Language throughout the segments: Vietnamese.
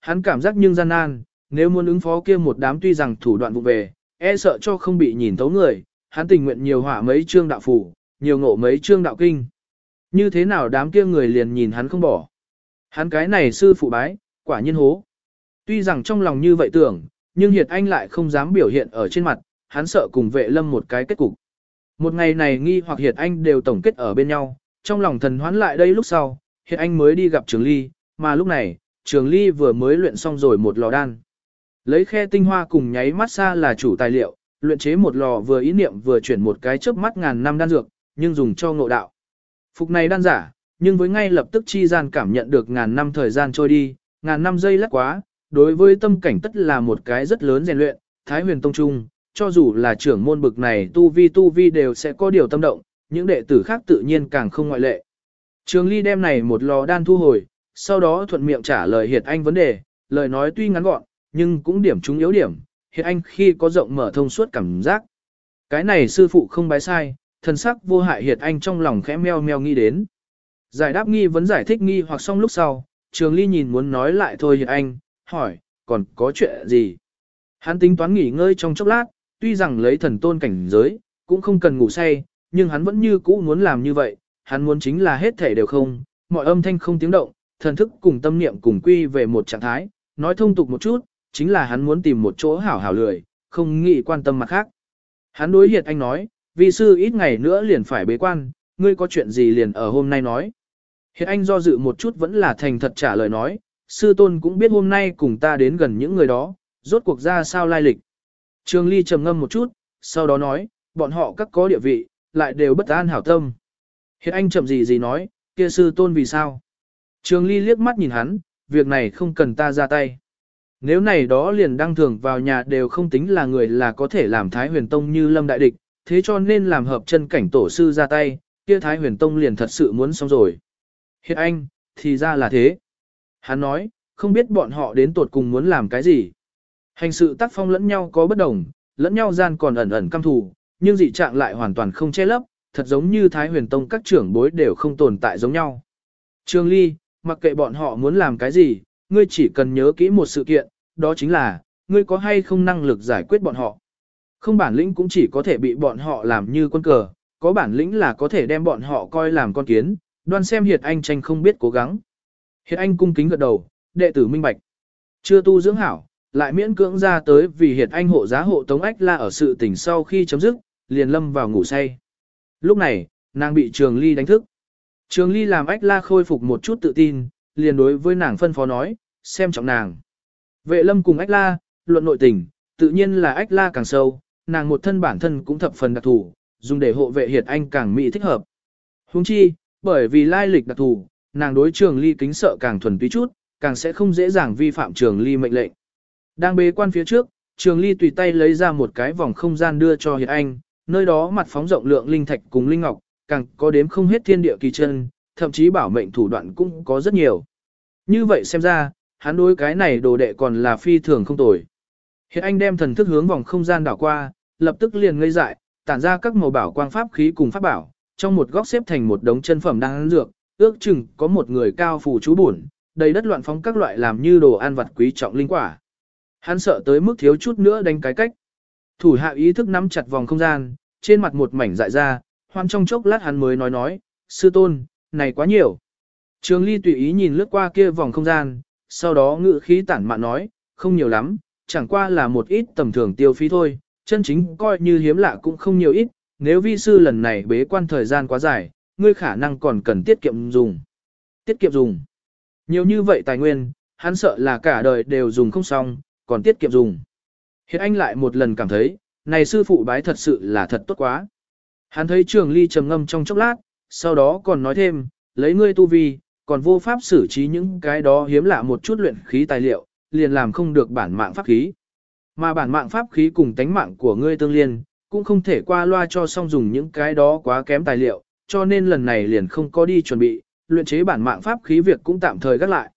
Hắn cảm giác nhưng gian nan, nếu muốn ứng phó kia một đám tuy rằng thủ đoạn vụ về, e sợ cho không bị nhìn thấu người, hắn tình nguyện nhiều hỏa mấy chương đạo phủ, nhiều ngộ mấy chương đạo kinh. Như thế nào đám kia người liền nhìn hắn không bỏ. Hắn cái này sư phụ bái, quả nhiên hố. Tuy rằng trong lòng như vậy tưởng, nhưng Hiệt Anh lại không dám biểu hiện ở trên mặt, hắn sợ cùng vệ lâm một cái kết cục. Một ngày này nghi hoặc Hiệt Anh đều tổng kết ở bên nhau, trong lòng thần hoán lại đây lúc sau, Hiệt Anh mới đi gặp Trường Ly, mà lúc này, Trường Ly vừa mới luyện xong rồi một lò đan. Lấy khe tinh hoa cùng nháy mắt xa là chủ tài liệu, luyện chế một lò vừa ý niệm vừa chuyển một cái chớp mắt ngàn năm đan dược, nhưng dùng cho ngộ đạo. Phục này đan giả, nhưng với ngay lập tức chi gian cảm nhận được ngàn năm thời gian trôi đi, ngàn năm giây lắc quá, đối với tâm cảnh tất là một cái rất lớn rèn luyện, Thái huyền tông trung, cho dù là trưởng môn bực này tu vi tu vi đều sẽ có điều tâm động, những đệ tử khác tự nhiên càng không ngoại lệ. Trường Ly đem này một lò đan thu hồi, sau đó thuận miệng trả lời Hiệt Anh vấn đề, lời nói tuy ngắn gọn, nhưng cũng điểm trúng yếu điểm, Hiệt Anh khi có rộng mở thông suốt cảm giác. Cái này sư phụ không bái sai, thần sắc vô hại Hiệt Anh trong lòng khẽ meo meo nghĩ đến. Giải đáp nghi vấn giải thích nghi hoặc xong lúc sau, Trường Ly nhìn muốn nói lại thôi Hiệt Anh, hỏi, còn có chuyện gì? Hắn tính toán nghỉ ngơi trong chốc lát, tuy rằng lấy thần tôn cảnh giới, cũng không cần ngủ say, nhưng hắn vẫn như cũ muốn làm như vậy, hắn muốn chính là hết thể đều không, mọi âm thanh không tiếng động, thần thức cùng tâm niệm cùng quy về một trạng thái, nói thông tục một chút, chính là hắn muốn tìm một chỗ hảo hảo lười, không nghĩ quan tâm mặt khác. Hắn đối hiệt anh nói, vì sư ít ngày nữa liền phải bế quan, ngươi có chuyện gì liền ở hôm nay nói. Hiệt anh do dự một chút vẫn là thành thật trả lời nói, sư tôn cũng biết hôm nay cùng ta đến gần những người đó, rốt cuộc ra sao lai lịch. Trường Ly trầm ngâm một chút, sau đó nói, bọn họ các có địa vị, lại đều bất an hảo tâm. Hiệt anh chậm gì gì nói, kia sư tôn vì sao? Trường Ly liếc mắt nhìn hắn, việc này không cần ta ra tay. Nếu này đó liền đăng thường vào nhà đều không tính là người là có thể làm Thái Huyền Tông như Lâm Đại Địch, thế cho nên làm hợp chân cảnh tổ sư ra tay, kia Thái Huyền Tông liền thật sự muốn xong rồi. Hiệt anh, thì ra là thế. Hắn nói, không biết bọn họ đến tuột cùng muốn làm cái gì. Hành sự tác phong lẫn nhau có bất đồng, lẫn nhau gian còn ẩn ẩn căm thù, nhưng dị trạng lại hoàn toàn không che lấp, thật giống như Thái huyền tông các trưởng bối đều không tồn tại giống nhau. Trương Ly, mặc kệ bọn họ muốn làm cái gì, ngươi chỉ cần nhớ kỹ một sự kiện, đó chính là, ngươi có hay không năng lực giải quyết bọn họ. Không bản lĩnh cũng chỉ có thể bị bọn họ làm như quân cờ, có bản lĩnh là có thể đem bọn họ coi làm con kiến, đoan xem Hiệt Anh tranh không biết cố gắng. Hiệt Anh cung kính gật đầu, đệ tử minh bạch. Chưa tu dưỡng hảo, lại miễn cưỡng ra tới vì Hiệt Anh hộ giá hộ Tống Ách La ở sự tỉnh sau khi chấm dứt, liền lâm vào ngủ say. Lúc này, nàng bị Trường Ly đánh thức. Trường Ly làm Ách La khôi phục một chút tự tin, liền đối với nàng phân phó nói, xem trọng nàng. Vệ lâm cùng Ách La, luận nội tình, tự nhiên là Ách La càng sâu, nàng một thân bản thân cũng thập phần đặc thù, dùng để hộ vệ Hiệt Anh càng mỹ thích hợp. Huống chi, bởi vì lai lịch đặc thù, nàng đối Trường Ly kính sợ càng thuần túy chút, càng sẽ không dễ dàng vi phạm Trường Ly mệnh lệnh. Đang bế quan phía trước, Trường Ly tùy tay lấy ra một cái vòng không gian đưa cho Hiệt Anh, nơi đó mặt phóng rộng lượng linh thạch cùng linh ngọc, càng có đếm không hết thiên địa kỳ chân, thậm chí bảo mệnh thủ đoạn cũng có rất nhiều. Như vậy xem ra, hắn đối cái này đồ đệ còn là phi thường không tồi. Hiện anh đem thần thức hướng vòng không gian đảo qua, lập tức liền ngây dại, tản ra các màu bảo quang pháp khí cùng pháp bảo, trong một góc xếp thành một đống chân phẩm đang ăn dược, ước chừng có một người cao phủ chú bổn, đầy đất loạn phóng các loại làm như đồ ăn vật quý trọng linh quả. Hắn sợ tới mức thiếu chút nữa đánh cái cách. Thủ hạ ý thức nắm chặt vòng không gian, trên mặt một mảnh dại ra, hoan trong chốc lát hắn mới nói nói, sư tôn, này quá nhiều. Trường ly tùy ý nhìn lướt qua kia vòng không gian, sau đó ngự khí tản mạn nói, không nhiều lắm, chẳng qua là một ít tầm thường tiêu phí thôi, chân chính coi như hiếm lạ cũng không nhiều ít, nếu vi sư lần này bế quan thời gian quá dài, ngươi khả năng còn cần tiết kiệm dùng. Tiết kiệm dùng. Nhiều như vậy tài nguyên, hắn sợ là cả đời đều dùng không xong, còn tiết kiệm dùng. Hiện anh lại một lần cảm thấy, này sư phụ bái thật sự là thật tốt quá. Hắn thấy trường ly trầm ngâm trong chốc lát, sau đó còn nói thêm, lấy ngươi tu vi, còn vô pháp xử trí những cái đó hiếm lạ một chút luyện khí tài liệu, liền làm không được bản mạng pháp khí. Mà bản mạng pháp khí cùng tánh mạng của ngươi tương liên, cũng không thể qua loa cho xong dùng những cái đó quá kém tài liệu, cho nên lần này liền không có đi chuẩn bị, luyện chế bản mạng pháp khí việc cũng tạm thời gác lại.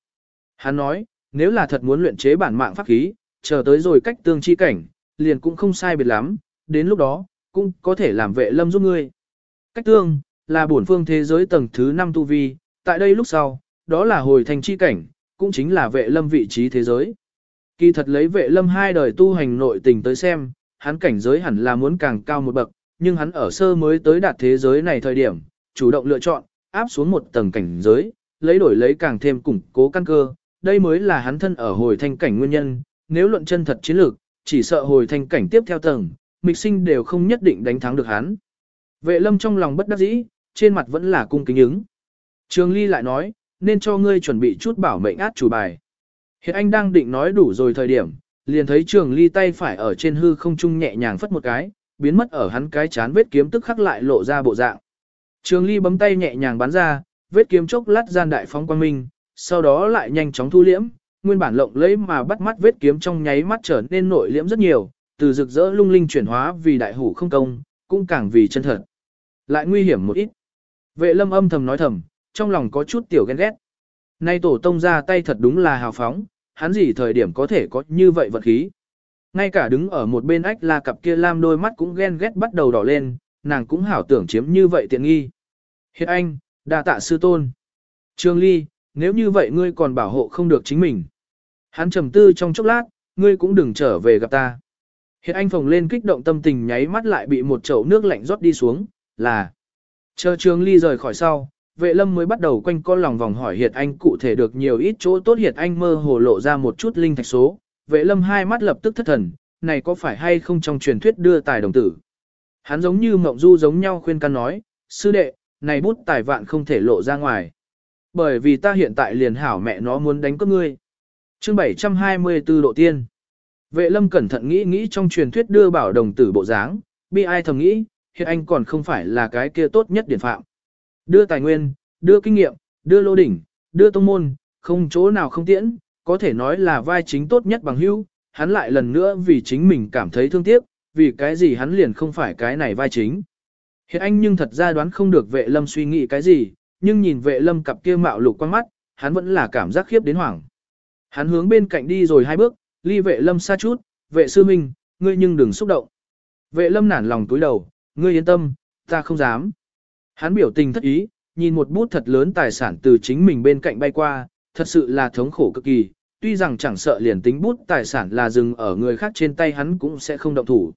Hắn nói, nếu là thật muốn luyện chế bản mạng pháp khí, chờ tới rồi cách tương chi cảnh, liền cũng không sai biệt lắm, đến lúc đó, cũng có thể làm vệ lâm giúp ngươi. Cách tương, là bổn phương thế giới tầng thứ 5 tu vi, tại đây lúc sau, đó là hồi thành chi cảnh, cũng chính là vệ lâm vị trí thế giới. Kỳ thật lấy vệ lâm hai đời tu hành nội tình tới xem, hắn cảnh giới hẳn là muốn càng cao một bậc, nhưng hắn ở sơ mới tới đạt thế giới này thời điểm, chủ động lựa chọn, áp xuống một tầng cảnh giới, lấy đổi lấy càng thêm củng cố căn cơ, đây mới là hắn thân ở hồi thanh cảnh nguyên nhân, nếu luận chân thật chiến lược, chỉ sợ hồi thanh cảnh tiếp theo tầng, mịch sinh đều không nhất định đánh thắng được hắn. Vệ lâm trong lòng bất đắc dĩ, trên mặt vẫn là cung kính ứng. Trường Ly lại nói, nên cho ngươi chuẩn bị chút bảo mệnh át chủ bài. Hiện anh đang định nói đủ rồi thời điểm, liền thấy Trường Ly tay phải ở trên hư không trung nhẹ nhàng phất một cái, biến mất ở hắn cái chán vết kiếm tức khắc lại lộ ra bộ dạng. Trường Ly bấm tay nhẹ nhàng bắn ra, vết kiếm chốc lát gian đại phóng quang minh, sau đó lại nhanh chóng thu liễm, nguyên bản lộng lẫy mà bắt mắt vết kiếm trong nháy mắt trở nên nội liễm rất nhiều, từ rực rỡ lung linh chuyển hóa vì đại hủ không công, cũng càng vì chân thật. Lại nguy hiểm một ít. Vệ lâm âm thầm nói thầm, trong lòng có chút tiểu ghen ghét. Nay tổ tông ra tay thật đúng là hào phóng, hắn gì thời điểm có thể có như vậy vật khí. Ngay cả đứng ở một bên ách là cặp kia lam đôi mắt cũng ghen ghét bắt đầu đỏ lên, nàng cũng hảo tưởng chiếm như vậy tiện nghi. Hiệt anh, đa tạ sư tôn. Trương Ly, nếu như vậy ngươi còn bảo hộ không được chính mình. Hắn trầm tư trong chốc lát, ngươi cũng đừng trở về gặp ta. Hiệt anh phồng lên kích động tâm tình nháy mắt lại bị một chậu nước lạnh rót đi xuống, là. Chờ Trương Ly rời khỏi sau, vệ lâm mới bắt đầu quanh con lòng vòng hỏi Hiệt anh cụ thể được nhiều ít chỗ tốt Hiệt anh mơ hồ lộ ra một chút linh thạch số. Vệ lâm hai mắt lập tức thất thần, này có phải hay không trong truyền thuyết đưa tài đồng tử. Hắn giống như mộng du giống nhau khuyên can nói, sư đệ, này bút tài vạn không thể lộ ra ngoài. Bởi vì ta hiện tại liền hảo mẹ nó muốn đánh cướp ngươi. chương 724 độ tiên. Vệ lâm cẩn thận nghĩ nghĩ trong truyền thuyết đưa bảo đồng tử bộ dáng, bi ai thầm nghĩ, hiện anh còn không phải là cái kia tốt nhất điển phạm. Đưa tài nguyên, đưa kinh nghiệm, đưa lô đỉnh, đưa tông môn, không chỗ nào không tiễn, có thể nói là vai chính tốt nhất bằng hữu, hắn lại lần nữa vì chính mình cảm thấy thương tiếc, vì cái gì hắn liền không phải cái này vai chính. Hiện anh nhưng thật ra đoán không được vệ lâm suy nghĩ cái gì, nhưng nhìn vệ lâm cặp kia mạo lục quan mắt, hắn vẫn là cảm giác khiếp đến hoảng. Hắn hướng bên cạnh đi rồi hai bước, ly vệ lâm xa chút, vệ sư minh, ngươi nhưng đừng xúc động. Vệ lâm nản lòng túi đầu, ngươi yên tâm, ta không dám. Hắn biểu tình thất ý, nhìn một bút thật lớn tài sản từ chính mình bên cạnh bay qua, thật sự là thống khổ cực kỳ, tuy rằng chẳng sợ liền tính bút tài sản là dừng ở người khác trên tay hắn cũng sẽ không động thủ.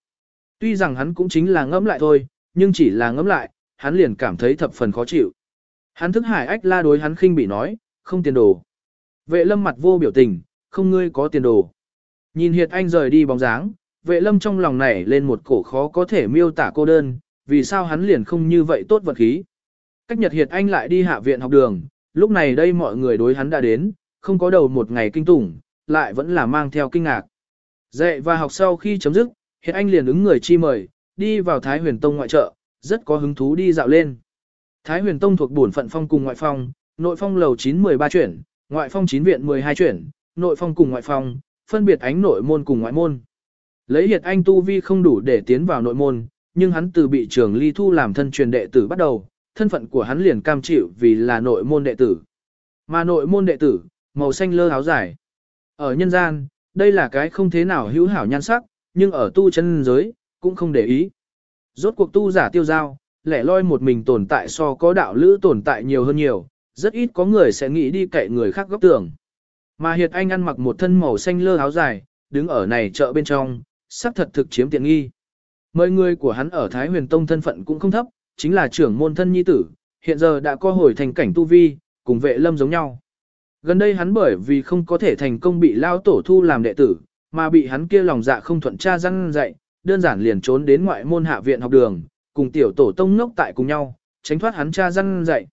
Tuy rằng hắn cũng chính là ngẫm lại thôi, nhưng chỉ là ngẫm lại, hắn liền cảm thấy thập phần khó chịu. Hắn thức hải ách la đối hắn khinh bị nói, không tiền đồ. Vệ lâm mặt vô biểu tình, không ngươi có tiền đồ. Nhìn Hiệt Anh rời đi bóng dáng, vệ lâm trong lòng này lên một cổ khó có thể miêu tả cô đơn, vì sao hắn liền không như vậy tốt vật khí. Cách Nhật Hiệt Anh lại đi hạ viện học đường, lúc này đây mọi người đối hắn đã đến, không có đầu một ngày kinh tủng, lại vẫn là mang theo kinh ngạc. Dạy và học sau khi chấm dứt, Hiệt Anh liền ứng người chi mời, đi vào Thái Huyền Tông ngoại trợ, rất có hứng thú đi dạo lên. Thái Huyền Tông thuộc bổn phận phong cùng ngoại phong, nội phong lầu 9-13 chuyển, ngoại phong 9 viện 12 chuyển, nội phong cùng ngoại phong, phân biệt ánh nội môn cùng ngoại môn. Lấy Hiệt Anh tu vi không đủ để tiến vào nội môn, nhưng hắn từ bị trường ly thu làm thân truyền đệ tử bắt đầu, thân phận của hắn liền cam chịu vì là nội môn đệ tử. Mà nội môn đệ tử, màu xanh lơ áo dài. Ở nhân gian, đây là cái không thế nào hữu hảo nhan sắc, nhưng ở tu chân giới, cũng không để ý. Rốt cuộc tu giả tiêu giao, lẻ loi một mình tồn tại so có đạo lữ tồn tại nhiều hơn nhiều, rất ít có người sẽ nghĩ đi cậy người khác góc tường. Mà Hiệt Anh ăn mặc một thân màu xanh lơ áo dài, đứng ở này chợ bên trong, sắc thật thực chiếm tiện nghi. Mời người của hắn ở Thái Huyền Tông thân phận cũng không thấp, chính là trưởng môn thân nhi tử, hiện giờ đã co hồi thành cảnh tu vi, cùng vệ lâm giống nhau. Gần đây hắn bởi vì không có thể thành công bị lao tổ thu làm đệ tử, mà bị hắn kia lòng dạ không thuận cha răng dạy, đơn giản liền trốn đến ngoại môn hạ viện học đường, cùng tiểu tổ tông ngốc tại cùng nhau, tránh thoát hắn cha răng dạy.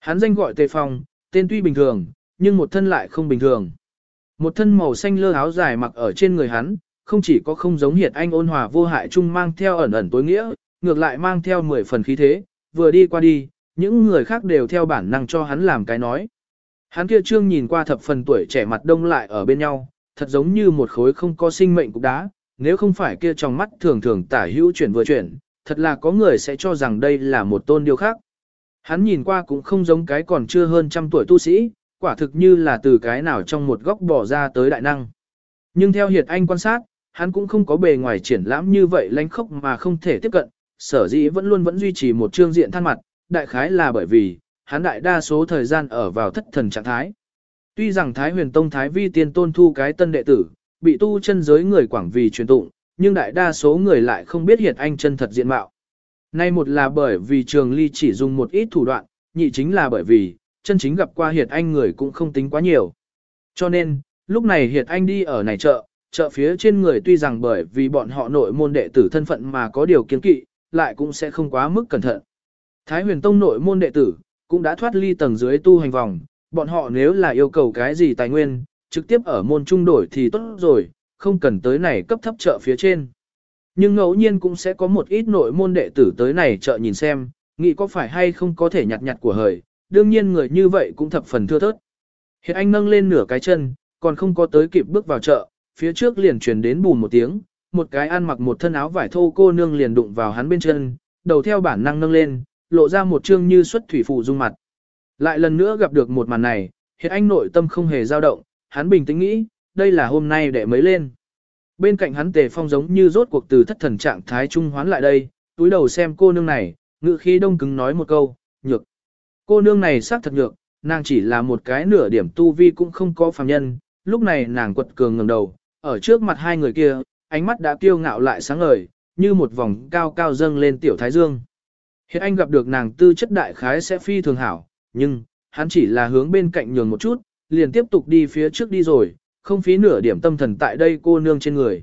Hắn danh gọi Tề Phong, tên tuy bình thường, nhưng một thân lại không bình thường. Một thân màu xanh lơ áo dài mặc ở trên người hắn, không chỉ có không giống hiệt anh ôn hòa vô hại chung mang theo ẩn ẩn tối nghĩa, ngược lại mang theo 10 phần khí thế, vừa đi qua đi, những người khác đều theo bản năng cho hắn làm cái nói. Hắn kia trương nhìn qua thập phần tuổi trẻ mặt đông lại ở bên nhau, thật giống như một khối không có sinh mệnh cục đá, nếu không phải kia trong mắt thường thường tả hữu chuyển vừa chuyển, thật là có người sẽ cho rằng đây là một tôn điều khác. Hắn nhìn qua cũng không giống cái còn chưa hơn trăm tuổi tu sĩ, quả thực như là từ cái nào trong một góc bỏ ra tới đại năng. Nhưng theo Hiệt Anh quan sát, hắn cũng không có bề ngoài triển lãm như vậy lánh khốc mà không thể tiếp cận, sở dĩ vẫn luôn vẫn duy trì một trương diện than mặt, đại khái là bởi vì, hắn đại đa số thời gian ở vào thất thần trạng thái. Tuy rằng Thái huyền tông Thái vi tiên tôn thu cái tân đệ tử, bị tu chân giới người quảng vì truyền tụng, nhưng đại đa số người lại không biết hiệt anh chân thật diện mạo. Nay một là bởi vì trường ly chỉ dùng một ít thủ đoạn, nhị chính là bởi vì, chân chính gặp qua hiệt anh người cũng không tính quá nhiều. Cho nên, lúc này hiệt anh đi ở này chợ, chợ phía trên người tuy rằng bởi vì bọn họ nội môn đệ tử thân phận mà có điều kiến kỵ, lại cũng sẽ không quá mức cẩn thận. Thái huyền tông nội môn đệ tử, cũng đã thoát ly tầng dưới tu hành vòng, bọn họ nếu là yêu cầu cái gì tài nguyên, trực tiếp ở môn trung đổi thì tốt rồi, không cần tới này cấp thấp chợ phía trên. Nhưng ngẫu nhiên cũng sẽ có một ít nội môn đệ tử tới này chợ nhìn xem, nghĩ có phải hay không có thể nhặt nhặt của hời, đương nhiên người như vậy cũng thập phần thưa thớt. Hiện anh nâng lên nửa cái chân, còn không có tới kịp bước vào chợ, phía trước liền truyền đến bùn một tiếng, một cái ăn mặc một thân áo vải thô cô nương liền đụng vào hắn bên chân, đầu theo bản năng nâng lên, lộ ra một trương như xuất thủy phụ dung mặt. Lại lần nữa gặp được một màn này, hiện anh nội tâm không hề dao động, hắn bình tĩnh nghĩ, đây là hôm nay để mới lên. Bên cạnh hắn tề phong giống như rốt cuộc từ thất thần trạng thái trung hoán lại đây, túi đầu xem cô nương này, ngự khí đông cứng nói một câu, nhược. Cô nương này xác thật nhược, nàng chỉ là một cái nửa điểm tu vi cũng không có phàm nhân, lúc này nàng quật cường ngẩng đầu, ở trước mặt hai người kia, ánh mắt đã kiêu ngạo lại sáng ngời, như một vòng cao cao dâng lên tiểu thái dương. Hiện anh gặp được nàng tư chất đại khái sẽ phi thường hảo, nhưng, hắn chỉ là hướng bên cạnh nhường một chút, liền tiếp tục đi phía trước đi rồi, không phí nửa điểm tâm thần tại đây cô nương trên người.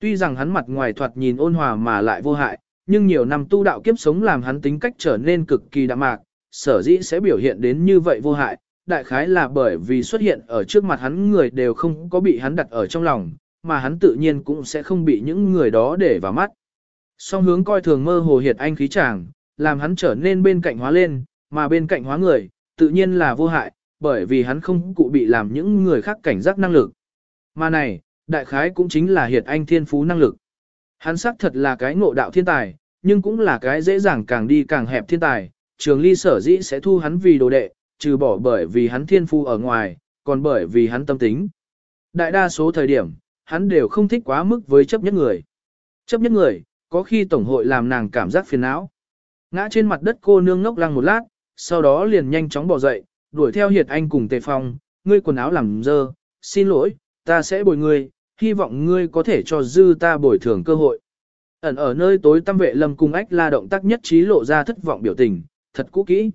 Tuy rằng hắn mặt ngoài thoạt nhìn ôn hòa mà lại vô hại, nhưng nhiều năm tu đạo kiếp sống làm hắn tính cách trở nên cực kỳ đạm mạc, sở dĩ sẽ biểu hiện đến như vậy vô hại, đại khái là bởi vì xuất hiện ở trước mặt hắn người đều không có bị hắn đặt ở trong lòng, mà hắn tự nhiên cũng sẽ không bị những người đó để vào mắt. Song hướng coi thường mơ hồ hiệt anh khí chàng, làm hắn trở nên bên cạnh hóa lên, mà bên cạnh hóa người, tự nhiên là vô hại, bởi vì hắn không cụ bị làm những người khác cảnh giác năng lực. Mà này, đại khái cũng chính là hiệt anh thiên phú năng lực. Hắn xác thật là cái ngộ đạo thiên tài, nhưng cũng là cái dễ dàng càng đi càng hẹp thiên tài, trường ly sở dĩ sẽ thu hắn vì đồ đệ, trừ bỏ bởi vì hắn thiên phú ở ngoài, còn bởi vì hắn tâm tính. Đại đa số thời điểm, hắn đều không thích quá mức với chấp nhất người. Chấp nhất người, có khi tổng hội làm nàng cảm giác phiền não. Ngã trên mặt đất cô nương ngốc lăng một lát, sau đó liền nhanh chóng bỏ dậy, đuổi theo Hiệt Anh cùng Tề Phong, ngươi quần áo làm dơ, xin lỗi, ta sẽ bồi ngươi, hy vọng ngươi có thể cho dư ta bồi thường cơ hội. Ẩn ở nơi tối tâm vệ lâm cung ách la động tác nhất trí lộ ra thất vọng biểu tình, thật cũ kỹ.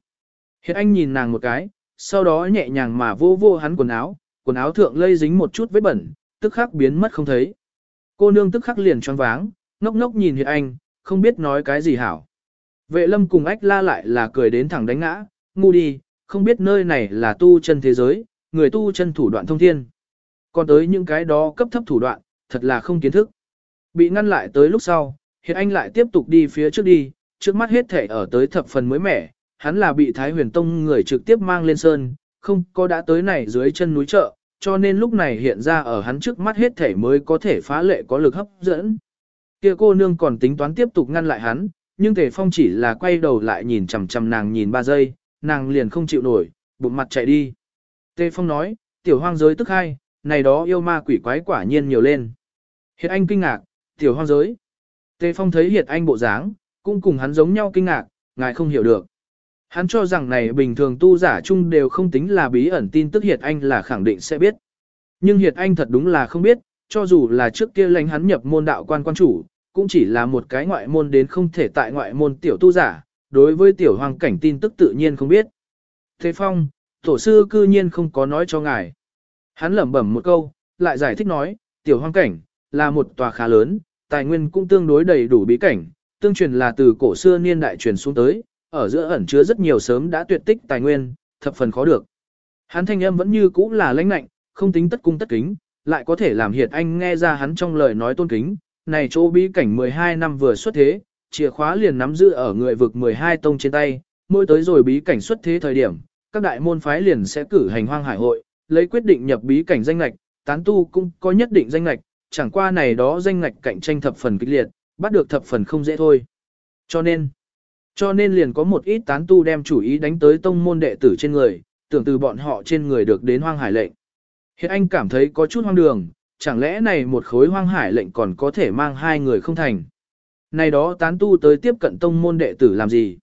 Hiệt Anh nhìn nàng một cái, sau đó nhẹ nhàng mà vô vô hắn quần áo, quần áo thượng lây dính một chút vết bẩn, tức khắc biến mất không thấy. Cô nương tức khắc liền choáng váng, ngốc ngốc nhìn Hiệt Anh, không biết nói cái gì hảo. Vệ lâm cùng ách la lại là cười đến thẳng đánh ngã, ngu đi, không biết nơi này là tu chân thế giới, người tu chân thủ đoạn thông thiên. Còn tới những cái đó cấp thấp thủ đoạn, thật là không kiến thức. Bị ngăn lại tới lúc sau, hiện anh lại tiếp tục đi phía trước đi, trước mắt hết thể ở tới thập phần mới mẻ, hắn là bị Thái huyền tông người trực tiếp mang lên sơn, không có đã tới này dưới chân núi chợ, cho nên lúc này hiện ra ở hắn trước mắt hết thể mới có thể phá lệ có lực hấp dẫn. Kia cô nương còn tính toán tiếp tục ngăn lại hắn, nhưng Tề Phong chỉ là quay đầu lại nhìn chằm chằm nàng nhìn ba giây, nàng liền không chịu nổi, bụng mặt chạy đi. Tề Phong nói, tiểu hoang giới tức hai, này đó yêu ma quỷ quái quả nhiên nhiều lên. Hiệt Anh kinh ngạc, tiểu hoang giới. Tề Phong thấy Hiệt Anh bộ dáng, cũng cùng hắn giống nhau kinh ngạc, ngài không hiểu được. Hắn cho rằng này bình thường tu giả chung đều không tính là bí ẩn tin tức Hiệt Anh là khẳng định sẽ biết. Nhưng Hiệt Anh thật đúng là không biết, cho dù là trước kia lãnh hắn nhập môn đạo quan quan chủ, cũng chỉ là một cái ngoại môn đến không thể tại ngoại môn tiểu tu giả, đối với tiểu hoàng cảnh tin tức tự nhiên không biết. Thế phong, tổ sư cư nhiên không có nói cho ngài. Hắn lẩm bẩm một câu, lại giải thích nói, tiểu hoàng cảnh, là một tòa khá lớn, tài nguyên cũng tương đối đầy đủ bí cảnh, tương truyền là từ cổ xưa niên đại truyền xuống tới, ở giữa ẩn chứa rất nhiều sớm đã tuyệt tích tài nguyên, thập phần khó được. Hắn thanh âm vẫn như cũ là lãnh lạnh, không tính tất cung tất kính, lại có thể làm hiệt anh nghe ra hắn trong lời nói tôn kính, này chỗ bí cảnh 12 năm vừa xuất thế, chìa khóa liền nắm giữ ở người vực 12 tông trên tay, mỗi tới rồi bí cảnh xuất thế thời điểm, các đại môn phái liền sẽ cử hành hoang hải hội, lấy quyết định nhập bí cảnh danh lạch, tán tu cũng có nhất định danh lạch, chẳng qua này đó danh lạch cạnh tranh thập phần kịch liệt, bắt được thập phần không dễ thôi. Cho nên, cho nên liền có một ít tán tu đem chủ ý đánh tới tông môn đệ tử trên người, tưởng từ bọn họ trên người được đến hoang hải lệnh. Hiện anh cảm thấy có chút hoang đường, chẳng lẽ này một khối hoang hải lệnh còn có thể mang hai người không thành. Này đó tán tu tới tiếp cận tông môn đệ tử làm gì?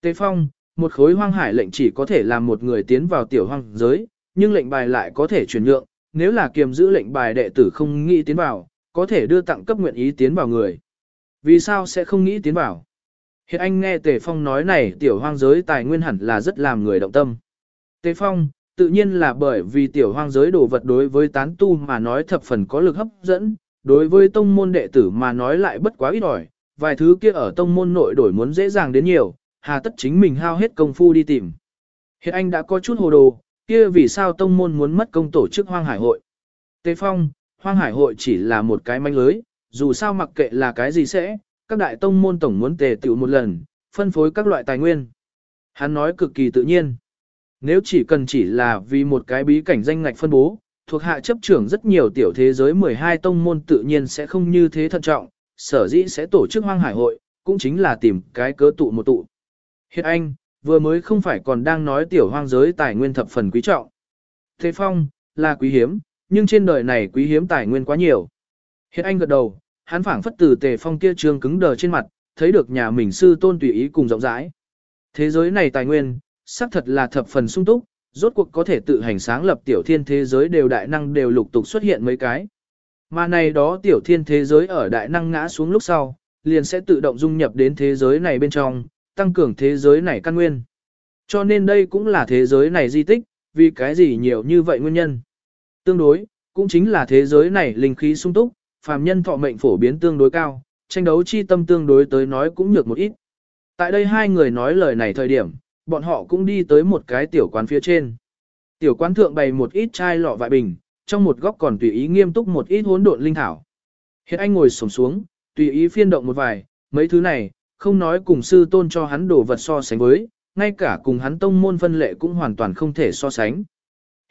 Tế Phong, một khối hoang hải lệnh chỉ có thể làm một người tiến vào tiểu hoang giới, nhưng lệnh bài lại có thể chuyển nhượng, nếu là kiềm giữ lệnh bài đệ tử không nghĩ tiến vào, có thể đưa tặng cấp nguyện ý tiến vào người. Vì sao sẽ không nghĩ tiến vào? Hiện anh nghe Tề Phong nói này tiểu hoang giới tài nguyên hẳn là rất làm người động tâm. Tề Phong, tự nhiên là bởi vì tiểu hoang giới đồ vật đối với tán tu mà nói thập phần có lực hấp dẫn, đối với tông môn đệ tử mà nói lại bất quá ít ỏi, vài thứ kia ở tông môn nội đổi muốn dễ dàng đến nhiều, hà tất chính mình hao hết công phu đi tìm. Hiện anh đã có chút hồ đồ, kia vì sao tông môn muốn mất công tổ chức hoang hải hội. Tề Phong, hoang hải hội chỉ là một cái manh lưới, dù sao mặc kệ là cái gì sẽ, các đại tông môn tổng muốn tề tiểu một lần, phân phối các loại tài nguyên. Hắn nói cực kỳ tự nhiên. Nếu chỉ cần chỉ là vì một cái bí cảnh danh ngạch phân bố, thuộc hạ chấp trưởng rất nhiều tiểu thế giới 12 tông môn tự nhiên sẽ không như thế thận trọng, sở dĩ sẽ tổ chức hoang hải hội, cũng chính là tìm cái cớ tụ một tụ. Hiện anh, vừa mới không phải còn đang nói tiểu hoang giới tài nguyên thập phần quý trọng. Thế phong, là quý hiếm, nhưng trên đời này quý hiếm tài nguyên quá nhiều. Hiện anh gật đầu, hắn phảng phất từ tề phong kia trương cứng đờ trên mặt, thấy được nhà mình sư tôn tùy ý cùng rộng rãi. Thế giới này tài nguyên, xác thật là thập phần sung túc, rốt cuộc có thể tự hành sáng lập tiểu thiên thế giới đều đại năng đều lục tục xuất hiện mấy cái. Mà này đó tiểu thiên thế giới ở đại năng ngã xuống lúc sau, liền sẽ tự động dung nhập đến thế giới này bên trong, tăng cường thế giới này căn nguyên. Cho nên đây cũng là thế giới này di tích, vì cái gì nhiều như vậy nguyên nhân. Tương đối, cũng chính là thế giới này linh khí sung túc, phàm nhân thọ mệnh phổ biến tương đối cao, tranh đấu chi tâm tương đối tới nói cũng nhược một ít. Tại đây hai người nói lời này thời điểm, bọn họ cũng đi tới một cái tiểu quán phía trên. Tiểu quán thượng bày một ít chai lọ vại bình, trong một góc còn tùy ý nghiêm túc một ít hỗn độn linh thảo. Hiện anh ngồi xổm xuống, tùy ý phiên động một vài, mấy thứ này, không nói cùng sư tôn cho hắn đổ vật so sánh với, ngay cả cùng hắn tông môn phân lệ cũng hoàn toàn không thể so sánh.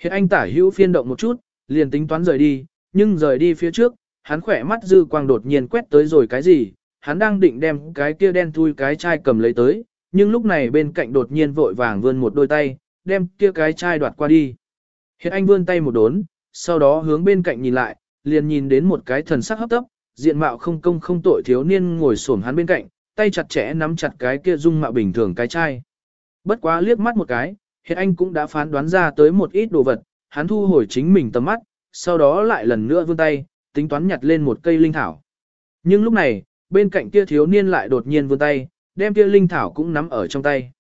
Hiện anh tả hữu phiên động một chút, liền tính toán rời đi, nhưng rời đi phía trước, hắn khỏe mắt dư quang đột nhiên quét tới rồi cái gì, hắn đang định đem cái kia đen thui cái chai cầm lấy tới, nhưng lúc này bên cạnh đột nhiên vội vàng vươn một đôi tay, đem kia cái chai đoạt qua đi. Hiện anh vươn tay một đốn, sau đó hướng bên cạnh nhìn lại, liền nhìn đến một cái thần sắc hấp tấp, diện mạo không công không tội thiếu niên ngồi xổm hắn bên cạnh, tay chặt chẽ nắm chặt cái kia dung mạo bình thường cái chai. Bất quá liếc mắt một cái, hiện anh cũng đã phán đoán ra tới một ít đồ vật, hắn thu hồi chính mình tầm mắt, sau đó lại lần nữa vươn tay, tính toán nhặt lên một cây linh thảo. Nhưng lúc này, bên cạnh kia thiếu niên lại đột nhiên vươn tay, đem kia linh thảo cũng nắm ở trong tay.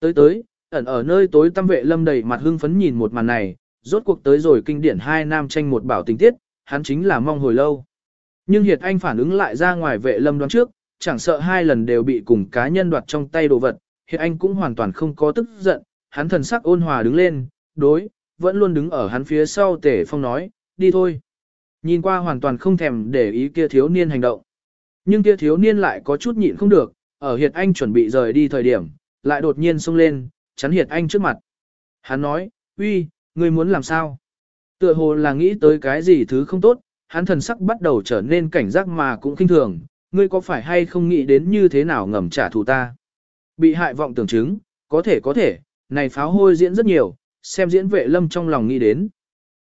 Tới tới, ẩn ở nơi tối tăm vệ lâm đầy mặt hưng phấn nhìn một màn này, rốt cuộc tới rồi kinh điển hai nam tranh một bảo tình tiết, hắn chính là mong hồi lâu. Nhưng Hiệt Anh phản ứng lại ra ngoài vệ lâm đoán trước, chẳng sợ hai lần đều bị cùng cá nhân đoạt trong tay đồ vật, Hiệt Anh cũng hoàn toàn không có tức giận, hắn thần sắc ôn hòa đứng lên, đối, vẫn luôn đứng ở hắn phía sau tể phong nói, đi thôi. Nhìn qua hoàn toàn không thèm để ý kia thiếu niên hành động. Nhưng kia thiếu niên lại có chút nhịn không được, ở Hiệt Anh chuẩn bị rời đi thời điểm, lại đột nhiên xông lên, chắn Hiệt Anh trước mặt. Hắn nói, uy, ngươi muốn làm sao? Tựa hồ là nghĩ tới cái gì thứ không tốt, hắn thần sắc bắt đầu trở nên cảnh giác mà cũng khinh thường, ngươi có phải hay không nghĩ đến như thế nào ngầm trả thù ta? Bị hại vọng tưởng chứng, có thể có thể, này pháo hôi diễn rất nhiều, xem diễn vệ lâm trong lòng nghĩ đến.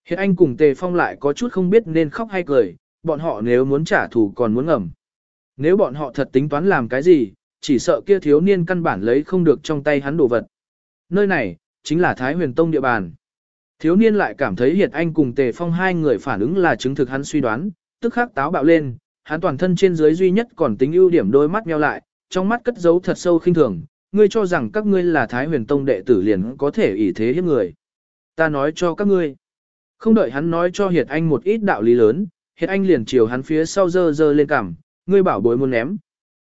Hiện anh cùng Tề Phong lại có chút không biết nên khóc hay cười, bọn họ nếu muốn trả thù còn muốn ngầm. Nếu bọn họ thật tính toán làm cái gì, chỉ sợ kia thiếu niên căn bản lấy không được trong tay hắn đồ vật. Nơi này, chính là Thái huyền tông địa bàn. Thiếu niên lại cảm thấy Hiệt Anh cùng Tề Phong hai người phản ứng là chứng thực hắn suy đoán, tức khắc táo bạo lên, hắn toàn thân trên dưới duy nhất còn tính ưu điểm đôi mắt nheo lại, trong mắt cất giấu thật sâu khinh thường, ngươi cho rằng các ngươi là Thái huyền tông đệ tử liền có thể ỷ thế hiếp người. Ta nói cho các ngươi. Không đợi hắn nói cho Hiệt Anh một ít đạo lý lớn, Hiệt Anh liền chiều hắn phía sau dơ dơ lên cằm, ngươi bảo bối muốn ném.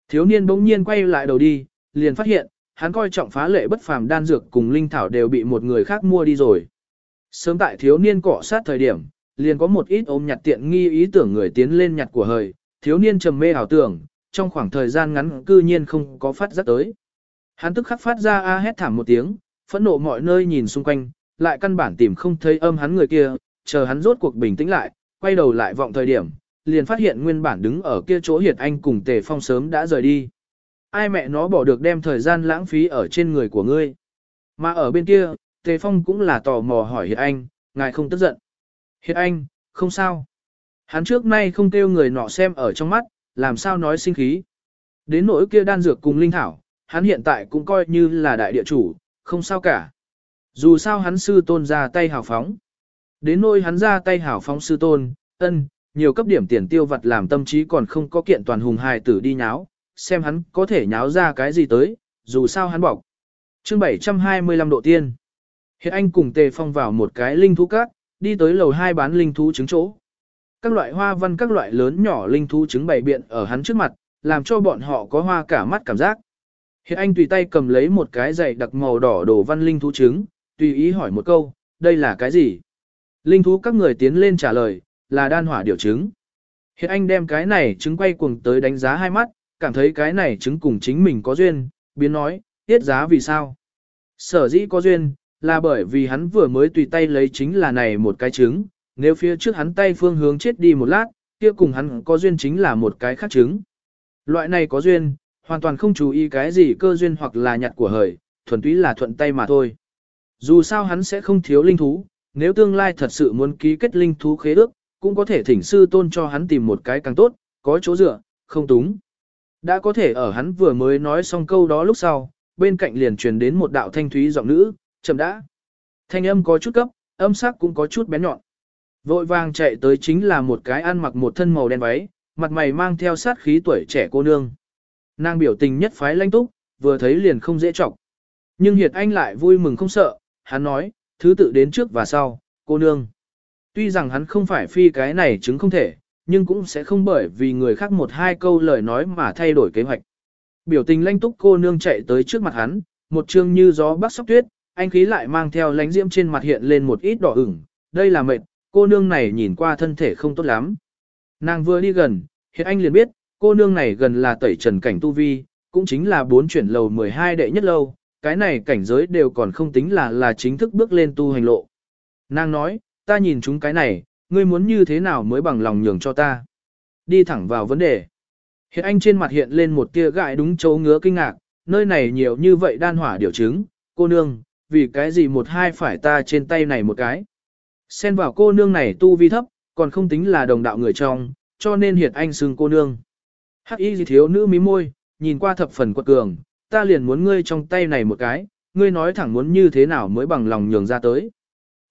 Thiếu niên bỗng nhiên quay lại đầu đi, liền phát hiện, hắn coi trọng phá lệ bất phàm đan dược cùng linh thảo đều bị một người khác mua đi rồi. Sớm tại thiếu niên cọ sát thời điểm, liền có một ít ôm nhặt tiện nghi ý tưởng người tiến lên nhặt của hời, thiếu niên trầm mê ảo tưởng, trong khoảng thời gian ngắn cư nhiên không có phát giác tới. Hắn tức khắc phát ra a hét thảm một tiếng, phẫn nộ mọi nơi nhìn xung quanh, lại căn bản tìm không thấy âm hắn người kia, chờ hắn rốt cuộc bình tĩnh lại, quay đầu lại vọng thời điểm, liền phát hiện nguyên bản đứng ở kia chỗ Hiệt Anh cùng Tề Phong sớm đã rời đi. Ai mẹ nó bỏ được đem thời gian lãng phí ở trên người của ngươi. Mà ở bên kia, Tề Phong cũng là tò mò hỏi Hiệt Anh, ngài không tức giận. Hiệt Anh, không sao. Hắn trước nay không kêu người nọ xem ở trong mắt, làm sao nói sinh khí. Đến nỗi kia đan dược cùng linh thảo, hắn hiện tại cũng coi như là đại địa chủ, không sao cả. Dù sao hắn sư tôn ra tay hào phóng. Đến nỗi hắn ra tay hào phóng sư tôn, ân, nhiều cấp điểm tiền tiêu vật làm tâm trí còn không có kiện toàn hùng hài tử đi nháo, xem hắn có thể nháo ra cái gì tới, dù sao hắn bọc. chương 725 độ tiên. Hiện anh cùng tề phong vào một cái linh thú cát, đi tới lầu hai bán linh thú trứng chỗ. Các loại hoa văn các loại lớn nhỏ linh thú trứng bày biện ở hắn trước mặt, làm cho bọn họ có hoa cả mắt cảm giác. Hiện anh tùy tay cầm lấy một cái dày đặc màu đỏ đồ văn linh thú trứng, tùy ý hỏi một câu, đây là cái gì? Linh thú các người tiến lên trả lời, là đan hỏa điều trứng. Hiện anh đem cái này trứng quay cuồng tới đánh giá hai mắt, cảm thấy cái này trứng cùng chính mình có duyên, biến nói, tiết giá vì sao? Sở dĩ có duyên, là bởi vì hắn vừa mới tùy tay lấy chính là này một cái trứng, nếu phía trước hắn tay phương hướng chết đi một lát, kia cùng hắn có duyên chính là một cái khác trứng. Loại này có duyên, hoàn toàn không chú ý cái gì cơ duyên hoặc là nhặt của hời, thuần túy là thuận tay mà thôi. Dù sao hắn sẽ không thiếu linh thú, nếu tương lai thật sự muốn ký kết linh thú khế ước, cũng có thể thỉnh sư tôn cho hắn tìm một cái càng tốt, có chỗ dựa, không túng. Đã có thể ở hắn vừa mới nói xong câu đó lúc sau, bên cạnh liền truyền đến một đạo thanh thúy giọng nữ, chậm đã. Thanh âm có chút cấp, âm sắc cũng có chút bén nhọn. Vội vàng chạy tới chính là một cái ăn mặc một thân màu đen váy, mặt mày mang theo sát khí tuổi trẻ cô nương. Nàng biểu tình nhất phái lanh túc, vừa thấy liền không dễ chọc. Nhưng Hiệt Anh lại vui mừng không sợ, hắn nói, thứ tự đến trước và sau, cô nương. Tuy rằng hắn không phải phi cái này chứng không thể, nhưng cũng sẽ không bởi vì người khác một hai câu lời nói mà thay đổi kế hoạch. Biểu tình lanh túc cô nương chạy tới trước mặt hắn, một trương như gió bắc sóc tuyết, anh khí lại mang theo lánh diễm trên mặt hiện lên một ít đỏ ửng, đây là mệt, cô nương này nhìn qua thân thể không tốt lắm. Nàng vừa đi gần, hiện anh liền biết, cô nương này gần là tẩy trần cảnh tu vi, cũng chính là bốn chuyển lầu 12 đệ nhất lâu, cái này cảnh giới đều còn không tính là là chính thức bước lên tu hành lộ. Nàng nói, ta nhìn chúng cái này, ngươi muốn như thế nào mới bằng lòng nhường cho ta. Đi thẳng vào vấn đề. Hiện anh trên mặt hiện lên một tia gại đúng chỗ ngứa kinh ngạc, nơi này nhiều như vậy đan hỏa điều chứng, cô nương, vì cái gì một hai phải ta trên tay này một cái. Xen vào cô nương này tu vi thấp, còn không tính là đồng đạo người trong, cho nên hiệt anh xưng cô nương. Hắc y gì thiếu nữ mí môi, nhìn qua thập phần quật cường, ta liền muốn ngươi trong tay này một cái, ngươi nói thẳng muốn như thế nào mới bằng lòng nhường ra tới.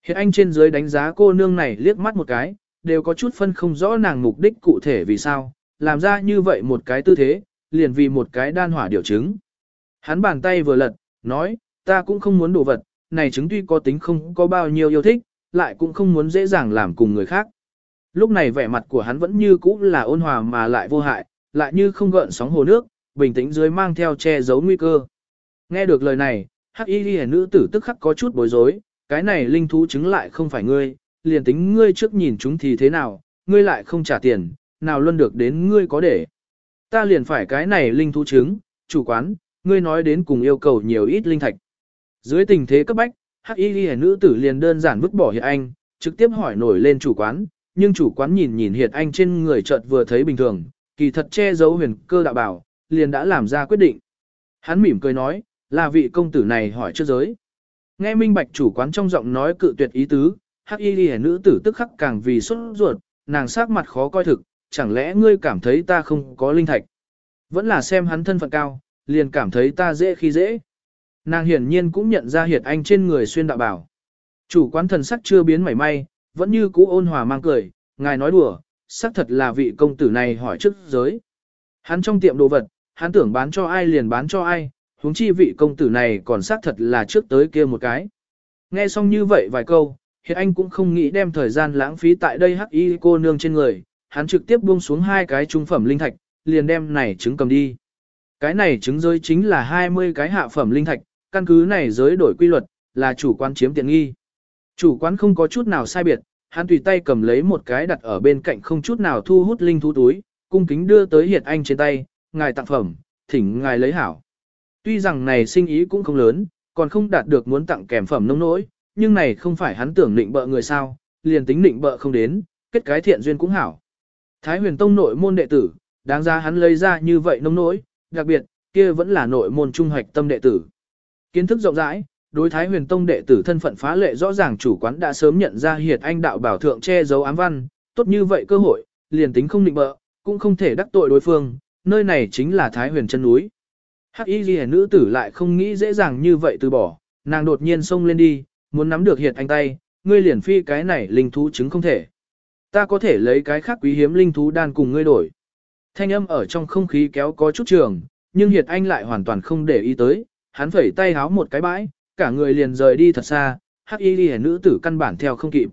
Hiện anh trên dưới đánh giá cô nương này liếc mắt một cái, đều có chút phân không rõ nàng mục đích cụ thể vì sao, làm ra như vậy một cái tư thế, liền vì một cái đan hỏa điều chứng. Hắn bàn tay vừa lật, nói, ta cũng không muốn đồ vật, này chứng tuy có tính không có bao nhiêu yêu thích, lại cũng không muốn dễ dàng làm cùng người khác. Lúc này vẻ mặt của hắn vẫn như cũ là ôn hòa mà lại vô hại, lại như không gợn sóng hồ nước, bình tĩnh dưới mang theo che giấu nguy cơ. Nghe được lời này, hắc y ghi nữ tử tức khắc có chút bối rối, cái này linh thú chứng lại không phải ngươi, liền tính ngươi trước nhìn chúng thì thế nào, ngươi lại không trả tiền, nào luôn được đến ngươi có để. Ta liền phải cái này linh thú chứng, chủ quán, ngươi nói đến cùng yêu cầu nhiều ít linh thạch. Dưới tình thế cấp bách, hắc y ghi nữ tử liền đơn giản vứt bỏ hiện anh, trực tiếp hỏi nổi lên chủ quán, nhưng chủ quán nhìn nhìn hiện anh trên người chợt vừa thấy bình thường, kỳ thật che giấu huyền cơ đạo bảo, liền đã làm ra quyết định. Hắn mỉm cười nói, là vị công tử này hỏi trước giới. Nghe minh bạch chủ quán trong giọng nói cự tuyệt ý tứ, hắc y lìa nữ tử tức khắc càng vì xuất ruột, nàng sắc mặt khó coi thực, chẳng lẽ ngươi cảm thấy ta không có linh thạch. Vẫn là xem hắn thân phận cao, liền cảm thấy ta dễ khi dễ. Nàng hiển nhiên cũng nhận ra hiệt anh trên người xuyên đạo bảo. Chủ quán thần sắc chưa biến mảy may, vẫn như cũ ôn hòa mang cười, ngài nói đùa, xác thật là vị công tử này hỏi trước giới. Hắn trong tiệm đồ vật, hắn tưởng bán cho ai liền bán cho ai, huống chi vị công tử này còn xác thật là trước tới kia một cái. Nghe xong như vậy vài câu, hiện anh cũng không nghĩ đem thời gian lãng phí tại đây hắc y cô nương trên người, hắn trực tiếp buông xuống hai cái trung phẩm linh thạch, liền đem này trứng cầm đi. Cái này trứng giới chính là 20 cái hạ phẩm linh thạch, căn cứ này giới đổi quy luật, là chủ quan chiếm tiện nghi. Chủ quán không có chút nào sai biệt, hắn tùy tay cầm lấy một cái đặt ở bên cạnh không chút nào thu hút linh thú túi, cung kính đưa tới hiệt anh trên tay, ngài tặng phẩm, thỉnh ngài lấy hảo. Tuy rằng này sinh ý cũng không lớn, còn không đạt được muốn tặng kèm phẩm nông nỗi, nhưng này không phải hắn tưởng định bợ người sao, liền tính định bợ không đến, kết cái thiện duyên cũng hảo. Thái huyền tông nội môn đệ tử, đáng ra hắn lấy ra như vậy nông nỗi, đặc biệt, kia vẫn là nội môn trung hoạch tâm đệ tử. Kiến thức rộng rãi, đối Thái huyền tông đệ tử thân phận phá lệ rõ ràng chủ quán đã sớm nhận ra hiệt anh đạo bảo thượng che giấu ám văn, tốt như vậy cơ hội, liền tính không định bợ, cũng không thể đắc tội đối phương, nơi này chính là Thái huyền chân núi. Hắc y ghi nữ tử lại không nghĩ dễ dàng như vậy từ bỏ, nàng đột nhiên xông lên đi, muốn nắm được hiệt anh tay, ngươi liền phi cái này linh thú chứng không thể. Ta có thể lấy cái khác quý hiếm linh thú đan cùng ngươi đổi. Thanh âm ở trong không khí kéo có chút trường, nhưng hiệt anh lại hoàn toàn không để ý tới, hắn phẩy tay háo một cái bãi, cả người liền rời đi thật xa, hắc y ghi nữ tử căn bản theo không kịp.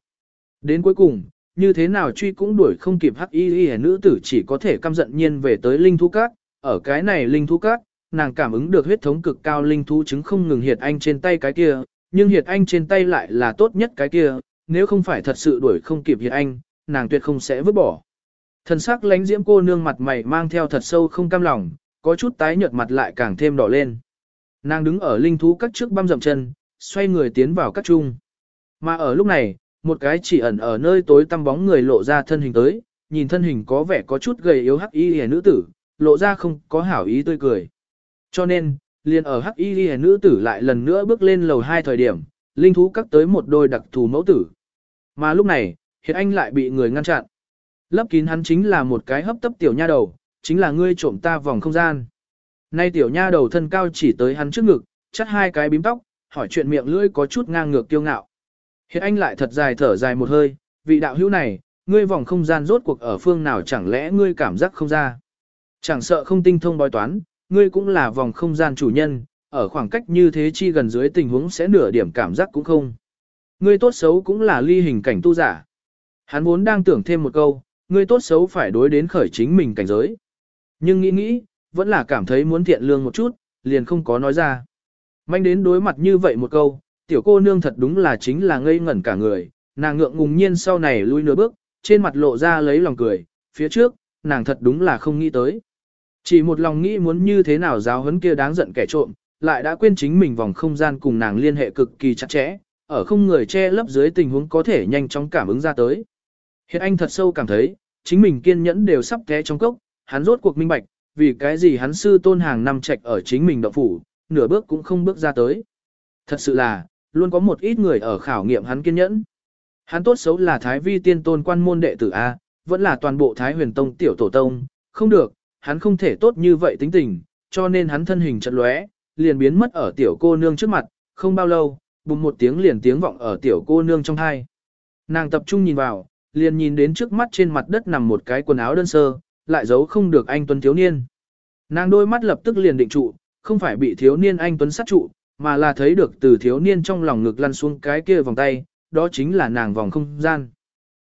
Đến cuối cùng, như thế nào truy cũng đuổi không kịp hắc y ghi nữ tử chỉ có thể căm giận nhiên về tới linh thú cát, ở cái này linh thú cát, nàng cảm ứng được huyết thống cực cao linh thú chứng không ngừng hiệt anh trên tay cái kia, nhưng hiệt anh trên tay lại là tốt nhất cái kia, nếu không phải thật sự đuổi không kịp hiệt anh, nàng tuyệt không sẽ vứt bỏ. Thần sắc lánh diễm cô nương mặt mày mang theo thật sâu không cam lòng, có chút tái nhợt mặt lại càng thêm đỏ lên. Nàng đứng ở linh thú các trước băm dậm chân, xoay người tiến vào các trung. Mà ở lúc này, một cái chỉ ẩn ở nơi tối tăm bóng người lộ ra thân hình tới, nhìn thân hình có vẻ có chút gầy yếu hắc y hề nữ tử, lộ ra không có hảo ý tươi cười. Cho nên, liền ở hắc y hề nữ tử lại lần nữa bước lên lầu hai thời điểm, linh thú cắt tới một đôi đặc thù mẫu tử. Mà lúc này, hiện anh lại bị người ngăn chặn. Lấp kín hắn chính là một cái hấp tấp tiểu nha đầu, chính là ngươi trộm ta vòng không gian. Nay tiểu nha đầu thân cao chỉ tới hắn trước ngực, chắt hai cái bím tóc, hỏi chuyện miệng lưỡi có chút ngang ngược kiêu ngạo. Hiện anh lại thật dài thở dài một hơi, vị đạo hữu này, ngươi vòng không gian rốt cuộc ở phương nào chẳng lẽ ngươi cảm giác không ra. Chẳng sợ không tinh thông bói toán, ngươi cũng là vòng không gian chủ nhân, ở khoảng cách như thế chi gần dưới tình huống sẽ nửa điểm cảm giác cũng không. Ngươi tốt xấu cũng là ly hình cảnh tu giả. Hắn vốn đang tưởng thêm một câu, ngươi tốt xấu phải đối đến khởi chính mình cảnh giới. Nhưng nghĩ nghĩ, vẫn là cảm thấy muốn thiện lương một chút, liền không có nói ra. Manh đến đối mặt như vậy một câu, tiểu cô nương thật đúng là chính là ngây ngẩn cả người, nàng ngượng ngùng nhiên sau này lui nửa bước, trên mặt lộ ra lấy lòng cười, phía trước, nàng thật đúng là không nghĩ tới. Chỉ một lòng nghĩ muốn như thế nào giáo huấn kia đáng giận kẻ trộm, lại đã quên chính mình vòng không gian cùng nàng liên hệ cực kỳ chặt chẽ, ở không người che lấp dưới tình huống có thể nhanh chóng cảm ứng ra tới. Hiện anh thật sâu cảm thấy, chính mình kiên nhẫn đều sắp té trong cốc, hắn rốt cuộc minh bạch, vì cái gì hắn sư tôn hàng năm trạch ở chính mình động phủ, nửa bước cũng không bước ra tới. Thật sự là, luôn có một ít người ở khảo nghiệm hắn kiên nhẫn. Hắn tốt xấu là Thái Vi tiên tôn quan môn đệ tử A, vẫn là toàn bộ Thái huyền tông tiểu tổ tông, không được, hắn không thể tốt như vậy tính tình, cho nên hắn thân hình chật lóe, liền biến mất ở tiểu cô nương trước mặt, không bao lâu, bùng một tiếng liền tiếng vọng ở tiểu cô nương trong hai. Nàng tập trung nhìn vào, liền nhìn đến trước mắt trên mặt đất nằm một cái quần áo đơn sơ, lại giấu không được anh Tuấn thiếu niên. Nàng đôi mắt lập tức liền định trụ, không phải bị thiếu niên anh Tuấn sát trụ, mà là thấy được từ thiếu niên trong lòng ngực lăn xuống cái kia vòng tay, đó chính là nàng vòng không gian.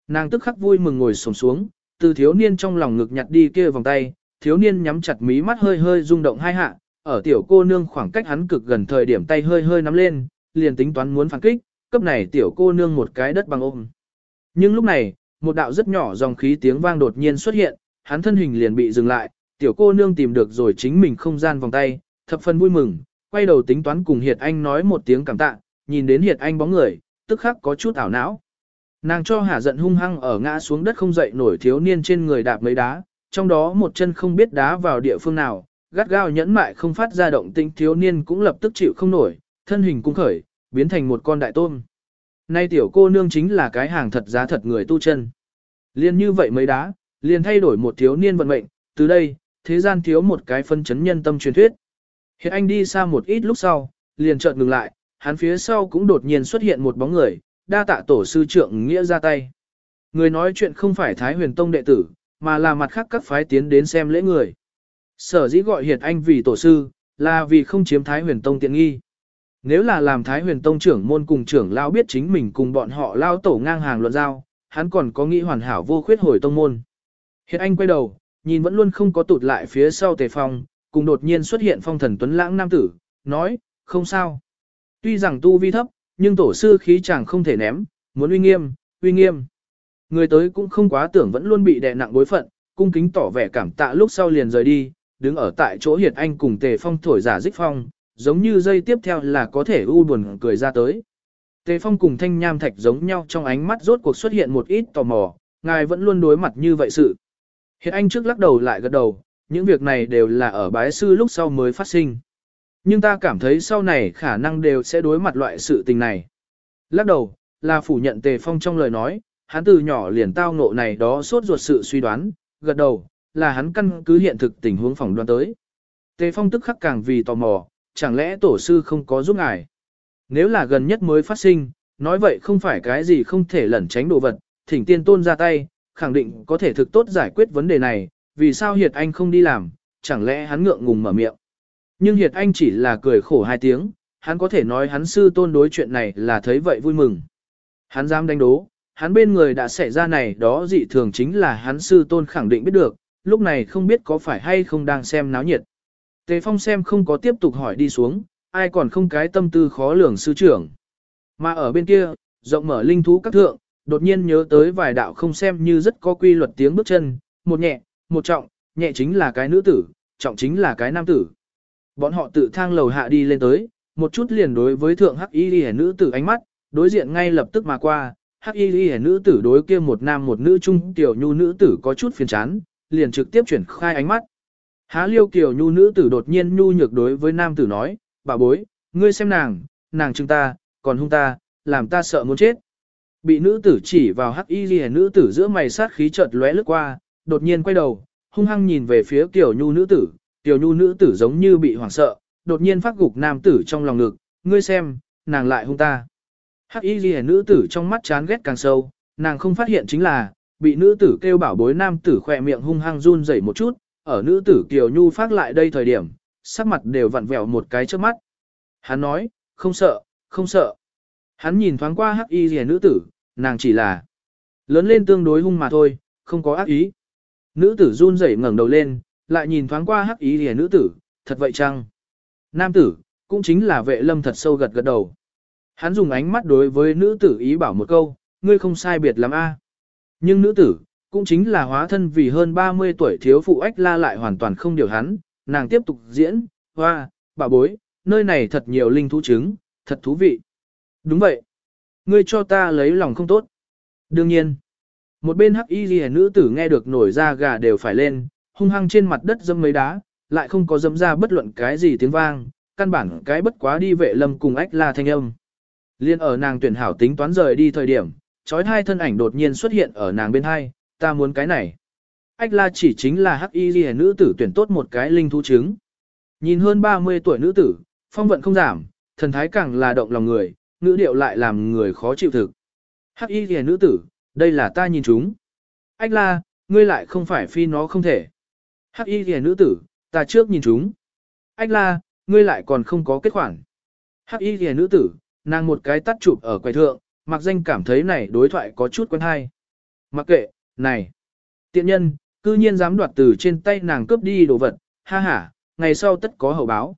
Nàng tức khắc vui mừng ngồi xổm xuống, từ thiếu niên trong lòng ngực nhặt đi kia vòng tay, thiếu niên nhắm chặt mí mắt hơi hơi rung động hai hạ, ở tiểu cô nương khoảng cách hắn cực gần thời điểm tay hơi hơi nắm lên, liền tính toán muốn phản kích, cấp này tiểu cô nương một cái đất bằng ôm. Nhưng lúc này, một đạo rất nhỏ dòng khí tiếng vang đột nhiên xuất hiện, hắn thân hình liền bị dừng lại, tiểu cô nương tìm được rồi chính mình không gian vòng tay, thập phần vui mừng, quay đầu tính toán cùng Hiệt Anh nói một tiếng cảm tạ, nhìn đến Hiệt Anh bóng người, tức khắc có chút ảo não. Nàng cho hả giận hung hăng ở ngã xuống đất không dậy nổi thiếu niên trên người đạp mấy đá, trong đó một chân không biết đá vào địa phương nào, gắt gao nhẫn mại không phát ra động tĩnh thiếu niên cũng lập tức chịu không nổi, thân hình cũng khởi, biến thành một con đại tôm. Nay tiểu cô nương chính là cái hàng thật giá thật người tu chân. Liên như vậy mấy đá, liền thay đổi một thiếu niên vận mệnh, từ đây, thế gian thiếu một cái phân chấn nhân tâm truyền thuyết. Hiện anh đi xa một ít lúc sau, liền chợt ngừng lại, hắn phía sau cũng đột nhiên xuất hiện một bóng người, đa tạ tổ sư trưởng nghĩa ra tay. Người nói chuyện không phải Thái huyền tông đệ tử, mà là mặt khác các phái tiến đến xem lễ người. Sở dĩ gọi Hiệt Anh vì tổ sư, là vì không chiếm Thái huyền tông tiện nghi. Nếu là làm Thái huyền tông trưởng môn cùng trưởng lao biết chính mình cùng bọn họ lao tổ ngang hàng luận giao, hắn còn có nghĩ hoàn hảo vô khuyết hồi tông môn. Hiệt Anh quay đầu, nhìn vẫn luôn không có tụt lại phía sau tề phong, cùng đột nhiên xuất hiện phong thần tuấn lãng nam tử, nói, không sao. Tuy rằng tu vi thấp, nhưng tổ sư khí chàng không thể ném, muốn uy nghiêm, uy nghiêm. Người tới cũng không quá tưởng vẫn luôn bị đè nặng bối phận, cung kính tỏ vẻ cảm tạ lúc sau liền rời đi, đứng ở tại chỗ Hiệt Anh cùng Tề Phong thổi giả dích phong, giống như dây tiếp theo là có thể u buồn cười ra tới. Tề Phong cùng Thanh Nham Thạch giống nhau trong ánh mắt rốt cuộc xuất hiện một ít tò mò, ngài vẫn luôn đối mặt như vậy sự. Hiệt Anh trước lắc đầu lại gật đầu, những việc này đều là ở bái sư lúc sau mới phát sinh. Nhưng ta cảm thấy sau này khả năng đều sẽ đối mặt loại sự tình này. Lắc đầu, là phủ nhận Tề Phong trong lời nói, hắn từ nhỏ liền tao ngộ này đó sốt ruột sự suy đoán, gật đầu, là hắn căn cứ hiện thực tình huống phỏng đoán tới. Tề Phong tức khắc càng vì tò mò, chẳng lẽ tổ sư không có giúp ngài? Nếu là gần nhất mới phát sinh, nói vậy không phải cái gì không thể lẩn tránh đồ vật, thỉnh tiên tôn ra tay, khẳng định có thể thực tốt giải quyết vấn đề này, vì sao Hiệt Anh không đi làm, chẳng lẽ hắn ngượng ngùng mở miệng. Nhưng Hiệt Anh chỉ là cười khổ hai tiếng, hắn có thể nói hắn sư tôn đối chuyện này là thấy vậy vui mừng. Hắn dám đánh đố, hắn bên người đã xảy ra này đó dị thường chính là hắn sư tôn khẳng định biết được, lúc này không biết có phải hay không đang xem náo nhiệt. Tề Phong xem không có tiếp tục hỏi đi xuống, ai còn không cái tâm tư khó lường sư trưởng. Mà ở bên kia, rộng mở linh thú các thượng, đột nhiên nhớ tới vài đạo không xem như rất có quy luật tiếng bước chân, một nhẹ, một trọng, nhẹ chính là cái nữ tử, trọng chính là cái nam tử. Bọn họ tự thang lầu hạ đi lên tới, một chút liền đối với thượng hắc y ghi nữ tử ánh mắt, đối diện ngay lập tức mà qua, hắc y ghi nữ tử đối kia một nam một nữ trung tiểu nhu nữ tử có chút phiền chán, liền trực tiếp chuyển khai ánh mắt. Há liêu kiều nhu nữ tử đột nhiên nhu nhược đối với nam tử nói, bà bối, ngươi xem nàng, nàng chừng ta, còn hung ta, làm ta sợ muốn chết. Bị nữ tử chỉ vào hắc y ghi nữ tử giữa mày sát khí chợt lóe lướt qua, đột nhiên quay đầu, hung hăng nhìn về phía tiểu nhu nữ tử, tiểu nhu nữ tử giống như bị hoảng sợ, đột nhiên phát gục nam tử trong lòng ngực, ngươi xem, nàng lại hung ta. Hắc y ghi nữ tử trong mắt chán ghét càng sâu, nàng không phát hiện chính là, bị nữ tử kêu bảo bối nam tử khỏe miệng hung hăng run rẩy một chút, ở nữ tử Kiều Nhu phát lại đây thời điểm, sắc mặt đều vặn vẹo một cái trước mắt. Hắn nói, không sợ, không sợ. Hắn nhìn thoáng qua hắc y ghi nữ tử, nàng chỉ là lớn lên tương đối hung mà thôi, không có ác ý. Nữ tử run rẩy ngẩng đầu lên, lại nhìn thoáng qua hắc ý rìa nữ tử, thật vậy chăng? Nam tử, cũng chính là vệ lâm thật sâu gật gật đầu. Hắn dùng ánh mắt đối với nữ tử ý bảo một câu, ngươi không sai biệt lắm a. Nhưng nữ tử, cũng chính là hóa thân vì hơn 30 tuổi thiếu phụ ách la lại hoàn toàn không điều hắn, nàng tiếp tục diễn, hoa, bà bối, nơi này thật nhiều linh thú trứng, thật thú vị. Đúng vậy. Ngươi cho ta lấy lòng không tốt. Đương nhiên. Một bên hắc y ghi nữ tử nghe được nổi ra gà đều phải lên, hung hăng trên mặt đất dâm mấy đá, lại không có dâm ra bất luận cái gì tiếng vang, căn bản cái bất quá đi vệ lâm cùng ách la thanh âm. Liên ở nàng tuyển hảo tính toán rời đi thời điểm, trói hai thân ảnh đột nhiên xuất hiện ở nàng bên hai, ta muốn cái này. Ách la chỉ chính là hắc y ghi nữ tử tuyển tốt một cái linh thú trứng. Nhìn hơn 30 tuổi nữ tử, phong vận không giảm, thần thái càng là động lòng người, ngữ điệu lại làm người khó chịu thực. Hắc y ghi nữ tử, đây là ta nhìn chúng. Ách la, ngươi lại không phải phi nó không thể. Hắc y ghi nữ tử, ta trước nhìn chúng. Ách la, ngươi lại còn không có kết khoản. Hắc y ghi nữ tử, nàng một cái tắt chụp ở quầy thượng, mặc danh cảm thấy này đối thoại có chút quen hay. Mặc kệ, này, tiện nhân, cư nhiên dám đoạt từ trên tay nàng cướp đi đồ vật, ha ha, ngày sau tất có hậu báo.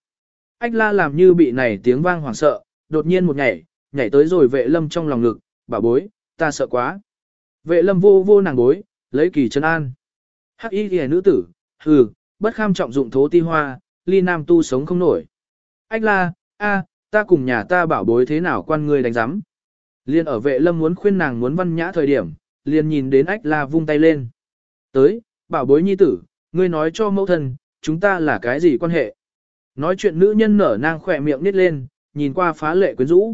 Ách la làm như bị này tiếng vang hoảng sợ, đột nhiên một nhảy, nhảy tới rồi vệ lâm trong lòng ngực, bà bối, ta sợ quá. Vệ lâm vô vô nàng bối, lấy kỳ chân an. Hắc y ghi nữ tử, hừ, bất kham trọng dụng thố ti hoa, ly nam tu sống không nổi. Ách la, a, ta cùng nhà ta bảo bối thế nào quan ngươi đánh giám. Liên ở vệ lâm muốn khuyên nàng muốn văn nhã thời điểm, liền nhìn đến ách la vung tay lên. Tới, bảo bối nhi tử, ngươi nói cho mẫu thân, chúng ta là cái gì quan hệ. Nói chuyện nữ nhân nở nang khỏe miệng nít lên, nhìn qua phá lệ quyến rũ.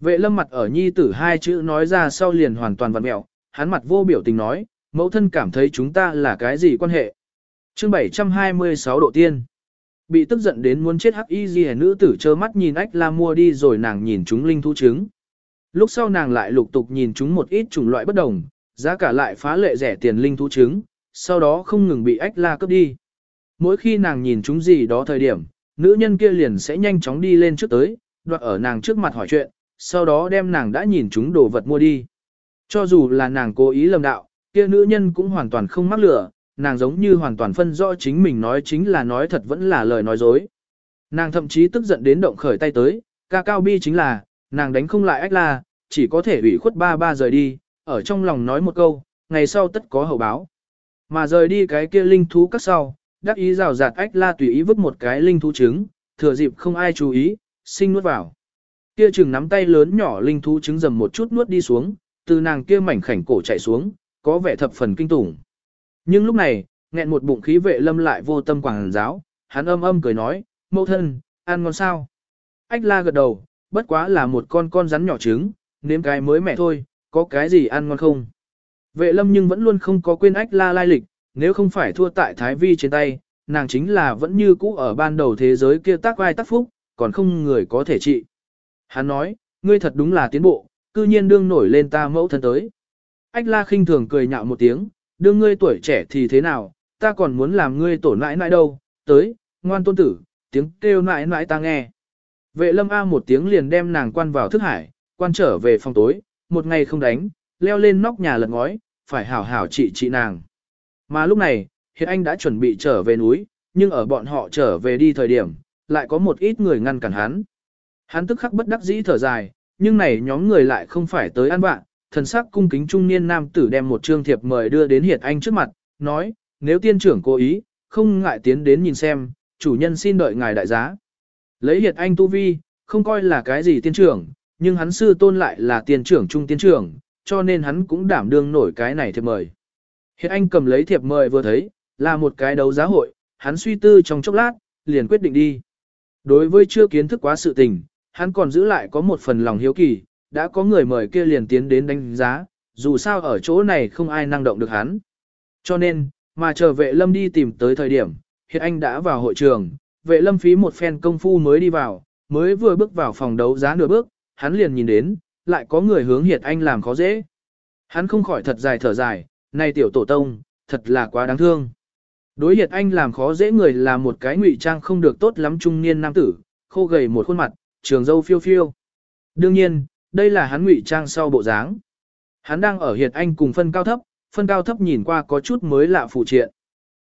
Vệ lâm mặt ở nhi tử hai chữ nói ra sau liền hoàn toàn vặn mẹo, hắn mặt vô biểu tình nói, mẫu thân cảm thấy chúng ta là cái gì quan hệ. chương 726 độ tiên. Bị tức giận đến muốn chết hắc y gì nữ tử trơ mắt nhìn ách la mua đi rồi nàng nhìn chúng linh thu trứng. Lúc sau nàng lại lục tục nhìn chúng một ít chủng loại bất đồng, giá cả lại phá lệ rẻ tiền linh thu trứng, sau đó không ngừng bị ách la cướp đi. Mỗi khi nàng nhìn chúng gì đó thời điểm, nữ nhân kia liền sẽ nhanh chóng đi lên trước tới, đoạt ở nàng trước mặt hỏi chuyện, sau đó đem nàng đã nhìn chúng đồ vật mua đi. Cho dù là nàng cố ý lầm đạo, kia nữ nhân cũng hoàn toàn không mắc lửa, nàng giống như hoàn toàn phân rõ chính mình nói chính là nói thật vẫn là lời nói dối. Nàng thậm chí tức giận đến động khởi tay tới, ca cao bi chính là, nàng đánh không lại ách la, chỉ có thể ủy khuất ba ba rời đi, ở trong lòng nói một câu, ngày sau tất có hậu báo. Mà rời đi cái kia linh thú cắt sau, đắc ý rào rạt ách la tùy ý vứt một cái linh thú trứng, thừa dịp không ai chú ý, sinh nuốt vào. Kia chừng nắm tay lớn nhỏ linh thú trứng dầm một chút nuốt đi xuống, từ nàng kia mảnh khảnh cổ chạy xuống, có vẻ thập phần kinh tủng. Nhưng lúc này, nghẹn một bụng khí vệ lâm lại vô tâm quảng giáo, hắn âm âm cười nói, mẫu thân, ăn ngon sao? Ách la gật đầu, bất quá là một con con rắn nhỏ trứng, nếm cái mới mẹ thôi, có cái gì ăn ngon không? Vệ lâm nhưng vẫn luôn không có quên ách la lai lịch, nếu không phải thua tại Thái Vi trên tay, nàng chính là vẫn như cũ ở ban đầu thế giới kia tác vai tác phúc, còn không người có thể trị. Hắn nói, ngươi thật đúng là tiến bộ, cư nhiên đương nổi lên ta mẫu thân tới. Ách la khinh thường cười nhạo một tiếng, đương ngươi tuổi trẻ thì thế nào, ta còn muốn làm ngươi tổ nãi nãi đâu, tới, ngoan tôn tử, tiếng kêu nãi nãi ta nghe. Vệ lâm A một tiếng liền đem nàng quan vào thức hải, quan trở về phòng tối, một ngày không đánh, leo lên nóc nhà lật ngói, phải hảo hảo trị trị nàng. Mà lúc này, hiện anh đã chuẩn bị trở về núi, nhưng ở bọn họ trở về đi thời điểm, lại có một ít người ngăn cản hắn. Hắn tức khắc bất đắc dĩ thở dài, nhưng này nhóm người lại không phải tới ăn bạn, thần sắc cung kính trung niên nam tử đem một trương thiệp mời đưa đến Hiệt Anh trước mặt, nói, nếu tiên trưởng cố ý, không ngại tiến đến nhìn xem, chủ nhân xin đợi ngài đại giá. Lấy Hiệt Anh tu vi, không coi là cái gì tiên trưởng, nhưng hắn sư tôn lại là tiên trưởng trung tiên trưởng, cho nên hắn cũng đảm đương nổi cái này thiệp mời. Hiệt Anh cầm lấy thiệp mời vừa thấy, là một cái đấu giá hội, hắn suy tư trong chốc lát, liền quyết định đi. Đối với chưa kiến thức quá sự tình, hắn còn giữ lại có một phần lòng hiếu kỳ, đã có người mời kia liền tiến đến đánh giá, dù sao ở chỗ này không ai năng động được hắn. Cho nên, mà chờ vệ lâm đi tìm tới thời điểm, hiện anh đã vào hội trường, vệ lâm phí một phen công phu mới đi vào, mới vừa bước vào phòng đấu giá nửa bước, hắn liền nhìn đến, lại có người hướng hiệt anh làm khó dễ. Hắn không khỏi thật dài thở dài, này tiểu tổ tông, thật là quá đáng thương. Đối hiệt anh làm khó dễ người là một cái ngụy trang không được tốt lắm trung niên nam tử, khô gầy một khuôn mặt, trường dâu phiêu phiêu. Đương nhiên, đây là hắn ngụy trang sau bộ dáng. Hắn đang ở hiệt anh cùng phân cao thấp, phân cao thấp nhìn qua có chút mới lạ phụ triện.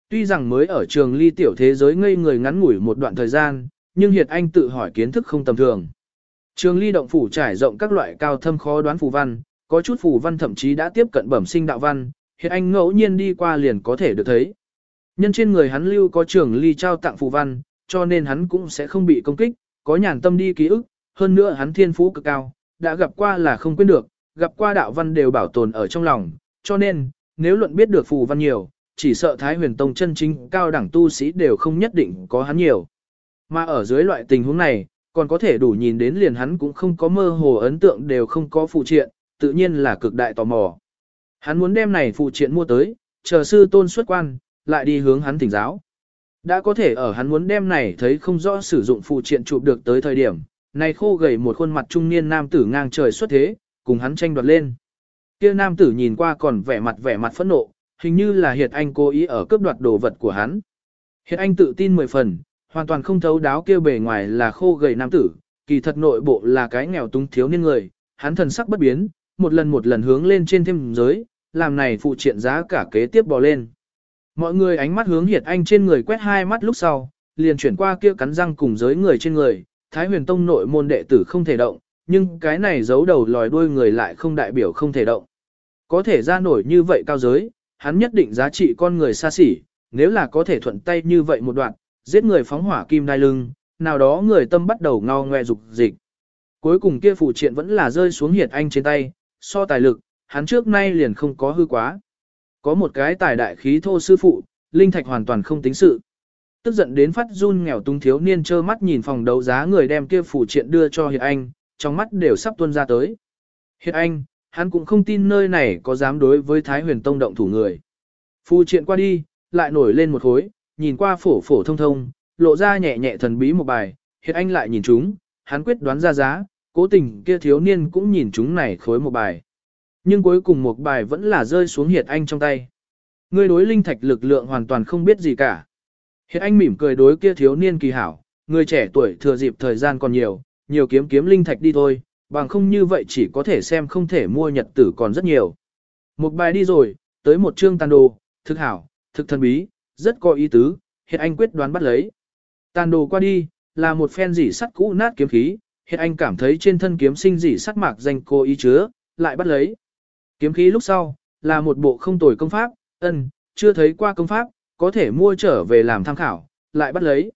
Tuy rằng mới ở trường ly tiểu thế giới ngây người ngắn ngủi một đoạn thời gian, nhưng hiệt anh tự hỏi kiến thức không tầm thường. Trường ly động phủ trải rộng các loại cao thâm khó đoán phù văn, có chút phù văn thậm chí đã tiếp cận bẩm sinh đạo văn, hiệt anh ngẫu nhiên đi qua liền có thể được thấy. Nhân trên người hắn lưu có trường ly trao tặng phù văn, cho nên hắn cũng sẽ không bị công kích, có nhàn tâm đi ký ức, hơn nữa hắn thiên phú cực cao, đã gặp qua là không quên được, gặp qua đạo văn đều bảo tồn ở trong lòng, cho nên, nếu luận biết được phù văn nhiều, chỉ sợ Thái huyền tông chân chính cao đẳng tu sĩ đều không nhất định có hắn nhiều. Mà ở dưới loại tình huống này, còn có thể đủ nhìn đến liền hắn cũng không có mơ hồ ấn tượng đều không có phụ triện, tự nhiên là cực đại tò mò. Hắn muốn đem này phụ triện mua tới, chờ sư tôn xuất quan, lại đi hướng hắn thỉnh giáo. Đã có thể ở hắn muốn đem này thấy không rõ sử dụng phụ triện chụp được tới thời điểm, này khô gầy một khuôn mặt trung niên nam tử ngang trời xuất thế, cùng hắn tranh đoạt lên. Kia nam tử nhìn qua còn vẻ mặt vẻ mặt phẫn nộ, hình như là Hiệt Anh cố ý ở cướp đoạt đồ vật của hắn. Hiệt Anh tự tin mười phần, hoàn toàn không thấu đáo kia bề ngoài là khô gầy nam tử, kỳ thật nội bộ là cái nghèo túng thiếu niên người, hắn thần sắc bất biến, một lần một lần hướng lên trên thêm giới, làm này phụ triện giá cả kế tiếp bò lên. Mọi người ánh mắt hướng Hiệt Anh trên người quét hai mắt lúc sau, liền chuyển qua kia cắn răng cùng giới người trên người, Thái huyền tông nội môn đệ tử không thể động, nhưng cái này giấu đầu lòi đuôi người lại không đại biểu không thể động. Có thể ra nổi như vậy cao giới, hắn nhất định giá trị con người xa xỉ, nếu là có thể thuận tay như vậy một đoạn, giết người phóng hỏa kim đai lưng, nào đó người tâm bắt đầu ngao ngoe dục dịch. Cuối cùng kia phụ triện vẫn là rơi xuống hiệt anh trên tay, so tài lực, hắn trước nay liền không có hư quá. Có một cái tài đại khí thô sư phụ, linh thạch hoàn toàn không tính sự. Tức giận đến phát run nghèo tung thiếu niên trơ mắt nhìn phòng đấu giá người đem kia phủ triện đưa cho Hiệt Anh, trong mắt đều sắp tuôn ra tới. Hiệt Anh, hắn cũng không tin nơi này có dám đối với Thái huyền tông động thủ người. Phù triện qua đi, lại nổi lên một khối, nhìn qua phổ phổ thông thông, lộ ra nhẹ nhẹ thần bí một bài, Hiệt Anh lại nhìn chúng, hắn quyết đoán ra giá, cố tình kia thiếu niên cũng nhìn chúng này khối một bài. Nhưng cuối cùng một bài vẫn là rơi xuống Hiệt Anh trong tay. Người đối linh thạch lực lượng hoàn toàn không biết gì cả. hiệt anh mỉm cười đối kia thiếu niên kỳ hảo, người trẻ tuổi thừa dịp thời gian còn nhiều, nhiều kiếm kiếm linh thạch đi thôi, bằng không như vậy chỉ có thể xem không thể mua nhật tử còn rất nhiều. Một bài đi rồi, tới một chương tàn đồ, thực hảo, thực thần bí, rất có ý tứ, hiệt anh quyết đoán bắt lấy. Tàn đồ qua đi, là một phen dỉ sắt cũ nát kiếm khí, hiệt anh cảm thấy trên thân kiếm sinh dỉ sắt mạc danh cô ý chứa, lại bắt lấy. Kiếm khí lúc sau, là một bộ không tồi công pháp, ân, chưa thấy qua công pháp, có thể mua trở về làm tham khảo, lại bắt lấy.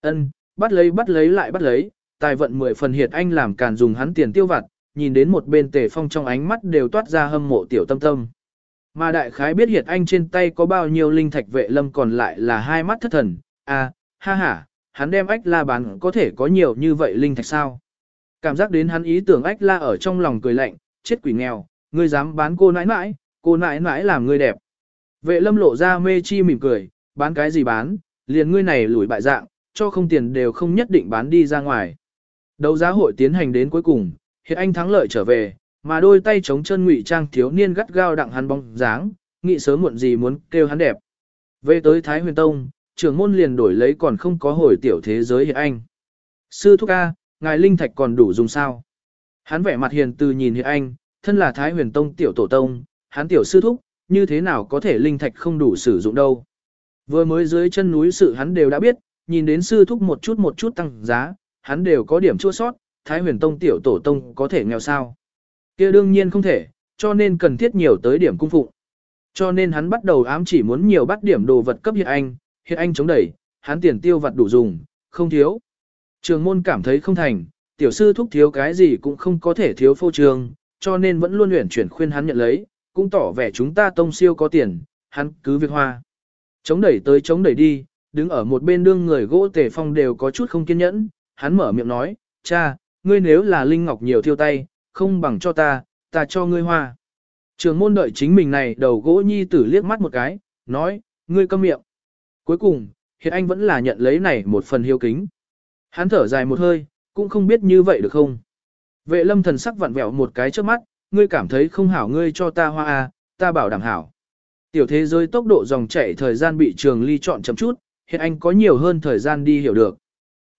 Ân, bắt lấy bắt lấy lại bắt lấy, tài vận mười phần hiệt anh làm càn dùng hắn tiền tiêu vặt, nhìn đến một bên tề phong trong ánh mắt đều toát ra hâm mộ tiểu tâm tâm. Mà đại khái biết hiệt anh trên tay có bao nhiêu linh thạch vệ lâm còn lại là hai mắt thất thần, à, ha ha, hắn đem ách la bán có thể có nhiều như vậy linh thạch sao. Cảm giác đến hắn ý tưởng ách la ở trong lòng cười lạnh, chết quỷ nghèo, ngươi dám bán cô nãi nãi, cô nãi nãi làm ngươi đẹp. Vệ lâm lộ ra mê chi mỉm cười, bán cái gì bán, liền ngươi này lủi bại dạng, cho không tiền đều không nhất định bán đi ra ngoài. Đấu giá hội tiến hành đến cuối cùng, hiện anh thắng lợi trở về, mà đôi tay chống chân ngụy trang thiếu niên gắt gao đặng hắn bóng dáng, nghĩ sớm muộn gì muốn kêu hắn đẹp. Về tới Thái Huyền Tông, trưởng môn liền đổi lấy còn không có hồi tiểu thế giới hiện anh. Sư thúc A, ngài linh thạch còn đủ dùng sao? Hắn vẻ mặt hiền từ nhìn hiện anh, thân là Thái Huyền Tông tiểu tổ tông, hắn tiểu sư thúc, như thế nào có thể linh thạch không đủ sử dụng đâu. Vừa mới dưới chân núi sự hắn đều đã biết, nhìn đến sư thúc một chút một chút tăng giá, hắn đều có điểm chua sót, Thái Huyền Tông tiểu tổ tông có thể nghèo sao? kia đương nhiên không thể, cho nên cần thiết nhiều tới điểm cung phụng. Cho nên hắn bắt đầu ám chỉ muốn nhiều bắt điểm đồ vật cấp hiện anh, hiện anh chống đẩy, hắn tiền tiêu vật đủ dùng, không thiếu. Trường môn cảm thấy không thành, tiểu sư thúc thiếu cái gì cũng không có thể thiếu phô trường, cho nên vẫn luôn luyện chuyển khuyên hắn nhận lấy, cũng tỏ vẻ chúng ta tông siêu có tiền, hắn cứ việc hoa. Chống đẩy tới chống đẩy đi, đứng ở một bên đương người gỗ tề phong đều có chút không kiên nhẫn, hắn mở miệng nói, cha, ngươi nếu là linh ngọc nhiều thiêu tay, không bằng cho ta, ta cho ngươi hoa. Trường môn đợi chính mình này đầu gỗ nhi tử liếc mắt một cái, nói, ngươi câm miệng. Cuối cùng, hiện anh vẫn là nhận lấy này một phần hiếu kính. Hắn thở dài một hơi, cũng không biết như vậy được không. Vệ lâm thần sắc vặn vẹo một cái trước mắt, ngươi cảm thấy không hảo ngươi cho ta hoa à, ta bảo đảm hảo. Tiểu thế giới tốc độ dòng chảy thời gian bị trường ly chọn chậm chút, hiện anh có nhiều hơn thời gian đi hiểu được.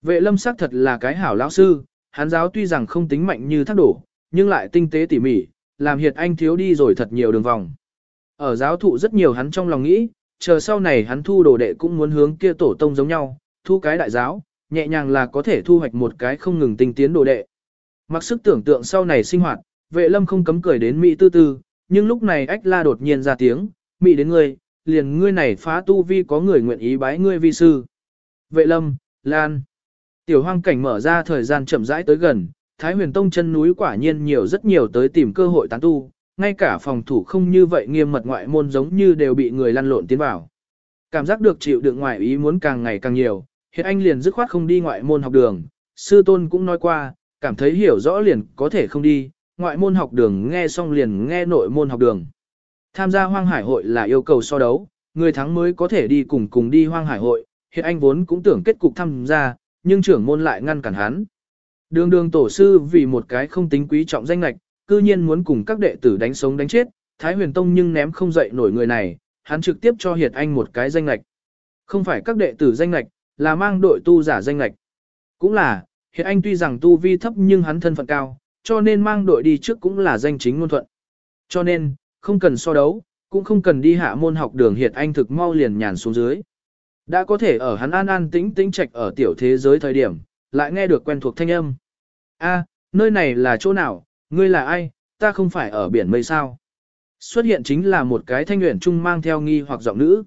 Vệ lâm sắc thật là cái hảo lão sư, hắn giáo tuy rằng không tính mạnh như thác đổ, nhưng lại tinh tế tỉ mỉ, làm hiệt anh thiếu đi rồi thật nhiều đường vòng. Ở giáo thụ rất nhiều hắn trong lòng nghĩ, chờ sau này hắn thu đồ đệ cũng muốn hướng kia tổ tông giống nhau, thu cái đại giáo, nhẹ nhàng là có thể thu hoạch một cái không ngừng tinh tiến đồ đệ. Mặc sức tưởng tượng sau này sinh hoạt, vệ lâm không cấm cười đến Mỹ tư tư, nhưng lúc này ách la đột nhiên ra tiếng, Mỹ đến ngươi, liền ngươi này phá tu vi có người nguyện ý bái ngươi vi sư. Vệ lâm, Lan. Tiểu hoang cảnh mở ra thời gian chậm rãi tới gần, Thái huyền tông chân núi quả nhiên nhiều rất nhiều tới tìm cơ hội tán tu, ngay cả phòng thủ không như vậy nghiêm mật ngoại môn giống như đều bị người lăn lộn tiến vào. Cảm giác được chịu đựng ngoại ý muốn càng ngày càng nhiều, hiện anh liền dứt khoát không đi ngoại môn học đường, sư tôn cũng nói qua, cảm thấy hiểu rõ liền có thể không đi, ngoại môn học đường nghe xong liền nghe nội môn học đường. Tham gia hoang hải hội là yêu cầu so đấu, người thắng mới có thể đi cùng cùng đi hoang hải hội, hiện anh vốn cũng tưởng kết cục tham gia, nhưng trưởng môn lại ngăn cản hắn. Đường đường tổ sư vì một cái không tính quý trọng danh lạch, cư nhiên muốn cùng các đệ tử đánh sống đánh chết, Thái huyền tông nhưng ném không dậy nổi người này, hắn trực tiếp cho Hiệt Anh một cái danh lạch. Không phải các đệ tử danh lạch, là mang đội tu giả danh lạch. Cũng là, hiện Anh tuy rằng tu vi thấp nhưng hắn thân phận cao, cho nên mang đội đi trước cũng là danh chính ngôn thuận. Cho nên, không cần so đấu, cũng không cần đi hạ môn học đường hiện Anh thực mau liền nhàn xuống dưới. Đã có thể ở hắn an an tĩnh tĩnh trạch ở tiểu thế giới thời điểm, lại nghe được quen thuộc thanh âm. A, nơi này là chỗ nào, ngươi là ai, ta không phải ở biển mây sao. Xuất hiện chính là một cái thanh nguyện trung mang theo nghi hoặc giọng nữ.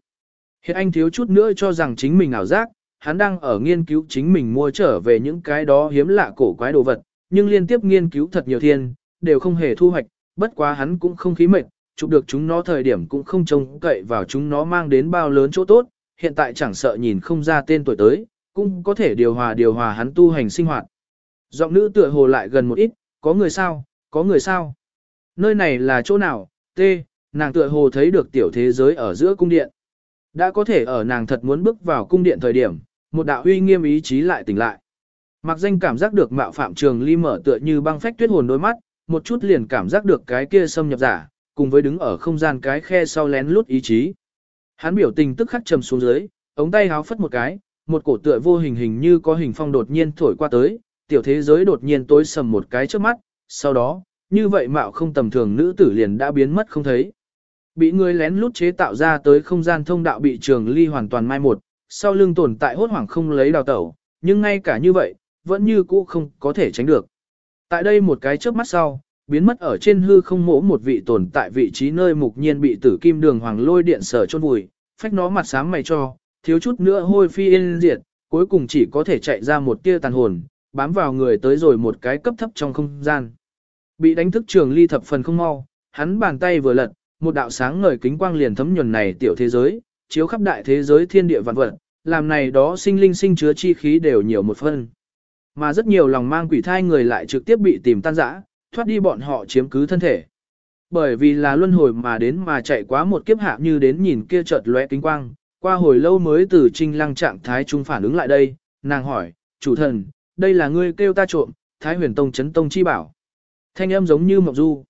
Hiện anh thiếu chút nữa cho rằng chính mình ảo giác, hắn đang ở nghiên cứu chính mình mua trở về những cái đó hiếm lạ cổ quái đồ vật, nhưng liên tiếp nghiên cứu thật nhiều thiên, đều không hề thu hoạch, bất quá hắn cũng không khí mệt, chụp được chúng nó thời điểm cũng không trông cậy vào chúng nó mang đến bao lớn chỗ tốt, hiện tại chẳng sợ nhìn không ra tên tuổi tới, cũng có thể điều hòa điều hòa hắn tu hành sinh hoạt. Giọng nữ tựa hồ lại gần một ít, có người sao, có người sao. Nơi này là chỗ nào, T, nàng tựa hồ thấy được tiểu thế giới ở giữa cung điện. Đã có thể ở nàng thật muốn bước vào cung điện thời điểm, một đạo uy nghiêm ý chí lại tỉnh lại. Mặc danh cảm giác được mạo phạm trường ly mở tựa như băng phách tuyết hồn đôi mắt, một chút liền cảm giác được cái kia xâm nhập giả, cùng với đứng ở không gian cái khe sau lén lút ý chí. Hắn biểu tình tức khắc trầm xuống dưới, ống tay háo phất một cái, một cổ tựa vô hình hình như có hình phong đột nhiên thổi qua tới, tiểu thế giới đột nhiên tối sầm một cái trước mắt, sau đó, như vậy mạo không tầm thường nữ tử liền đã biến mất không thấy. Bị người lén lút chế tạo ra tới không gian thông đạo bị trường ly hoàn toàn mai một, sau lưng tồn tại hốt hoảng không lấy đào tẩu, nhưng ngay cả như vậy, vẫn như cũ không có thể tránh được. Tại đây một cái chớp mắt sau, biến mất ở trên hư không mỗ một vị tồn tại vị trí nơi mục nhiên bị tử kim đường hoàng lôi điện sở chôn vùi, phách nó mặt sáng mày cho, thiếu chút nữa hôi phi yên diệt, cuối cùng chỉ có thể chạy ra một tia tàn hồn, bám vào người tới rồi một cái cấp thấp trong không gian. Bị đánh thức trường ly thập phần không mau, hắn bàn tay vừa lật, một đạo sáng ngời kính quang liền thấm nhuần này tiểu thế giới, chiếu khắp đại thế giới thiên địa vạn vật, làm này đó sinh linh sinh chứa chi khí đều nhiều một phân. Mà rất nhiều lòng mang quỷ thai người lại trực tiếp bị tìm tan rã, thoát đi bọn họ chiếm cứ thân thể. Bởi vì là luân hồi mà đến mà chạy quá một kiếp hạ như đến nhìn kia chợt lóe kính quang, qua hồi lâu mới từ trinh lăng trạng thái trung phản ứng lại đây, nàng hỏi, chủ thần, đây là ngươi kêu ta trộm, Thái huyền tông chấn tông chi bảo. Thanh âm giống như mộng du.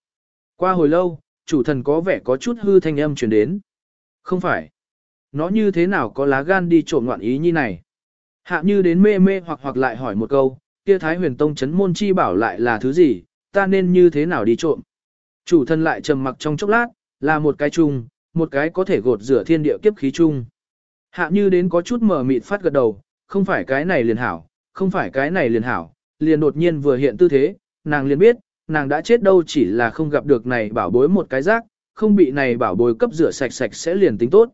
Qua hồi lâu, chủ thần có vẻ có chút hư thanh âm truyền đến. Không phải. Nó như thế nào có lá gan đi trộm ngoạn ý như này? Hạ như đến mê mê hoặc hoặc lại hỏi một câu, kia Thái huyền tông chấn môn chi bảo lại là thứ gì, ta nên như thế nào đi trộm? Chủ thần lại trầm mặc trong chốc lát, là một cái chung, một cái có thể gột rửa thiên địa kiếp khí chung. Hạ như đến có chút mở mịt phát gật đầu, không phải cái này liền hảo, không phải cái này liền hảo, liền đột nhiên vừa hiện tư thế, nàng liền biết, nàng đã chết đâu chỉ là không gặp được này bảo bối một cái rác, không bị này bảo bối cấp rửa sạch sạch sẽ liền tính tốt.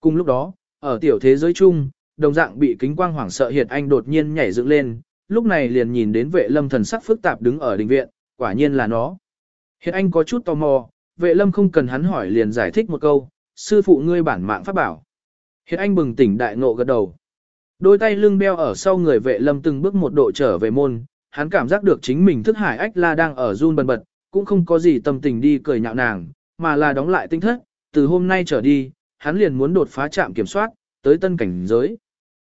Cùng lúc đó, ở tiểu thế giới chung, đồng dạng bị kính quang hoảng sợ hiệt anh đột nhiên nhảy dựng lên, lúc này liền nhìn đến vệ lâm thần sắc phức tạp đứng ở đình viện, quả nhiên là nó. Hiệt anh có chút tò mò, vệ lâm không cần hắn hỏi liền giải thích một câu, sư phụ ngươi bản mạng pháp bảo. Hiệt anh bừng tỉnh đại ngộ gật đầu. Đôi tay lưng beo ở sau người vệ lâm từng bước một độ trở về môn, hắn cảm giác được chính mình thức hải ách la đang ở run bần bật, cũng không có gì tâm tình đi cười nhạo nàng, mà là đóng lại tinh thất, từ hôm nay trở đi, hắn liền muốn đột phá trạm kiểm soát, tới tân cảnh giới.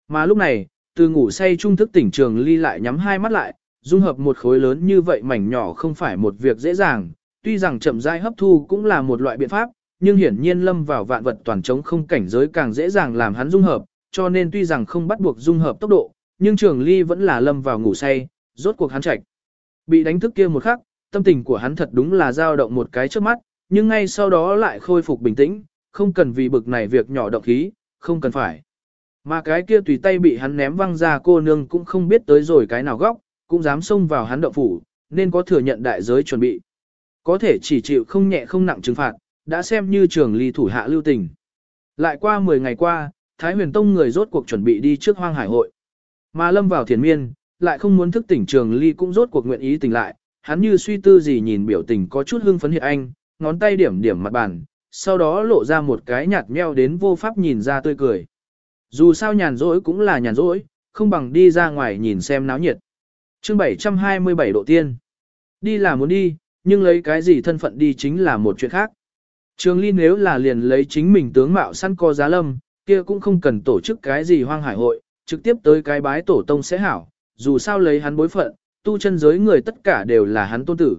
Mà lúc này, từ ngủ say trung thức tỉnh trường ly lại nhắm hai mắt lại, dung hợp một khối lớn như vậy mảnh nhỏ không phải một việc dễ dàng, tuy rằng chậm rãi hấp thu cũng là một loại biện pháp, nhưng hiển nhiên lâm vào vạn vật toàn trống không cảnh giới càng dễ dàng làm hắn dung hợp, cho nên tuy rằng không bắt buộc dung hợp tốc độ, nhưng trường ly vẫn là lâm vào ngủ say, rốt cuộc hắn chạch. Bị đánh thức kia một khắc, tâm tình của hắn thật đúng là dao động một cái trước mắt, nhưng ngay sau đó lại khôi phục bình tĩnh, không cần vì bực này việc nhỏ động khí, không cần phải. Mà cái kia tùy tay bị hắn ném văng ra cô nương cũng không biết tới rồi cái nào góc, cũng dám xông vào hắn động phủ, nên có thừa nhận đại giới chuẩn bị. Có thể chỉ chịu không nhẹ không nặng trừng phạt, đã xem như trường ly thủ hạ lưu tình. Lại qua 10 ngày qua, Thái huyền tông người rốt cuộc chuẩn bị đi trước hoang hải hội. Mà lâm vào thiền miên, lại không muốn thức tỉnh trường ly cũng rốt cuộc nguyện ý tỉnh lại, hắn như suy tư gì nhìn biểu tình có chút hưng phấn hiện anh, ngón tay điểm điểm mặt bàn, sau đó lộ ra một cái nhạt meo đến vô pháp nhìn ra tươi cười. Dù sao nhàn rỗi cũng là nhàn rỗi, không bằng đi ra ngoài nhìn xem náo nhiệt. Chương 727 độ tiên. Đi là muốn đi, nhưng lấy cái gì thân phận đi chính là một chuyện khác. Trường Ly nếu là liền lấy chính mình tướng mạo săn co giá lâm, kia cũng không cần tổ chức cái gì hoang hải hội, trực tiếp tới cái bái tổ tông sẽ hảo, dù sao lấy hắn bối phận, tu chân giới người tất cả đều là hắn tôn tử.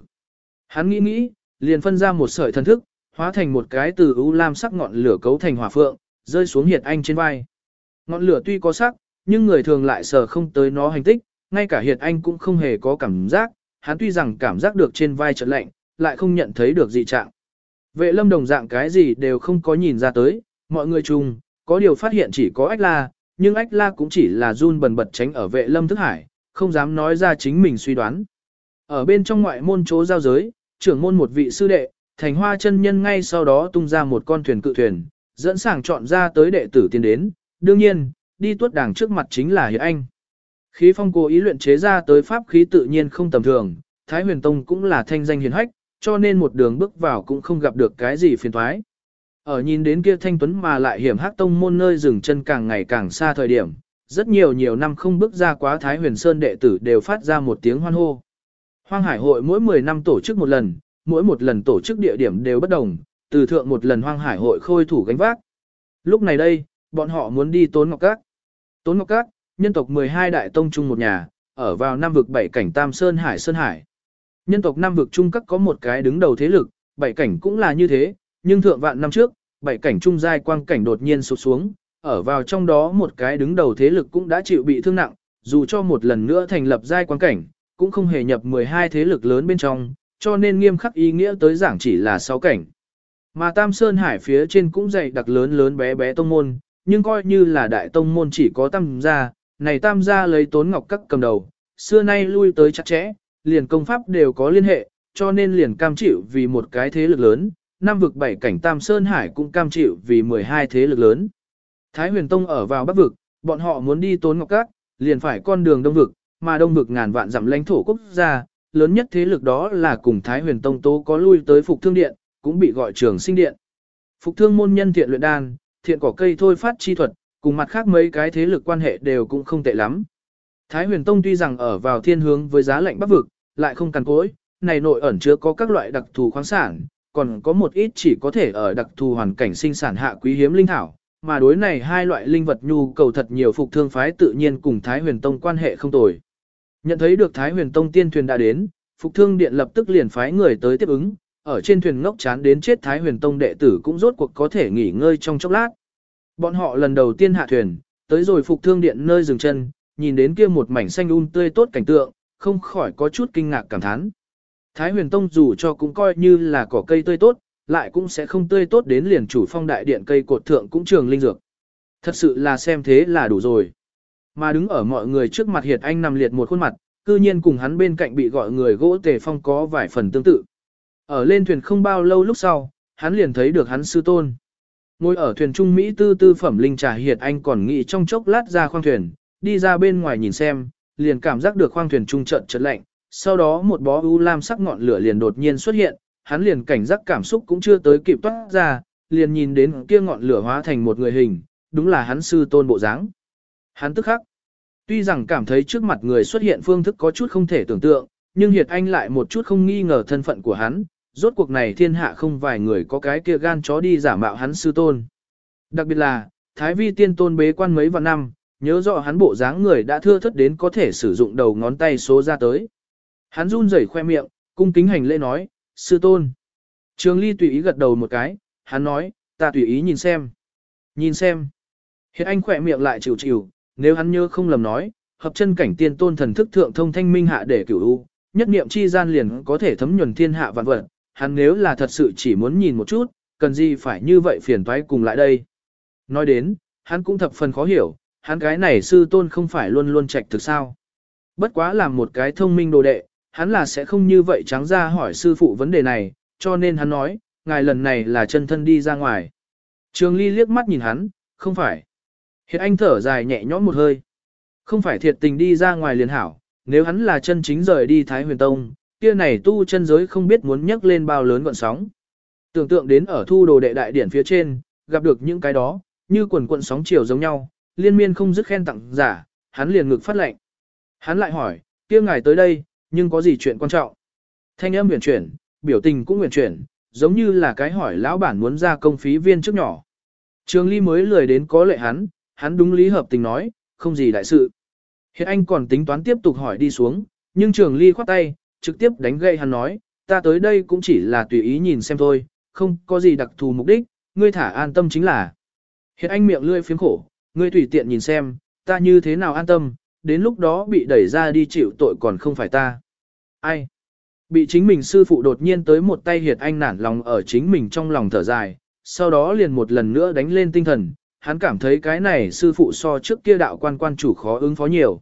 Hắn nghĩ nghĩ, liền phân ra một sợi thần thức, hóa thành một cái từ u lam sắc ngọn lửa cấu thành hỏa phượng, rơi xuống hiệt anh trên vai. Ngọn lửa tuy có sắc, nhưng người thường lại sờ không tới nó hành tích, ngay cả hiệt anh cũng không hề có cảm giác, hắn tuy rằng cảm giác được trên vai chợt lạnh, lại không nhận thấy được dị trạng. Vệ lâm đồng dạng cái gì đều không có nhìn ra tới, mọi người chung, có điều phát hiện chỉ có ách la, nhưng ách la cũng chỉ là run bần bật tránh ở vệ lâm thức hải, không dám nói ra chính mình suy đoán. Ở bên trong ngoại môn chỗ giao giới, trưởng môn một vị sư đệ, thành hoa chân nhân ngay sau đó tung ra một con thuyền cự thuyền, dẫn sàng chọn ra tới đệ tử tiến đến, đương nhiên, đi tuốt đảng trước mặt chính là Hiệp Anh. Khí phong cố ý luyện chế ra tới pháp khí tự nhiên không tầm thường, Thái huyền tông cũng là thanh danh hiền hách, cho nên một đường bước vào cũng không gặp được cái gì phiền thoái. Ở nhìn đến kia thanh tuấn mà lại hiểm hắc tông môn nơi dừng chân càng ngày càng xa thời điểm, rất nhiều nhiều năm không bước ra quá Thái huyền sơn đệ tử đều phát ra một tiếng hoan hô. Hoang hải hội mỗi 10 năm tổ chức một lần, mỗi một lần tổ chức địa điểm đều bất đồng, từ thượng một lần hoang hải hội khôi thủ gánh vác. Lúc này đây, bọn họ muốn đi Tốn Ngọc Các. Tốn Ngọc Các, nhân tộc 12 đại tông chung một nhà, ở vào Nam vực bảy cảnh Tam Sơn Hải Sơn Hải. Nhân tộc Nam vực Trung Các có một cái đứng đầu thế lực, bảy cảnh cũng là như thế, nhưng thượng vạn năm trước, bảy cảnh trung giai quang cảnh đột nhiên sụt xuống, ở vào trong đó một cái đứng đầu thế lực cũng đã chịu bị thương nặng, dù cho một lần nữa thành lập giai quan cảnh, cũng không hề nhập 12 thế lực lớn bên trong, cho nên nghiêm khắc ý nghĩa tới giảng chỉ là 6 cảnh. Mà Tam Sơn Hải phía trên cũng dày đặc lớn lớn bé bé tông môn, nhưng coi như là đại tông môn chỉ có tam gia, này tam gia lấy tốn ngọc các cầm đầu, xưa nay lui tới chặt chẽ, liền công pháp đều có liên hệ, cho nên liền cam chịu vì một cái thế lực lớn, năm vực bảy cảnh Tam Sơn Hải cũng cam chịu vì 12 thế lực lớn. Thái huyền tông ở vào bắc vực, bọn họ muốn đi tốn ngọc các, liền phải con đường đông vực, mà đông vực ngàn vạn dặm lãnh thổ quốc gia, lớn nhất thế lực đó là cùng Thái huyền tông tố có lui tới phục thương điện, cũng bị gọi trường sinh điện. Phục thương môn nhân thiện luyện đan, thiện cỏ cây thôi phát chi thuật, cùng mặt khác mấy cái thế lực quan hệ đều cũng không tệ lắm. Thái huyền tông tuy rằng ở vào thiên hướng với giá lạnh bắc vực, lại không cằn cối, này nội ẩn chứa có các loại đặc thù khoáng sản, còn có một ít chỉ có thể ở đặc thù hoàn cảnh sinh sản hạ quý hiếm linh thảo, mà đối này hai loại linh vật nhu cầu thật nhiều phục thương phái tự nhiên cùng Thái Huyền Tông quan hệ không tồi. Nhận thấy được Thái Huyền Tông tiên thuyền đã đến, Phục thương điện lập tức liền phái người tới tiếp ứng, ở trên thuyền ngốc chán đến chết Thái huyền tông đệ tử cũng rốt cuộc có thể nghỉ ngơi trong chốc lát. Bọn họ lần đầu tiên hạ thuyền, tới rồi phục thương điện nơi dừng chân, nhìn đến kia một mảnh xanh um tươi tốt cảnh tượng, không khỏi có chút kinh ngạc cảm thán. Thái huyền tông dù cho cũng coi như là cỏ cây tươi tốt, lại cũng sẽ không tươi tốt đến liền chủ phong đại điện cây cột thượng cũng trường linh dược. Thật sự là xem thế là đủ rồi. Mà đứng ở mọi người trước mặt Hiệt Anh nằm liệt một khuôn mặt, cư nhiên cùng hắn bên cạnh bị gọi người gỗ tề phong có vài phần tương tự. Ở lên thuyền không bao lâu lúc sau, hắn liền thấy được hắn sư tôn. Ngồi ở thuyền trung Mỹ tư tư phẩm linh trà Hiệt Anh còn nghĩ trong chốc lát ra khoang thuyền, đi ra bên ngoài nhìn xem, liền cảm giác được khoang thuyền trung trận chật lạnh, sau đó một bó u lam sắc ngọn lửa liền đột nhiên xuất hiện, hắn liền cảnh giác cảm xúc cũng chưa tới kịp toát ra, liền nhìn đến kia ngọn lửa hóa thành một người hình, đúng là hắn sư tôn bộ dáng. Hắn tức khắc. Tuy rằng cảm thấy trước mặt người xuất hiện phương thức có chút không thể tưởng tượng, nhưng Hiệt Anh lại một chút không nghi ngờ thân phận của hắn, rốt cuộc này thiên hạ không vài người có cái kia gan chó đi giả mạo hắn sư tôn. Đặc biệt là, Thái Vi tiên tôn bế quan mấy vạn năm, nhớ rõ hắn bộ dáng người đã thưa thất đến có thể sử dụng đầu ngón tay số ra tới. Hắn run rẩy khoe miệng, cung kính hành lễ nói, sư tôn. Trường Ly tùy ý gật đầu một cái, hắn nói, ta tùy ý nhìn xem. Nhìn xem. hiện anh khỏe miệng lại chịu chịu, nếu hắn nhớ không lầm nói, hợp chân cảnh tiên tôn thần thức thượng thông thanh minh hạ để cửu u, nhất niệm chi gian liền có thể thấm nhuần thiên hạ vạn vật, hắn nếu là thật sự chỉ muốn nhìn một chút, cần gì phải như vậy phiền toái cùng lại đây. Nói đến, hắn cũng thập phần khó hiểu, hắn cái này sư tôn không phải luôn luôn trạch thực sao. Bất quá làm một cái thông minh đồ đệ, hắn là sẽ không như vậy trắng ra hỏi sư phụ vấn đề này, cho nên hắn nói, ngài lần này là chân thân đi ra ngoài. Trường Ly liếc mắt nhìn hắn, không phải. Hiện anh thở dài nhẹ nhõm một hơi. Không phải thiệt tình đi ra ngoài liền hảo, nếu hắn là chân chính rời đi Thái Huyền Tông, kia này tu chân giới không biết muốn nhấc lên bao lớn gọn sóng. Tưởng tượng đến ở thu đồ đệ đại điển phía trên, gặp được những cái đó, như quần quận sóng chiều giống nhau, liên miên không dứt khen tặng giả, hắn liền ngực phát lệnh. Hắn lại hỏi, kia ngài tới đây, nhưng có gì chuyện quan trọng? Thanh âm nguyện chuyển, biểu tình cũng nguyện chuyển, giống như là cái hỏi lão bản muốn ra công phí viên trước nhỏ. Trường Ly mới lười đến có lệ hắn, hắn đúng lý hợp tình nói, không gì đại sự. Hiện anh còn tính toán tiếp tục hỏi đi xuống, nhưng Trường Ly khoát tay, trực tiếp đánh gậy hắn nói, ta tới đây cũng chỉ là tùy ý nhìn xem thôi, không có gì đặc thù mục đích, ngươi thả an tâm chính là. Hiện anh miệng lươi phiếm khổ, ngươi tùy tiện nhìn xem, ta như thế nào an tâm, đến lúc đó bị đẩy ra đi chịu tội còn không phải ta. Ai? Bị chính mình sư phụ đột nhiên tới một tay hiệt anh nản lòng ở chính mình trong lòng thở dài, sau đó liền một lần nữa đánh lên tinh thần, hắn cảm thấy cái này sư phụ so trước kia đạo quan quan chủ khó ứng phó nhiều.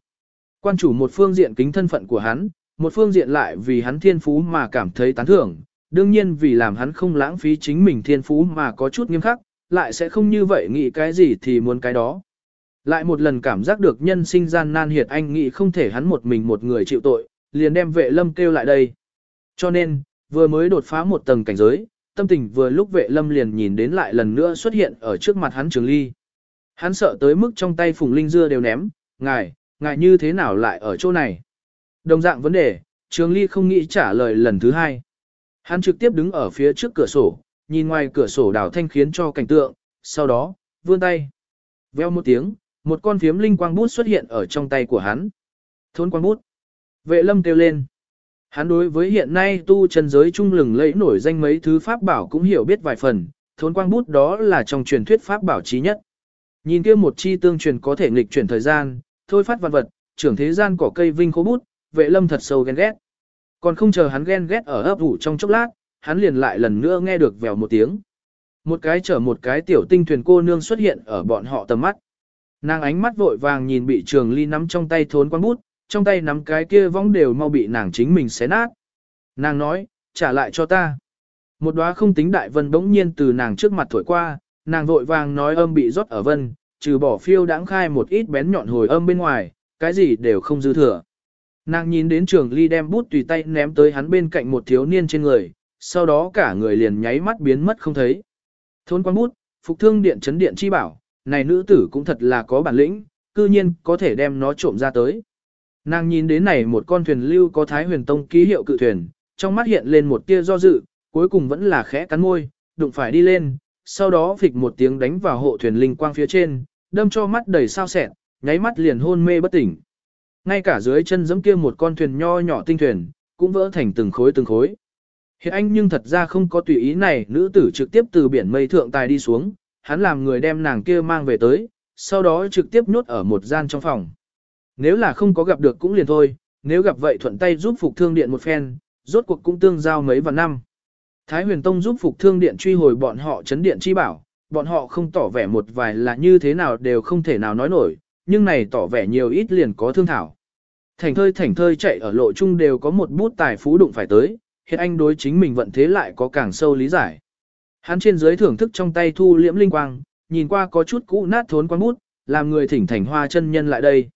Quan chủ một phương diện kính thân phận của hắn, một phương diện lại vì hắn thiên phú mà cảm thấy tán thưởng, đương nhiên vì làm hắn không lãng phí chính mình thiên phú mà có chút nghiêm khắc, lại sẽ không như vậy nghĩ cái gì thì muốn cái đó. Lại một lần cảm giác được nhân sinh gian nan hiệt anh nghĩ không thể hắn một mình một người chịu tội, liền đem vệ lâm kêu lại đây. Cho nên, vừa mới đột phá một tầng cảnh giới, tâm tình vừa lúc vệ lâm liền nhìn đến lại lần nữa xuất hiện ở trước mặt hắn trường ly. Hắn sợ tới mức trong tay phùng linh dưa đều ném, ngài, ngài như thế nào lại ở chỗ này? Đồng dạng vấn đề, trường ly không nghĩ trả lời lần thứ hai. Hắn trực tiếp đứng ở phía trước cửa sổ, nhìn ngoài cửa sổ đảo thanh khiến cho cảnh tượng, sau đó, vươn tay. Veo một tiếng, một con phiếm linh quang bút xuất hiện ở trong tay của hắn. Thốn quang bút. Vệ lâm kêu lên. Hắn đối với hiện nay tu chân giới trung lừng lẫy nổi danh mấy thứ pháp bảo cũng hiểu biết vài phần, thốn quang bút đó là trong truyền thuyết pháp bảo trí nhất. Nhìn kia một chi tương truyền có thể nghịch chuyển thời gian, thôi phát văn vật, trưởng thế gian cỏ cây vinh khố bút, vệ lâm thật sâu ghen ghét. Còn không chờ hắn ghen ghét ở ấp ủ trong chốc lát, hắn liền lại lần nữa nghe được vèo một tiếng. Một cái chở một cái tiểu tinh thuyền cô nương xuất hiện ở bọn họ tầm mắt. Nàng ánh mắt vội vàng nhìn bị trường ly nắm trong tay thốn quang bút, trong tay nắm cái kia vong đều mau bị nàng chính mình xé nát. Nàng nói, trả lại cho ta. Một đóa không tính đại vân bỗng nhiên từ nàng trước mặt thổi qua, nàng vội vàng nói âm bị rót ở vân, trừ bỏ phiêu đãng khai một ít bén nhọn hồi âm bên ngoài, cái gì đều không dư thừa. Nàng nhìn đến trường ly đem bút tùy tay ném tới hắn bên cạnh một thiếu niên trên người, sau đó cả người liền nháy mắt biến mất không thấy. Thôn quan bút, phục thương điện chấn điện chi bảo, này nữ tử cũng thật là có bản lĩnh, cư nhiên có thể đem nó trộm ra tới. Nàng nhìn đến này một con thuyền lưu có Thái Huyền Tông ký hiệu cự thuyền, trong mắt hiện lên một tia do dự, cuối cùng vẫn là khẽ cắn môi, đụng phải đi lên, sau đó phịch một tiếng đánh vào hộ thuyền linh quang phía trên, đâm cho mắt đầy sao sẹn, nháy mắt liền hôn mê bất tỉnh. Ngay cả dưới chân giẫm kia một con thuyền nho nhỏ tinh thuyền, cũng vỡ thành từng khối từng khối. Hiện anh nhưng thật ra không có tùy ý này, nữ tử trực tiếp từ biển mây thượng tài đi xuống, hắn làm người đem nàng kia mang về tới, sau đó trực tiếp nhốt ở một gian trong phòng. Nếu là không có gặp được cũng liền thôi, nếu gặp vậy thuận tay giúp phục thương điện một phen, rốt cuộc cũng tương giao mấy vạn năm. Thái huyền tông giúp phục thương điện truy hồi bọn họ chấn điện chi bảo, bọn họ không tỏ vẻ một vài là như thế nào đều không thể nào nói nổi, nhưng này tỏ vẻ nhiều ít liền có thương thảo. Thành thơi thành thơi chạy ở lộ chung đều có một bút tài phú đụng phải tới, hiện anh đối chính mình vận thế lại có càng sâu lý giải. Hắn trên dưới thưởng thức trong tay thu liễm linh quang, nhìn qua có chút cũ nát thốn quang bút, làm người thỉnh thành hoa chân nhân lại đây.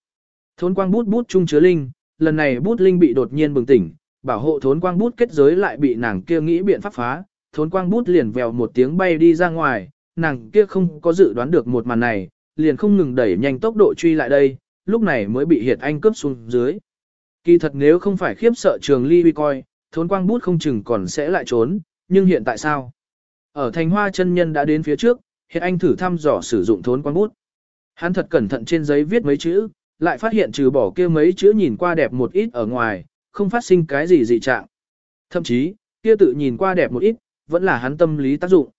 Thốn quang bút bút chung chứa linh, lần này bút linh bị đột nhiên bừng tỉnh, bảo hộ thốn quang bút kết giới lại bị nàng kia nghĩ biện pháp phá, thốn quang bút liền vèo một tiếng bay đi ra ngoài, nàng kia không có dự đoán được một màn này, liền không ngừng đẩy nhanh tốc độ truy lại đây, lúc này mới bị Hiệt Anh cướp xuống dưới. Kỳ thật nếu không phải khiếp sợ trường ly uy coi, thốn quang bút không chừng còn sẽ lại trốn, nhưng hiện tại sao? Ở thành hoa chân nhân đã đến phía trước, Hiệt Anh thử thăm dò sử dụng thốn quang bút. Hắn thật cẩn thận trên giấy viết mấy chữ, lại phát hiện trừ bỏ kia mấy chữ nhìn qua đẹp một ít ở ngoài, không phát sinh cái gì dị trạng. Thậm chí, kia tự nhìn qua đẹp một ít, vẫn là hắn tâm lý tác dụng.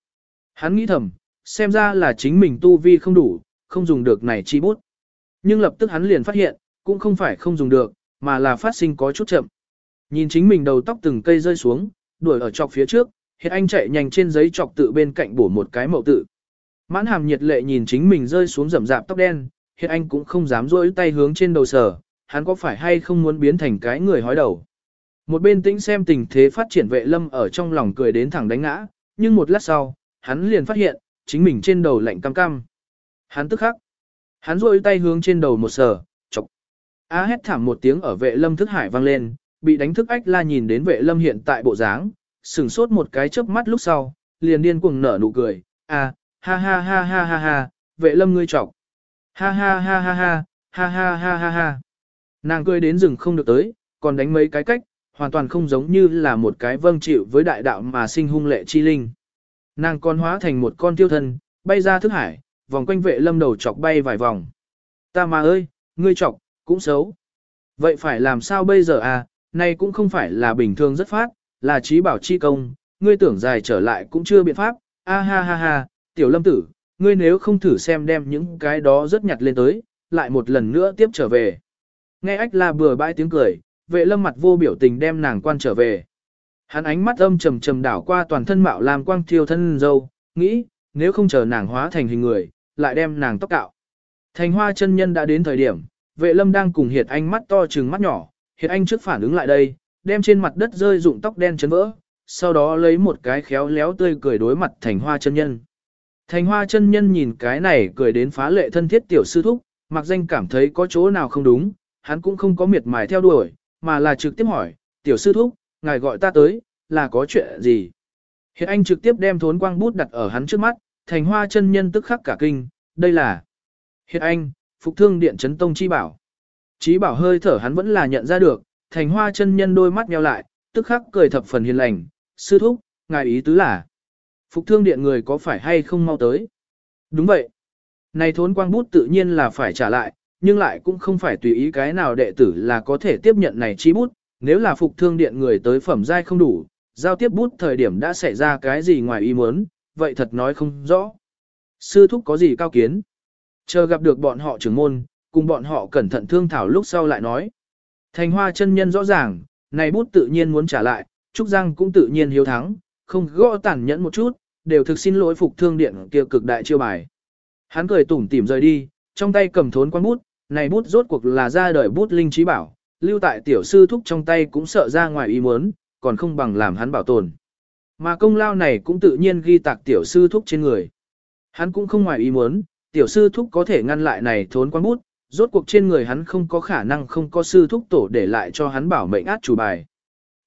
Hắn nghĩ thầm, xem ra là chính mình tu vi không đủ, không dùng được này chi bút. Nhưng lập tức hắn liền phát hiện, cũng không phải không dùng được, mà là phát sinh có chút chậm. Nhìn chính mình đầu tóc từng cây rơi xuống, đuổi ở chọc phía trước, hiện anh chạy nhanh trên giấy chọc tự bên cạnh bổ một cái mậu tự. Mãn hàm nhiệt lệ nhìn chính mình rơi xuống rầm rạp tóc đen, hiện anh cũng không dám rỗi tay hướng trên đầu sở, hắn có phải hay không muốn biến thành cái người hói đầu. Một bên tĩnh xem tình thế phát triển vệ lâm ở trong lòng cười đến thẳng đánh ngã, nhưng một lát sau, hắn liền phát hiện, chính mình trên đầu lạnh cam cam. Hắn tức khắc. Hắn rôi tay hướng trên đầu một sờ, chọc. Á hét thảm một tiếng ở vệ lâm thức hải vang lên, bị đánh thức ách la nhìn đến vệ lâm hiện tại bộ dáng, sừng sốt một cái chớp mắt lúc sau, liền điên cuồng nở nụ cười, à, ha ha ha ha ha ha, vệ lâm ngươi chọc. Ha ha ha ha ha, ha ha ha ha ha. Nàng cười đến rừng không được tới, còn đánh mấy cái cách, hoàn toàn không giống như là một cái vâng chịu với đại đạo mà sinh hung lệ chi linh. Nàng còn hóa thành một con tiêu thân, bay ra thức hải, vòng quanh vệ lâm đầu chọc bay vài vòng. Ta mà ơi, ngươi chọc, cũng xấu. Vậy phải làm sao bây giờ à, này cũng không phải là bình thường rất phát, là trí bảo chi công, ngươi tưởng dài trở lại cũng chưa biện pháp, a ha ha ha, tiểu lâm tử, ngươi nếu không thử xem đem những cái đó rất nhặt lên tới, lại một lần nữa tiếp trở về. Nghe ách la bừa bãi tiếng cười, vệ lâm mặt vô biểu tình đem nàng quan trở về. Hắn ánh mắt âm trầm trầm đảo qua toàn thân mạo làm quang thiêu thân dâu, nghĩ, nếu không chờ nàng hóa thành hình người, lại đem nàng tóc cạo. Thành hoa chân nhân đã đến thời điểm, vệ lâm đang cùng hiệt anh mắt to trừng mắt nhỏ, hiệt anh trước phản ứng lại đây, đem trên mặt đất rơi dụng tóc đen chấn vỡ, sau đó lấy một cái khéo léo tươi cười đối mặt thành hoa chân nhân. Thành hoa chân nhân nhìn cái này cười đến phá lệ thân thiết tiểu sư thúc, mặc danh cảm thấy có chỗ nào không đúng, hắn cũng không có miệt mài theo đuổi, mà là trực tiếp hỏi, tiểu sư thúc, ngài gọi ta tới, là có chuyện gì? Hiện anh trực tiếp đem thốn quang bút đặt ở hắn trước mắt, thành hoa chân nhân tức khắc cả kinh, đây là Hiện anh, phục thương điện chấn tông chi bảo. Chí bảo hơi thở hắn vẫn là nhận ra được, thành hoa chân nhân đôi mắt nheo lại, tức khắc cười thập phần hiền lành, sư thúc, ngài ý tứ là Phục thương điện người có phải hay không mau tới? Đúng vậy. Này thốn quang bút tự nhiên là phải trả lại, nhưng lại cũng không phải tùy ý cái nào đệ tử là có thể tiếp nhận này chi bút, nếu là phục thương điện người tới phẩm giai không đủ, giao tiếp bút thời điểm đã xảy ra cái gì ngoài ý muốn, vậy thật nói không rõ. Sư thúc có gì cao kiến? Chờ gặp được bọn họ trưởng môn, cùng bọn họ cẩn thận thương thảo lúc sau lại nói. Thành hoa chân nhân rõ ràng, này bút tự nhiên muốn trả lại, Trúc Giang cũng tự nhiên hiếu thắng, không gõ tàn nhẫn một chút, đều thực xin lỗi phục thương điện kia cực đại chiêu bài. Hắn cười tủm tỉm rời đi, trong tay cầm thốn quan bút, này bút rốt cuộc là ra đời bút linh trí bảo, lưu tại tiểu sư thúc trong tay cũng sợ ra ngoài ý muốn, còn không bằng làm hắn bảo tồn. Mà công lao này cũng tự nhiên ghi tạc tiểu sư thúc trên người. Hắn cũng không ngoài ý muốn, tiểu sư thúc có thể ngăn lại này thốn quan bút, rốt cuộc trên người hắn không có khả năng không có sư thúc tổ để lại cho hắn bảo mệnh át chủ bài.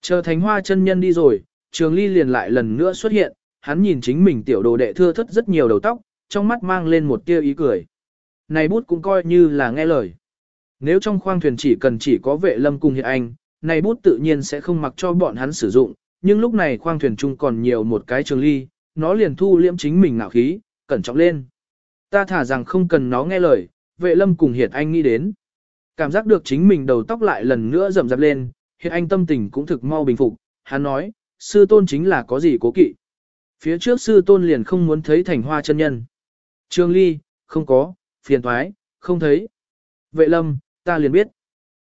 Chờ thánh hoa chân nhân đi rồi, trường ly liền lại lần nữa xuất hiện, hắn nhìn chính mình tiểu đồ đệ thưa thất rất nhiều đầu tóc, trong mắt mang lên một tia ý cười. Này bút cũng coi như là nghe lời. Nếu trong khoang thuyền chỉ cần chỉ có vệ lâm cùng hiện anh, này bút tự nhiên sẽ không mặc cho bọn hắn sử dụng, nhưng lúc này khoang thuyền chung còn nhiều một cái trường ly, nó liền thu liễm chính mình ngạo khí, cẩn trọng lên. Ta thả rằng không cần nó nghe lời, vệ lâm cùng hiệt anh nghĩ đến. Cảm giác được chính mình đầu tóc lại lần nữa rầm rạp lên, hiện anh tâm tình cũng thực mau bình phục, hắn nói, sư tôn chính là có gì cố kỵ. Phía trước sư tôn liền không muốn thấy thành hoa chân nhân. Trương Ly, không có, phiền thoái, không thấy. Vệ lâm, ta liền biết.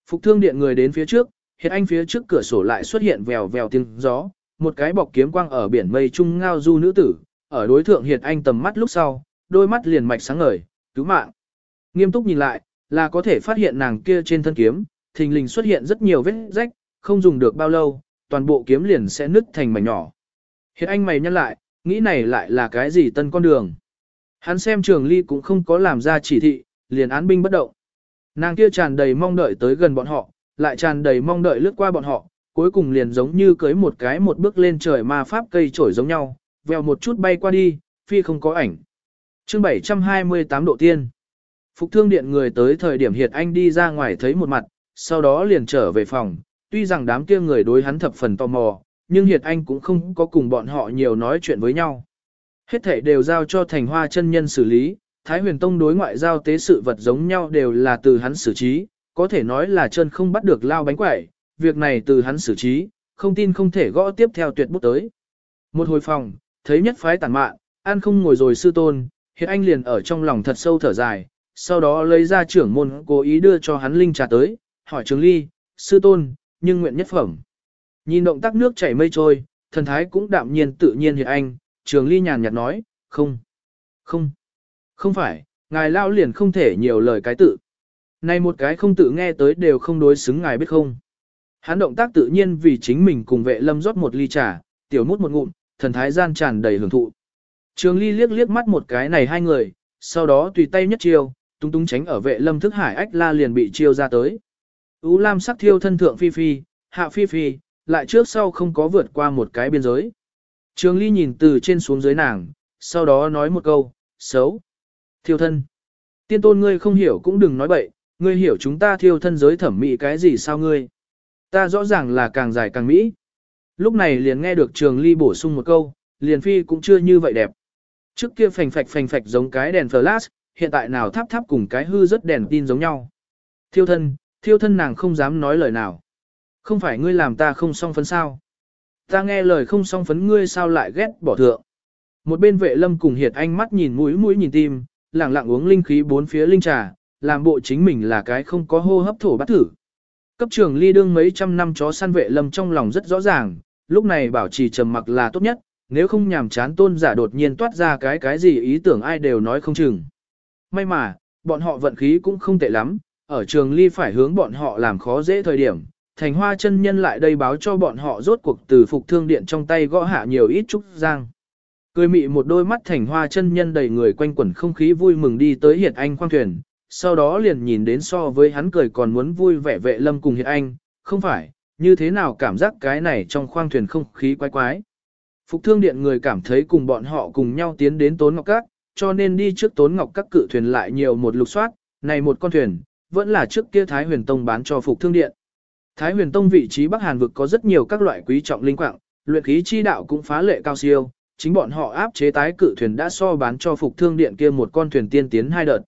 Phục thương điện người đến phía trước, hiện anh phía trước cửa sổ lại xuất hiện vèo vèo tiếng gió, một cái bọc kiếm quang ở biển mây trung ngao du nữ tử, ở đối thượng hiện anh tầm mắt lúc sau, đôi mắt liền mạch sáng ngời, cứu mạng. Nghiêm túc nhìn lại, là có thể phát hiện nàng kia trên thân kiếm, thình lình xuất hiện rất nhiều vết rách, không dùng được bao lâu, toàn bộ kiếm liền sẽ nứt thành mảnh nhỏ. Hiện anh mày nhăn lại, nghĩ này lại là cái gì tân con đường. Hắn xem trường ly cũng không có làm ra chỉ thị, liền án binh bất động. Nàng kia tràn đầy mong đợi tới gần bọn họ, lại tràn đầy mong đợi lướt qua bọn họ, cuối cùng liền giống như cưới một cái một bước lên trời ma pháp cây trổi giống nhau, vèo một chút bay qua đi, phi không có ảnh. chương 728 độ tiên. Phục thương điện người tới thời điểm hiện Anh đi ra ngoài thấy một mặt, sau đó liền trở về phòng, tuy rằng đám kia người đối hắn thập phần tò mò, nhưng Hiệt Anh cũng không có cùng bọn họ nhiều nói chuyện với nhau. Hết thể đều giao cho thành hoa chân nhân xử lý, Thái huyền tông đối ngoại giao tế sự vật giống nhau đều là từ hắn xử trí, có thể nói là chân không bắt được lao bánh quẩy, việc này từ hắn xử trí, không tin không thể gõ tiếp theo tuyệt bút tới. Một hồi phòng, thấy nhất phái tàn mạn, an không ngồi rồi sư tôn, Hiệt anh liền ở trong lòng thật sâu thở dài, sau đó lấy ra trưởng môn cố ý đưa cho hắn linh trà tới, hỏi trường ly, sư tôn, nhưng nguyện nhất phẩm. Nhìn động tác nước chảy mây trôi, thần thái cũng đạm nhiên tự nhiên hiện anh, trường ly nhàn nhạt nói, không, không, không phải, ngài lao liền không thể nhiều lời cái tự. Này một cái không tự nghe tới đều không đối xứng ngài biết không. Hắn động tác tự nhiên vì chính mình cùng vệ lâm rót một ly trà, tiểu mút một ngụm, thần thái gian tràn đầy hưởng thụ. Trường ly liếc liếc mắt một cái này hai người, sau đó tùy tay nhất chiêu, tung tung tránh ở vệ lâm thức hải ách la liền bị chiêu ra tới. Ú lam sắc thiêu thân thượng phi phi, hạ phi phi, lại trước sau không có vượt qua một cái biên giới. Trường ly nhìn từ trên xuống dưới nàng, sau đó nói một câu, xấu. Thiêu thân. Tiên tôn ngươi không hiểu cũng đừng nói bậy, ngươi hiểu chúng ta thiêu thân giới thẩm mỹ cái gì sao ngươi. Ta rõ ràng là càng dài càng mỹ. Lúc này liền nghe được trường ly bổ sung một câu, liền phi cũng chưa như vậy đẹp. Trước kia phành phạch phành phạch giống cái đèn flash, hiện tại nào tháp tháp cùng cái hư rất đèn tin giống nhau. Thiêu thân, thiêu thân nàng không dám nói lời nào. Không phải ngươi làm ta không song phấn sao. Ta nghe lời không song phấn ngươi sao lại ghét bỏ thượng. Một bên vệ lâm cùng hiệt anh mắt nhìn mũi mũi nhìn tim, lặng lặng uống linh khí bốn phía linh trà, làm bộ chính mình là cái không có hô hấp thổ bắt thử. Cấp trường ly đương mấy trăm năm chó săn vệ lâm trong lòng rất rõ ràng, lúc này bảo trì trầm mặc là tốt nhất, nếu không nhàm chán tôn giả đột nhiên toát ra cái cái gì ý tưởng ai đều nói không chừng. May mà, bọn họ vận khí cũng không tệ lắm, ở trường ly phải hướng bọn họ làm khó dễ thời điểm, thành hoa chân nhân lại đây báo cho bọn họ rốt cuộc từ phục thương điện trong tay gõ hạ nhiều ít trúc giang. Cười mị một đôi mắt thành hoa chân nhân đầy người quanh quẩn không khí vui mừng đi tới hiệt anh khoang thuyền, sau đó liền nhìn đến so với hắn cười còn muốn vui vẻ vệ lâm cùng hiệt anh, không phải, như thế nào cảm giác cái này trong khoang thuyền không khí quái quái. Phục thương điện người cảm thấy cùng bọn họ cùng nhau tiến đến Tốn Ngọc Các, cho nên đi trước Tốn Ngọc Các cự thuyền lại nhiều một lục soát, này một con thuyền, vẫn là trước kia Thái Huyền Tông bán cho Phục thương điện. Thái Huyền Tông vị trí Bắc Hàn vực có rất nhiều các loại quý trọng linh quạng, luyện khí chi đạo cũng phá lệ cao siêu, chính bọn họ áp chế tái cự thuyền đã so bán cho Phục thương điện kia một con thuyền tiên tiến hai đợt.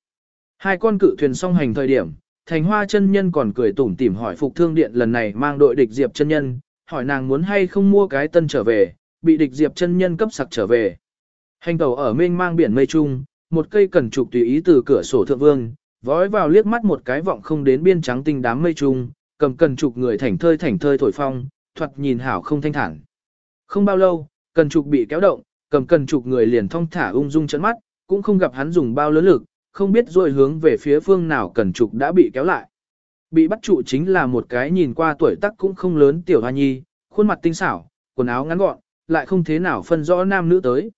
Hai con cự thuyền song hành thời điểm, Thành Hoa chân nhân còn cười tủm tỉm hỏi Phục Thương Điện lần này mang đội địch Diệp chân nhân, hỏi nàng muốn hay không mua cái tân trở về, bị địch Diệp chân nhân cấp sặc trở về. Hành tàu ở mênh mang biển mây trung, một cây cần trục tùy ý từ cửa sổ thượng vương, vói vào liếc mắt một cái vọng không đến biên trắng tinh đám mây trung, cầm cần trục người thảnh thơi thảnh thơi thổi phong, thoạt nhìn hảo không thanh thản. Không bao lâu, cần trục bị kéo động, cầm cần trục người liền thong thả ung dung chấn mắt, cũng không gặp hắn dùng bao lớn lực, không biết rồi hướng về phía phương nào cần trục đã bị kéo lại. Bị bắt trụ chính là một cái nhìn qua tuổi tác cũng không lớn tiểu hoa nhi, khuôn mặt tinh xảo, quần áo ngắn gọn, lại không thế nào phân rõ nam nữ tới.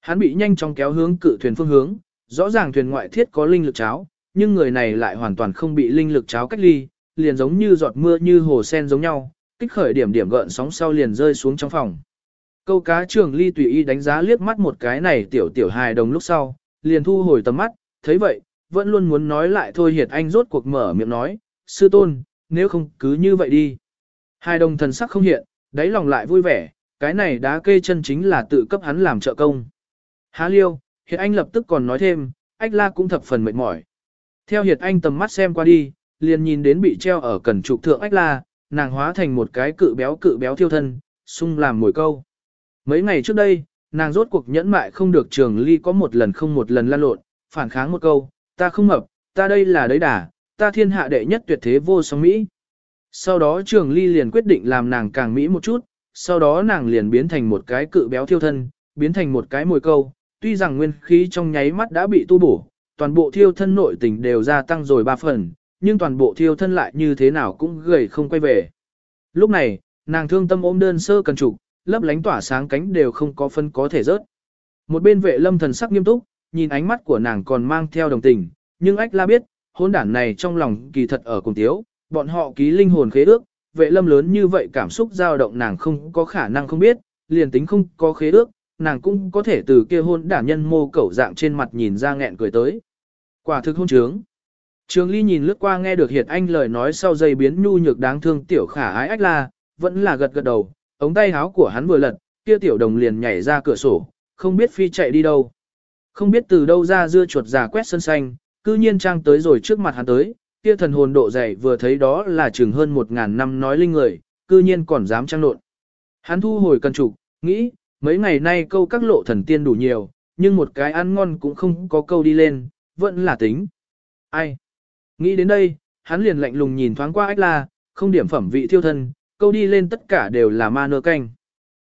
Hắn bị nhanh chóng kéo hướng cự thuyền phương hướng, rõ ràng thuyền ngoại thiết có linh lực cháo, nhưng người này lại hoàn toàn không bị linh lực cháo cách ly, liền giống như giọt mưa như hồ sen giống nhau, kích khởi điểm điểm gợn sóng sau liền rơi xuống trong phòng. Câu cá trường ly tùy ý đánh giá liếc mắt một cái này tiểu tiểu hài đồng lúc sau, liền thu hồi tầm mắt, thấy vậy, vẫn luôn muốn nói lại thôi hiệt anh rốt cuộc mở miệng nói, sư tôn, nếu không cứ như vậy đi. Hai đồng thần sắc không hiện, đáy lòng lại vui vẻ, cái này đá kê chân chính là tự cấp hắn làm trợ công. Há liêu, hiệt anh lập tức còn nói thêm, ách la cũng thập phần mệt mỏi. Theo hiệt anh tầm mắt xem qua đi, liền nhìn đến bị treo ở cần trục thượng ách la, nàng hóa thành một cái cự béo cự béo thiêu thân, sung làm mồi câu. Mấy ngày trước đây, nàng rốt cuộc nhẫn mại không được trường ly có một lần không một lần lan lộn, phản kháng một câu, ta không mập, ta đây là đấy đà, ta thiên hạ đệ nhất tuyệt thế vô song Mỹ. Sau đó trường ly liền quyết định làm nàng càng Mỹ một chút, sau đó nàng liền biến thành một cái cự béo thiêu thân, biến thành một cái mồi câu, tuy rằng nguyên khí trong nháy mắt đã bị tu bổ, toàn bộ thiêu thân nội tình đều gia tăng rồi ba phần, nhưng toàn bộ thiêu thân lại như thế nào cũng gầy không quay về. Lúc này, nàng thương tâm ôm đơn sơ cần trục, lấp lánh tỏa sáng cánh đều không có phân có thể rớt. Một bên vệ lâm thần sắc nghiêm túc, nhìn ánh mắt của nàng còn mang theo đồng tình, nhưng ách la biết, hôn đản này trong lòng kỳ thật ở cùng tiếu, bọn họ ký linh hồn khế ước, vệ lâm lớn như vậy cảm xúc dao động nàng không có khả năng không biết, liền tính không có khế ước, nàng cũng có thể từ kia hôn đản nhân mô cẩu dạng trên mặt nhìn ra nghẹn cười tới. Quả thực hôn trướng. Trường Ly nhìn lướt qua nghe được Hiệt Anh lời nói sau dây biến nhu nhược đáng thương tiểu khả ái ách la, vẫn là gật gật đầu, ống tay áo của hắn vừa lật, kia tiểu đồng liền nhảy ra cửa sổ, không biết phi chạy đi đâu. Không biết từ đâu ra dưa chuột già quét sân xanh, cư nhiên trang tới rồi trước mặt hắn tới, kia thần hồn độ dày vừa thấy đó là chừng hơn một ngàn năm nói linh người, cư nhiên còn dám trang nộn. Hắn thu hồi cân trục, nghĩ, mấy ngày nay câu các lộ thần tiên đủ nhiều, nhưng một cái ăn ngon cũng không có câu đi lên, vẫn là tính. Ai? Nghĩ đến đây, hắn liền lạnh lùng nhìn thoáng qua ách la, không điểm phẩm vị thiêu thân, câu đi lên tất cả đều là ma nơ canh.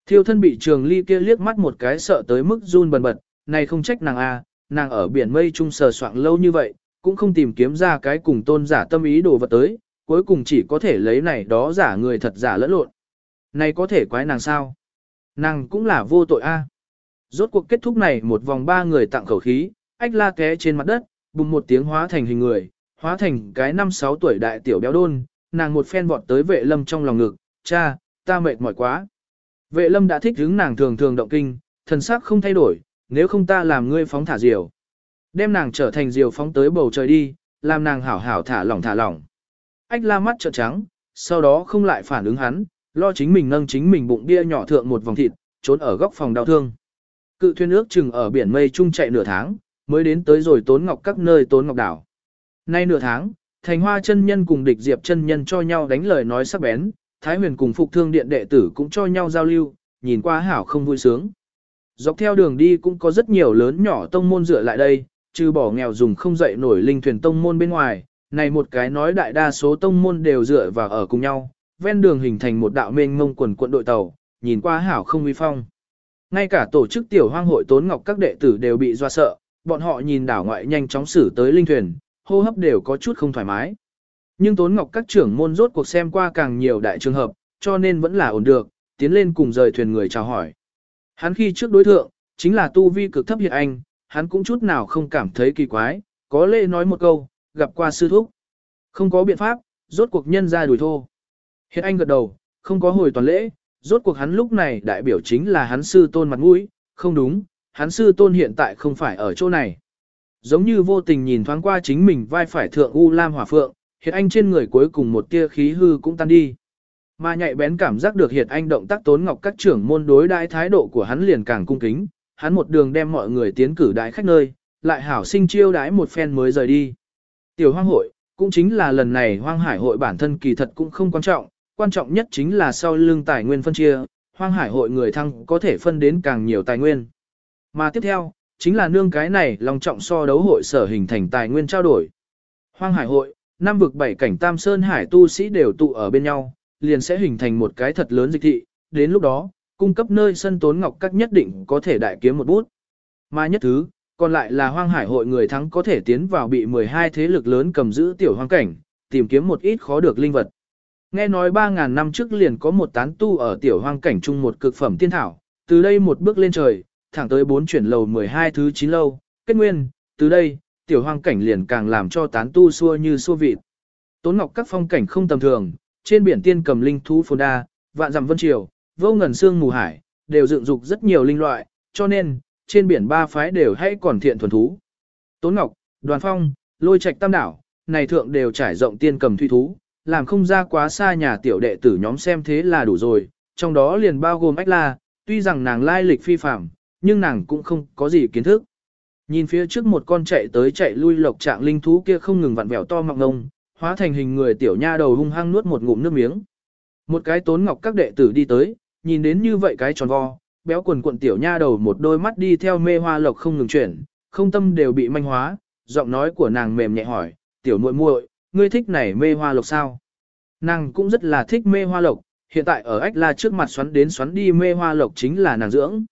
Thiêu thân bị trường ly kia liếc mắt một cái sợ tới mức run bần bật, này không trách nàng a, nàng ở biển mây trung sờ soạng lâu như vậy, cũng không tìm kiếm ra cái cùng tôn giả tâm ý đồ vật tới, cuối cùng chỉ có thể lấy này đó giả người thật giả lẫn lộn. Này có thể quái nàng sao? Nàng cũng là vô tội a. Rốt cuộc kết thúc này một vòng ba người tặng khẩu khí, ách la té trên mặt đất, bùng một tiếng hóa thành hình người, hóa thành cái năm sáu tuổi đại tiểu béo đôn, nàng một phen vọt tới vệ lâm trong lòng ngực, cha, ta mệt mỏi quá. Vệ lâm đã thích hứng nàng thường thường động kinh, thần sắc không thay đổi, nếu không ta làm ngươi phóng thả diều. Đem nàng trở thành diều phóng tới bầu trời đi, làm nàng hảo hảo thả lỏng thả lỏng. Ách la mắt trợn trắng, sau đó không lại phản ứng hắn, lo chính mình nâng chính mình bụng bia nhỏ thượng một vòng thịt, trốn ở góc phòng đau thương. Cự thuyền ước chừng ở biển mây trung chạy nửa tháng, mới đến tới rồi tốn ngọc các nơi tốn ngọc đảo. Nay nửa tháng, thành hoa chân nhân cùng địch diệp chân nhân cho nhau đánh lời nói sắc bén, Thái huyền cùng phục thương điện đệ tử cũng cho nhau giao lưu, nhìn qua hảo không vui sướng. Dọc theo đường đi cũng có rất nhiều lớn nhỏ tông môn dựa lại đây, trừ bỏ nghèo dùng không dậy nổi linh thuyền tông môn bên ngoài, này một cái nói đại đa số tông môn đều dựa vào ở cùng nhau, ven đường hình thành một đạo mênh mông quần quận đội tàu, nhìn qua hảo không uy phong. Ngay cả tổ chức tiểu hoang hội tốn ngọc các đệ tử đều bị doa sợ, bọn họ nhìn đảo ngoại nhanh chóng xử tới linh thuyền, hô hấp đều có chút không thoải mái. Nhưng Tốn Ngọc các trưởng môn rốt cuộc xem qua càng nhiều đại trường hợp, cho nên vẫn là ổn được, tiến lên cùng rời thuyền người chào hỏi. Hắn khi trước đối thượng, chính là tu vi cực thấp hiện anh, hắn cũng chút nào không cảm thấy kỳ quái, có lẽ nói một câu, gặp qua sư thúc. Không có biện pháp, rốt cuộc nhân ra đuổi thô. Hiện anh gật đầu, không có hồi toàn lễ, rốt cuộc hắn lúc này đại biểu chính là hắn sư tôn mặt mũi, không đúng, hắn sư tôn hiện tại không phải ở chỗ này. Giống như vô tình nhìn thoáng qua chính mình vai phải thượng U Lam Hỏa Phượng, Hiệt Anh trên người cuối cùng một tia khí hư cũng tan đi. Mà nhạy bén cảm giác được Hiệt Anh động tác tốn ngọc các trưởng môn đối đãi thái độ của hắn liền càng cung kính, hắn một đường đem mọi người tiến cử đại khách nơi, lại hảo sinh chiêu đãi một phen mới rời đi. Tiểu hoang hội, cũng chính là lần này hoang hải hội bản thân kỳ thật cũng không quan trọng, quan trọng nhất chính là sau lưng tài nguyên phân chia, hoang hải hội người thăng có thể phân đến càng nhiều tài nguyên. Mà tiếp theo, chính là nương cái này lòng trọng so đấu hội sở hình thành tài nguyên trao đổi. Hoang hải hội, năm vực bảy cảnh tam sơn hải tu sĩ đều tụ ở bên nhau, liền sẽ hình thành một cái thật lớn dịch thị, đến lúc đó, cung cấp nơi sân tốn ngọc các nhất định có thể đại kiếm một bút. Mà nhất thứ, còn lại là hoang hải hội người thắng có thể tiến vào bị 12 thế lực lớn cầm giữ tiểu hoang cảnh, tìm kiếm một ít khó được linh vật. Nghe nói 3.000 năm trước liền có một tán tu ở tiểu hoang cảnh chung một cực phẩm tiên thảo, từ đây một bước lên trời, thẳng tới bốn chuyển lầu 12 thứ 9 lâu, kết nguyên, từ đây, tiểu hoang cảnh liền càng làm cho tán tu xua như xua vịt. Tốn ngọc các phong cảnh không tầm thường, trên biển tiên cầm linh thú phồn đa, vạn dặm vân triều, vô ngần xương mù hải, đều dựng dục rất nhiều linh loại, cho nên, trên biển ba phái đều hay còn thiện thuần thú. Tốn ngọc, đoàn phong, lôi trạch tam đảo, này thượng đều trải rộng tiên cầm thủy thú, làm không ra quá xa nhà tiểu đệ tử nhóm xem thế là đủ rồi, trong đó liền bao gồm ách la, tuy rằng nàng lai lịch phi phạm, nhưng nàng cũng không có gì kiến thức. Nhìn phía trước một con chạy tới chạy lui lộc trạng linh thú kia không ngừng vặn vẹo to mọng ngông, hóa thành hình người tiểu nha đầu hung hăng nuốt một ngụm nước miếng. Một cái tốn ngọc các đệ tử đi tới, nhìn đến như vậy cái tròn vo, béo quần quần tiểu nha đầu một đôi mắt đi theo mê hoa lộc không ngừng chuyển, không tâm đều bị manh hóa, giọng nói của nàng mềm nhẹ hỏi, tiểu muội muội, ngươi thích này mê hoa lộc sao? Nàng cũng rất là thích mê hoa lộc, hiện tại ở ách la trước mặt xoắn đến xoắn đi mê hoa lộc chính là nàng dưỡng.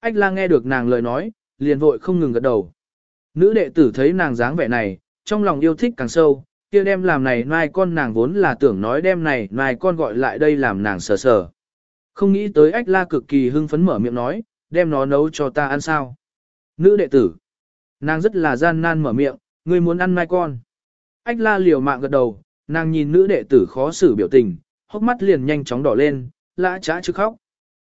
Ách la nghe được nàng lời nói, liền vội không ngừng gật đầu. Nữ đệ tử thấy nàng dáng vẻ này, trong lòng yêu thích càng sâu, kia đem làm này nai con nàng vốn là tưởng nói đem này nai con gọi lại đây làm nàng sờ sờ. Không nghĩ tới ách la cực kỳ hưng phấn mở miệng nói, đem nó nấu cho ta ăn sao. Nữ đệ tử. Nàng rất là gian nan mở miệng, ngươi muốn ăn nai con. Ách la liều mạng gật đầu, nàng nhìn nữ đệ tử khó xử biểu tình, hốc mắt liền nhanh chóng đỏ lên, lã trá chứ khóc.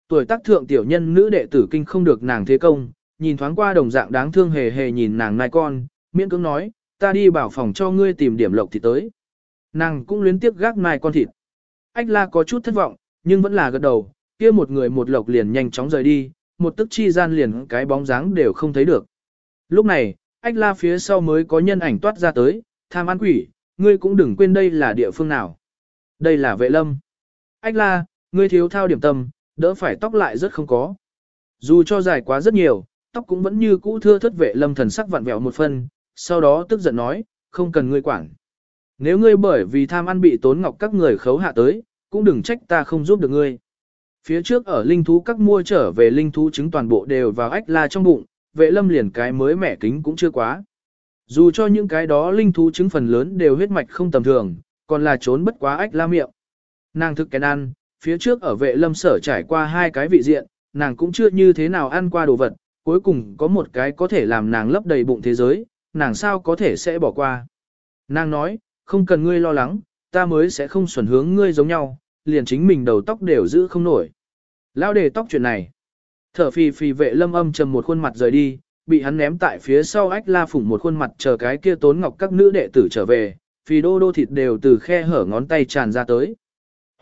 Tuổi tác thượng tiểu nhân nữ đệ tử kinh không được nàng thế công, nhìn thoáng qua đồng dạng đáng thương hề hề nhìn nàng nai con, miễn cưỡng nói, ta đi bảo phòng cho ngươi tìm điểm lộc thì tới. Nàng cũng luyến tiếc gác nai con thịt. Ách la có chút thất vọng, nhưng vẫn là gật đầu, kia một người một lộc liền nhanh chóng rời đi, một tức chi gian liền cái bóng dáng đều không thấy được. Lúc này, ách la phía sau mới có nhân ảnh toát ra tới, tham ăn quỷ, ngươi cũng đừng quên đây là địa phương nào. Đây là vệ lâm. Ách la, ngươi thiếu thao điểm tâm, đỡ phải tóc lại rất không có. Dù cho dài quá rất nhiều, tóc cũng vẫn như cũ thưa thất vệ lâm thần sắc vặn vẹo một phân, sau đó tức giận nói, không cần ngươi quản. Nếu ngươi bởi vì tham ăn bị tốn ngọc các người khấu hạ tới, cũng đừng trách ta không giúp được ngươi. Phía trước ở linh thú các mua trở về linh thú trứng toàn bộ đều vào ách la trong bụng, vệ lâm liền cái mới mẻ kính cũng chưa quá. Dù cho những cái đó linh thú trứng phần lớn đều huyết mạch không tầm thường, còn là trốn bất quá ách la miệng. Nàng thực kén ăn, phía trước ở vệ lâm sở trải qua hai cái vị diện, nàng cũng chưa như thế nào ăn qua đồ vật, cuối cùng có một cái có thể làm nàng lấp đầy bụng thế giới, nàng sao có thể sẽ bỏ qua. Nàng nói, không cần ngươi lo lắng, ta mới sẽ không xuẩn hướng ngươi giống nhau, liền chính mình đầu tóc đều giữ không nổi. Lao đề tóc chuyện này. Thở phì phì vệ lâm âm trầm một khuôn mặt rời đi, bị hắn ném tại phía sau ách la phủng một khuôn mặt chờ cái kia tốn ngọc các nữ đệ tử trở về, phì đô đô thịt đều từ khe hở ngón tay tràn ra tới.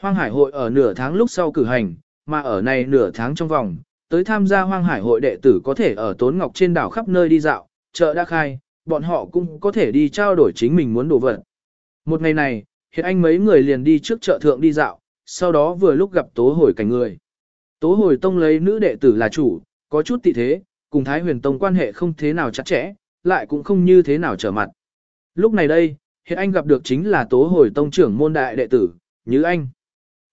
Hoang hải hội ở nửa tháng lúc sau cử hành, mà ở này nửa tháng trong vòng, tới tham gia hoang hải hội đệ tử có thể ở tốn ngọc trên đảo khắp nơi đi dạo, chợ đã khai, bọn họ cũng có thể đi trao đổi chính mình muốn đồ vật. Một ngày này, hiện anh mấy người liền đi trước chợ thượng đi dạo, sau đó vừa lúc gặp tố hồi cảnh người. Tố hồi tông lấy nữ đệ tử là chủ, có chút tị thế, cùng Thái huyền tông quan hệ không thế nào chặt chẽ, lại cũng không như thế nào trở mặt. Lúc này đây, hiện anh gặp được chính là tố hồi tông trưởng môn đại đệ tử, Như Anh.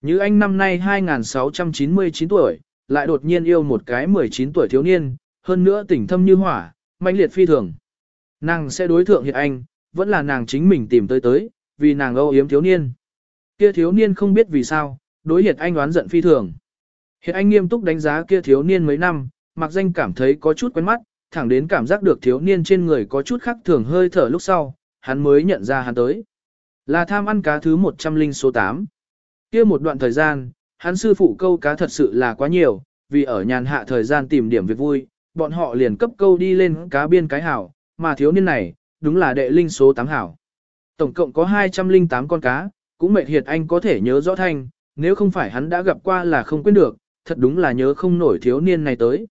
Như Anh năm nay 2699 tuổi, lại đột nhiên yêu một cái 19 tuổi thiếu niên, hơn nữa tỉnh thâm như hỏa, mãnh liệt phi thường. Nàng sẽ đối thượng hiện anh, vẫn là nàng chính mình tìm tới tới, vì nàng âu yếm thiếu niên. Kia thiếu niên không biết vì sao, đối hiệt anh oán giận phi thường. Hiệt anh nghiêm túc đánh giá kia thiếu niên mấy năm, mặc danh cảm thấy có chút quen mắt, thẳng đến cảm giác được thiếu niên trên người có chút khác thường hơi thở lúc sau, hắn mới nhận ra hắn tới. Là tham ăn cá thứ 100 linh số 8. Kia một đoạn thời gian, hắn sư phụ câu cá thật sự là quá nhiều, vì ở nhàn hạ thời gian tìm điểm việc vui, bọn họ liền cấp câu đi lên cá biên cái hảo, mà thiếu niên này, đúng là đệ linh số 8 hảo. Tổng cộng có 208 con cá, cũng mệt hiệt anh có thể nhớ rõ thanh, nếu không phải hắn đã gặp qua là không quên được, thật đúng là nhớ không nổi thiếu niên này tới.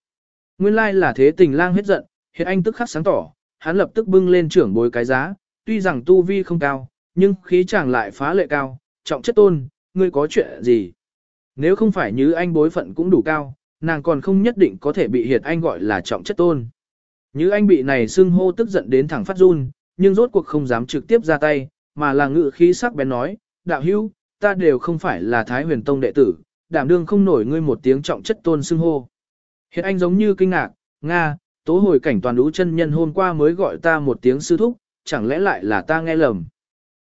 Nguyên lai là thế tình lang hết giận, hiệt anh tức khắc sáng tỏ, hắn lập tức bưng lên trưởng bối cái giá, tuy rằng tu vi không cao, nhưng khí chàng lại phá lệ cao, trọng chất tôn, ngươi có chuyện gì? Nếu không phải như anh bối phận cũng đủ cao, nàng còn không nhất định có thể bị hiệt anh gọi là trọng chất tôn. Như anh bị này xưng hô tức giận đến thẳng phát run, nhưng rốt cuộc không dám trực tiếp ra tay, mà là ngự khí sắc bén nói, đạo hữu, ta đều không phải là Thái huyền tông đệ tử, đảm đương không nổi ngươi một tiếng trọng chất tôn xưng hô. Hiện anh giống như kinh ngạc, Nga, tố hồi cảnh toàn đú chân nhân hôm qua mới gọi ta một tiếng sư thúc, chẳng lẽ lại là ta nghe lầm.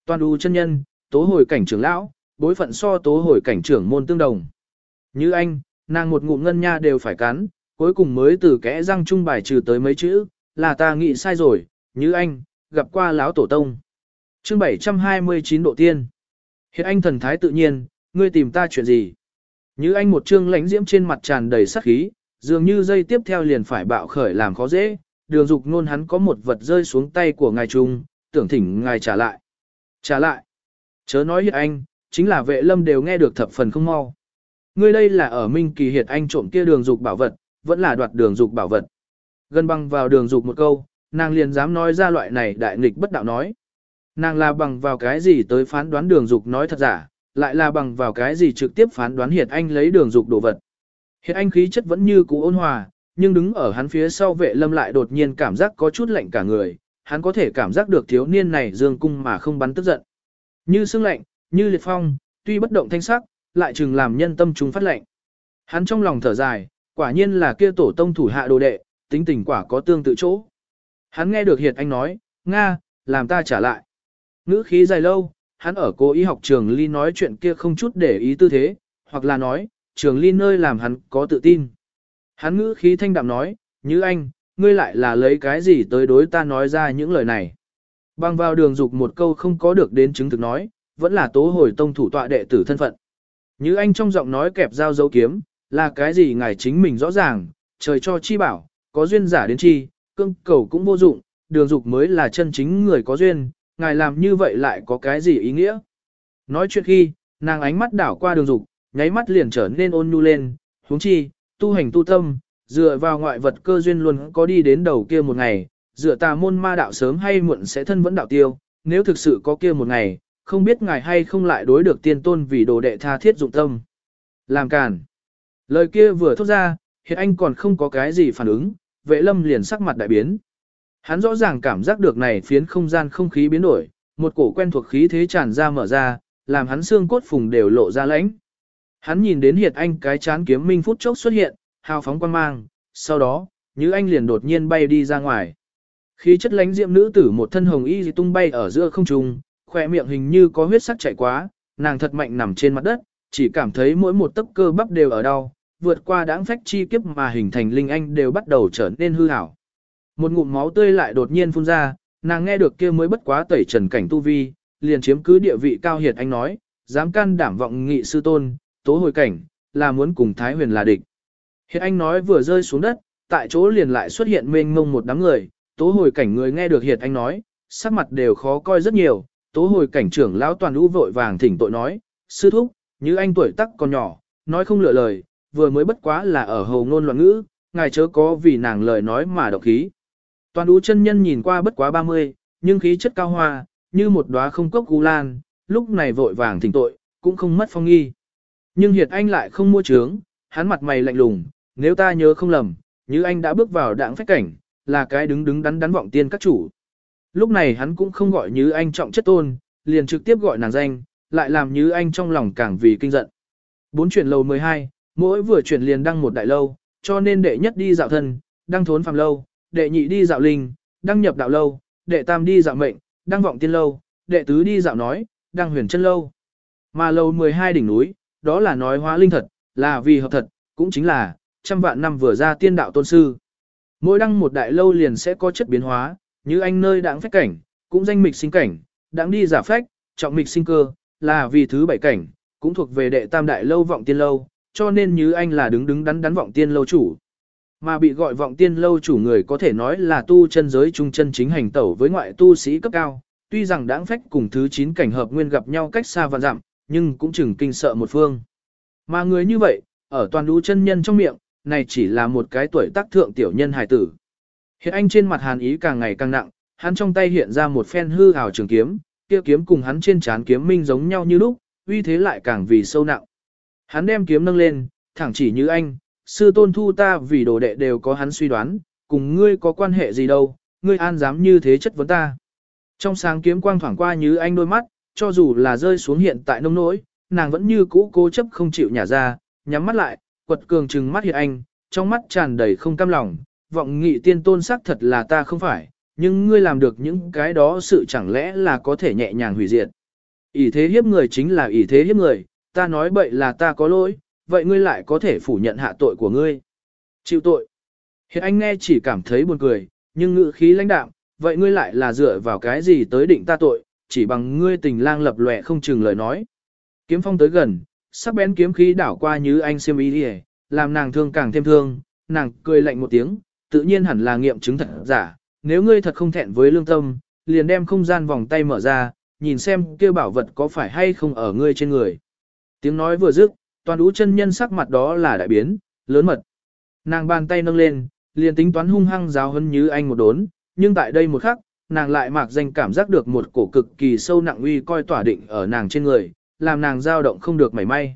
Toàn đú chân nhân, tố hồi cảnh trưởng lão, bối phận so tố hồi cảnh trưởng môn tương đồng. Như anh, nàng một ngụm ngân nha đều phải cắn, cuối cùng mới từ kẽ răng trung bài trừ tới mấy chữ, là ta nghĩ sai rồi, như anh, gặp qua lão tổ tông. chương 729 độ tiên. Hiện anh thần thái tự nhiên, ngươi tìm ta chuyện gì? Như anh một trương lãnh diễm trên mặt tràn đầy sắc khí, dường như dây tiếp theo liền phải bạo khởi làm khó dễ, đường dục nôn hắn có một vật rơi xuống tay của ngài trung, tưởng thỉnh ngài trả lại. Trả lại. Chớ nói hiện anh, chính là vệ lâm đều nghe được thập phần không mau. Ngươi đây là ở Minh Kỳ Hiệt Anh trộm kia đường dục bảo vật, vẫn là đoạt đường dục bảo vật. Gần bằng vào đường dục một câu, nàng liền dám nói ra loại này đại nghịch bất đạo nói. Nàng là bằng vào cái gì tới phán đoán đường dục nói thật giả, lại là bằng vào cái gì trực tiếp phán đoán Hiệt Anh lấy đường dục đồ vật. Hiệt Anh khí chất vẫn như cũ ôn hòa, nhưng đứng ở hắn phía sau vệ lâm lại đột nhiên cảm giác có chút lạnh cả người, hắn có thể cảm giác được thiếu niên này dương cung mà không bắn tức giận. Như sương lạnh, như liệt phong, tuy bất động thanh sắc, lại chừng làm nhân tâm chúng phát lệnh. Hắn trong lòng thở dài, quả nhiên là kia tổ tông thủ hạ đồ đệ, tính tình quả có tương tự chỗ. Hắn nghe được Hiệt Anh nói, Nga, làm ta trả lại. Ngữ khí dài lâu, hắn ở cố ý học trường ly nói chuyện kia không chút để ý tư thế, hoặc là nói, trường ly nơi làm hắn có tự tin. Hắn ngữ khí thanh đạm nói, như anh, ngươi lại là lấy cái gì tới đối ta nói ra những lời này. Bằng vào đường dục một câu không có được đến chứng thực nói, vẫn là tố hồi tông thủ tọa đệ tử thân phận. Như anh trong giọng nói kẹp dao dấu kiếm, là cái gì ngài chính mình rõ ràng, trời cho chi bảo, có duyên giả đến chi, cương cầu cũng vô dụng, đường dục mới là chân chính người có duyên, ngài làm như vậy lại có cái gì ý nghĩa. Nói chuyện khi, nàng ánh mắt đảo qua đường dục, nháy mắt liền trở nên ôn nhu lên, huống chi, tu hành tu tâm, dựa vào ngoại vật cơ duyên luôn có đi đến đầu kia một ngày, dựa tà môn ma đạo sớm hay muộn sẽ thân vẫn đạo tiêu, nếu thực sự có kia một ngày, không biết ngài hay không lại đối được tiên tôn vì đồ đệ tha thiết dụng tâm. Làm cản. Lời kia vừa thốt ra, hiện anh còn không có cái gì phản ứng, vệ lâm liền sắc mặt đại biến. Hắn rõ ràng cảm giác được này phiến không gian không khí biến đổi, một cổ quen thuộc khí thế tràn ra mở ra, làm hắn xương cốt phùng đều lộ ra lãnh. Hắn nhìn đến Hiệt Anh cái chán kiếm minh phút chốc xuất hiện, hào phóng quan mang, sau đó, Như Anh liền đột nhiên bay đi ra ngoài. Khí chất lánh diệm nữ tử một thân hồng y tung bay ở giữa không trung, khỏe miệng hình như có huyết sắc chảy quá, nàng thật mạnh nằm trên mặt đất, chỉ cảm thấy mỗi một tấc cơ bắp đều ở đau, vượt qua đãng phách chi kiếp mà hình thành linh anh đều bắt đầu trở nên hư hảo. Một ngụm máu tươi lại đột nhiên phun ra, nàng nghe được kia mới bất quá tẩy trần cảnh tu vi, liền chiếm cứ địa vị cao hiệt anh nói, dám can đảm vọng nghị sư tôn, tố hồi cảnh, là muốn cùng Thái huyền là địch. Hiệt anh nói vừa rơi xuống đất, tại chỗ liền lại xuất hiện mênh mông một đám người, tố hồi cảnh người nghe được hiệt anh nói, sắc mặt đều khó coi rất nhiều, tố hồi cảnh trưởng lão toàn lũ vội vàng thỉnh tội nói, sư thúc, như anh tuổi tắc còn nhỏ, nói không lựa lời, vừa mới bất quá là ở hầu ngôn loạn ngữ, ngài chớ có vì nàng lời nói mà độc khí. Toàn ú chân nhân nhìn qua bất quá 30, nhưng khí chất cao hoa, như một đóa không cốc gu lan, lúc này vội vàng thỉnh tội, cũng không mất phong nghi. Nhưng Hiệt Anh lại không mua trướng, hắn mặt mày lạnh lùng, nếu ta nhớ không lầm, như anh đã bước vào đảng phách cảnh, là cái đứng đứng đắn đắn vọng tiên các chủ. Lúc này hắn cũng không gọi như anh trọng chất tôn, liền trực tiếp gọi nàng danh, lại làm như anh trong lòng càng vì kinh giận. Bốn chuyển lầu 12, mỗi vừa chuyển liền đăng một đại lâu, cho nên đệ nhất đi dạo thân, đăng thốn phàm lâu, đệ nhị đi dạo linh, đăng nhập đạo lâu, đệ tam đi dạo mệnh, đăng vọng tiên lâu, đệ tứ đi dạo nói, đăng huyền chân lâu. Mà lâu 12 đỉnh núi, đó là nói hóa linh thật, là vì hợp thật, cũng chính là, trăm vạn năm vừa ra tiên đạo tôn sư. Mỗi đăng một đại lâu liền sẽ có chất biến hóa, như anh nơi đáng phách cảnh, cũng danh mịch sinh cảnh, đáng đi giả phách, trọng mịch sinh cơ, là vì thứ bảy cảnh, cũng thuộc về đệ tam đại lâu vọng tiên lâu, cho nên như anh là đứng đứng đắn đắn vọng tiên lâu chủ. Mà bị gọi vọng tiên lâu chủ người có thể nói là tu chân giới trung chân chính hành tẩu với ngoại tu sĩ cấp cao, tuy rằng đáng phách cùng thứ 9 cảnh hợp nguyên gặp nhau cách xa và dặm, nhưng cũng chừng kinh sợ một phương. Mà người như vậy, ở toàn lũ chân nhân trong miệng, này chỉ là một cái tuổi tác thượng tiểu nhân hài tử. Hiện anh trên mặt hàn ý càng ngày càng nặng, hắn trong tay hiện ra một phen hư hào trường kiếm, kia kiếm cùng hắn trên trán kiếm minh giống nhau như lúc, uy thế lại càng vì sâu nặng. Hắn đem kiếm nâng lên, thẳng chỉ như anh, sư tôn thu ta vì đồ đệ đều có hắn suy đoán, cùng ngươi có quan hệ gì đâu, ngươi an dám như thế chất vấn ta. Trong sáng kiếm quang thoảng qua như anh đôi mắt, cho dù là rơi xuống hiện tại nông nỗi, nàng vẫn như cũ cố chấp không chịu nhả ra, nhắm mắt lại, quật cường trừng mắt hiện anh, trong mắt tràn đầy không cam lòng, vọng nghị tiên tôn sắc thật là ta không phải, nhưng ngươi làm được những cái đó sự chẳng lẽ là có thể nhẹ nhàng hủy diệt. ỷ thế hiếp người chính là ỷ thế hiếp người, ta nói bậy là ta có lỗi, vậy ngươi lại có thể phủ nhận hạ tội của ngươi. Chịu tội. Hiện anh nghe chỉ cảm thấy buồn cười, nhưng ngữ khí lãnh đạm, vậy ngươi lại là dựa vào cái gì tới định ta tội, chỉ bằng ngươi tình lang lập lòe không chừng lời nói. Kiếm phong tới gần, sắc bén kiếm khí đảo qua như anh xiêm ý đi làm nàng thương càng thêm thương, nàng cười lạnh một tiếng, tự nhiên hẳn là nghiệm chứng thật giả, nếu ngươi thật không thẹn với lương tâm, liền đem không gian vòng tay mở ra, nhìn xem kia bảo vật có phải hay không ở ngươi trên người. Tiếng nói vừa dứt, toàn ú chân nhân sắc mặt đó là đại biến, lớn mật. Nàng bàn tay nâng lên, liền tính toán hung hăng giáo hấn như anh một đốn, nhưng tại đây một khắc, nàng lại mạc danh cảm giác được một cổ cực kỳ sâu nặng uy coi tỏa định ở nàng trên người, làm nàng dao động không được mảy may.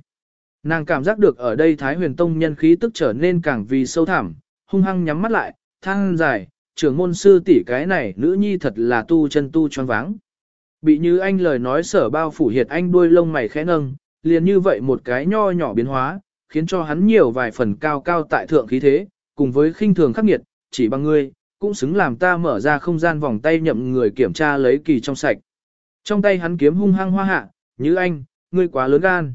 Nàng cảm giác được ở đây Thái huyền tông nhân khí tức trở nên càng vì sâu thẳm, hung hăng nhắm mắt lại, thang dài, trưởng môn sư tỷ cái này nữ nhi thật là tu chân tu choáng váng. Bị như anh lời nói sở bao phủ hiệt anh đuôi lông mày khẽ nâng, liền như vậy một cái nho nhỏ biến hóa, khiến cho hắn nhiều vài phần cao cao tại thượng khí thế, cùng với khinh thường khắc nghiệt, chỉ bằng ngươi, cũng xứng làm ta mở ra không gian vòng tay nhậm người kiểm tra lấy kỳ trong sạch. Trong tay hắn kiếm hung hăng hoa hạ, như anh, ngươi quá lớn gan.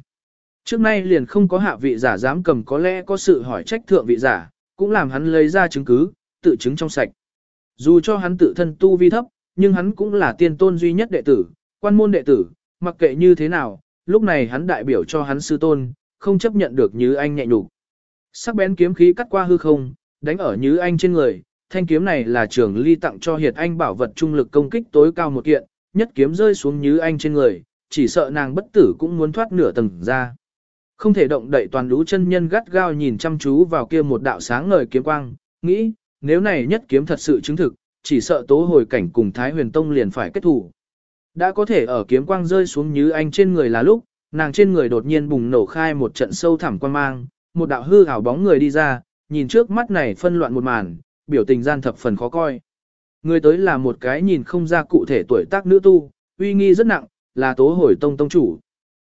Trước nay liền không có hạ vị giả dám cầm có lẽ có sự hỏi trách thượng vị giả, cũng làm hắn lấy ra chứng cứ, tự chứng trong sạch. Dù cho hắn tự thân tu vi thấp, nhưng hắn cũng là tiên tôn duy nhất đệ tử, quan môn đệ tử, mặc kệ như thế nào, lúc này hắn đại biểu cho hắn sư tôn, không chấp nhận được như anh nhẹ nhục. Sắc bén kiếm khí cắt qua hư không, đánh ở như anh trên người, thanh kiếm này là trường ly tặng cho hiệt anh bảo vật trung lực công kích tối cao một kiện, nhất kiếm rơi xuống như anh trên người, chỉ sợ nàng bất tử cũng muốn thoát nửa tầng ra. Không thể động đậy toàn lũ chân nhân gắt gao nhìn chăm chú vào kia một đạo sáng ngời kiếm quang, nghĩ, nếu này nhất kiếm thật sự chứng thực, chỉ sợ tố hồi cảnh cùng Thái huyền tông liền phải kết thủ. Đã có thể ở kiếm quang rơi xuống như anh trên người là lúc, nàng trên người đột nhiên bùng nổ khai một trận sâu thẳm quan mang, một đạo hư ảo bóng người đi ra, nhìn trước mắt này phân loạn một màn, biểu tình gian thập phần khó coi. Người tới là một cái nhìn không ra cụ thể tuổi tác nữ tu, uy nghi rất nặng, là tố hồi tông tông chủ.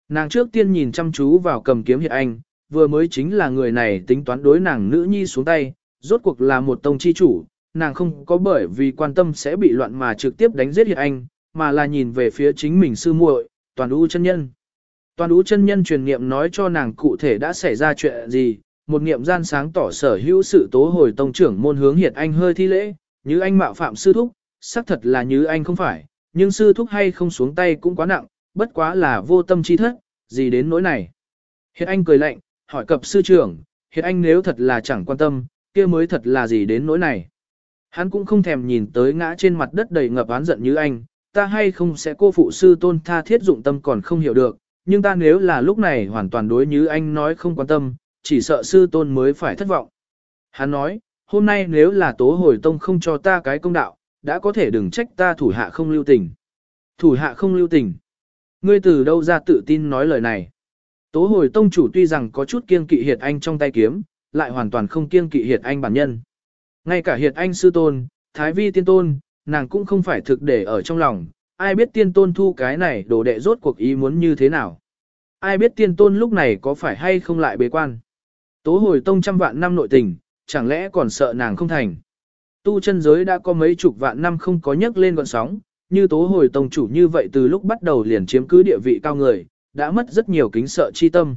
Nàng trước tiên nhìn chăm chú vào cầm kiếm hiện anh, vừa mới chính là người này tính toán đối nàng nữ nhi xuống tay, rốt cuộc là một tông chi chủ, nàng không có bởi vì quan tâm sẽ bị loạn mà trực tiếp đánh giết hiện anh, mà là nhìn về phía chính mình sư muội, toàn ưu chân nhân. Toàn ưu chân nhân truyền niệm nói cho nàng cụ thể đã xảy ra chuyện gì, một niệm gian sáng tỏ sở hữu sự tố hồi tông trưởng môn hướng hiệt anh hơi thi lễ, như anh mạo phạm sư thúc, xác thật là như anh không phải, nhưng sư thúc hay không xuống tay cũng quá nặng, bất quá là vô tâm chi thất, gì đến nỗi này. Hiệt anh cười lạnh, hỏi cập sư trưởng, hiệt anh nếu thật là chẳng quan tâm, kia mới thật là gì đến nỗi này. Hắn cũng không thèm nhìn tới ngã trên mặt đất đầy ngập án giận như anh, ta hay không sẽ cô phụ sư tôn tha thiết dụng tâm còn không hiểu được, nhưng ta nếu là lúc này hoàn toàn đối như anh nói không quan tâm, chỉ sợ sư tôn mới phải thất vọng. Hắn nói, hôm nay nếu là tố hồi tông không cho ta cái công đạo, đã có thể đừng trách ta thủ hạ không lưu tình. Thủ hạ không lưu tình. Ngươi từ đâu ra tự tin nói lời này? Tố hồi tông chủ tuy rằng có chút kiên kỵ hiệt anh trong tay kiếm, lại hoàn toàn không kiên kỵ hiệt anh bản nhân. Ngay cả hiệt anh sư tôn, thái vi tiên tôn, nàng cũng không phải thực để ở trong lòng, ai biết tiên tôn thu cái này đồ đệ rốt cuộc ý muốn như thế nào. Ai biết tiên tôn lúc này có phải hay không lại bế quan. Tố hồi tông trăm vạn năm nội tình, chẳng lẽ còn sợ nàng không thành. Tu chân giới đã có mấy chục vạn năm không có nhấc lên gọn sóng, như tố hồi tông chủ như vậy từ lúc bắt đầu liền chiếm cứ địa vị cao người, đã mất rất nhiều kính sợ chi tâm.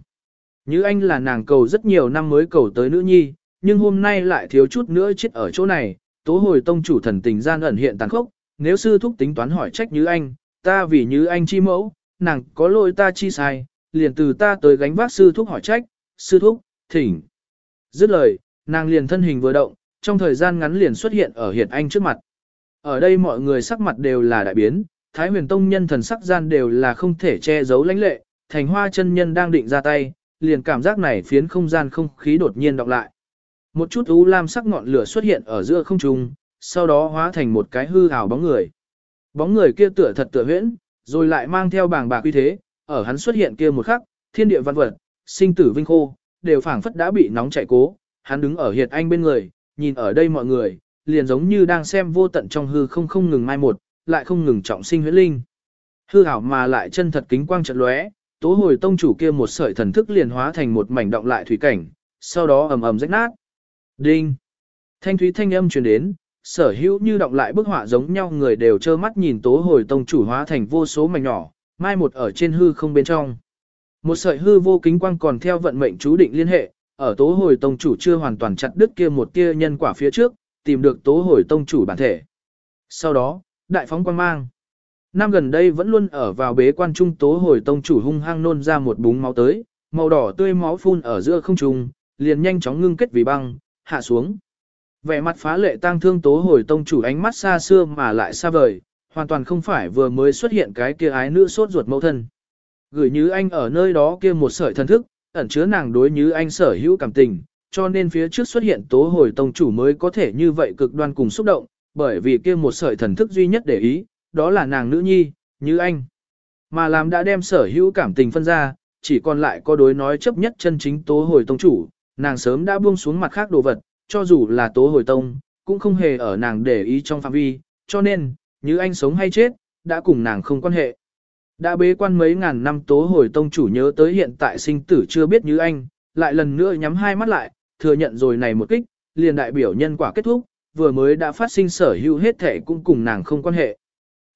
Như anh là nàng cầu rất nhiều năm mới cầu tới nữ nhi, nhưng hôm nay lại thiếu chút nữa chết ở chỗ này, tố hồi tông chủ thần tình gian ẩn hiện tàn khốc, nếu sư thúc tính toán hỏi trách như anh, ta vì như anh chi mẫu, nàng có lỗi ta chi sai, liền từ ta tới gánh vác sư thúc hỏi trách, sư thúc, thỉnh. Dứt lời, nàng liền thân hình vừa động, trong thời gian ngắn liền xuất hiện ở hiện anh trước mặt. Ở đây mọi người sắc mặt đều là đại biến, Thái huyền tông nhân thần sắc gian đều là không thể che giấu lãnh lệ, thành hoa chân nhân đang định ra tay, liền cảm giác này phiến không gian không khí đột nhiên đọc lại. Một chút u lam sắc ngọn lửa xuất hiện ở giữa không trung, sau đó hóa thành một cái hư ảo bóng người. Bóng người kia tựa thật tựa huyễn, rồi lại mang theo bàng bạc uy thế, ở hắn xuất hiện kia một khắc, thiên địa văn vật, sinh tử vinh khô, đều phảng phất đã bị nóng chảy cố, hắn đứng ở hiệt anh bên người, nhìn ở đây mọi người, liền giống như đang xem vô tận trong hư không không ngừng mai một, lại không ngừng trọng sinh huyễn linh. Hư ảo mà lại chân thật kính quang trận lóe, tố hồi tông chủ kia một sợi thần thức liền hóa thành một mảnh động lại thủy cảnh, sau đó ầm ầm rách nát. Đinh! Thanh thúy thanh âm truyền đến, sở hữu như động lại bức họa giống nhau người đều trơ mắt nhìn tố hồi tông chủ hóa thành vô số mảnh nhỏ, mai một ở trên hư không bên trong. Một sợi hư vô kính quang còn theo vận mệnh chú định liên hệ, ở tố hồi tông chủ chưa hoàn toàn chặt đứt kia một tia nhân quả phía trước, tìm được tố hồi tông chủ bản thể. Sau đó, đại phóng quang mang. Năm gần đây vẫn luôn ở vào bế quan trung tố hồi tông chủ hung hăng nôn ra một búng máu tới, màu đỏ tươi máu phun ở giữa không trung, liền nhanh chóng ngưng kết vì băng, hạ xuống. Vẻ mặt phá lệ tang thương tố hồi tông chủ ánh mắt xa xưa mà lại xa vời, hoàn toàn không phải vừa mới xuất hiện cái kia ái nữ sốt ruột mẫu thân. Gửi như anh ở nơi đó kia một sợi thần thức, ẩn chứa nàng đối như anh sở hữu cảm tình, cho nên phía trước xuất hiện tố hồi tông chủ mới có thể như vậy cực đoan cùng xúc động, bởi vì kia một sợi thần thức duy nhất để ý, đó là nàng nữ nhi, như anh. Mà làm đã đem sở hữu cảm tình phân ra, chỉ còn lại có đối nói chấp nhất chân chính tố hồi tông chủ, nàng sớm đã buông xuống mặt khác đồ vật, cho dù là tố hồi tông, cũng không hề ở nàng để ý trong phạm vi, cho nên, như anh sống hay chết, đã cùng nàng không quan hệ. Đã bế quan mấy ngàn năm tố hồi tông chủ nhớ tới hiện tại sinh tử chưa biết như anh, lại lần nữa nhắm hai mắt lại, thừa nhận rồi này một kích, liền đại biểu nhân quả kết thúc, vừa mới đã phát sinh sở hữu hết thể cũng cùng nàng không quan hệ.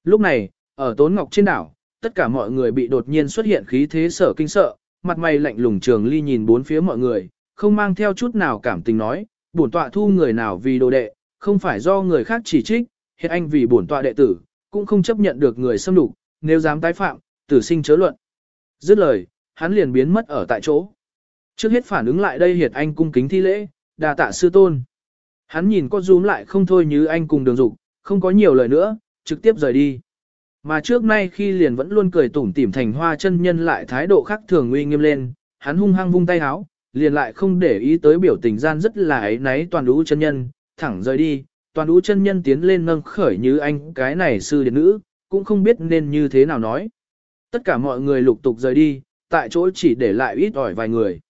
Lúc này, ở Tốn Ngọc trên đảo, tất cả mọi người bị đột nhiên xuất hiện khí thế sở kinh sợ, mặt mày lạnh lùng trường ly nhìn bốn phía mọi người, không mang theo chút nào cảm tình nói, bổn tọa thu người nào vì đồ đệ, không phải do người khác chỉ trích, hiện anh vì bổn tọa đệ tử, cũng không chấp nhận được người xâm lục nếu dám tái phạm, tử sinh chớ luận. Dứt lời, hắn liền biến mất ở tại chỗ. Trước hết phản ứng lại đây Hiệt Anh cung kính thi lễ, đà tạ sư tôn. Hắn nhìn có rúm lại không thôi như anh cùng đường dục, không có nhiều lời nữa, trực tiếp rời đi. Mà trước nay khi liền vẫn luôn cười tủm tỉm thành hoa chân nhân lại thái độ khác thường uy nghiêm lên, hắn hung hăng vung tay háo, liền lại không để ý tới biểu tình gian rất là ấy náy toàn đũ chân nhân, thẳng rời đi, toàn đũ chân nhân tiến lên nâng khởi như anh cái này sư điện nữ, cũng không biết nên như thế nào nói. Tất cả mọi người lục tục rời đi, tại chỗ chỉ để lại ít ỏi vài người.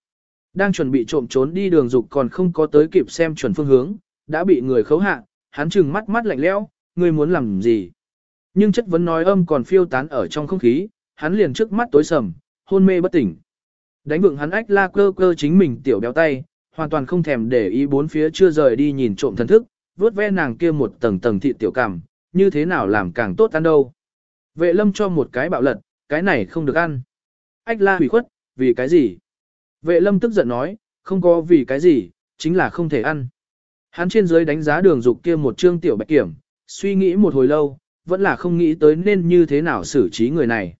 Đang chuẩn bị trộm trốn đi đường dục còn không có tới kịp xem chuẩn phương hướng, đã bị người khấu hạ, hắn trừng mắt mắt lạnh lẽo, ngươi muốn làm gì? Nhưng chất vấn nói âm còn phiêu tán ở trong không khí, hắn liền trước mắt tối sầm, hôn mê bất tỉnh. Đánh vượng hắn ách la cơ cơ chính mình tiểu béo tay, hoàn toàn không thèm để ý bốn phía chưa rời đi nhìn trộm thần thức, vuốt ve nàng kia một tầng tầng thị tiểu cảm, như thế nào làm càng tốt ăn đâu. Vệ lâm cho một cái bạo lật, cái này không được ăn. Ách la hủy khuất, vì cái gì? Vệ lâm tức giận nói, không có vì cái gì, chính là không thể ăn. Hắn trên dưới đánh giá đường dục kia một trương tiểu bạch kiểm, suy nghĩ một hồi lâu, vẫn là không nghĩ tới nên như thế nào xử trí người này.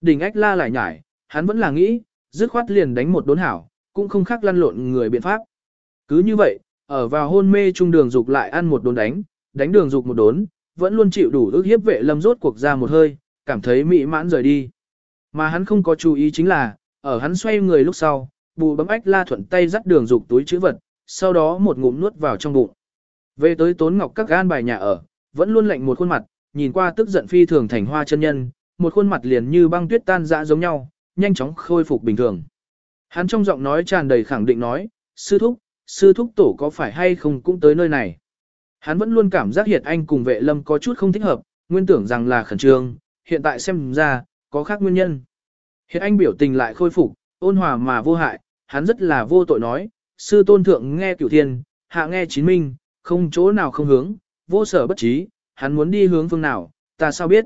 Đình ách la lại nhải, hắn vẫn là nghĩ, dứt khoát liền đánh một đốn hảo, cũng không khác lăn lộn người biện pháp. Cứ như vậy, ở vào hôn mê trung đường dục lại ăn một đốn đánh, đánh đường dục một đốn, vẫn luôn chịu đủ ước hiếp vệ lâm rốt cuộc ra một hơi, cảm thấy mỹ mãn rời đi. Mà hắn không có chú ý chính là, ở hắn xoay người lúc sau, bù bấm ách la thuận tay dắt đường dục túi chữ vật, sau đó một ngụm nuốt vào trong bụng. Về tới tốn ngọc các gan bài nhà ở, vẫn luôn lạnh một khuôn mặt, nhìn qua tức giận phi thường thành hoa chân nhân, một khuôn mặt liền như băng tuyết tan dã giống nhau, nhanh chóng khôi phục bình thường. Hắn trong giọng nói tràn đầy khẳng định nói, sư thúc, sư thúc tổ có phải hay không cũng tới nơi này. Hắn vẫn luôn cảm giác Hiệt Anh cùng vệ lâm có chút không thích hợp, nguyên tưởng rằng là khẩn trương, hiện tại xem ra, có khác nguyên nhân hiện Anh biểu tình lại khôi phục, ôn hòa mà vô hại, hắn rất là vô tội nói, sư tôn thượng nghe cửu thiên, hạ nghe chín minh, không chỗ nào không hướng, vô sở bất trí, hắn muốn đi hướng phương nào, ta sao biết.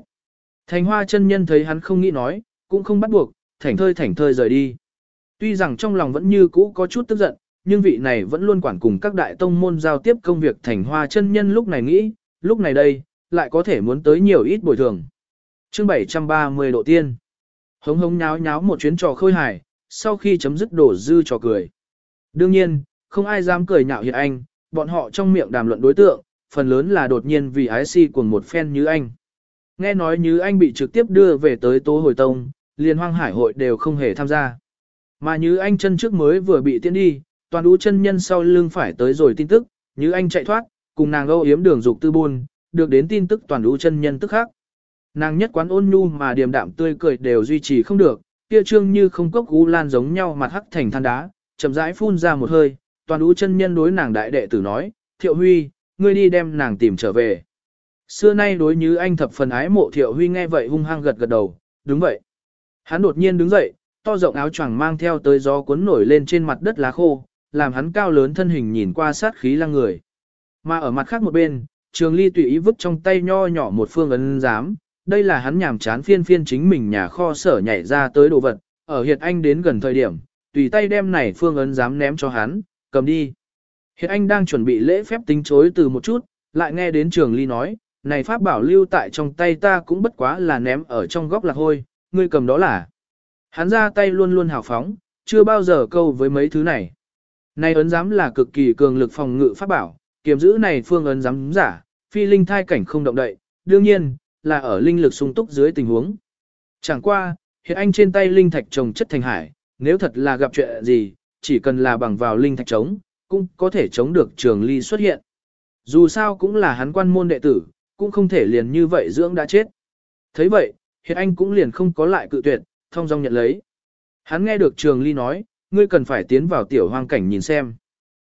Thành hoa chân nhân thấy hắn không nghĩ nói, cũng không bắt buộc, thảnh thơi thảnh thơi rời đi. Tuy rằng trong lòng vẫn như cũ có chút tức giận, nhưng vị này vẫn luôn quản cùng các đại tông môn giao tiếp công việc thành hoa chân nhân lúc này nghĩ, lúc này đây, lại có thể muốn tới nhiều ít bồi thường. chương 730 độ tiên. Hống hống nháo nháo một chuyến trò khôi hài, sau khi chấm dứt đổ dư trò cười. Đương nhiên, không ai dám cười nhạo hiện anh, bọn họ trong miệng đàm luận đối tượng, phần lớn là đột nhiên vì ái si của một fan như anh. Nghe nói như anh bị trực tiếp đưa về tới Tố Hồi Tông, liên hoang hải hội đều không hề tham gia. Mà như anh chân trước mới vừa bị tiễn đi, toàn đũ chân nhân sau lưng phải tới rồi tin tức, như anh chạy thoát, cùng nàng âu yếm đường dục tư buôn, được đến tin tức toàn đũ chân nhân tức khác. Nàng nhất quán ôn nhu mà điềm đạm tươi cười đều duy trì không được, kia trương như không cốc gú lan giống nhau mặt hắc thành than đá, chậm rãi phun ra một hơi, toàn ú chân nhân đối nàng đại đệ tử nói, thiệu huy, ngươi đi đem nàng tìm trở về. Xưa nay đối như anh thập phần ái mộ thiệu huy nghe vậy hung hăng gật gật đầu, đúng vậy. Hắn đột nhiên đứng dậy, to rộng áo choàng mang theo tới gió cuốn nổi lên trên mặt đất lá khô, làm hắn cao lớn thân hình nhìn qua sát khí lăng người. Mà ở mặt khác một bên, trường ly tùy ý vứt trong tay nho nhỏ một phương ấn giám, đây là hắn nhảm chán phiên phiên chính mình nhà kho sở nhảy ra tới đồ vật, ở Hiệt Anh đến gần thời điểm, tùy tay đem này phương ấn dám ném cho hắn, cầm đi. Hiệt Anh đang chuẩn bị lễ phép tính chối từ một chút, lại nghe đến trường ly nói, này pháp bảo lưu tại trong tay ta cũng bất quá là ném ở trong góc lạc hôi, ngươi cầm đó là. Hắn ra tay luôn luôn hào phóng, chưa bao giờ câu với mấy thứ này. Này ấn giám là cực kỳ cường lực phòng ngự pháp bảo, kiềm giữ này phương ấn giám giả, phi linh thai cảnh không động đậy, đương nhiên, là ở linh lực sung túc dưới tình huống. Chẳng qua, hiện anh trên tay linh thạch trồng chất thành hải, nếu thật là gặp chuyện gì, chỉ cần là bằng vào linh thạch chống, cũng có thể chống được trường ly xuất hiện. Dù sao cũng là hắn quan môn đệ tử, cũng không thể liền như vậy dưỡng đã chết. thấy vậy, hiện anh cũng liền không có lại cự tuyệt, thông dong nhận lấy. Hắn nghe được Trường Ly nói, ngươi cần phải tiến vào tiểu hoang cảnh nhìn xem.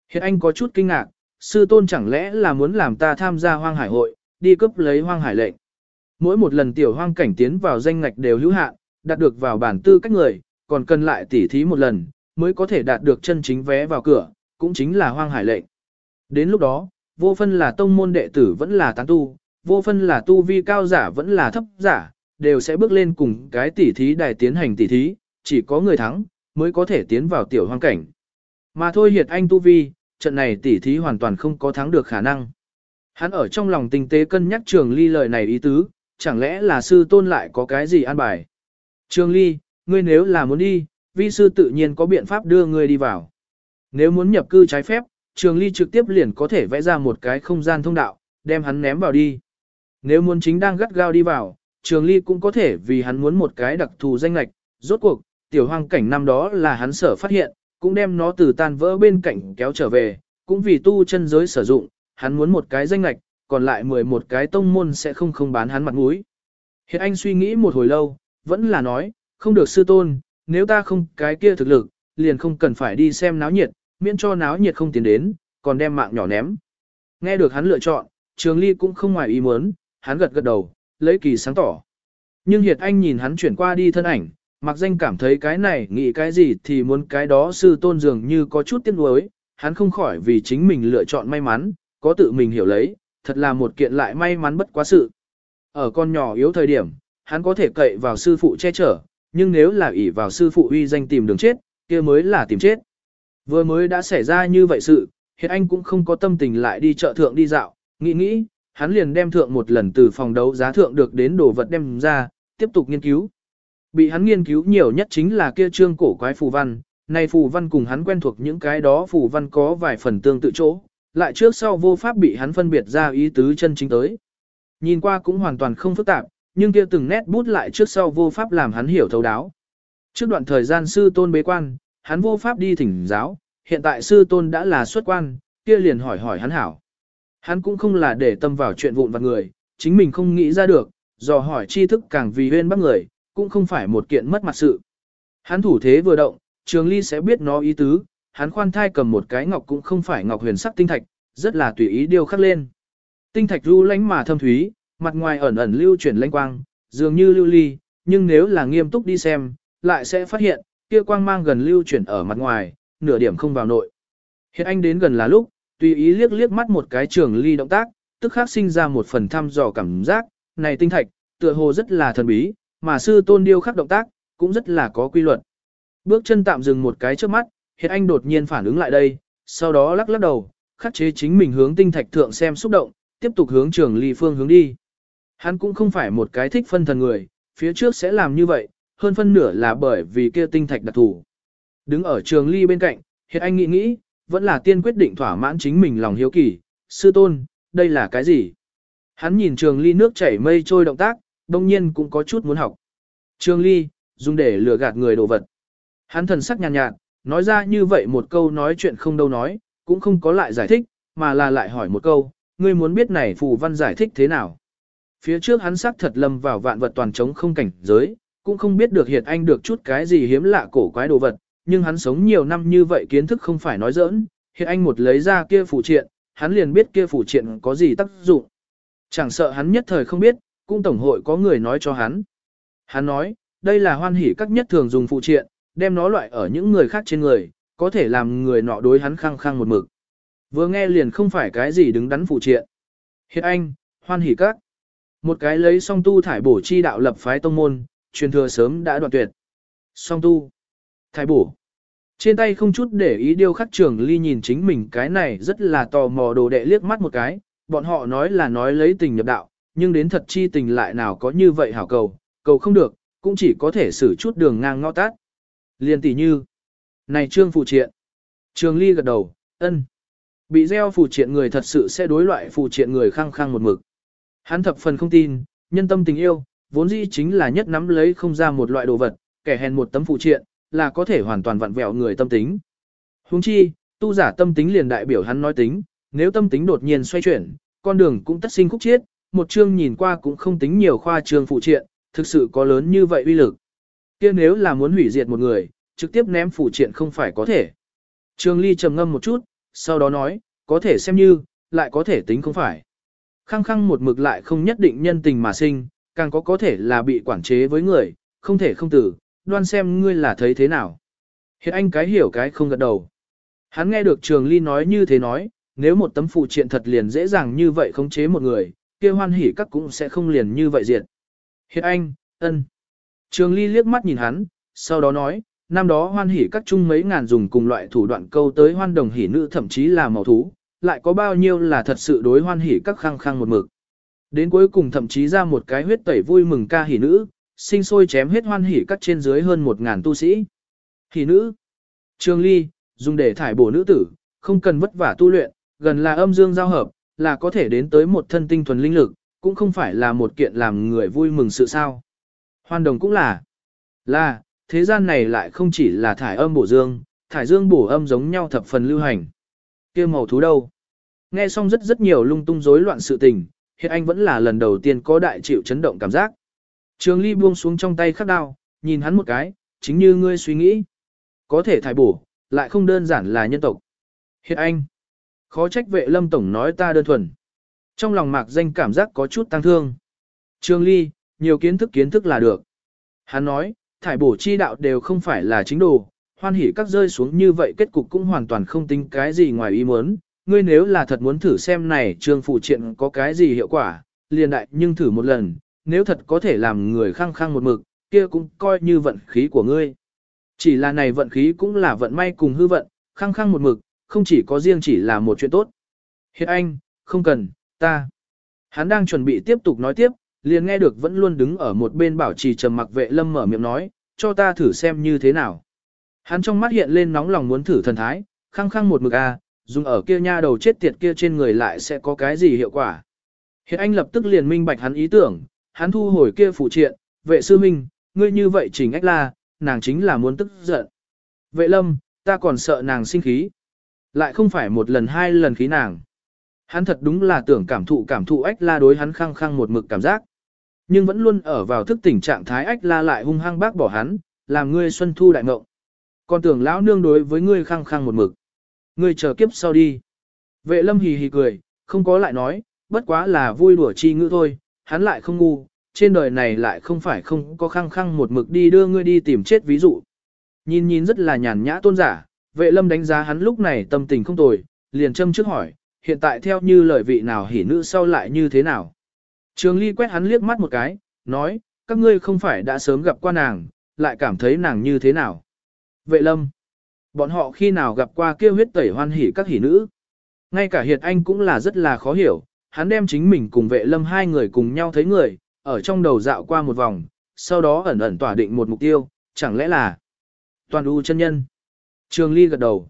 Hiện anh có chút kinh ngạc, sư tôn chẳng lẽ là muốn làm ta tham gia hoang hải hội, đi cướp lấy hoang hải lệnh. Mỗi một lần tiểu hoang cảnh tiến vào danh ngạch đều hữu hạn, đạt được vào bản tư cách người, còn cần lại tỉ thí một lần, mới có thể đạt được chân chính vé vào cửa, cũng chính là hoang hải lệnh. Đến lúc đó, vô phân là tông môn đệ tử vẫn là tán tu, vô phân là tu vi cao giả vẫn là thấp giả, đều sẽ bước lên cùng cái tỉ thí đài tiến hành tỉ thí, chỉ có người thắng, mới có thể tiến vào tiểu hoang cảnh. Mà thôi hiệt anh tu vi, trận này tỉ thí hoàn toàn không có thắng được khả năng. Hắn ở trong lòng tinh tế cân nhắc trường ly lời này ý tứ, chẳng lẽ là sư tôn lại có cái gì an bài. Trường ly, ngươi nếu là muốn đi, vi sư tự nhiên có biện pháp đưa ngươi đi vào. Nếu muốn nhập cư trái phép, trường ly trực tiếp liền có thể vẽ ra một cái không gian thông đạo, đem hắn ném vào đi. Nếu muốn chính đang gắt gao đi vào, trường ly cũng có thể vì hắn muốn một cái đặc thù danh lệch, rốt cuộc, tiểu hoang cảnh năm đó là hắn sở phát hiện, cũng đem nó từ tan vỡ bên cạnh kéo trở về, cũng vì tu chân giới sử dụng, hắn muốn một cái danh lệch còn lại 11 cái tông môn sẽ không không bán hắn mặt mũi. Hiện anh suy nghĩ một hồi lâu, vẫn là nói, không được sư tôn, nếu ta không cái kia thực lực, liền không cần phải đi xem náo nhiệt, miễn cho náo nhiệt không tiến đến, còn đem mạng nhỏ ném. Nghe được hắn lựa chọn, Trường Ly cũng không ngoài ý muốn, hắn gật gật đầu, lấy kỳ sáng tỏ. Nhưng Hiệt Anh nhìn hắn chuyển qua đi thân ảnh, mặc danh cảm thấy cái này nghĩ cái gì thì muốn cái đó sư tôn dường như có chút tiếc nuối, hắn không khỏi vì chính mình lựa chọn may mắn, có tự mình hiểu lấy, thật là một kiện lại may mắn bất quá sự. Ở con nhỏ yếu thời điểm, hắn có thể cậy vào sư phụ che chở, nhưng nếu là ỷ vào sư phụ uy danh tìm đường chết, kia mới là tìm chết. Vừa mới đã xảy ra như vậy sự, hiện anh cũng không có tâm tình lại đi chợ thượng đi dạo, nghĩ nghĩ, hắn liền đem thượng một lần từ phòng đấu giá thượng được đến đồ vật đem ra, tiếp tục nghiên cứu. Bị hắn nghiên cứu nhiều nhất chính là kia trương cổ quái phù văn, này phù văn cùng hắn quen thuộc những cái đó phù văn có vài phần tương tự chỗ, lại trước sau vô pháp bị hắn phân biệt ra ý tứ chân chính tới. Nhìn qua cũng hoàn toàn không phức tạp, nhưng kia từng nét bút lại trước sau vô pháp làm hắn hiểu thấu đáo. Trước đoạn thời gian sư tôn bế quan, hắn vô pháp đi thỉnh giáo, hiện tại sư tôn đã là xuất quan, kia liền hỏi hỏi hắn hảo. Hắn cũng không là để tâm vào chuyện vụn vặt người, chính mình không nghĩ ra được, dò hỏi tri thức càng vì huyên bắt người, cũng không phải một kiện mất mặt sự. Hắn thủ thế vừa động, trường ly sẽ biết nó ý tứ, hắn khoan thai cầm một cái ngọc cũng không phải ngọc huyền sắc tinh thạch, rất là tùy ý điêu khắc lên. Tinh thạch lưu lánh mà thâm thúy, mặt ngoài ẩn ẩn lưu chuyển lanh quang, dường như lưu ly, nhưng nếu là nghiêm túc đi xem, lại sẽ phát hiện, kia quang mang gần lưu chuyển ở mặt ngoài, nửa điểm không vào nội. Hiện anh đến gần là lúc, tùy ý liếc liếc mắt một cái trường ly động tác, tức khắc sinh ra một phần thăm dò cảm giác, này tinh thạch, tựa hồ rất là thần bí, mà sư tôn điêu khắc động tác, cũng rất là có quy luật. Bước chân tạm dừng một cái trước mắt, hiện anh đột nhiên phản ứng lại đây, sau đó lắc lắc đầu, khắc chế chính mình hướng tinh thạch thượng xem xúc động, tiếp tục hướng trường ly phương hướng đi. Hắn cũng không phải một cái thích phân thần người, phía trước sẽ làm như vậy, hơn phân nửa là bởi vì kia tinh thạch đặc thủ. Đứng ở trường ly bên cạnh, hiện anh nghĩ nghĩ, vẫn là tiên quyết định thỏa mãn chính mình lòng hiếu kỳ, sư tôn, đây là cái gì? Hắn nhìn trường ly nước chảy mây trôi động tác, đông nhiên cũng có chút muốn học. Trường ly, dùng để lừa gạt người đồ vật. Hắn thần sắc nhàn nhạt, nhạt, nói ra như vậy một câu nói chuyện không đâu nói, cũng không có lại giải thích, mà là lại hỏi một câu, ngươi muốn biết này phù văn giải thích thế nào. Phía trước hắn sắc thật lâm vào vạn vật toàn trống không cảnh giới, cũng không biết được hiện anh được chút cái gì hiếm lạ cổ quái đồ vật, nhưng hắn sống nhiều năm như vậy kiến thức không phải nói giỡn, hiện anh một lấy ra kia phù triện, hắn liền biết kia phù triện có gì tác dụng. Chẳng sợ hắn nhất thời không biết, cũng tổng hội có người nói cho hắn. Hắn nói, đây là hoan hỷ các nhất thường dùng phù triện, đem nó loại ở những người khác trên người, có thể làm người nọ đối hắn khăng khăng một mực. Vừa nghe liền không phải cái gì đứng đắn phụ triện. Hiện anh, hoan hỷ các. Một cái lấy song tu thải bổ chi đạo lập phái tông môn, truyền thừa sớm đã đoạn tuyệt. Song tu, thải bổ. Trên tay không chút để ý điêu khắc trưởng ly nhìn chính mình cái này rất là tò mò đồ đệ liếc mắt một cái, bọn họ nói là nói lấy tình nhập đạo, nhưng đến thật chi tình lại nào có như vậy hảo cầu, cầu không được, cũng chỉ có thể xử chút đường ngang ngõ tát. Liên tỷ như, này trương phụ triện. Trường ly gật đầu, ân. Bị gieo phụ triện người thật sự sẽ đối loại phụ triện người khăng khăng một mực. Hắn thập phần không tin, nhân tâm tình yêu, vốn dĩ chính là nhất nắm lấy không ra một loại đồ vật, kẻ hèn một tấm phụ triện, là có thể hoàn toàn vặn vẹo người tâm tính. Huống chi, tu giả tâm tính liền đại biểu hắn nói tính, nếu tâm tính đột nhiên xoay chuyển, con đường cũng tất sinh khúc chiết, một chương nhìn qua cũng không tính nhiều khoa trương phụ triện, thực sự có lớn như vậy uy lực kia nếu là muốn hủy diệt một người, trực tiếp ném phủ triện không phải có thể. Trường Ly trầm ngâm một chút, sau đó nói, có thể xem như, lại có thể tính không phải. Khăng khăng một mực lại không nhất định nhân tình mà sinh, càng có có thể là bị quản chế với người, không thể không tử, đoan xem ngươi là thấy thế nào. Hiện anh cái hiểu cái không gật đầu. Hắn nghe được Trường Ly nói như thế nói, nếu một tấm phụ triện thật liền dễ dàng như vậy khống chế một người, kia hoan hỉ các cũng sẽ không liền như vậy diệt. Hiện anh, ân. Trường Ly liếc mắt nhìn hắn, sau đó nói, năm đó hoan hỉ các chung mấy ngàn dùng cùng loại thủ đoạn câu tới hoan đồng hỉ nữ thậm chí là màu thú, lại có bao nhiêu là thật sự đối hoan hỉ các khăng khăng một mực. Đến cuối cùng thậm chí ra một cái huyết tẩy vui mừng ca hỉ nữ, sinh sôi chém hết hoan hỉ các trên dưới hơn một ngàn tu sĩ. Hỉ nữ, trường ly, dùng để thải bổ nữ tử, không cần vất vả tu luyện, gần là âm dương giao hợp, là có thể đến tới một thân tinh thuần linh lực, cũng không phải là một kiện làm người vui mừng sự sao. Hoan đồng cũng là, là, thế gian này lại không chỉ là thải âm bổ dương, thải dương bổ âm giống nhau thập phần lưu hành. kia màu thú đâu? Nghe xong rất rất nhiều lung tung rối loạn sự tình, hiện anh vẫn là lần đầu tiên có đại chịu chấn động cảm giác. Trường ly buông xuống trong tay khắc đao, nhìn hắn một cái, chính như ngươi suy nghĩ. Có thể thải bổ, lại không đơn giản là nhân tộc. Hiện anh, khó trách vệ lâm tổng nói ta đơn thuần. Trong lòng mạc danh cảm giác có chút tăng thương. Trường ly, nhiều kiến thức kiến thức là được. Hắn nói, thải bổ chi đạo đều không phải là chính đồ, hoan hỉ các rơi xuống như vậy kết cục cũng hoàn toàn không tính cái gì ngoài ý muốn. Ngươi nếu là thật muốn thử xem này trương phụ triện có cái gì hiệu quả, liền đại nhưng thử một lần, nếu thật có thể làm người khăng khăng một mực, kia cũng coi như vận khí của ngươi. Chỉ là này vận khí cũng là vận may cùng hư vận, khăng khăng một mực, không chỉ có riêng chỉ là một chuyện tốt. Hiện anh, không cần, ta. Hắn đang chuẩn bị tiếp tục nói tiếp, liền nghe được vẫn luôn đứng ở một bên bảo trì trầm mặc vệ lâm mở miệng nói, cho ta thử xem như thế nào. Hắn trong mắt hiện lên nóng lòng muốn thử thần thái, khăng khăng một mực a, à, dùng ở kia nha đầu chết tiệt kia trên người lại sẽ có cái gì hiệu quả. Hiện anh lập tức liền minh bạch hắn ý tưởng, hắn thu hồi kia phụ triện, vệ sư minh, ngươi như vậy chỉnh ách la, nàng chính là muốn tức giận. Vệ lâm, ta còn sợ nàng sinh khí. Lại không phải một lần hai lần khí nàng. Hắn thật đúng là tưởng cảm thụ cảm thụ ách la đối hắn khăng khăng một mực cảm giác. Nhưng vẫn luôn ở vào thức tỉnh trạng thái ách la lại hung hăng bác bỏ hắn, làm ngươi xuân thu đại ngộng. Còn tưởng lão nương đối với ngươi khăng khăng một mực. Ngươi chờ kiếp sau đi. Vệ lâm hì hì cười, không có lại nói, bất quá là vui đùa chi ngữ thôi, hắn lại không ngu, trên đời này lại không phải không có khăng khăng một mực đi đưa ngươi đi tìm chết ví dụ. Nhìn nhìn rất là nhàn nhã tôn giả, vệ lâm đánh giá hắn lúc này tâm tình không tồi, liền châm trước hỏi, hiện tại theo như lời vị nào hỉ nữ sau lại như thế nào. Trường ly quét hắn liếc mắt một cái, nói, các ngươi không phải đã sớm gặp qua nàng, lại cảm thấy nàng như thế nào. Vệ lâm, bọn họ khi nào gặp qua kia huyết tẩy hoan hỉ các hỉ nữ. Ngay cả Hiệt Anh cũng là rất là khó hiểu, hắn đem chính mình cùng vệ lâm hai người cùng nhau thấy người, ở trong đầu dạo qua một vòng, sau đó ẩn ẩn tỏa định một mục tiêu, chẳng lẽ là toàn u chân nhân. Trường Ly gật đầu.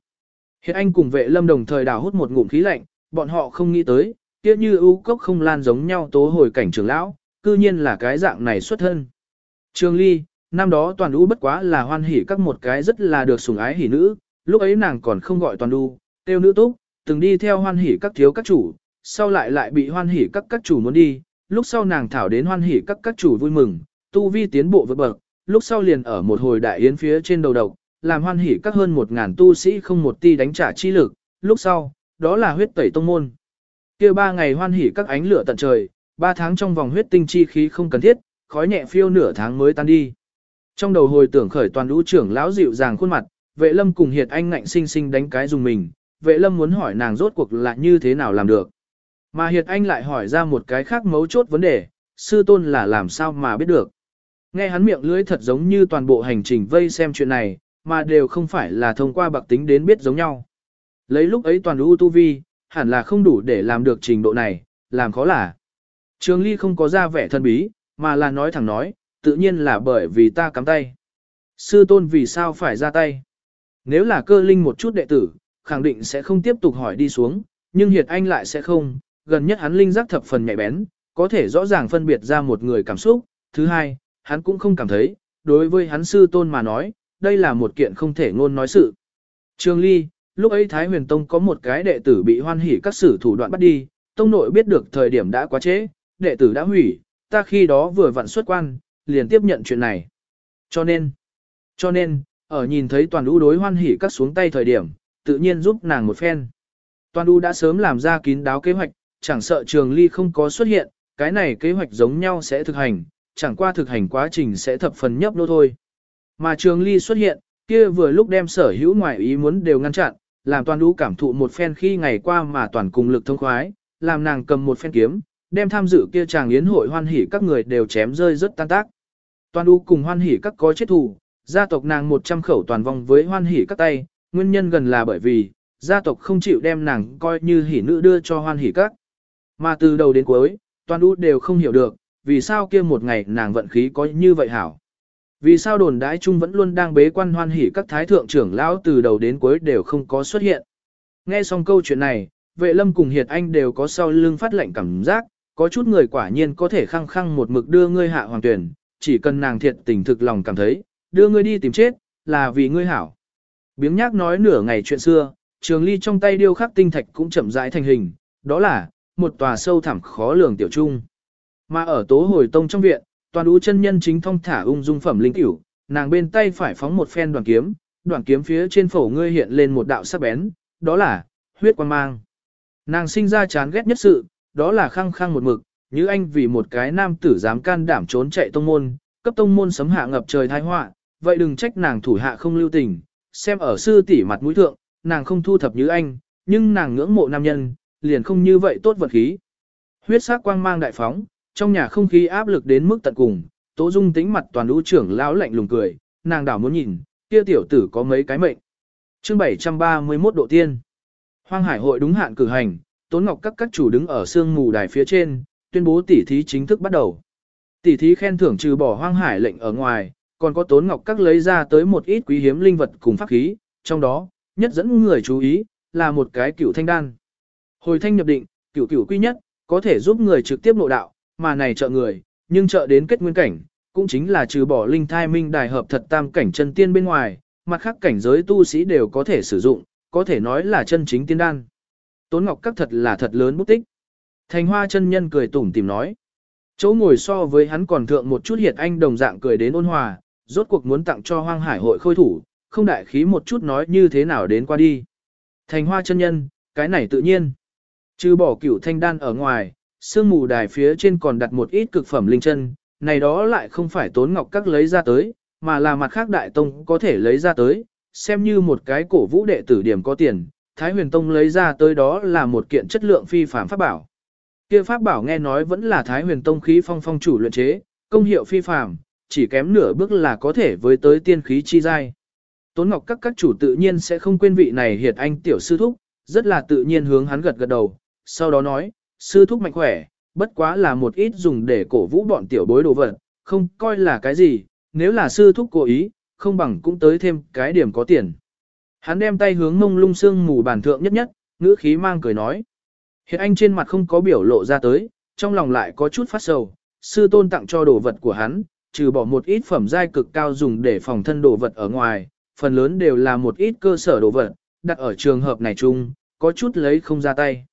Hiệt anh cùng vệ lâm đồng thời đào hút một ngụm khí lạnh, bọn họ không nghĩ tới, kia như ưu cốc không lan giống nhau tố hồi cảnh trường lão, cư nhiên là cái dạng này xuất thân. Trường Ly, năm đó toàn ưu bất quá là hoan hỉ các một cái rất là được sủng ái hỉ nữ, lúc ấy nàng còn không gọi toàn ưu, tiêu nữ túc, từng đi theo hoan hỉ các thiếu các chủ, sau lại lại bị hoan hỉ các các chủ muốn đi, lúc sau nàng thảo đến hoan hỉ các các chủ vui mừng, tu vi tiến bộ vượt bậc, lúc sau liền ở một hồi đại yến phía trên đầu độc, làm hoan hỉ các hơn một ngàn tu sĩ không một ti đánh trả chi lực, lúc sau, đó là huyết tẩy tông môn kia ba ngày hoan hỉ các ánh lửa tận trời, ba tháng trong vòng huyết tinh chi khí không cần thiết, khói nhẹ phiêu nửa tháng mới tan đi. Trong đầu hồi tưởng khởi toàn lũ trưởng lão dịu dàng khuôn mặt, vệ lâm cùng hiệt anh ngạnh sinh sinh đánh cái dùng mình, vệ lâm muốn hỏi nàng rốt cuộc là như thế nào làm được. Mà Hiệt Anh lại hỏi ra một cái khác mấu chốt vấn đề, sư tôn là làm sao mà biết được. Nghe hắn miệng lưỡi thật giống như toàn bộ hành trình vây xem chuyện này, mà đều không phải là thông qua bạc tính đến biết giống nhau. Lấy lúc ấy toàn lũ tu vi, hẳn là không đủ để làm được trình độ này, làm khó là. Trường Ly không có ra vẻ thân bí, mà là nói thẳng nói, tự nhiên là bởi vì ta cắm tay. Sư tôn vì sao phải ra tay? Nếu là cơ linh một chút đệ tử, khẳng định sẽ không tiếp tục hỏi đi xuống, nhưng Hiệt Anh lại sẽ không, gần nhất hắn linh giác thập phần nhạy bén, có thể rõ ràng phân biệt ra một người cảm xúc, thứ hai, hắn cũng không cảm thấy, đối với hắn sư tôn mà nói, đây là một kiện không thể ngôn nói sự. Trường Ly, lúc ấy Thái Huyền Tông có một cái đệ tử bị hoan hỉ các sử thủ đoạn bắt đi, tông nội biết được thời điểm đã quá trễ, đệ tử đã hủy, ta khi đó vừa vặn xuất quan, liền tiếp nhận chuyện này. Cho nên, cho nên, ở nhìn thấy toàn đu đối hoan hỉ cắt xuống tay thời điểm, tự nhiên giúp nàng một phen. Toàn đu đã sớm làm ra kín đáo kế hoạch, chẳng sợ trường ly không có xuất hiện, cái này kế hoạch giống nhau sẽ thực hành, chẳng qua thực hành quá trình sẽ thập phần nhấp nô thôi. Mà trường ly xuất hiện, kia vừa lúc đem sở hữu ngoại ý muốn đều ngăn chặn, làm toàn ưu cảm thụ một phen khi ngày qua mà toàn cùng lực thông khoái, làm nàng cầm một phen kiếm, đem tham dự kia chàng yến hội hoan hỉ các người đều chém rơi rất tan tác. Toàn ưu cùng hoan hỉ các có chết thù, gia tộc nàng 100 khẩu toàn vong với hoan hỉ các tay, nguyên nhân gần là bởi vì, gia tộc không chịu đem nàng coi như hỉ nữ đưa cho hoan hỉ các. Mà từ đầu đến cuối, toàn ưu đều không hiểu được, vì sao kia một ngày nàng vận khí có như vậy hảo. Vì sao đồn đãi chung vẫn luôn đang bế quan hoan hỉ các thái thượng trưởng lão từ đầu đến cuối đều không có xuất hiện. Nghe xong câu chuyện này, vệ lâm cùng hiệt anh đều có sau lưng phát lệnh cảm giác, có chút người quả nhiên có thể khăng khăng một mực đưa ngươi hạ hoàng tuyển, chỉ cần nàng thiệt tình thực lòng cảm thấy, đưa ngươi đi tìm chết, là vì ngươi hảo. Biếng nhác nói nửa ngày chuyện xưa, trường ly trong tay điêu khắc tinh thạch cũng chậm rãi thành hình, đó là, một tòa sâu thẳm khó lường tiểu trung. Mà ở tố hồi tông trong viện, toàn ú chân nhân chính thông thả ung dung phẩm linh tiểu, nàng bên tay phải phóng một phen đoàn kiếm, đoàn kiếm phía trên phổ ngươi hiện lên một đạo sắc bén, đó là, huyết quan mang. Nàng sinh ra chán ghét nhất sự, đó là khăng khăng một mực, như anh vì một cái nam tử dám can đảm trốn chạy tông môn, cấp tông môn sấm hạ ngập trời thái họa, vậy đừng trách nàng thủ hạ không lưu tình, xem ở sư tỷ mặt mũi thượng, nàng không thu thập như anh, nhưng nàng ngưỡng mộ nam nhân, liền không như vậy tốt vật khí. Huyết sắc quang mang đại phóng, trong nhà không khí áp lực đến mức tận cùng, Tố Dung tính mặt toàn lũ trưởng lão lạnh lùng cười, nàng đảo muốn nhìn, kia tiểu tử có mấy cái mệnh. Chương 731 độ tiên. Hoang Hải hội đúng hạn cử hành, Tốn Ngọc các các chủ đứng ở sương mù đài phía trên, tuyên bố tỉ thí chính thức bắt đầu. Tỉ thí khen thưởng trừ bỏ Hoang Hải lệnh ở ngoài, còn có Tốn Ngọc các lấy ra tới một ít quý hiếm linh vật cùng pháp khí, trong đó, nhất dẫn người chú ý, là một cái cửu thanh đan. Hồi thanh nhập định, cửu cửu quy nhất, có thể giúp người trực tiếp nội đạo, mà này trợ người, nhưng trợ đến kết nguyên cảnh, cũng chính là trừ bỏ linh thai minh đài hợp thật tam cảnh chân tiên bên ngoài, mặt khác cảnh giới tu sĩ đều có thể sử dụng, có thể nói là chân chính tiên đan. Tốn Ngọc các thật là thật lớn bút tích. Thành hoa chân nhân cười tủm tìm nói. Chỗ ngồi so với hắn còn thượng một chút hiệt anh đồng dạng cười đến ôn hòa, rốt cuộc muốn tặng cho hoang hải hội khôi thủ, không đại khí một chút nói như thế nào đến qua đi. Thành hoa chân nhân, cái này tự nhiên. Trừ bỏ cửu thanh đan ở ngoài, sương mù đài phía trên còn đặt một ít cực phẩm linh chân, này đó lại không phải tốn ngọc các lấy ra tới, mà là mặt khác đại tông có thể lấy ra tới, xem như một cái cổ vũ đệ tử điểm có tiền, Thái huyền tông lấy ra tới đó là một kiện chất lượng phi phàm pháp bảo. Kia pháp bảo nghe nói vẫn là Thái huyền tông khí phong phong chủ luyện chế, công hiệu phi phàm, chỉ kém nửa bước là có thể với tới tiên khí chi giai. Tốn ngọc các các chủ tự nhiên sẽ không quên vị này hiệt anh tiểu sư thúc, rất là tự nhiên hướng hắn gật gật đầu, sau đó nói, sư thúc mạnh khỏe, bất quá là một ít dùng để cổ vũ bọn tiểu bối đồ vật, không coi là cái gì, nếu là sư thúc cố ý, không bằng cũng tới thêm cái điểm có tiền. Hắn đem tay hướng mông lung xương mù bàn thượng nhất nhất, ngữ khí mang cười nói. Hiện anh trên mặt không có biểu lộ ra tới, trong lòng lại có chút phát sầu, sư tôn tặng cho đồ vật của hắn, trừ bỏ một ít phẩm giai cực cao dùng để phòng thân đồ vật ở ngoài, phần lớn đều là một ít cơ sở đồ vật, đặt ở trường hợp này chung, có chút lấy không ra tay.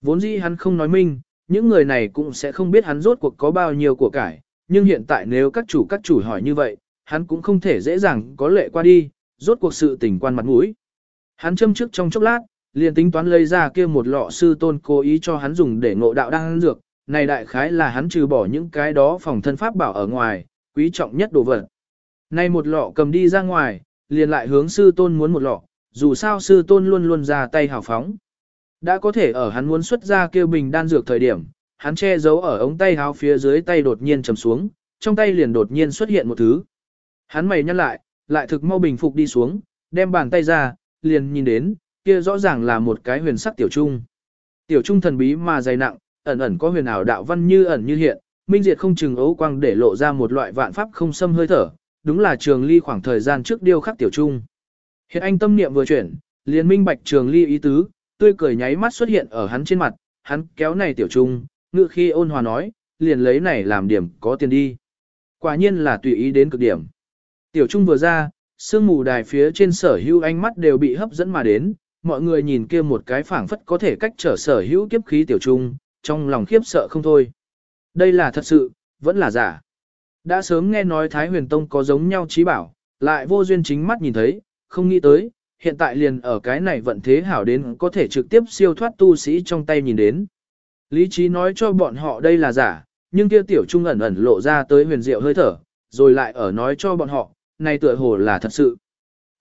Vốn dĩ hắn không nói minh, những người này cũng sẽ không biết hắn rốt cuộc có bao nhiêu của cải, nhưng hiện tại nếu các chủ các chủ hỏi như vậy, hắn cũng không thể dễ dàng có lệ qua đi, rốt cuộc sự tình quan mặt mũi. Hắn châm trước trong chốc lát, liền tính toán lấy ra kia một lọ sư tôn cố ý cho hắn dùng để ngộ đạo đang dược, này đại khái là hắn trừ bỏ những cái đó phòng thân pháp bảo ở ngoài, quý trọng nhất đồ vật. Này một lọ cầm đi ra ngoài, liền lại hướng sư tôn muốn một lọ, dù sao sư tôn luôn luôn ra tay hào phóng. Đã có thể ở hắn muốn xuất ra kêu bình đan dược thời điểm, hắn che giấu ở ống tay áo phía dưới tay đột nhiên trầm xuống, trong tay liền đột nhiên xuất hiện một thứ. Hắn mày nhăn lại, lại thực mau bình phục đi xuống, đem bàn tay ra, liền nhìn đến, kia rõ ràng là một cái huyền sắc tiểu trung. Tiểu trung thần bí mà dày nặng, ẩn ẩn có huyền ảo đạo văn như ẩn như hiện, minh diệt không chừng ấu quang để lộ ra một loại vạn pháp không xâm hơi thở, đúng là trường ly khoảng thời gian trước điêu khắc tiểu trung. Hiện anh tâm niệm vừa chuyển, liền minh bạch trường ly ý tứ, tươi cười nháy mắt xuất hiện ở hắn trên mặt, hắn kéo này tiểu trung, ngự khi ôn hòa nói, liền lấy này làm điểm có tiền đi. Quả nhiên là tùy ý đến cực điểm. Tiểu trung vừa ra, sương mù đài phía trên sở hữu ánh mắt đều bị hấp dẫn mà đến, mọi người nhìn kia một cái phảng phất có thể cách trở sở hữu kiếp khí tiểu trung, trong lòng khiếp sợ không thôi. Đây là thật sự, vẫn là giả. Đã sớm nghe nói Thái Huyền Tông có giống nhau trí bảo, lại vô duyên chính mắt nhìn thấy, không nghĩ tới, hiện tại liền ở cái này vận thế hảo đến có thể trực tiếp siêu thoát tu sĩ trong tay nhìn đến. Lý trí nói cho bọn họ đây là giả, nhưng kia tiểu trung ẩn ẩn lộ ra tới huyền diệu hơi thở, rồi lại ở nói cho bọn họ, này tựa hồ là thật sự.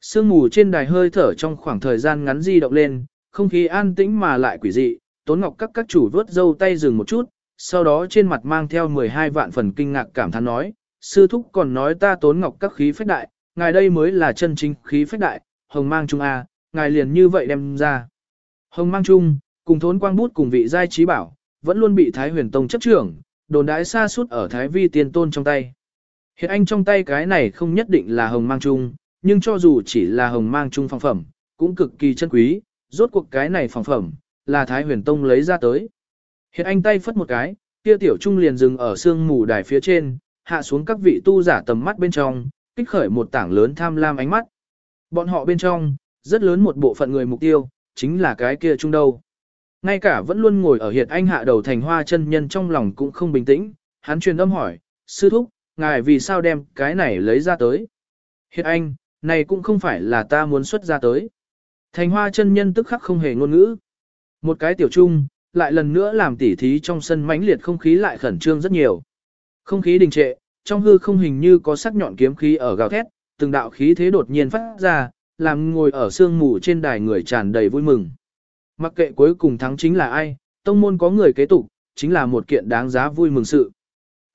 Sương mù trên đài hơi thở trong khoảng thời gian ngắn di động lên, không khí an tĩnh mà lại quỷ dị, Tốn Ngọc các các chủ vớt dâu tay dừng một chút, sau đó trên mặt mang theo 12 vạn phần kinh ngạc cảm thán nói, sư thúc còn nói ta Tốn Ngọc các khí phách đại, ngài đây mới là chân chính khí phách đại, hồng mang trung A, ngài liền như vậy đem ra. Hồng mang trung, cùng thốn quang bút cùng vị giai trí bảo, vẫn luôn bị Thái huyền tông chấp trưởng, đồn đãi xa suốt ở Thái vi tiên tôn trong tay. Hiện anh trong tay cái này không nhất định là hồng mang trung, nhưng cho dù chỉ là hồng mang trung phong phẩm, cũng cực kỳ chân quý, rốt cuộc cái này phong phẩm, là Thái huyền tông lấy ra tới. Hiện anh tay phất một cái, kia tiểu trung liền dừng ở xương mù đài phía trên, hạ xuống các vị tu giả tầm mắt bên trong, kích khởi một tảng lớn tham lam ánh mắt. Bọn họ bên trong, rất lớn một bộ phận người mục tiêu, chính là cái kia trung đâu. Ngay cả vẫn luôn ngồi ở hiệt anh hạ đầu thành hoa chân nhân trong lòng cũng không bình tĩnh, hắn truyền âm hỏi, sư thúc, ngài vì sao đem cái này lấy ra tới. Hiệt anh, này cũng không phải là ta muốn xuất ra tới. Thành hoa chân nhân tức khắc không hề ngôn ngữ. Một cái tiểu trung, lại lần nữa làm tỉ thí trong sân mãnh liệt không khí lại khẩn trương rất nhiều. Không khí đình trệ, trong hư không hình như có sắc nhọn kiếm khí ở gào thét, từng đạo khí thế đột nhiên phát ra, làm ngồi ở sương mù trên đài người tràn đầy vui mừng. Mặc kệ cuối cùng thắng chính là ai, tông môn có người kế tục, chính là một kiện đáng giá vui mừng sự.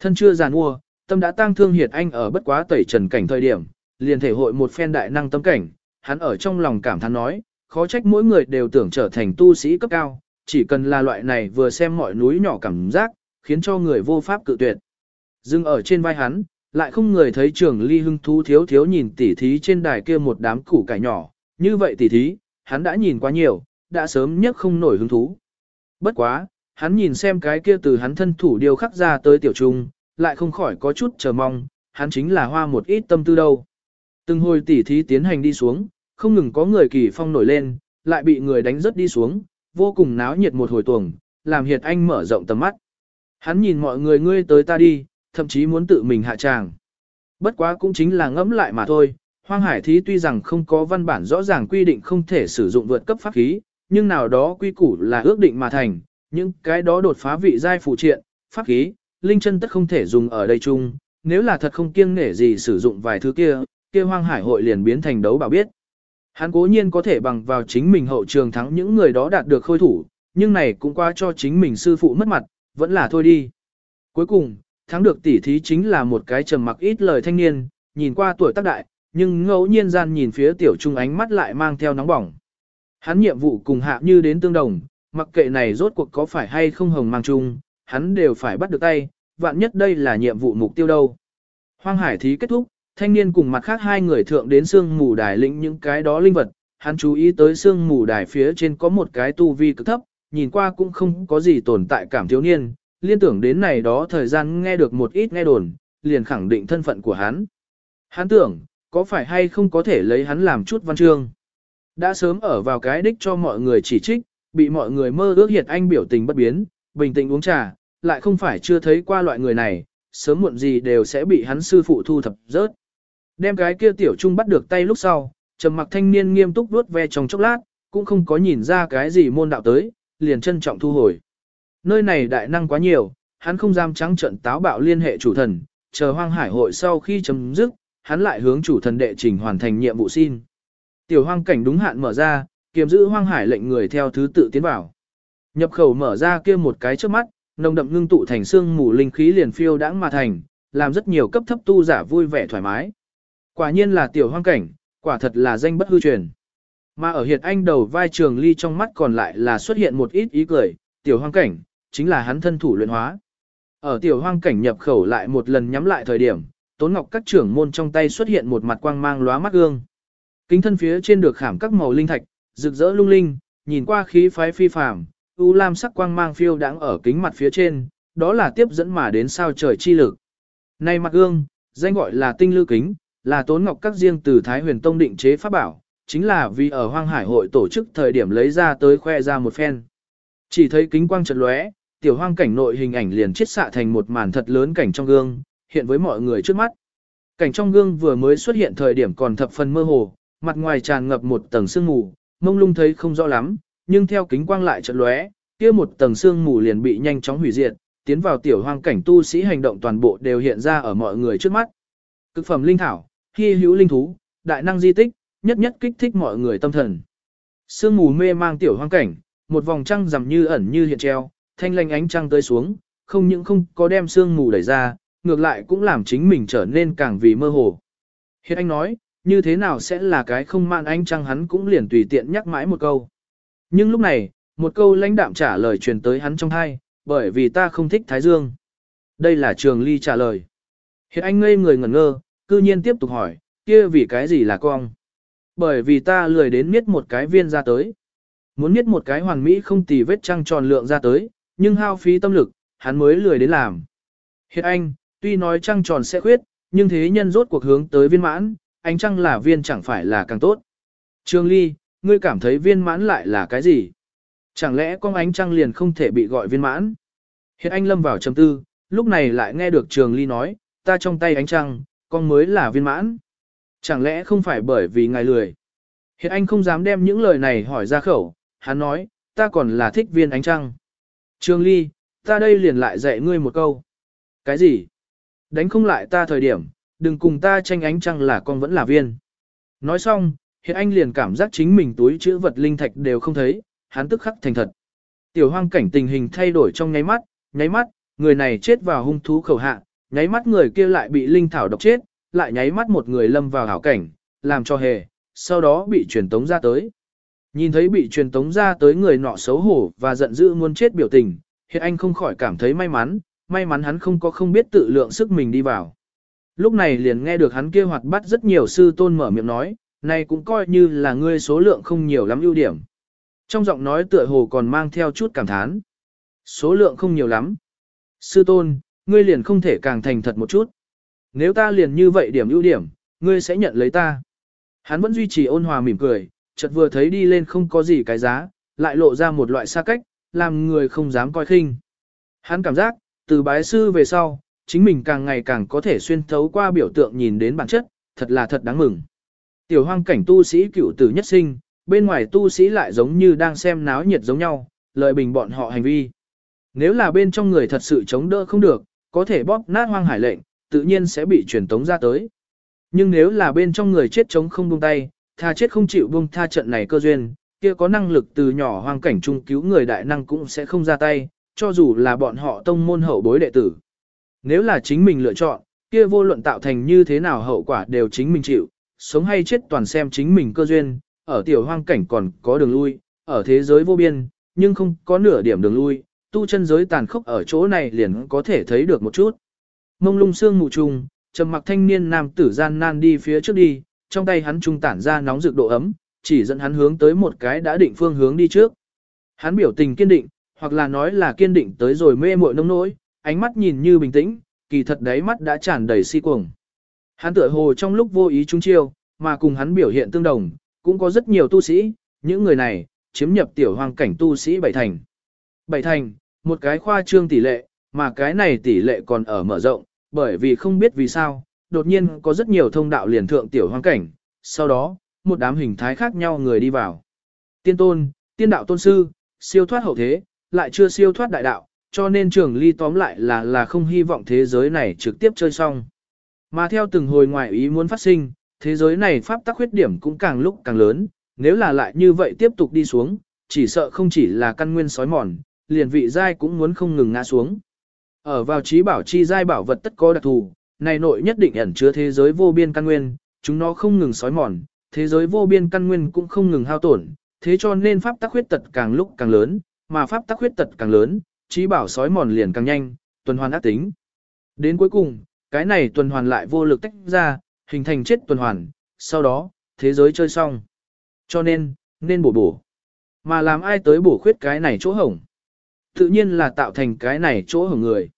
Thân chưa giàn mua, tâm đã tăng thương hiệt anh ở bất quá tẩy trần cảnh thời điểm, liền thể hội một phen đại năng tâm cảnh, hắn ở trong lòng cảm thán nói, khó trách mỗi người đều tưởng trở thành tu sĩ cấp cao, chỉ cần là loại này vừa xem mọi núi nhỏ cảm giác, khiến cho người vô pháp cự tuyệt. Dưng ở trên vai hắn, lại không người thấy trường ly hưng thú thiếu thiếu nhìn tỉ thí trên đài kia một đám củ cải nhỏ, như vậy tỉ thí, hắn đã nhìn quá nhiều, đã sớm nhất không nổi hứng thú. Bất quá, hắn nhìn xem cái kia từ hắn thân thủ điều khắc ra tới tiểu trung, lại không khỏi có chút chờ mong, hắn chính là hoa một ít tâm tư đâu. Từng hồi tỉ thí tiến hành đi xuống, không ngừng có người kỳ phong nổi lên, lại bị người đánh rất đi xuống, vô cùng náo nhiệt một hồi tuồng, làm Hiệt Anh mở rộng tầm mắt. Hắn nhìn mọi người ngươi tới ta đi, thậm chí muốn tự mình hạ tràng. Bất quá cũng chính là ngẫm lại mà thôi, Hoang Hải Thí tuy rằng không có văn bản rõ ràng quy định không thể sử dụng vượt cấp pháp khí, nhưng nào đó quy củ là ước định mà thành, những cái đó đột phá vị giai phụ triện, pháp khí, linh chân tất không thể dùng ở đây chung, nếu là thật không kiêng nể gì sử dụng vài thứ kia, kia Hoang Hải hội liền biến thành đấu bảo biết. Hắn cố nhiên có thể bằng vào chính mình hậu trường thắng những người đó đạt được khôi thủ, nhưng này cũng qua cho chính mình sư phụ mất mặt, vẫn là thôi đi. Cuối cùng, thắng được tỷ thí chính là một cái trầm mặc ít lời thanh niên, nhìn qua tuổi tác đại, nhưng ngẫu nhiên gian nhìn phía tiểu trung ánh mắt lại mang theo nóng bỏng. Hắn nhiệm vụ cùng hạ như đến tương đồng, mặc kệ này rốt cuộc có phải hay không hồng mang chung, hắn đều phải bắt được tay, vạn nhất đây là nhiệm vụ mục tiêu đâu. Hoang hải thí kết thúc, thanh niên cùng mặt khác hai người thượng đến xương mù đài lĩnh những cái đó linh vật, hắn chú ý tới xương mù đài phía trên có một cái tu vi cực thấp, nhìn qua cũng không có gì tồn tại cảm thiếu niên, liên tưởng đến này đó thời gian nghe được một ít nghe đồn, liền khẳng định thân phận của hắn. Hắn tưởng, có phải hay không có thể lấy hắn làm chút văn chương. Đã sớm ở vào cái đích cho mọi người chỉ trích, bị mọi người mơ ước hiệt anh biểu tình bất biến, bình tĩnh uống trà, lại không phải chưa thấy qua loại người này, sớm muộn gì đều sẽ bị hắn sư phụ thu thập rớt. Đem cái kia tiểu trung bắt được tay lúc sau, trầm mặc thanh niên nghiêm túc vuốt ve trong chốc lát, cũng không có nhìn ra cái gì môn đạo tới, liền trân trọng thu hồi. Nơi này đại năng quá nhiều, hắn không dám trắng trận táo bạo liên hệ chủ thần, chờ hoang hải hội sau khi chấm dứt, hắn lại hướng chủ thần đệ trình hoàn thành nhiệm vụ xin. Tiểu hoang cảnh đúng hạn mở ra, kiềm giữ hoang hải lệnh người theo thứ tự tiến vào. Nhập khẩu mở ra kia một cái trước mắt, nồng đậm ngưng tụ thành xương mù linh khí liền phiêu đãng mà thành, làm rất nhiều cấp thấp tu giả vui vẻ thoải mái. Quả nhiên là tiểu hoang cảnh, quả thật là danh bất hư truyền. Mà ở hiện anh đầu vai trường ly trong mắt còn lại là xuất hiện một ít ý cười, tiểu hoang cảnh, chính là hắn thân thủ luyện hóa. Ở tiểu hoang cảnh nhập khẩu lại một lần nhắm lại thời điểm, Tốn Ngọc các trưởng môn trong tay xuất hiện một mặt quang mang lóa mắt gương. Kính thân phía trên được khảm các màu linh thạch, rực rỡ lung linh, nhìn qua khí phái phi phàm, u lam sắc quang mang phiêu đãng ở kính mặt phía trên, đó là tiếp dẫn mà đến sao trời chi lực. Này mặt gương, danh gọi là tinh lưu kính, là Tốn Ngọc các riêng từ Thái Huyền Tông định chế pháp bảo, chính là vì ở Hoang Hải hội tổ chức thời điểm lấy ra tới khoe ra một phen. Chỉ thấy kính quang chợt lóe, tiểu hoang cảnh nội hình ảnh liền chiết xạ thành một màn thật lớn cảnh trong gương, hiện với mọi người trước mắt. Cảnh trong gương vừa mới xuất hiện thời điểm còn thập phần mơ hồ, mặt ngoài tràn ngập một tầng sương mù, mông lung thấy không rõ lắm, nhưng theo kính quang lại chợt lóe, kia một tầng sương mù liền bị nhanh chóng hủy diệt, tiến vào tiểu hoang cảnh tu sĩ hành động toàn bộ đều hiện ra ở mọi người trước mắt. Cực phẩm linh thảo, hi hữu linh thú, đại năng di tích, nhất nhất kích thích mọi người tâm thần. Sương mù mê mang tiểu hoang cảnh, một vòng trăng rằm như ẩn như hiện treo, thanh lanh ánh trăng tới xuống, không những không có đem sương mù đẩy ra, ngược lại cũng làm chính mình trở nên càng vì mơ hồ. Hiệt anh nói, như thế nào sẽ là cái không mạn ánh trăng hắn cũng liền tùy tiện nhắc mãi một câu. Nhưng lúc này, một câu lãnh đạm trả lời truyền tới hắn trong hai, bởi vì ta không thích Thái Dương. Đây là trường ly trả lời. Hiệt anh ngây người ngẩn ngơ, cư nhiên tiếp tục hỏi, kia vì cái gì là cong? Bởi vì ta lười đến miết một cái viên ra tới. Muốn miết một cái hoàn mỹ không tì vết trăng tròn lượng ra tới, nhưng hao phí tâm lực, hắn mới lười đến làm. Hiện anh, tuy nói trăng tròn sẽ khuyết, nhưng thế nhân rốt cuộc hướng tới viên mãn, ánh trăng là viên chẳng phải là càng tốt. Trương Ly, ngươi cảm thấy viên mãn lại là cái gì? Chẳng lẽ con ánh trăng liền không thể bị gọi viên mãn? Hiện anh lâm vào trầm tư, lúc này lại nghe được Trường Ly nói, ta trong tay ánh trăng, con mới là viên mãn. Chẳng lẽ không phải bởi vì ngài lười? Hiện anh không dám đem những lời này hỏi ra khẩu, hắn nói, ta còn là thích viên ánh trăng. Trương Ly, ta đây liền lại dạy ngươi một câu. Cái gì? Đánh không lại ta thời điểm, đừng cùng ta tranh ánh trăng là con vẫn là viên. Nói xong, hiện anh liền cảm giác chính mình túi chữ vật linh thạch đều không thấy, hắn tức khắc thành thật. Tiểu hoang cảnh tình hình thay đổi trong nháy mắt, nháy mắt, người này chết vào hung thú khẩu hạ, nháy mắt người kia lại bị linh thảo độc chết, lại nháy mắt một người lâm vào hảo cảnh, làm cho hề, sau đó bị truyền tống ra tới. Nhìn thấy bị truyền tống ra tới người nọ xấu hổ và giận dữ muốn chết biểu tình, hiện anh không khỏi cảm thấy may mắn, may mắn hắn không có không biết tự lượng sức mình đi vào. Lúc này liền nghe được hắn kia hoạt bắt rất nhiều sư tôn mở miệng nói, này cũng coi như là ngươi số lượng không nhiều lắm ưu điểm. Trong giọng nói tựa hồ còn mang theo chút cảm thán. Số lượng không nhiều lắm. Sư tôn, ngươi liền không thể càng thành thật một chút. Nếu ta liền như vậy điểm ưu điểm, ngươi sẽ nhận lấy ta. Hắn vẫn duy trì ôn hòa mỉm cười, chợt vừa thấy đi lên không có gì cái giá, lại lộ ra một loại xa cách, làm người không dám coi khinh. Hắn cảm giác, từ bái sư về sau, chính mình càng ngày càng có thể xuyên thấu qua biểu tượng nhìn đến bản chất, thật là thật đáng mừng. Tiểu hoang cảnh tu sĩ cựu tử nhất sinh, bên ngoài tu sĩ lại giống như đang xem náo nhiệt giống nhau, lợi bình bọn họ hành vi. Nếu là bên trong người thật sự chống đỡ không được, có thể bóp nát hoang hải lệnh, tự nhiên sẽ bị truyền tống ra tới. Nhưng nếu là bên trong người chết chống không buông tay, tha chết không chịu buông tha trận này cơ duyên, kia có năng lực từ nhỏ hoang cảnh trung cứu người đại năng cũng sẽ không ra tay, cho dù là bọn họ tông môn hậu bối đệ tử. Nếu là chính mình lựa chọn, kia vô luận tạo thành như thế nào hậu quả đều chính mình chịu, sống hay chết toàn xem chính mình cơ duyên, ở tiểu hoang cảnh còn có đường lui, ở thế giới vô biên, nhưng không có nửa điểm đường lui, tu chân giới tàn khốc ở chỗ này liền có thể thấy được một chút. Mông lung xương mù trùng, trầm mặc thanh niên nam tử gian nan đi phía trước đi, trong tay hắn trung tản ra nóng rực độ ấm, chỉ dẫn hắn hướng tới một cái đã định phương hướng đi trước. Hắn biểu tình kiên định, hoặc là nói là kiên định tới rồi mê muội nông nỗi, ánh mắt nhìn như bình tĩnh, kỳ thật đáy mắt đã tràn đầy si cuồng. Hắn tựa hồ trong lúc vô ý trúng chiêu, mà cùng hắn biểu hiện tương đồng, cũng có rất nhiều tu sĩ, những người này, chiếm nhập tiểu hoàng cảnh tu sĩ bảy thành. Bảy thành, một cái khoa trương tỷ lệ, mà cái này tỷ lệ còn ở mở rộng, bởi vì không biết vì sao, đột nhiên có rất nhiều thông đạo liền thượng tiểu hoang cảnh, sau đó, một đám hình thái khác nhau người đi vào. Tiên tôn, tiên đạo tôn sư, siêu thoát hậu thế, lại chưa siêu thoát đại đạo, cho nên trường ly tóm lại là là không hy vọng thế giới này trực tiếp chơi xong. Mà theo từng hồi ngoại ý muốn phát sinh, thế giới này pháp tắc khuyết điểm cũng càng lúc càng lớn, nếu là lại như vậy tiếp tục đi xuống, chỉ sợ không chỉ là căn nguyên sói mòn, liền vị giai cũng muốn không ngừng ngã xuống. Ở vào trí bảo chi giai bảo vật tất có đặc thù, này nội nhất định ẩn chứa thế giới vô biên căn nguyên, chúng nó không ngừng sói mòn, thế giới vô biên căn nguyên cũng không ngừng hao tổn, thế cho nên pháp tắc khuyết tật càng lúc càng lớn, mà pháp tắc khuyết tật càng lớn, trí bảo sói mòn liền càng nhanh, tuần hoàn ác tính. Đến cuối cùng, cái này tuần hoàn lại vô lực tách ra, hình thành chết tuần hoàn, sau đó, thế giới chơi xong. Cho nên, nên bổ bổ. Mà làm ai tới bổ khuyết cái này chỗ hổng? Tự nhiên là tạo thành cái này chỗ hổng người.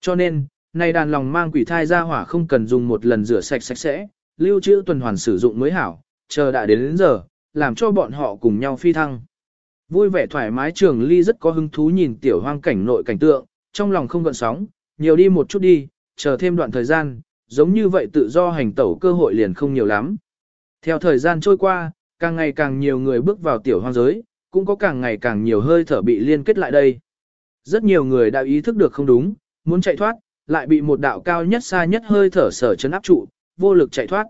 Cho nên, này đàn lòng mang quỷ thai ra hỏa không cần dùng một lần rửa sạch sạch sẽ, lưu trữ tuần hoàn sử dụng mới hảo, chờ đã đến đến giờ, làm cho bọn họ cùng nhau phi thăng. Vui vẻ thoải mái trường ly rất có hứng thú nhìn tiểu hoang cảnh nội cảnh tượng, trong lòng không gợn sóng, nhiều đi một chút đi, chờ thêm đoạn thời gian, giống như vậy tự do hành tẩu cơ hội liền không nhiều lắm. Theo thời gian trôi qua, càng ngày càng nhiều người bước vào tiểu hoang giới, cũng có càng ngày càng nhiều hơi thở bị liên kết lại đây. Rất nhiều người đã ý thức được không đúng, muốn chạy thoát, lại bị một đạo cao nhất xa nhất hơi thở sở chấn áp trụ, vô lực chạy thoát.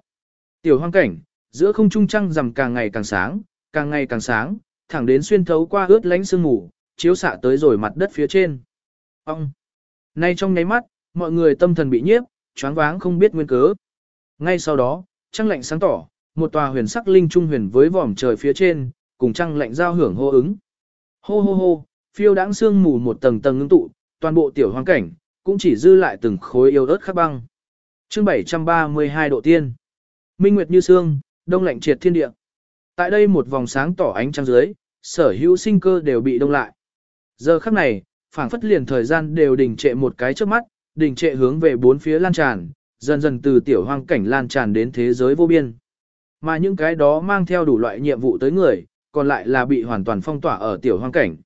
Tiểu hoang cảnh, giữa không trung trăng rằm càng ngày càng sáng, càng ngày càng sáng, thẳng đến xuyên thấu qua ướt lánh sương mù, chiếu xạ tới rồi mặt đất phía trên. Ông! Nay trong nháy mắt, mọi người tâm thần bị nhiếp, choáng váng không biết nguyên cớ. Ngay sau đó, trăng lạnh sáng tỏ, một tòa huyền sắc linh trung huyền với vòm trời phía trên, cùng trăng lạnh giao hưởng hô ứng. Hô hô hô, phiêu đãng sương mù một tầng tầng ngưng tụ, toàn bộ tiểu hoang cảnh, cũng chỉ dư lại từng khối yêu ớt khắc băng. Chương 732 độ tiên. Minh Nguyệt như sương, đông lạnh triệt thiên địa. Tại đây một vòng sáng tỏ ánh trăng dưới, sở hữu sinh cơ đều bị đông lại. Giờ khắc này, phảng phất liền thời gian đều đình trệ một cái trước mắt, đình trệ hướng về bốn phía lan tràn, dần dần từ tiểu hoang cảnh lan tràn đến thế giới vô biên. Mà những cái đó mang theo đủ loại nhiệm vụ tới người, còn lại là bị hoàn toàn phong tỏa ở tiểu hoang cảnh.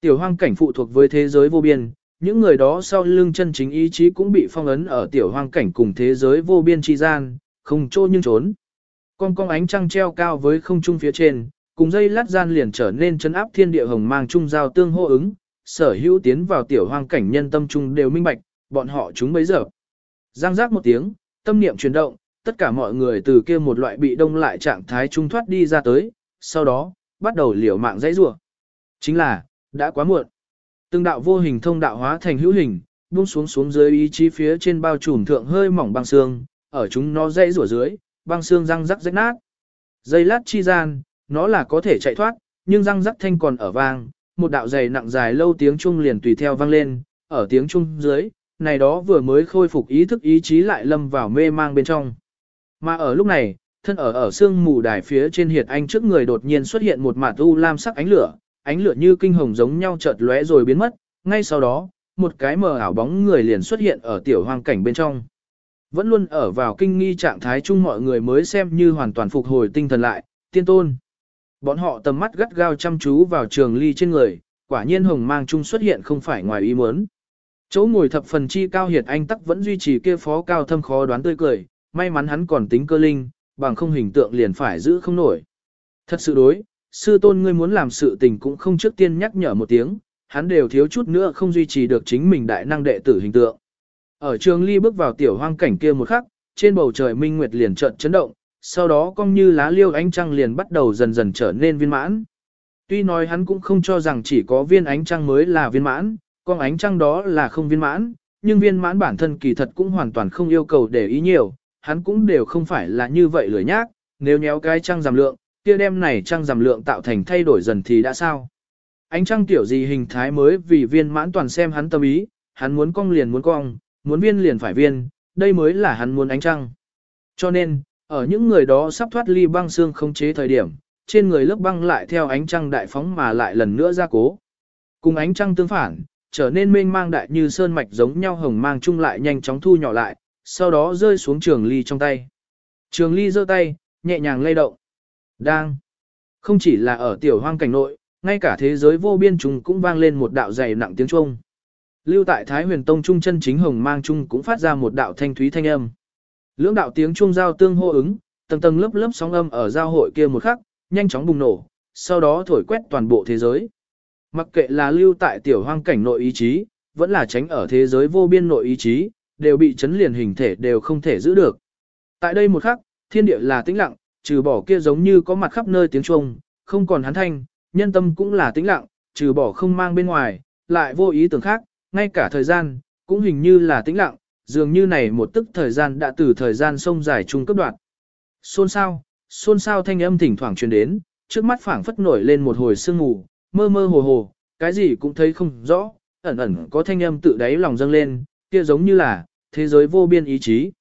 Tiểu hoang cảnh phụ thuộc với thế giới vô biên, những người đó sau lưng chân chính ý chí cũng bị phong ấn ở tiểu hoang cảnh cùng thế giới vô biên tri gian, không trô nhưng trốn. Con con ánh trăng treo cao với không trung phía trên, cùng dây lát gian liền trở nên chân áp thiên địa hồng mang trung giao tương hô ứng, sở hữu tiến vào tiểu hoang cảnh nhân tâm trung đều minh bạch, bọn họ chúng bấy giờ. Giang giác một tiếng, tâm niệm chuyển động, tất cả mọi người từ kia một loại bị đông lại trạng thái trung thoát đi ra tới, sau đó, bắt đầu liều mạng dãy rủa. Chính là, đã quá muộn. Từng đạo vô hình thông đạo hóa thành hữu hình, buông xuống xuống dưới ý chí phía trên bao trùm thượng hơi mỏng băng xương, ở chúng nó dãy rủa dưới, băng xương răng rắc rách nát. Dây lát chi gian, nó là có thể chạy thoát, nhưng răng rắc thanh còn ở vang, một đạo dày nặng dài lâu tiếng chuông liền tùy theo vang lên, ở tiếng chuông dưới, này đó vừa mới khôi phục ý thức ý chí lại lâm vào mê mang bên trong. Mà ở lúc này, thân ở ở xương mù đài phía trên hiệt anh trước người đột nhiên xuất hiện một mạt u lam sắc ánh lửa, ánh lửa như kinh hồng giống nhau chợt lóe rồi biến mất, ngay sau đó, một cái mờ ảo bóng người liền xuất hiện ở tiểu hoang cảnh bên trong. Vẫn luôn ở vào kinh nghi trạng thái chung mọi người mới xem như hoàn toàn phục hồi tinh thần lại, tiên tôn. Bọn họ tầm mắt gắt gao chăm chú vào trường ly trên người, quả nhiên hồng mang chung xuất hiện không phải ngoài ý muốn. Chỗ ngồi thập phần chi cao hiệt anh tắc vẫn duy trì kia phó cao thâm khó đoán tươi cười, may mắn hắn còn tính cơ linh, bằng không hình tượng liền phải giữ không nổi. Thật sự đối, sư tôn ngươi muốn làm sự tình cũng không trước tiên nhắc nhở một tiếng, hắn đều thiếu chút nữa không duy trì được chính mình đại năng đệ tử hình tượng. Ở trường ly bước vào tiểu hoang cảnh kia một khắc, trên bầu trời minh nguyệt liền trận chấn động, sau đó cong như lá liêu ánh trăng liền bắt đầu dần dần trở nên viên mãn. Tuy nói hắn cũng không cho rằng chỉ có viên ánh trăng mới là viên mãn, con ánh trăng đó là không viên mãn, nhưng viên mãn bản thân kỳ thật cũng hoàn toàn không yêu cầu để ý nhiều, hắn cũng đều không phải là như vậy lười nhác, nếu nhéo cái trăng giảm lượng, kia đem này trăng giảm lượng tạo thành thay đổi dần thì đã sao. Ánh trăng tiểu gì hình thái mới vì viên mãn toàn xem hắn tâm ý, hắn muốn cong liền muốn cong, muốn viên liền phải viên, đây mới là hắn muốn ánh trăng. Cho nên, ở những người đó sắp thoát ly băng xương không chế thời điểm, trên người lớp băng lại theo ánh trăng đại phóng mà lại lần nữa ra cố. Cùng ánh trăng tương phản, trở nên mênh mang đại như sơn mạch giống nhau hồng mang chung lại nhanh chóng thu nhỏ lại, sau đó rơi xuống trường ly trong tay. Trường ly giơ tay, nhẹ nhàng lay động. Đang. Không chỉ là ở tiểu hoang cảnh nội, ngay cả thế giới vô biên trùng cũng vang lên một đạo dày nặng tiếng trung Lưu tại Thái Huyền Tông trung chân chính hồng mang trung cũng phát ra một đạo thanh thúy thanh âm. Lưỡng đạo tiếng trung giao tương hô ứng, tầng tầng lớp lớp sóng âm ở giao hội kia một khắc, nhanh chóng bùng nổ, sau đó thổi quét toàn bộ thế giới. Mặc kệ là lưu tại tiểu hoang cảnh nội ý chí, vẫn là tránh ở thế giới vô biên nội ý chí, đều bị chấn liền hình thể đều không thể giữ được. Tại đây một khắc, thiên địa là tĩnh lặng, trừ bỏ kia giống như có mặt khắp nơi tiếng chuông, không còn hắn thanh, nhân tâm cũng là tĩnh lặng, trừ bỏ không mang bên ngoài, lại vô ý tưởng khác, ngay cả thời gian, cũng hình như là tĩnh lặng, dường như này một tức thời gian đã từ thời gian sông dài chung cấp đoạn. Xôn sao, xôn sao thanh âm thỉnh thoảng truyền đến, trước mắt phảng phất nổi lên một hồi sương mù, mơ mơ hồ hồ, cái gì cũng thấy không rõ, ẩn ẩn có thanh âm tự đáy lòng dâng lên, kia giống như là, thế giới vô biên ý chí.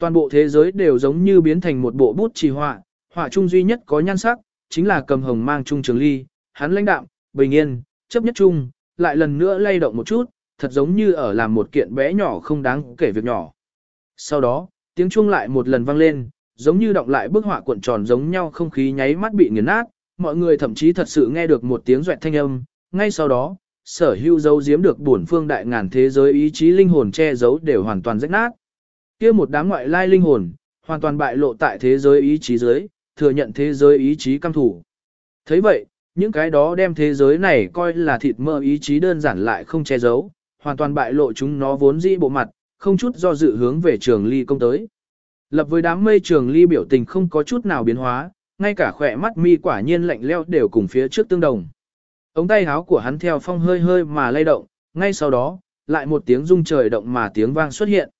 Toàn bộ thế giới đều giống như biến thành một bộ bút trì họa, họa chung duy nhất có nhan sắc, chính là cầm hồng mang chung trường ly, hắn lãnh đạm, bình yên, chấp nhất chung, lại lần nữa lay động một chút, thật giống như ở làm một kiện bé nhỏ không đáng kể việc nhỏ. Sau đó, tiếng chuông lại một lần vang lên, giống như động lại bức họa cuộn tròn giống nhau không khí nháy mắt bị nghiền nát, mọi người thậm chí thật sự nghe được một tiếng doẹt thanh âm, ngay sau đó, sở hữu dấu giếm được bổn phương đại ngàn thế giới ý chí linh hồn che giấu đều hoàn toàn rách nát. Kia một đám ngoại lai linh hồn, hoàn toàn bại lộ tại thế giới ý chí dưới, thừa nhận thế giới ý chí căm thủ. thấy vậy, những cái đó đem thế giới này coi là thịt mơ ý chí đơn giản lại không che giấu, hoàn toàn bại lộ chúng nó vốn dĩ bộ mặt, không chút do dự hướng về trường ly công tới. Lập với đám mây trường ly biểu tình không có chút nào biến hóa, ngay cả khỏe mắt mi quả nhiên lạnh leo đều cùng phía trước tương đồng. Ống tay háo của hắn theo phong hơi hơi mà lay động, ngay sau đó, lại một tiếng rung trời động mà tiếng vang xuất hiện.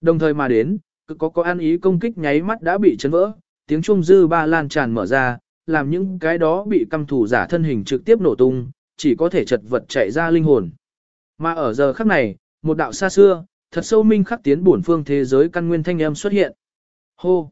Đồng thời mà đến, cực có có ăn ý công kích nháy mắt đã bị chấn vỡ, tiếng trung dư ba lan tràn mở ra, làm những cái đó bị căm thủ giả thân hình trực tiếp nổ tung, chỉ có thể chật vật chạy ra linh hồn. Mà ở giờ khắc này, một đạo xa xưa, thật sâu minh khắc tiến bổn phương thế giới căn nguyên thanh âm xuất hiện. Hô!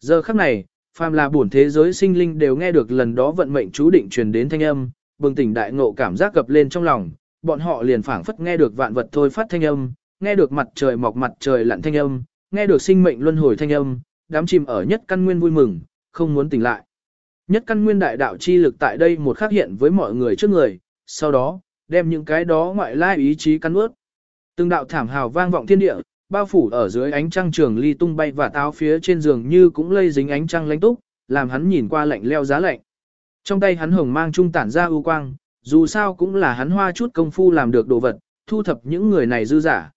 Giờ khắc này, phàm là bổn thế giới sinh linh đều nghe được lần đó vận mệnh chú định truyền đến thanh âm, bừng tỉnh đại ngộ cảm giác gập lên trong lòng, bọn họ liền phảng phất nghe được vạn vật thôi phát thanh âm, nghe được mặt trời mọc mặt trời lặn thanh âm, nghe được sinh mệnh luân hồi thanh âm, đám chìm ở nhất căn nguyên vui mừng, không muốn tỉnh lại. Nhất căn nguyên đại đạo chi lực tại đây một khắc hiện với mọi người trước người, sau đó, đem những cái đó ngoại lai ý chí cắn ướt. Từng đạo thảm hào vang vọng thiên địa, bao phủ ở dưới ánh trăng trường ly tung bay và táo phía trên giường như cũng lây dính ánh trăng lánh túc, làm hắn nhìn qua lạnh leo giá lạnh. Trong tay hắn hồng mang trung tản ra ưu quang, dù sao cũng là hắn hoa chút công phu làm được đồ vật, thu thập những người này dư giả.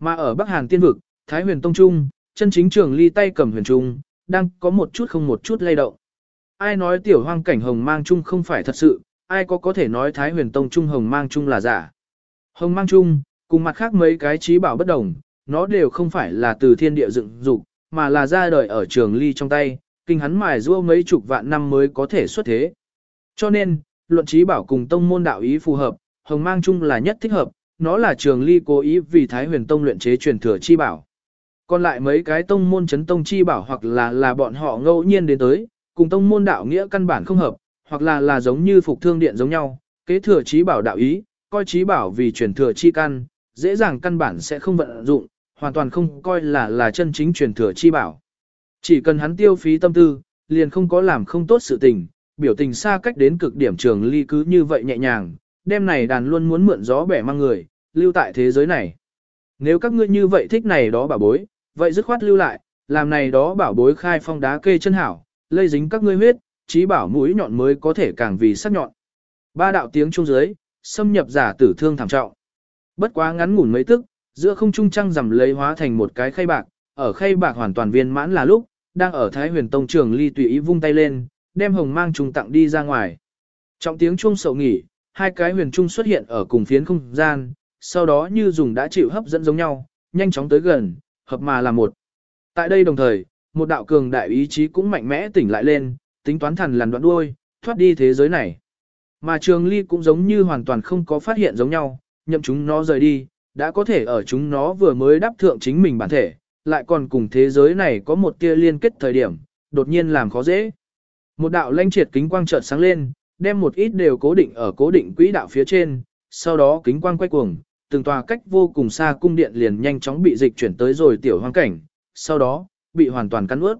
Mà ở Bắc Hàn tiên vực, Thái huyền tông trung, chân chính trường ly tay cầm huyền trung, đang có một chút không một chút lay động. Ai nói tiểu hoang cảnh hồng mang trung không phải thật sự, ai có có thể nói Thái huyền tông trung hồng mang trung là giả. Hồng mang trung, cùng mặt khác mấy cái trí bảo bất đồng, nó đều không phải là từ thiên địa dựng dục, mà là ra đời ở trường ly trong tay, kinh hắn mài rua mấy chục vạn năm mới có thể xuất thế. Cho nên, luận trí bảo cùng tông môn đạo ý phù hợp, hồng mang chung là nhất thích hợp, nó là trường ly cố ý vì Thái huyền tông luyện chế truyền thừa chi bảo. Còn lại mấy cái tông môn chấn tông chi bảo hoặc là là bọn họ ngẫu nhiên đến tới, cùng tông môn đạo nghĩa căn bản không hợp, hoặc là là giống như phục thương điện giống nhau, kế thừa trí bảo đạo ý, coi trí bảo vì truyền thừa chi căn, dễ dàng căn bản sẽ không vận dụng, hoàn toàn không coi là là chân chính truyền thừa chi bảo. Chỉ cần hắn tiêu phí tâm tư, liền không có làm không tốt sự tình, biểu tình xa cách đến cực điểm trường ly cứ như vậy nhẹ nhàng, đêm này đàn luôn muốn mượn gió bẻ mang người, lưu tại thế giới này. Nếu các ngươi như vậy thích này đó bảo bối, vậy dứt khoát lưu lại, làm này đó bảo bối khai phong đá kê chân hảo, lây dính các ngươi huyết, trí bảo mũi nhọn mới có thể càng vì sắc nhọn. Ba đạo tiếng trung dưới, xâm nhập giả tử thương thảm trọng. Bất quá ngắn ngủn mấy tức, giữa không trung trăng rằm lấy hóa thành một cái khay bạc, ở khay bạc hoàn toàn viên mãn là lúc, đang ở Thái Huyền Tông trường ly tùy ý vung tay lên, đem hồng mang trùng tặng đi ra ngoài. Trọng tiếng chuông sậu nghỉ, hai cái huyền trung xuất hiện ở cùng phiến không gian, sau đó như dùng đã chịu hấp dẫn giống nhau, nhanh chóng tới gần, hợp mà là một. Tại đây đồng thời, một đạo cường đại ý chí cũng mạnh mẽ tỉnh lại lên, tính toán thần lằn đoạn đuôi, thoát đi thế giới này. Mà trường ly cũng giống như hoàn toàn không có phát hiện giống nhau, nhậm chúng nó rời đi, đã có thể ở chúng nó vừa mới đáp thượng chính mình bản thể, lại còn cùng thế giới này có một tia liên kết thời điểm, đột nhiên làm khó dễ. Một đạo lanh triệt kính quang chợt sáng lên, đem một ít đều cố định ở cố định quỹ đạo phía trên, sau đó kính quang quay cuồng, từng tòa cách vô cùng xa cung điện liền nhanh chóng bị dịch chuyển tới rồi tiểu hoang cảnh, sau đó, bị hoàn toàn cắn ướt.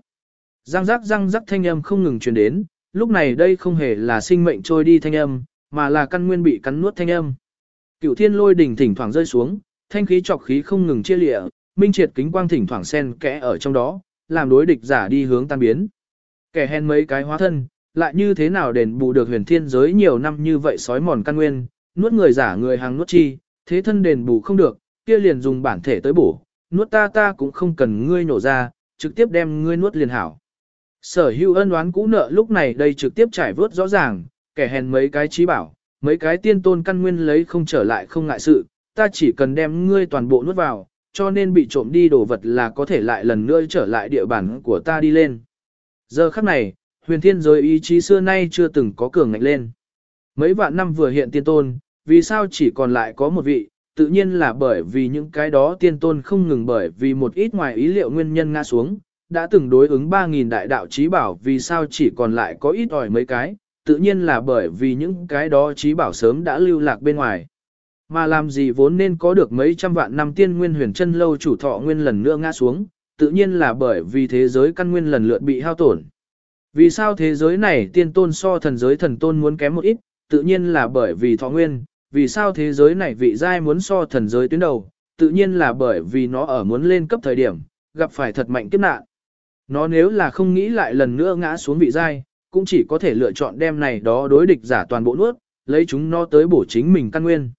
Răng rắc răng rắc thanh âm không ngừng truyền đến, lúc này đây không hề là sinh mệnh trôi đi thanh âm, mà là căn nguyên bị cắn nuốt thanh âm. Cửu thiên lôi đỉnh thỉnh thoảng rơi xuống, thanh khí trọc khí không ngừng chia lịa, minh triệt kính quang thỉnh thoảng xen kẽ ở trong đó, làm đối địch giả đi hướng tan biến. Kẻ hèn mấy cái hóa thân, lại như thế nào đền bù được huyền thiên giới nhiều năm như vậy sói mòn căn nguyên, nuốt người giả người hàng nuốt chi, thế thân đền bù không được, kia liền dùng bản thể tới bổ, nuốt ta ta cũng không cần ngươi nổ ra, trực tiếp đem ngươi nuốt liền hảo. Sở hữu ân oán cũ nợ lúc này đây trực tiếp trải vớt rõ ràng, kẻ hèn mấy cái trí bảo, mấy cái tiên tôn căn nguyên lấy không trở lại không ngại sự, ta chỉ cần đem ngươi toàn bộ nuốt vào, cho nên bị trộm đi đồ vật là có thể lại lần nữa trở lại địa bàn của ta đi lên. Giờ khắc này, huyền thiên giới ý chí xưa nay chưa từng có cường ngạnh lên. Mấy vạn năm vừa hiện tiên tôn, vì sao chỉ còn lại có một vị, tự nhiên là bởi vì những cái đó tiên tôn không ngừng bởi vì một ít ngoài ý liệu nguyên nhân ngã xuống, đã từng đối ứng 3.000 đại đạo trí bảo vì sao chỉ còn lại có ít ỏi mấy cái, tự nhiên là bởi vì những cái đó trí bảo sớm đã lưu lạc bên ngoài. Mà làm gì vốn nên có được mấy trăm vạn năm tiên nguyên huyền chân lâu chủ thọ nguyên lần nữa ngã xuống, tự nhiên là bởi vì thế giới căn nguyên lần lượt bị hao tổn. Vì sao thế giới này tiên tôn so thần giới thần tôn muốn kém một ít, tự nhiên là bởi vì thọ nguyên, vì sao thế giới này vị giai muốn so thần giới tuyến đầu, tự nhiên là bởi vì nó ở muốn lên cấp thời điểm, gặp phải thật mạnh kiếp nạn. Nó nếu là không nghĩ lại lần nữa ngã xuống vị giai, cũng chỉ có thể lựa chọn đem này đó đối địch giả toàn bộ nuốt, lấy chúng nó tới bổ chính mình căn nguyên.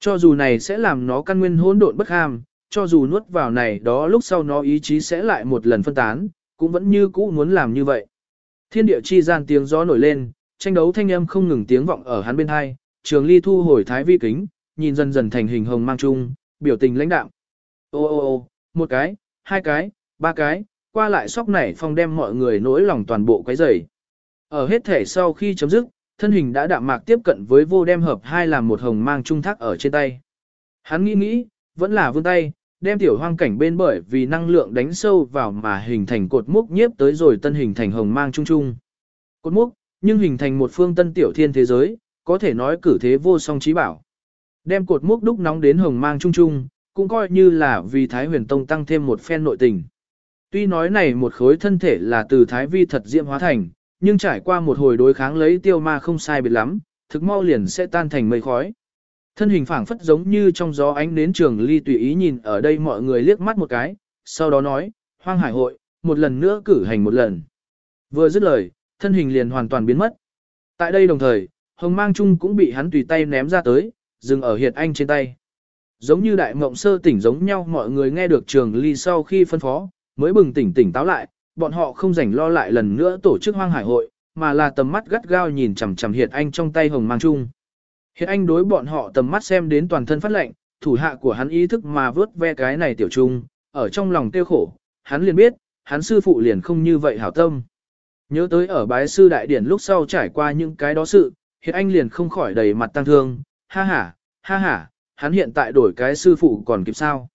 Cho dù này sẽ làm nó căn nguyên hỗn độn bất ham, cho dù nuốt vào này đó lúc sau nó ý chí sẽ lại một lần phân tán, cũng vẫn như cũ muốn làm như vậy. Thiên địa chi gian tiếng gió nổi lên, tranh đấu thanh âm không ngừng tiếng vọng ở hắn bên hai, trường ly thu hồi thái vi kính, nhìn dần dần thành hình hồng mang chung, biểu tình lãnh đạm. Ô ô ô, một cái, hai cái, ba cái, qua lại sóc nảy phong đem mọi người nỗi lòng toàn bộ quấy rầy. Ở hết thể sau khi chấm dứt, thân hình đã đạm mạc tiếp cận với vô đem hợp hai làm một hồng mang trung thác ở trên tay. Hắn nghĩ nghĩ, vẫn là vươn tay, đem tiểu hoang cảnh bên bởi vì năng lượng đánh sâu vào mà hình thành cột mốc nhiếp tới rồi tân hình thành hồng mang trung trung. Cột mốc nhưng hình thành một phương tân tiểu thiên thế giới, có thể nói cử thế vô song trí bảo. Đem cột mốc đúc nóng đến hồng mang trung trung, cũng coi như là vì Thái huyền tông tăng thêm một phen nội tình. Tuy nói này một khối thân thể là từ Thái vi thật diễm hóa thành, nhưng trải qua một hồi đối kháng lấy tiêu ma không sai biệt lắm, thực mau liền sẽ tan thành mây khói. Thân hình phảng phất giống như trong gió ánh đến trường ly tùy ý nhìn ở đây mọi người liếc mắt một cái, sau đó nói, hoang hải hội, một lần nữa cử hành một lần. Vừa dứt lời, thân hình liền hoàn toàn biến mất. Tại đây đồng thời, hồng mang chung cũng bị hắn tùy tay ném ra tới, dừng ở hiệt anh trên tay. Giống như đại mộng sơ tỉnh giống nhau mọi người nghe được trường ly sau khi phân phó, mới bừng tỉnh tỉnh táo lại, bọn họ không rảnh lo lại lần nữa tổ chức hoang hải hội, mà là tầm mắt gắt gao nhìn chằm chằm hiệt anh trong tay hồng mang chung. Hiện anh đối bọn họ tầm mắt xem đến toàn thân phát lệnh, thủ hạ của hắn ý thức mà vớt ve cái này tiểu trung, ở trong lòng tiêu khổ, hắn liền biết, hắn sư phụ liền không như vậy hảo tâm. Nhớ tới ở bái sư đại điển lúc sau trải qua những cái đó sự, hiện anh liền không khỏi đầy mặt tăng thương, ha ha, ha ha, hắn hiện tại đổi cái sư phụ còn kịp sao.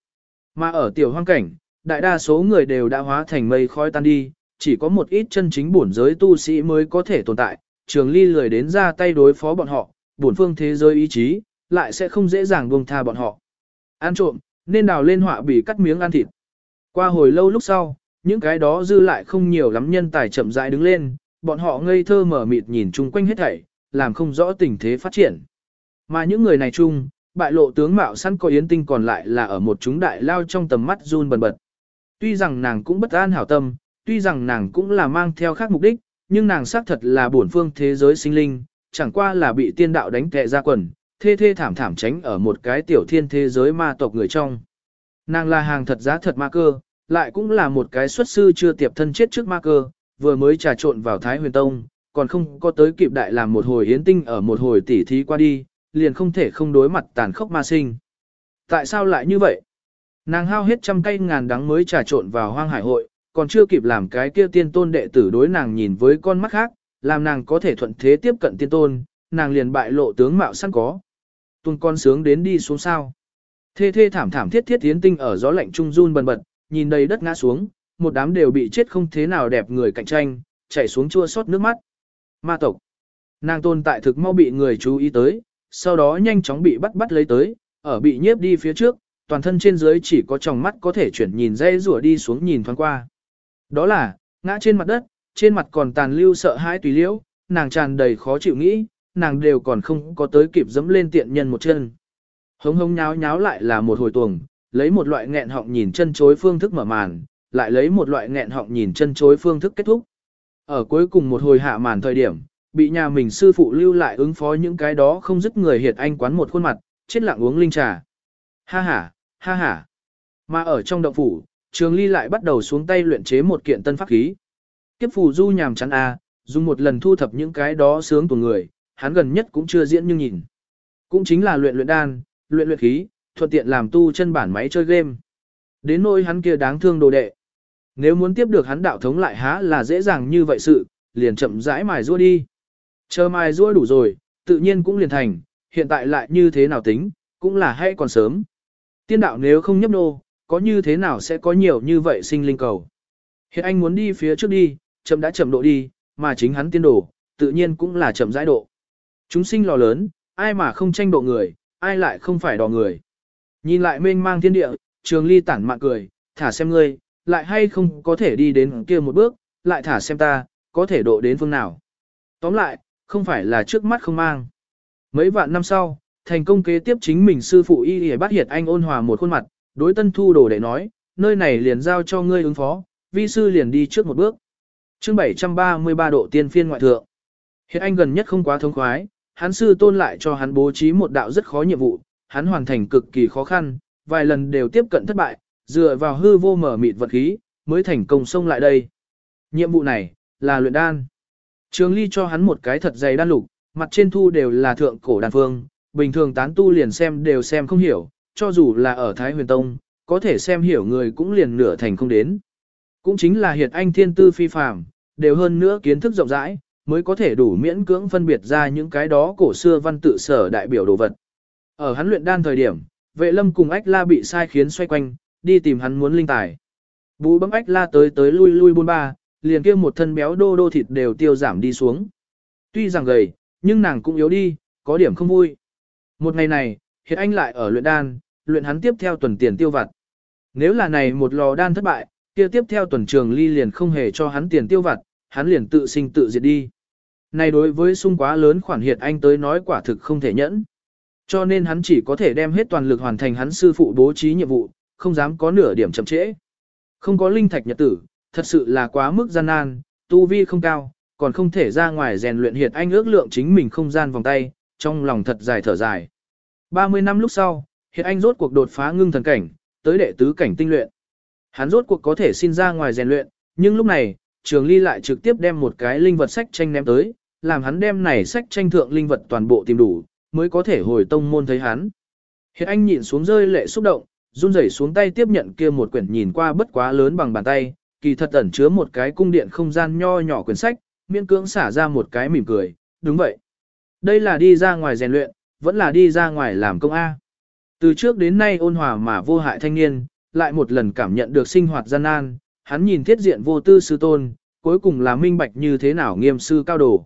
Mà ở tiểu hoang cảnh, đại đa số người đều đã hóa thành mây khói tan đi, chỉ có một ít chân chính bổn giới tu sĩ mới có thể tồn tại, trường ly lười đến ra tay đối phó bọn họ, bổn phương thế giới ý chí, lại sẽ không dễ dàng buông tha bọn họ. Ăn trộm, nên đào lên họa bị cắt miếng ăn thịt. Qua hồi lâu lúc sau, những cái đó dư lại không nhiều lắm nhân tài chậm rãi đứng lên, bọn họ ngây thơ mở mịt nhìn chung quanh hết thảy, làm không rõ tình thế phát triển. Mà những người này chung, bại lộ tướng mạo săn có yến tinh còn lại là ở một chúng đại lao trong tầm mắt run bần bật. Tuy rằng nàng cũng bất an hảo tâm, tuy rằng nàng cũng là mang theo khác mục đích, nhưng nàng xác thật là bổn phương thế giới sinh linh, chẳng qua là bị tiên đạo đánh tệ ra quần, thê thê thảm thảm tránh ở một cái tiểu thiên thế giới ma tộc người trong. Nàng là hàng thật giá thật ma cơ, lại cũng là một cái xuất sư chưa tiệp thân chết trước ma cơ, vừa mới trà trộn vào Thái Huyền Tông, còn không có tới kịp đại làm một hồi yến tinh ở một hồi tỉ thí qua đi, liền không thể không đối mặt tàn khốc ma sinh. Tại sao lại như vậy? Nàng hao hết trăm cây ngàn đắng mới trà trộn vào hoang hải hội, còn chưa kịp làm cái kia tiên tôn đệ tử đối nàng nhìn với con mắt khác, làm nàng có thể thuận thế tiếp cận tiên tôn, nàng liền bại lộ tướng mạo sẵn có. Tuần con sướng đến đi xuống sao. Thê thê thảm thảm thiết thiết tiến tinh ở gió lạnh trung run bần bật, nhìn đầy đất ngã xuống, một đám đều bị chết không thế nào đẹp người cạnh tranh, chảy xuống chua xót nước mắt. Ma tộc. Nàng tồn tại thực mau bị người chú ý tới, sau đó nhanh chóng bị bắt bắt lấy tới, ở bị nhiếp đi phía trước, toàn thân trên dưới chỉ có tròng mắt có thể chuyển nhìn dây rùa đi xuống nhìn thoáng qua. Đó là, ngã trên mặt đất, trên mặt còn tàn lưu sợ hãi tùy liễu, nàng tràn đầy khó chịu nghĩ, nàng đều còn không có tới kịp dẫm lên tiện nhân một chân. Hống hống nháo nháo lại là một hồi tuồng, lấy một loại nghẹn họng nhìn chân chối phương thức mở màn, lại lấy một loại nghẹn họng nhìn chân chối phương thức kết thúc. Ở cuối cùng một hồi hạ màn thời điểm, bị nhà mình sư phụ lưu lại ứng phó những cái đó không dứt người hiệt anh quán một khuôn mặt, chết lặng uống linh trà. Ha ha, ha ha. Mà ở trong động phủ, trường ly lại bắt đầu xuống tay luyện chế một kiện tân pháp khí. Kiếp phù du nhàm chán a, dùng một lần thu thập những cái đó sướng của người, hắn gần nhất cũng chưa diễn nhưng nhìn. Cũng chính là luyện luyện đan, luyện luyện khí, thuận tiện làm tu chân bản máy chơi game. Đến nỗi hắn kia đáng thương đồ đệ. Nếu muốn tiếp được hắn đạo thống lại há là dễ dàng như vậy sự, liền chậm rãi mài rua đi. Chờ mài rua đủ rồi, tự nhiên cũng liền thành, hiện tại lại như thế nào tính, cũng là hay còn sớm. Tiên đạo nếu không nhấp nô, có như thế nào sẽ có nhiều như vậy sinh linh cầu. Hiện anh muốn đi phía trước đi, chậm đã chậm độ đi, mà chính hắn tiên đồ, tự nhiên cũng là chậm rãi độ. Chúng sinh lò lớn, ai mà không tranh độ người, ai lại không phải đò người. Nhìn lại mênh mang thiên địa, trường ly tản mạn cười, thả xem ngươi, lại hay không có thể đi đến kia một bước, lại thả xem ta, có thể độ đến phương nào. Tóm lại, không phải là trước mắt không mang. Mấy vạn năm sau, thành công kế tiếp chính mình sư phụ y y bắt hiệt anh ôn hòa một khuôn mặt, đối tân thu đồ để nói, nơi này liền giao cho ngươi ứng phó, vi sư liền đi trước một bước chương 733 độ tiên phiên ngoại thượng. Hiện anh gần nhất không quá thông khoái, hắn sư tôn lại cho hắn bố trí một đạo rất khó nhiệm vụ, hắn hoàn thành cực kỳ khó khăn, vài lần đều tiếp cận thất bại, dựa vào hư vô mở mịt vật khí, mới thành công xông lại đây. Nhiệm vụ này, là luyện đan. Trường ly cho hắn một cái thật dày đan lục, mặt trên thu đều là thượng cổ đan phương, bình thường tán tu liền xem đều xem không hiểu, cho dù là ở Thái Huyền Tông, có thể xem hiểu người cũng liền nửa thành không đến. Cũng chính là hiệt anh thiên tư phi phàm, đều hơn nữa kiến thức rộng rãi, mới có thể đủ miễn cưỡng phân biệt ra những cái đó cổ xưa văn tự sở đại biểu đồ vật. Ở hắn luyện đan thời điểm, vệ lâm cùng ách la bị sai khiến xoay quanh, đi tìm hắn muốn linh tài. Bú bấm ách la tới tới lui lui buôn ba, liền kia một thân béo đô đô thịt đều tiêu giảm đi xuống. Tuy rằng gầy, nhưng nàng cũng yếu đi, có điểm không vui. Một ngày này, hiện anh lại ở luyện đan, luyện hắn tiếp theo tuần tiền tiêu vặt. Nếu là này một lò đan thất bại, kia tiếp theo tuần trường ly liền không hề cho hắn tiền tiêu vặt, hắn liền tự sinh tự diệt đi. Này đối với sung quá lớn khoản hiệt anh tới nói quả thực không thể nhẫn. Cho nên hắn chỉ có thể đem hết toàn lực hoàn thành hắn sư phụ bố trí nhiệm vụ, không dám có nửa điểm chậm trễ. Không có linh thạch nhật tử, thật sự là quá mức gian nan, tu vi không cao, còn không thể ra ngoài rèn luyện hiệt anh ước lượng chính mình không gian vòng tay, trong lòng thật dài thở dài. 30 năm lúc sau, hiệt anh rốt cuộc đột phá ngưng thần cảnh, tới đệ tứ cảnh tinh luyện. Hắn rốt cuộc có thể xin ra ngoài rèn luyện, nhưng lúc này, Trường Ly lại trực tiếp đem một cái linh vật sách tranh ném tới, làm hắn đem này sách tranh thượng linh vật toàn bộ tìm đủ, mới có thể hồi tông môn thấy hắn. Hiệt anh nhìn xuống rơi lệ xúc động, run rẩy xuống tay tiếp nhận kia một quyển nhìn qua bất quá lớn bằng bàn tay, kỳ thật ẩn chứa một cái cung điện không gian nho nhỏ quyển sách, miễn cưỡng xả ra một cái mỉm cười, đúng vậy. Đây là đi ra ngoài rèn luyện, vẫn là đi ra ngoài làm công A. Từ trước đến nay ôn hòa mà vô hại thanh niên, lại một lần cảm nhận được sinh hoạt gian nan, hắn nhìn thiết diện vô tư sư tôn, cuối cùng là minh bạch như thế nào nghiêm sư cao đồ.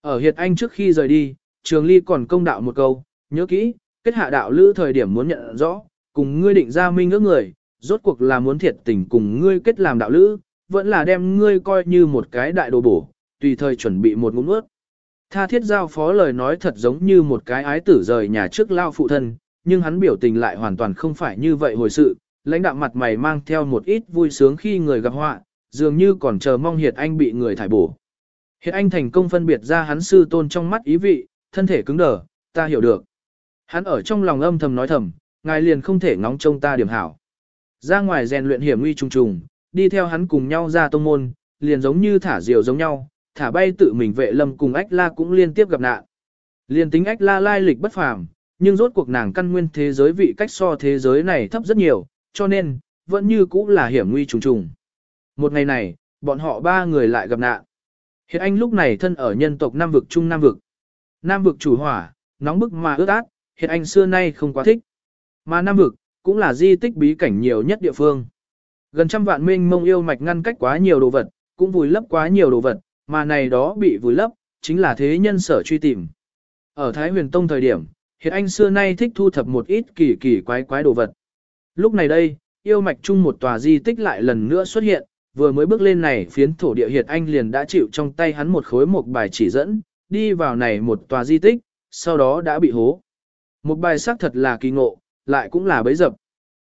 Ở Hiệt Anh trước khi rời đi, Trường Ly còn công đạo một câu, nhớ kỹ, kết hạ đạo lữ thời điểm muốn nhận rõ, cùng ngươi định ra minh ước người, rốt cuộc là muốn thiệt tình cùng ngươi kết làm đạo lữ, vẫn là đem ngươi coi như một cái đại đồ bổ, tùy thời chuẩn bị một ngụm nước. Tha thiết giao phó lời nói thật giống như một cái ái tử rời nhà trước lao phụ thân, nhưng hắn biểu tình lại hoàn toàn không phải như vậy hồi sự, lãnh đạo mặt mày mang theo một ít vui sướng khi người gặp họa, dường như còn chờ mong Hiệt Anh bị người thải bổ. Hiệt Anh thành công phân biệt ra hắn sư tôn trong mắt ý vị, thân thể cứng đờ, ta hiểu được. Hắn ở trong lòng âm thầm nói thầm, ngài liền không thể ngóng trông ta điểm hảo. Ra ngoài rèn luyện hiểm nguy trùng trùng, đi theo hắn cùng nhau ra tông môn, liền giống như thả diều giống nhau, thả bay tự mình vệ lâm cùng ách la cũng liên tiếp gặp nạn. Liên tính ách la lai lịch bất phàm, nhưng rốt cuộc nàng căn nguyên thế giới vị cách so thế giới này thấp rất nhiều, cho nên, vẫn như cũ là hiểm nguy trùng trùng. Một ngày này, bọn họ ba người lại gặp nạn. Hiện anh lúc này thân ở nhân tộc Nam vực Trung Nam vực. Nam vực chủ hỏa, nóng bức mà ướt át, hiện anh xưa nay không quá thích. Mà Nam vực, cũng là di tích bí cảnh nhiều nhất địa phương. Gần trăm vạn minh mông yêu mạch ngăn cách quá nhiều đồ vật, cũng vùi lấp quá nhiều đồ vật, mà này đó bị vùi lấp, chính là thế nhân sở truy tìm. Ở Thái huyền tông thời điểm, hiện anh xưa nay thích thu thập một ít kỳ kỳ quái quái đồ vật. Lúc này đây, yêu mạch chung một tòa di tích lại lần nữa xuất hiện, vừa mới bước lên này phiến thổ địa hiệt anh liền đã chịu trong tay hắn một khối một bài chỉ dẫn, đi vào này một tòa di tích, sau đó đã bị hố. Một bài xác thật là kỳ ngộ, lại cũng là bấy dập.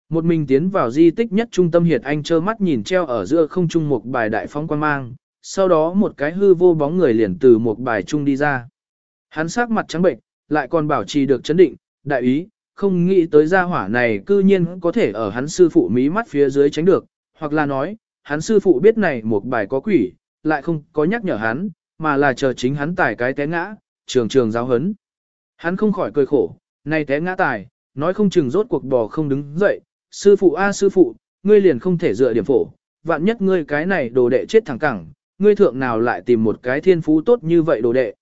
Một mình tiến vào di tích nhất trung tâm hiệt anh trơ mắt nhìn treo ở giữa không trung một bài đại phóng quan mang, sau đó một cái hư vô bóng người liền từ một bài trung đi ra. Hắn sắc mặt trắng bệnh, lại còn bảo trì được chấn định, đại ý, không nghĩ tới gia hỏa này cư nhiên có thể ở hắn sư phụ mí mắt phía dưới tránh được, hoặc là nói, hắn sư phụ biết này một bài có quỷ, lại không có nhắc nhở hắn, mà là chờ chính hắn tải cái té ngã, trường trường giáo hấn. Hắn không khỏi cười khổ, này té ngã tài, nói không chừng rốt cuộc bò không đứng dậy, sư phụ a sư phụ, ngươi liền không thể dựa điểm phổ, vạn nhất ngươi cái này đồ đệ chết thẳng cẳng, ngươi thượng nào lại tìm một cái thiên phú tốt như vậy đồ đệ.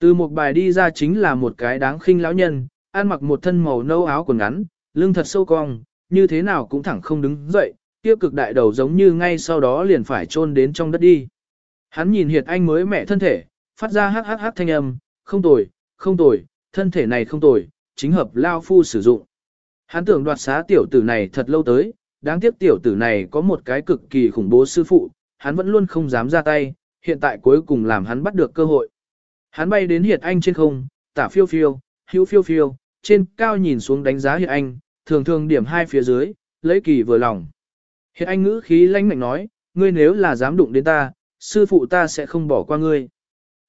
Từ một bài đi ra chính là một cái đáng khinh lão nhân, ăn mặc một thân màu nâu áo quần ngắn, lưng thật sâu cong, như thế nào cũng thẳng không đứng dậy, kia cực đại đầu giống như ngay sau đó liền phải chôn đến trong đất đi. Hắn nhìn Hiệt Anh mới mẹ thân thể, phát ra hắc hắc hắc thanh âm, không tồi, không tồi, thân thể này không tồi, chính hợp lao phu sử dụng. Hắn tưởng đoạt xá tiểu tử này thật lâu tới, đáng tiếc tiểu tử này có một cái cực kỳ khủng bố sư phụ, hắn vẫn luôn không dám ra tay, hiện tại cuối cùng làm hắn bắt được cơ hội. Hắn bay đến Hiệt Anh trên không, tả phiêu phiêu, hữu phiêu phiêu, trên cao nhìn xuống đánh giá Hiệt Anh, thường thường điểm hai phía dưới, lấy kỳ vừa lòng. Hiệt Anh ngữ khí lãnh mạnh nói, ngươi nếu là dám đụng đến ta, sư phụ ta sẽ không bỏ qua ngươi.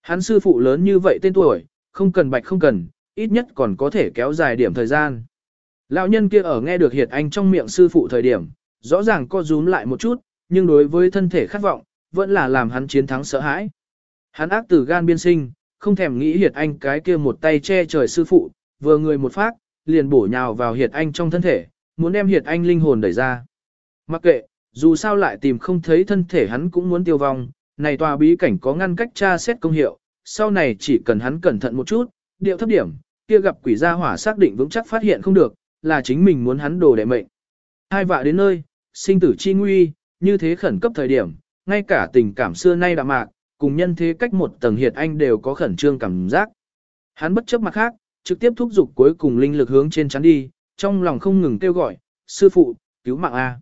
Hắn sư phụ lớn như vậy tên tuổi, không cần bạch không cần, ít nhất còn có thể kéo dài điểm thời gian. Lão nhân kia ở nghe được Hiệt Anh trong miệng sư phụ thời điểm, rõ ràng co rúm lại một chút, nhưng đối với thân thể khát vọng, vẫn là làm hắn chiến thắng sợ hãi. Hắn ác từ gan biên sinh, không thèm nghĩ Hiệt Anh cái kia một tay che trời sư phụ, vừa người một phát, liền bổ nhào vào Hiệt Anh trong thân thể, muốn đem Hiệt Anh linh hồn đẩy ra. Mặc kệ, dù sao lại tìm không thấy thân thể hắn cũng muốn tiêu vong, này tòa bí cảnh có ngăn cách tra xét công hiệu, sau này chỉ cần hắn cẩn thận một chút, điệu thấp điểm, kia gặp quỷ gia hỏa xác định vững chắc phát hiện không được, là chính mình muốn hắn đồ đệ mệnh. Hai vạ đến nơi, sinh tử chi nguy, như thế khẩn cấp thời điểm, ngay cả tình cảm xưa nay đã mạc, cùng nhân thế cách một tầng hiệt anh đều có khẩn trương cảm giác. Hắn bất chấp mặt khác, trực tiếp thúc giục cuối cùng linh lực hướng trên chắn đi, trong lòng không ngừng kêu gọi, sư phụ, cứu mạng A.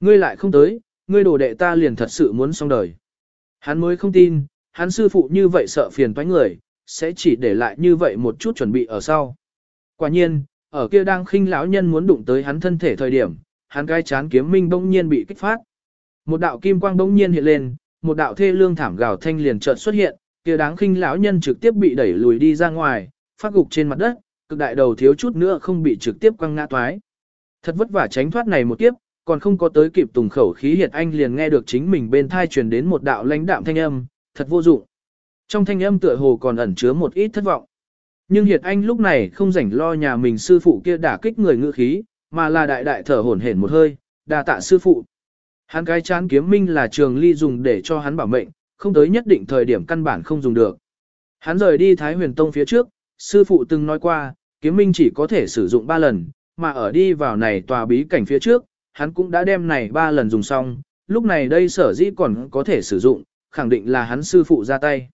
Ngươi lại không tới, ngươi đồ đệ ta liền thật sự muốn xong đời. Hắn mới không tin, hắn sư phụ như vậy sợ phiền toái người, sẽ chỉ để lại như vậy một chút chuẩn bị ở sau. Quả nhiên, ở kia đang khinh lão nhân muốn đụng tới hắn thân thể thời điểm, hắn cái chán kiếm minh bỗng nhiên bị kích phát. Một đạo kim quang bỗng nhiên hiện lên, một đạo thê lương thảm gào thanh liền chợt xuất hiện, kia đáng khinh lão nhân trực tiếp bị đẩy lùi đi ra ngoài, phát gục trên mặt đất, cực đại đầu thiếu chút nữa không bị trực tiếp quăng ngã toái. Thật vất vả tránh thoát này một kiếp, còn không có tới kịp tùng khẩu khí hiệt anh liền nghe được chính mình bên thai truyền đến một đạo lãnh đạm thanh âm, thật vô dụng. Trong thanh âm tựa hồ còn ẩn chứa một ít thất vọng. Nhưng hiệt anh lúc này không rảnh lo nhà mình sư phụ kia đả kích người ngự khí, mà là đại đại thở hổn hển một hơi, đà tạ sư phụ. Hắn cái chán kiếm minh là trường ly dùng để cho hắn bảo mệnh, không tới nhất định thời điểm căn bản không dùng được. Hắn rời đi Thái huyền tông phía trước, sư phụ từng nói qua, kiếm minh chỉ có thể sử dụng 3 lần, mà ở đi vào này tòa bí cảnh phía trước, hắn cũng đã đem này 3 lần dùng xong, lúc này đây sở dĩ còn có thể sử dụng, khẳng định là hắn sư phụ ra tay.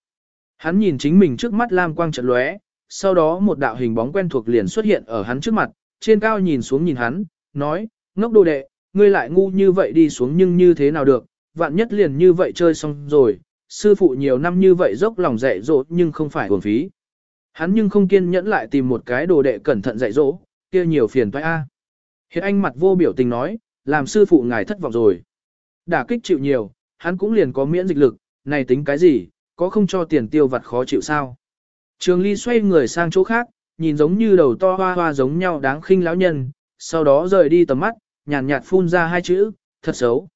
Hắn nhìn chính mình trước mắt lam quang trận lóe, sau đó một đạo hình bóng quen thuộc liền xuất hiện ở hắn trước mặt, trên cao nhìn xuống nhìn hắn, nói, ngốc đồ đệ, ngươi lại ngu như vậy đi xuống nhưng như thế nào được, vạn nhất liền như vậy chơi xong rồi, sư phụ nhiều năm như vậy dốc lòng dạy dỗ nhưng không phải hồn phí. Hắn nhưng không kiên nhẫn lại tìm một cái đồ đệ cẩn thận dạy dỗ, kia nhiều phiền toái a. À. Hiện anh mặt vô biểu tình nói, làm sư phụ ngài thất vọng rồi. Đả kích chịu nhiều, hắn cũng liền có miễn dịch lực, này tính cái gì, có không cho tiền tiêu vặt khó chịu sao. Trường Ly xoay người sang chỗ khác, nhìn giống như đầu to hoa hoa giống nhau đáng khinh lão nhân, sau đó rời đi tầm mắt, nhàn nhạt, nhạt phun ra hai chữ, thật xấu.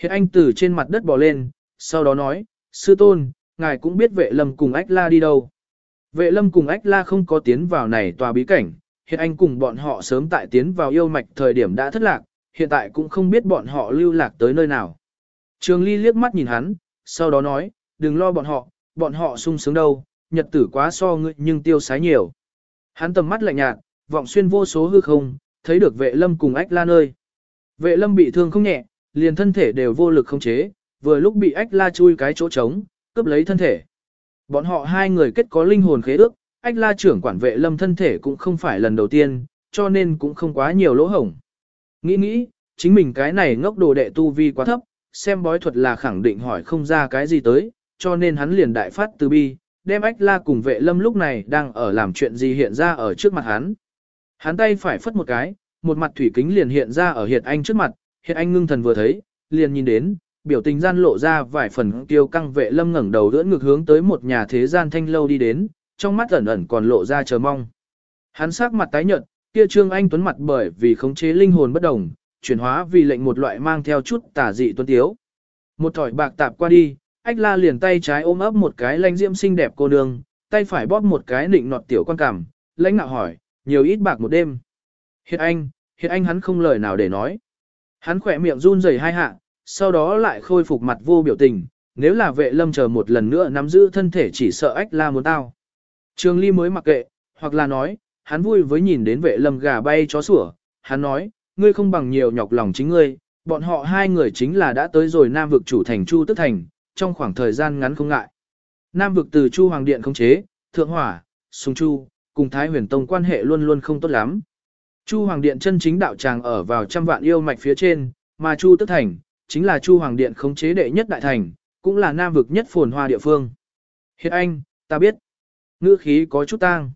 Hiện anh từ trên mặt đất bò lên, sau đó nói, sư tôn, ngài cũng biết vệ lâm cùng ách la đi đâu. Vệ lâm cùng ách la không có tiến vào này tòa bí cảnh, hiện anh cùng bọn họ sớm tại tiến vào yêu mạch thời điểm đã thất lạc, hiện tại cũng không biết bọn họ lưu lạc tới nơi nào. Trường Ly liếc mắt nhìn hắn, sau đó nói, đừng lo bọn họ, bọn họ sung sướng đâu, nhật tử quá so ngươi nhưng tiêu sái nhiều. Hắn tầm mắt lạnh nhạt, vọng xuyên vô số hư không, thấy được vệ lâm cùng ách la nơi. Vệ lâm bị thương không nhẹ, liền thân thể đều vô lực không chế, vừa lúc bị ách la chui cái chỗ trống, cướp lấy thân thể. Bọn họ hai người kết có linh hồn khế ước, ách la trưởng quản vệ lâm thân thể cũng không phải lần đầu tiên, cho nên cũng không quá nhiều lỗ hổng. Nghĩ nghĩ, chính mình cái này ngốc đồ đệ tu vi quá thấp, xem bói thuật là khẳng định hỏi không ra cái gì tới, cho nên hắn liền đại phát từ bi, đem ách la cùng vệ lâm lúc này đang ở làm chuyện gì hiện ra ở trước mặt hắn. Hắn tay phải phất một cái, một mặt thủy kính liền hiện ra ở hiệt anh trước mặt, hiệt anh ngưng thần vừa thấy, liền nhìn đến, biểu tình gian lộ ra vài phần tiêu căng vệ lâm ngẩng đầu đỡ ngược hướng tới một nhà thế gian thanh lâu đi đến, trong mắt ẩn ẩn còn lộ ra chờ mong. Hắn sắc mặt tái nhợt, kia trương anh tuấn mặt bởi vì khống chế linh hồn bất đồng, chuyển hóa vì lệnh một loại mang theo chút tà dị tuấn tiếu. Một thỏi bạc tạp qua đi, ách la liền tay trái ôm ấp một cái lãnh diễm xinh đẹp cô nương, tay phải bóp một cái nịnh nọt tiểu quan cảm, lãnh nạo hỏi, nhiều ít bạc một đêm. Hiện anh, hiện anh hắn không lời nào để nói. Hắn khỏe miệng run rẩy hai hạ, sau đó lại khôi phục mặt vô biểu tình, nếu là vệ lâm chờ một lần nữa nắm giữ thân thể chỉ sợ ách la muốn tao. Trường ly mới mặc kệ, hoặc là nói, hắn vui với nhìn đến vệ lâm gà bay chó sủa, hắn nói, ngươi không bằng nhiều nhọc lòng chính ngươi, bọn họ hai người chính là đã tới rồi Nam vực chủ thành Chu Tức Thành, trong khoảng thời gian ngắn không ngại. Nam vực từ Chu Hoàng Điện không chế, Thượng Hỏa, Sùng Chu, cùng Thái Huyền Tông quan hệ luôn luôn không tốt lắm. Chu Hoàng Điện chân chính đạo tràng ở vào trăm vạn yêu mạch phía trên, mà Chu Tức Thành, chính là Chu Hoàng Điện khống chế đệ nhất đại thành, cũng là Nam vực nhất phồn hoa địa phương. Hiện anh, ta biết. Ngữ khí có chút tang.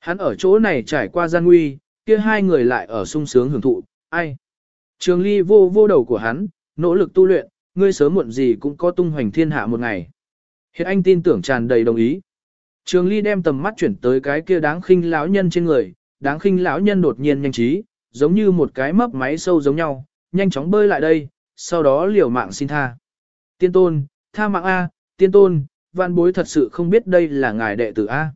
Hắn ở chỗ này trải qua gian nguy, kia hai người lại ở sung sướng hưởng thụ, ai? Trường ly vô vô đầu của hắn, nỗ lực tu luyện, ngươi sớm muộn gì cũng có tung hoành thiên hạ một ngày. Hiện anh tin tưởng tràn đầy đồng ý. Trường ly đem tầm mắt chuyển tới cái kia đáng khinh lão nhân trên người, đáng khinh lão nhân đột nhiên nhanh trí, giống như một cái mấp máy sâu giống nhau, nhanh chóng bơi lại đây, sau đó liều mạng xin tha. Tiên tôn, tha mạng A, tiên tôn, văn bối thật sự không biết đây là ngài đệ tử A.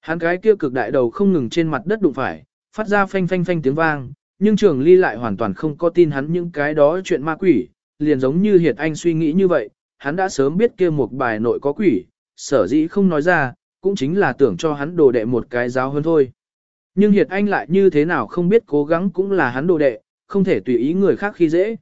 Hắn cái kia cực đại đầu không ngừng trên mặt đất đụng phải, phát ra phanh phanh phanh tiếng vang, nhưng trường ly lại hoàn toàn không có tin hắn những cái đó chuyện ma quỷ, liền giống như Hiệt Anh suy nghĩ như vậy, hắn đã sớm biết kia một bài nội có quỷ, sở dĩ không nói ra, cũng chính là tưởng cho hắn đồ đệ một cái giáo hơn thôi. Nhưng Hiệt Anh lại như thế nào không biết cố gắng cũng là hắn đồ đệ, không thể tùy ý người khác khi dễ.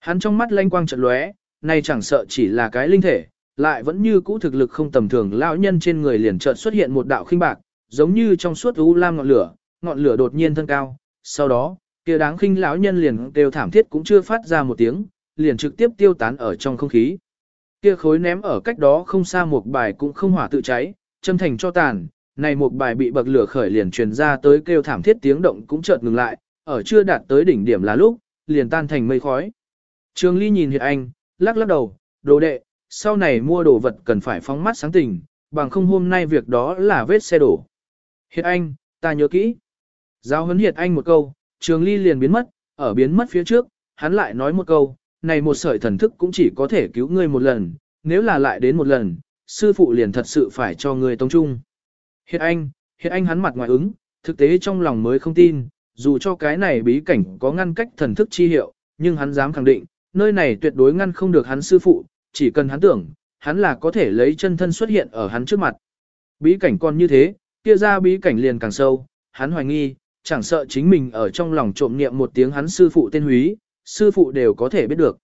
Hắn trong mắt lanh quang trận lóe, này chẳng sợ chỉ là cái linh thể, lại vẫn như cũ thực lực không tầm thường lão nhân trên người liền chợt xuất hiện một đạo khinh bạc, giống như trong suốt u lam ngọn lửa, ngọn lửa đột nhiên thân cao, sau đó, kia đáng khinh lão nhân liền kêu thảm thiết cũng chưa phát ra một tiếng, liền trực tiếp tiêu tán ở trong không khí. Kia khối ném ở cách đó không xa một bài cũng không hỏa tự cháy, châm thành cho tàn, này một bài bị bậc lửa khởi liền truyền ra tới kêu thảm thiết tiếng động cũng chợt ngừng lại, ở chưa đạt tới đỉnh điểm là lúc, liền tan thành mây khói. Trường Ly nhìn Hiệt Anh, lắc lắc đầu, đồ đệ, sau này mua đồ vật cần phải phóng mắt sáng tình, bằng không hôm nay việc đó là vết xe đổ. Hiệt Anh, ta nhớ kỹ. Giáo huấn Hiệt Anh một câu, Trường Ly liền biến mất, ở biến mất phía trước, hắn lại nói một câu, này một sợi thần thức cũng chỉ có thể cứu ngươi một lần, nếu là lại đến một lần, sư phụ liền thật sự phải cho ngươi tông trung. Hiệt Anh, Hiệt Anh hắn mặt ngoài ứng, thực tế trong lòng mới không tin, dù cho cái này bí cảnh có ngăn cách thần thức chi hiệu, nhưng hắn dám khẳng định, nơi này tuyệt đối ngăn không được hắn sư phụ, chỉ cần hắn tưởng, hắn là có thể lấy chân thân xuất hiện ở hắn trước mặt. Bí cảnh còn như thế, kia ra bí cảnh liền càng sâu, hắn hoài nghi, chẳng sợ chính mình ở trong lòng trộm niệm một tiếng hắn sư phụ tên húy, sư phụ đều có thể biết được.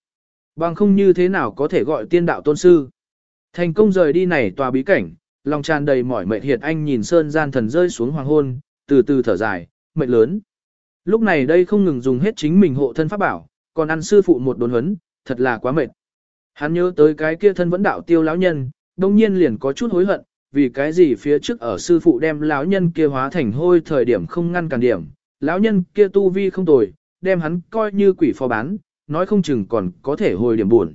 Bằng không như thế nào có thể gọi tiên đạo tôn sư. Thành công rời đi này tòa bí cảnh, lòng tràn đầy mỏi mệt hiệt anh nhìn sơn gian thần rơi xuống hoàng hôn, từ từ thở dài, mệt lớn. Lúc này đây không ngừng dùng hết chính mình hộ thân pháp bảo, còn ăn sư phụ một đốn huấn, thật là quá mệt. Hắn nhớ tới cái kia thân vẫn đạo tiêu lão nhân, đông nhiên liền có chút hối hận, vì cái gì phía trước ở sư phụ đem lão nhân kia hóa thành hôi thời điểm không ngăn cản điểm, lão nhân kia tu vi không tồi, đem hắn coi như quỷ phò bán, nói không chừng còn có thể hồi điểm buồn.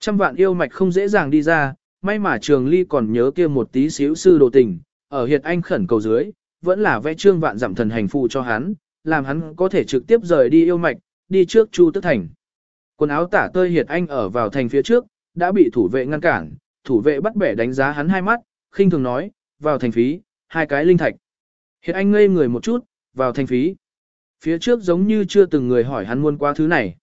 Trăm vạn yêu mạch không dễ dàng đi ra, may mà trường ly còn nhớ kia một tí xíu sư đồ tình, ở hiệt anh khẩn cầu dưới, vẫn là vẽ trương vạn giảm thần hành phụ cho hắn, làm hắn có thể trực tiếp rời đi yêu mạch, đi trước Chu Tức Thành. Quần áo tả tơi hiệt anh ở vào thành phía trước, đã bị thủ vệ ngăn cản, thủ vệ bắt bẻ đánh giá hắn hai mắt, khinh thường nói, vào thành phí, hai cái linh thạch. Hiệt anh ngây người một chút, vào thành phí. Phía trước giống như chưa từng người hỏi hắn muốn qua thứ này.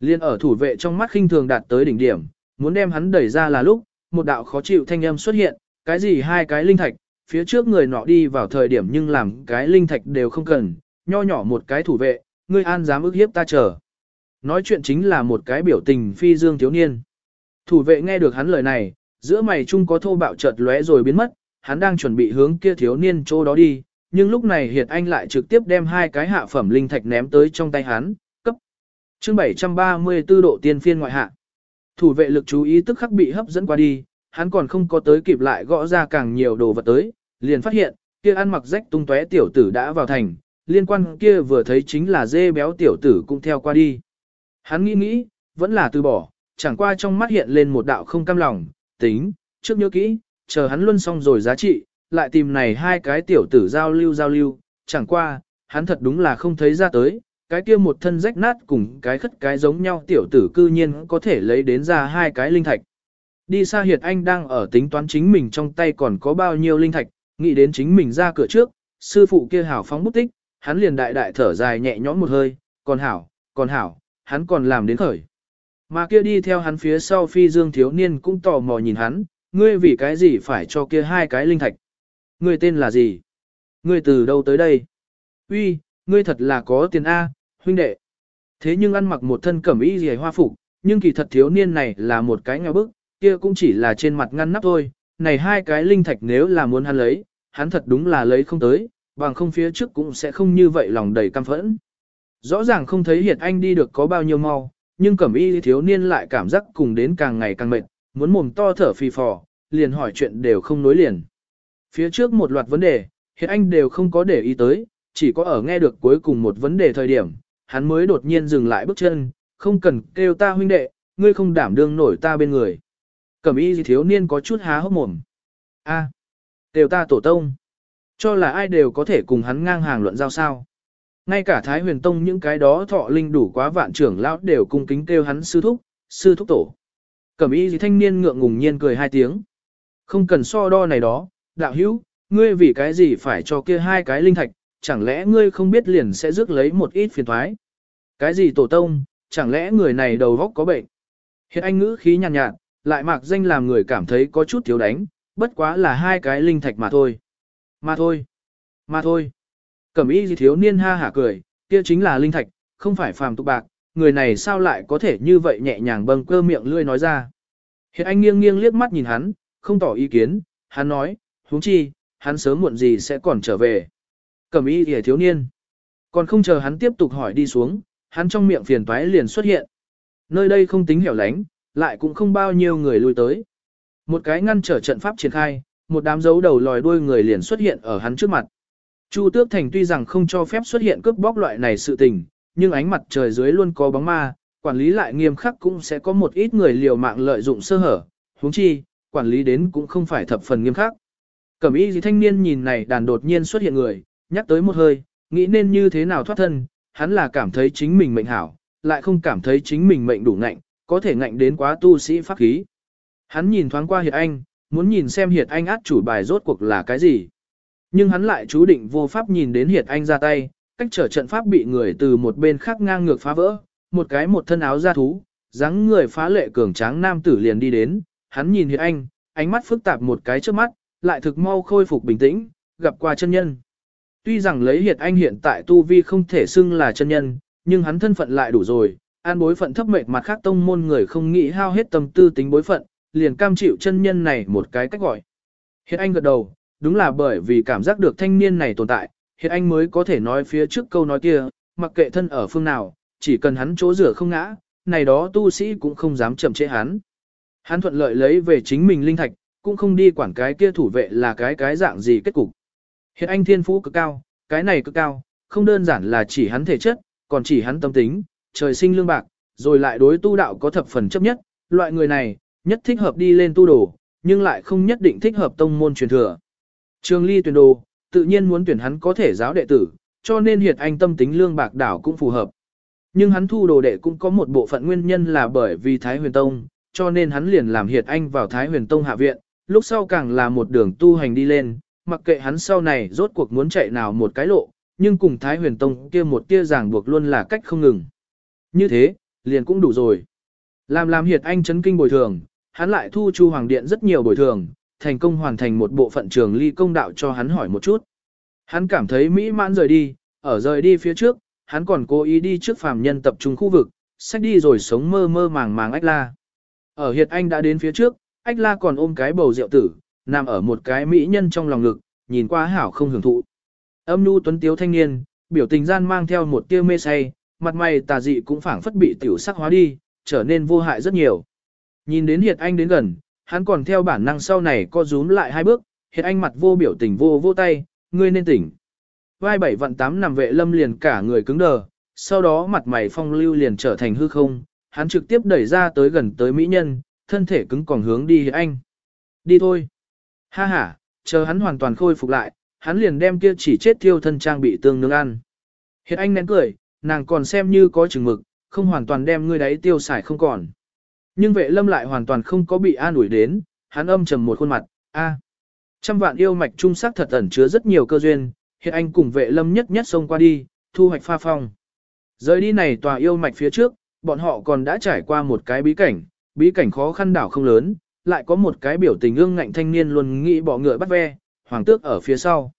Liên ở thủ vệ trong mắt khinh thường đạt tới đỉnh điểm, muốn đem hắn đẩy ra là lúc, một đạo khó chịu thanh âm xuất hiện, cái gì hai cái linh thạch, phía trước người nọ đi vào thời điểm nhưng làm cái linh thạch đều không cần, nho nhỏ một cái thủ vệ, ngươi an dám ức hiếp ta chờ. Nói chuyện chính là một cái biểu tình phi dương thiếu niên. Thủ vệ nghe được hắn lời này, giữa mày chung có thô bạo chợt lóe rồi biến mất, hắn đang chuẩn bị hướng kia thiếu niên chỗ đó đi, nhưng lúc này Hiệt Anh lại trực tiếp đem hai cái hạ phẩm linh thạch ném tới trong tay hắn, cấp. Chương 734 độ tiên phiên ngoại hạ. Thủ vệ lực chú ý tức khắc bị hấp dẫn qua đi, hắn còn không có tới kịp lại gõ ra càng nhiều đồ vật tới, liền phát hiện, kia ăn mặc rách tung tóe tiểu tử đã vào thành, liên quan kia vừa thấy chính là dê béo tiểu tử cũng theo qua đi. Hắn nghĩ nghĩ, vẫn là từ bỏ, chẳng qua trong mắt hiện lên một đạo không cam lòng, tính, trước nhớ kỹ, chờ hắn luân xong rồi giá trị, lại tìm này hai cái tiểu tử giao lưu giao lưu, chẳng qua, hắn thật đúng là không thấy ra tới, cái kia một thân rách nát cùng cái khất cái giống nhau tiểu tử cư nhiên có thể lấy đến ra hai cái linh thạch. Đi xa Hiệt Anh đang ở tính toán chính mình trong tay còn có bao nhiêu linh thạch, nghĩ đến chính mình ra cửa trước, sư phụ kia hảo phóng bút tích, hắn liền đại đại thở dài nhẹ nhõm một hơi, còn hảo, còn hảo, hắn còn làm đến khởi. Mà kia đi theo hắn phía sau phi dương thiếu niên cũng tò mò nhìn hắn, ngươi vì cái gì phải cho kia hai cái linh thạch. Ngươi tên là gì? Ngươi từ đâu tới đây? Uy, ngươi thật là có tiền A, huynh đệ. Thế nhưng ăn mặc một thân cẩm y gì hoa phục, nhưng kỳ thật thiếu niên này là một cái nghèo bức, kia cũng chỉ là trên mặt ngăn nắp thôi. Này hai cái linh thạch nếu là muốn hắn lấy, hắn thật đúng là lấy không tới, bằng không phía trước cũng sẽ không như vậy lòng đầy căm phẫn. Rõ ràng không thấy Hiệt Anh đi được có bao nhiêu mau, nhưng cẩm y thiếu niên lại cảm giác cùng đến càng ngày càng mệt, muốn mồm to thở phì phò, liền hỏi chuyện đều không nối liền. Phía trước một loạt vấn đề, Hiệt anh đều không có để ý tới, chỉ có ở nghe được cuối cùng một vấn đề thời điểm, hắn mới đột nhiên dừng lại bước chân, không cần kêu ta huynh đệ, ngươi không đảm đương nổi ta bên người. Cẩm y thiếu niên có chút há hốc mồm. A, kêu ta tổ tông. Cho là ai đều có thể cùng hắn ngang hàng luận giao sao. Ngay cả Thái huyền tông những cái đó thọ linh đủ quá vạn trưởng lão đều cung kính kêu hắn sư thúc, sư thúc tổ. Cẩm y gì thanh niên ngượng ngùng nhiên cười hai tiếng. Không cần so đo này đó, đạo hữu, ngươi vì cái gì phải cho kia hai cái linh thạch, chẳng lẽ ngươi không biết liền sẽ rước lấy một ít phiền thoái. Cái gì tổ tông, chẳng lẽ người này đầu góc có bệnh. Hiện anh ngữ khí nhàn nhạt, nhạt, lại mặc danh làm người cảm thấy có chút thiếu đánh, bất quá là hai cái linh thạch mà thôi. Mà thôi, mà thôi. Cẩm y gì thiếu niên ha hả cười, kia chính là linh thạch, không phải phàm tục bạc, người này sao lại có thể như vậy nhẹ nhàng bâng cơ miệng lươi nói ra. Hiện anh nghiêng nghiêng liếc mắt nhìn hắn, không tỏ ý kiến, hắn nói, huống chi, hắn sớm muộn gì sẽ còn trở về. Cẩm y gì thiếu niên. Còn không chờ hắn tiếp tục hỏi đi xuống, hắn trong miệng phiền toái liền xuất hiện. Nơi đây không tính hẻo lánh, lại cũng không bao nhiêu người lui tới. Một cái ngăn trở trận pháp triển khai, một đám dấu đầu lòi đuôi người liền xuất hiện ở hắn trước mặt. Chu Tước Thành tuy rằng không cho phép xuất hiện cướp bóc loại này sự tình, nhưng ánh mặt trời dưới luôn có bóng ma, quản lý lại nghiêm khắc cũng sẽ có một ít người liều mạng lợi dụng sơ hở, huống chi, quản lý đến cũng không phải thập phần nghiêm khắc. Cẩm y gì thanh niên nhìn này đàn đột nhiên xuất hiện người, nhắc tới một hơi, nghĩ nên như thế nào thoát thân, hắn là cảm thấy chính mình mệnh hảo, lại không cảm thấy chính mình mệnh đủ ngạnh, có thể ngạnh đến quá tu sĩ pháp khí. Hắn nhìn thoáng qua Hiệt Anh, muốn nhìn xem Hiệt Anh át chủ bài rốt cuộc là cái gì. Nhưng hắn lại chú định vô pháp nhìn đến Hiệt Anh ra tay, cách trở trận pháp bị người từ một bên khác ngang ngược phá vỡ, một cái một thân áo da thú, dáng người phá lệ cường tráng nam tử liền đi đến, hắn nhìn Hiệt Anh, ánh mắt phức tạp một cái trước mắt, lại thực mau khôi phục bình tĩnh, gặp qua chân nhân. Tuy rằng lấy hiệt anh hiện tại tu vi không thể xưng là chân nhân, nhưng hắn thân phận lại đủ rồi, an bối phận thấp mệt mặt khác tông môn người không nghĩ hao hết tâm tư tính bối phận, liền cam chịu chân nhân này một cái cách gọi. Hiện anh gật đầu, đúng là bởi vì cảm giác được thanh niên này tồn tại, hiện anh mới có thể nói phía trước câu nói kia, mặc kệ thân ở phương nào, chỉ cần hắn chỗ rửa không ngã, này đó tu sĩ cũng không dám chậm trễ hắn. Hắn thuận lợi lấy về chính mình linh thạch, cũng không đi quản cái kia thủ vệ là cái cái dạng gì kết cục. Hiện anh thiên phú cực cao, cái này cực cao, không đơn giản là chỉ hắn thể chất, còn chỉ hắn tâm tính, trời sinh lương bạc, rồi lại đối tu đạo có thập phần chấp nhất, loại người này, nhất thích hợp đi lên tu đồ, nhưng lại không nhất định thích hợp tông môn truyền thừa. Trường ly tuyển đồ, tự nhiên muốn tuyển hắn có thể giáo đệ tử, cho nên hiệt anh tâm tính lương bạc đảo cũng phù hợp. Nhưng hắn thu đồ đệ cũng có một bộ phận nguyên nhân là bởi vì Thái Huyền Tông, cho nên hắn liền làm hiệt anh vào Thái Huyền Tông hạ viện, lúc sau càng là một đường tu hành đi lên, mặc kệ hắn sau này rốt cuộc muốn chạy nào một cái lộ, nhưng cùng Thái Huyền Tông kia một tia ràng buộc luôn là cách không ngừng. Như thế, liền cũng đủ rồi. Làm làm hiệt anh chấn kinh bồi thường, hắn lại thu Chu Hoàng Điện rất nhiều bồi thường, thành công hoàn thành một bộ phận trường ly công đạo cho hắn hỏi một chút. Hắn cảm thấy mỹ mãn rời đi, ở rời đi phía trước, hắn còn cố ý đi trước phàm nhân tập trung khu vực, sách đi rồi sống mơ mơ màng màng ách la. Ở hiệt anh đã đến phía trước, ách la còn ôm cái bầu rượu tử, nằm ở một cái mỹ nhân trong lòng ngực, nhìn qua hảo không hưởng thụ. Âm Nu tuấn tiếu thanh niên, biểu tình gian mang theo một tia mê say, mặt mày tà dị cũng phảng phất bị tiểu sắc hóa đi, trở nên vô hại rất nhiều. Nhìn đến Hiệt Anh đến gần, hắn còn theo bản năng sau này co rúm lại hai bước, Hiệt Anh mặt vô biểu tình vô vô tay, ngươi nên tỉnh. Vai bảy vận tám nằm vệ lâm liền cả người cứng đờ, sau đó mặt mày phong lưu liền trở thành hư không, hắn trực tiếp đẩy ra tới gần tới mỹ nhân, thân thể cứng còn hướng đi Hiệt Anh. Đi thôi. Ha ha, chờ hắn hoàn toàn khôi phục lại, hắn liền đem kia chỉ chết thiêu thân trang bị tương nướng ăn. Hiệt anh nén cười, nàng còn xem như có chừng mực, không hoàn toàn đem ngươi đấy tiêu xài không còn. Nhưng vệ lâm lại hoàn toàn không có bị an ủi đến, hắn âm trầm một khuôn mặt, a, Trăm vạn yêu mạch trung sắc thật ẩn chứa rất nhiều cơ duyên, hiện anh cùng vệ lâm nhất nhất xông qua đi, thu hoạch pha phong. Rời đi này tòa yêu mạch phía trước, bọn họ còn đã trải qua một cái bí cảnh, bí cảnh khó khăn đảo không lớn, lại có một cái biểu tình ương ngạnh thanh niên luôn nghĩ bỏ ngựa bắt ve, hoàng tước ở phía sau.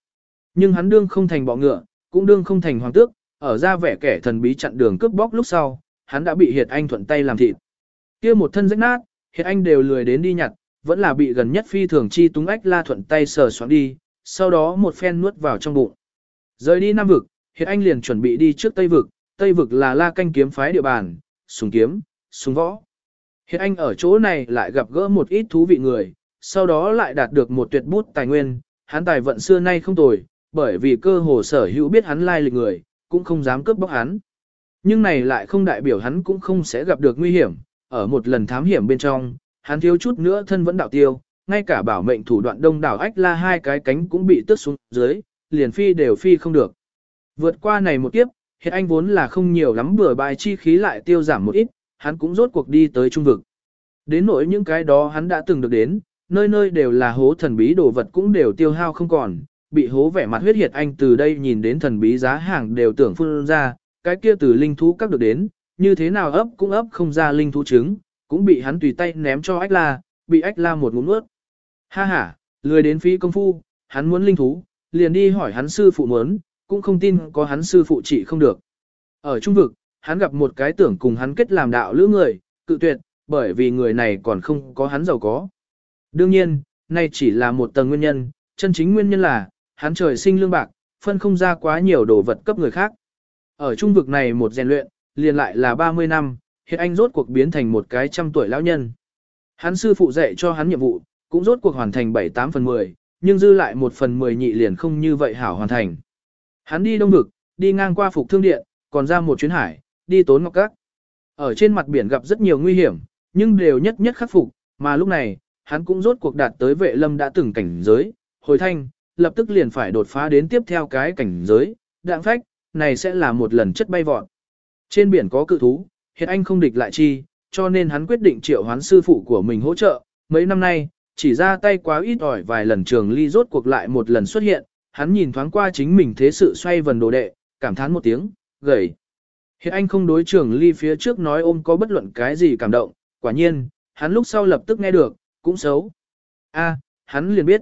Nhưng hắn đương không thành bỏ ngựa, cũng đương không thành hoàng tước, ở ra vẻ kẻ thần bí chặn đường cướp bóc lúc sau, hắn đã bị Hiệt Anh thuận tay làm thịt. Kia một thân rách nát, Hiệt Anh đều lười đến đi nhặt, vẫn là bị gần nhất phi thường chi túng ách la thuận tay sờ soạn đi, sau đó một phen nuốt vào trong bụng. Rời đi Nam vực, Hiệt Anh liền chuẩn bị đi trước Tây vực, Tây vực là la canh kiếm phái địa bàn, súng kiếm, súng võ. Hiệt anh ở chỗ này lại gặp gỡ một ít thú vị người, sau đó lại đạt được một tuyệt bút tài nguyên, hắn tài vận xưa nay không tồi, bởi vì cơ hồ sở hữu biết hắn lai lịch người, cũng không dám cướp bóc hắn. Nhưng này lại không đại biểu hắn cũng không sẽ gặp được nguy hiểm, ở một lần thám hiểm bên trong, hắn thiếu chút nữa thân vẫn đạo tiêu, ngay cả bảo mệnh thủ đoạn đông đảo ách la hai cái cánh cũng bị tước xuống dưới, liền phi đều phi không được. Vượt qua này một kiếp, hiện anh vốn là không nhiều lắm bừa bài chi khí lại tiêu giảm một ít, hắn cũng rốt cuộc đi tới trung vực. Đến nỗi những cái đó hắn đã từng được đến, nơi nơi đều là hố thần bí đồ vật cũng đều tiêu hao không còn, bị hố vẻ mặt huyết hiệt anh từ đây nhìn đến thần bí giá hàng đều tưởng phun ra, cái kia từ linh thú các được đến, như thế nào ấp cũng ấp không ra linh thú trứng, cũng bị hắn tùy tay ném cho ách la, bị ách la một ngụm nuốt. Ha ha, lười đến phí công phu, hắn muốn linh thú, liền đi hỏi hắn sư phụ muốn, cũng không tin có hắn sư phụ trị không được. Ở trung vực, hắn gặp một cái tưởng cùng hắn kết làm đạo lữ người, cự tuyệt, bởi vì người này còn không có hắn giàu có. Đương nhiên, nay chỉ là một tầng nguyên nhân, chân chính nguyên nhân là, hắn trời sinh lương bạc, phân không ra quá nhiều đồ vật cấp người khác. Ở trung vực này một rèn luyện, liền lại là 30 năm, hiện anh rốt cuộc biến thành một cái trăm tuổi lão nhân. Hắn sư phụ dạy cho hắn nhiệm vụ, cũng rốt cuộc hoàn thành 7-8 phần 10, nhưng dư lại một phần 10 nhị liền không như vậy hảo hoàn thành. Hắn đi đông vực, đi ngang qua phục thương điện, còn ra một chuyến hải, đi tốn ngọc các. Ở trên mặt biển gặp rất nhiều nguy hiểm, nhưng đều nhất nhất khắc phục, mà lúc này, hắn cũng rốt cuộc đạt tới vệ lâm đã từng cảnh giới, hồi thanh, lập tức liền phải đột phá đến tiếp theo cái cảnh giới, đạng phách, này sẽ là một lần chất bay vọt. Trên biển có cự thú, hiện anh không địch lại chi, cho nên hắn quyết định triệu hoán sư phụ của mình hỗ trợ, mấy năm nay, chỉ ra tay quá ít ỏi vài lần trường ly rốt cuộc lại một lần xuất hiện, hắn nhìn thoáng qua chính mình thế sự xoay vần đồ đệ, cảm thán một tiếng, gầy. Hiện anh không đối trường ly phía trước nói ôm có bất luận cái gì cảm động, quả nhiên, hắn lúc sau lập tức nghe được, cũng xấu. a hắn liền biết.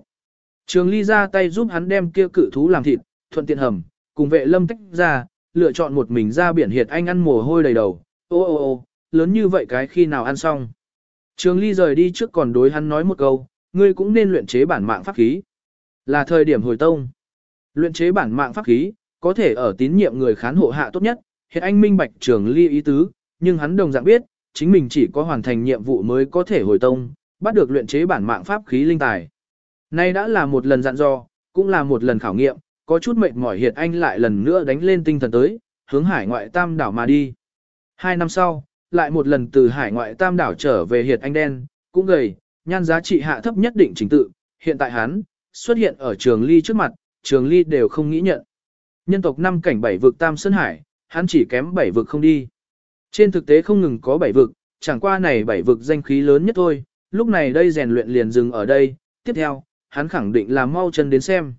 Trường ly ra tay giúp hắn đem kia cự thú làm thịt, thuận tiện hầm, cùng vệ lâm tách ra, lựa chọn một mình ra biển hiệt anh ăn mồ hôi đầy đầu, ô ô ô, lớn như vậy cái khi nào ăn xong. Trường ly rời đi trước còn đối hắn nói một câu, ngươi cũng nên luyện chế bản mạng pháp khí. Là thời điểm hồi tông. Luyện chế bản mạng pháp khí, có thể ở tín nhiệm người khán hộ hạ tốt nhất, hiện anh minh bạch trường ly ý tứ, nhưng hắn đồng dạng biết, chính mình chỉ có hoàn thành nhiệm vụ mới có thể hồi tông, bắt được luyện chế bản mạng pháp khí linh tài. Nay đã là một lần dặn dò, cũng là một lần khảo nghiệm, có chút mệt mỏi hiện anh lại lần nữa đánh lên tinh thần tới, hướng hải ngoại tam đảo mà đi. Hai năm sau, lại một lần từ hải ngoại tam đảo trở về hiệt anh đen, cũng gầy, nhan giá trị hạ thấp nhất định trình tự, hiện tại hắn, xuất hiện ở trường ly trước mặt, trường ly đều không nghĩ nhận. Nhân tộc năm cảnh bảy vực tam sơn hải, hắn chỉ kém bảy vực không đi. Trên thực tế không ngừng có bảy vực, chẳng qua này bảy vực danh khí lớn nhất thôi, lúc này đây rèn luyện liền dừng ở đây, tiếp theo, hắn khẳng định là mau chân đến xem.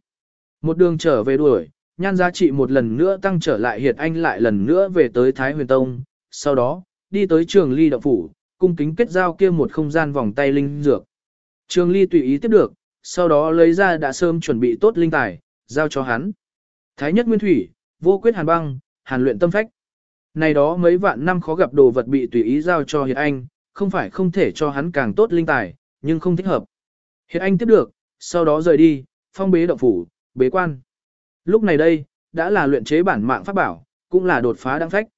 Một đường trở về đuổi, nhan giá trị một lần nữa tăng trở lại hiệt anh lại lần nữa về tới Thái Huyền Tông, sau đó, đi tới trường ly động phủ, cung kính kết giao kia một không gian vòng tay linh dược. Trường ly tùy ý tiếp được, sau đó lấy ra đã sớm chuẩn bị tốt linh tài, giao cho hắn. Thái nhất nguyên thủy, vô quyết hàn băng, hàn luyện tâm phách. Này đó mấy vạn năm khó gặp đồ vật bị tùy ý giao cho Hiệt Anh, không phải không thể cho hắn càng tốt linh tài, nhưng không thích hợp. Hiệt Anh tiếp được, sau đó rời đi, phong bế động phủ, bế quan. Lúc này đây, đã là luyện chế bản mạng pháp bảo, cũng là đột phá đăng phách.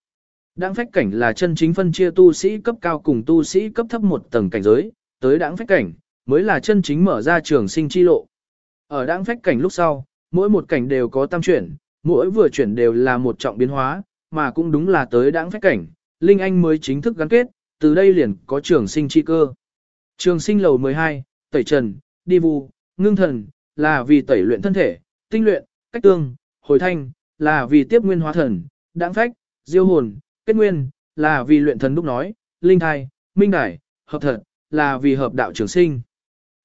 Đăng phách cảnh là chân chính phân chia tu sĩ cấp cao cùng tu sĩ cấp thấp một tầng cảnh giới, tới đăng phách cảnh, mới là chân chính mở ra trường sinh chi lộ. Ở đăng phách cảnh lúc sau, mỗi một cảnh đều có tam chuyển, mỗi vừa chuyển đều là một trọng biến hóa, mà cũng đúng là tới đăng phách cảnh, Linh Anh mới chính thức gắn kết, từ đây liền có trường sinh chi cơ. Trường sinh lầu 12, tẩy trần, đi vu, ngưng thần, là vì tẩy luyện thân thể, tinh luyện, cách tương, hồi thanh, là vì tiếp nguyên hóa thần, đãng phách, diêu hồn, kết nguyên, là vì luyện thần đúc nói, linh thai, minh đài, hợp thật, là vì hợp đạo trường sinh.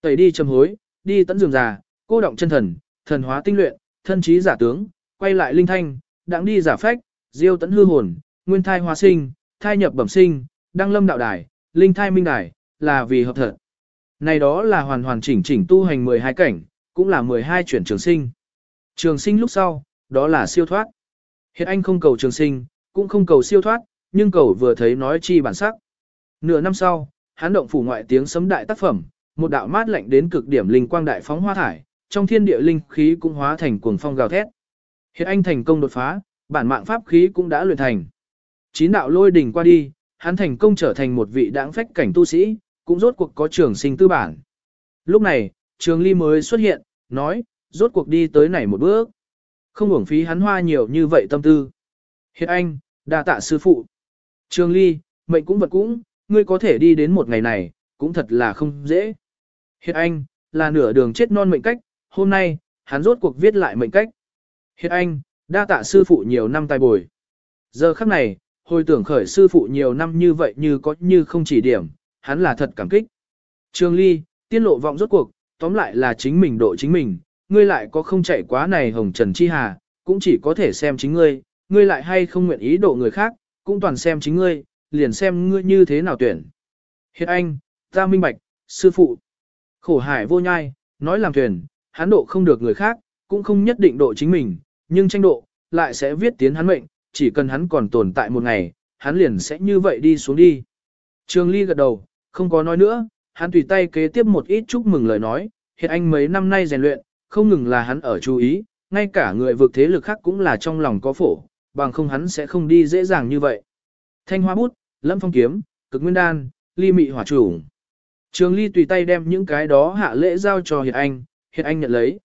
Tẩy đi châm hối, đi tận dường già, cô động chân thần, thần hóa tinh luyện, thân trí giả tướng, quay lại linh thanh, đãng đi giả phách, diêu tận hư hồn, nguyên thai hóa sinh, thai nhập bẩm sinh, đăng lâm đạo đài, linh thai minh đài, là vì hợp thật. Này đó là hoàn hoàn chỉnh chỉnh tu hành 12 cảnh, cũng là 12 chuyển trường sinh. Trường sinh lúc sau, đó là siêu thoát. Hiện anh không cầu trường sinh, cũng không cầu siêu thoát, nhưng cầu vừa thấy nói chi bản sắc. Nửa năm sau, hắn động phủ ngoại tiếng sấm đại tác phẩm, một đạo mát lạnh đến cực điểm linh quang đại phóng hoa thải, trong thiên địa linh khí cũng hóa thành cuồng phong gào thét. Hiện anh thành công đột phá, bản mạng pháp khí cũng đã luyện thành. Chín đạo lôi đỉnh qua đi, hắn thành công trở thành một vị đãng phách cảnh tu sĩ, cũng rốt cuộc có trường sinh tư bản. Lúc này, trường ly mới xuất hiện, nói, rốt cuộc đi tới này một bước. Không uổng phí hắn hoa nhiều như vậy tâm tư. Hiện anh, đa tạ sư phụ. Trường ly, mệnh cũng vật cũng, ngươi có thể đi đến một ngày này, cũng thật là không dễ. Hiện anh, là nửa đường chết non mệnh cách, hôm nay, hắn rốt cuộc viết lại mệnh cách. Hiện anh, đa tạ sư phụ nhiều năm tài bồi. Giờ khắc này, hồi tưởng khởi sư phụ nhiều năm như vậy như có như không chỉ điểm, hắn là thật cảm kích. Trường ly, tiên lộ vọng rốt cuộc, tóm lại là chính mình độ chính mình, ngươi lại có không chạy quá này hồng trần chi hà, cũng chỉ có thể xem chính ngươi, ngươi lại hay không nguyện ý độ người khác, cũng toàn xem chính ngươi, liền xem ngươi như thế nào tuyển. Hiện anh, ta minh bạch, sư phụ. Khổ hải vô nhai, nói làm thuyền, hắn độ không được người khác, cũng không nhất định độ chính mình, nhưng tranh độ, lại sẽ viết tiến hắn mệnh, chỉ cần hắn còn tồn tại một ngày, hắn liền sẽ như vậy đi xuống đi. Trường Ly gật đầu, không có nói nữa, hắn tùy tay kế tiếp một ít chúc mừng lời nói, hiện anh mấy năm nay rèn luyện, không ngừng là hắn ở chú ý, ngay cả người vực thế lực khác cũng là trong lòng có phổ, bằng không hắn sẽ không đi dễ dàng như vậy. Thanh hoa bút, lâm phong kiếm, cực nguyên đan, ly mị hỏa chủ. Trường ly tùy tay đem những cái đó hạ lễ giao cho Hiệt Anh, Hiệt Anh nhận lấy.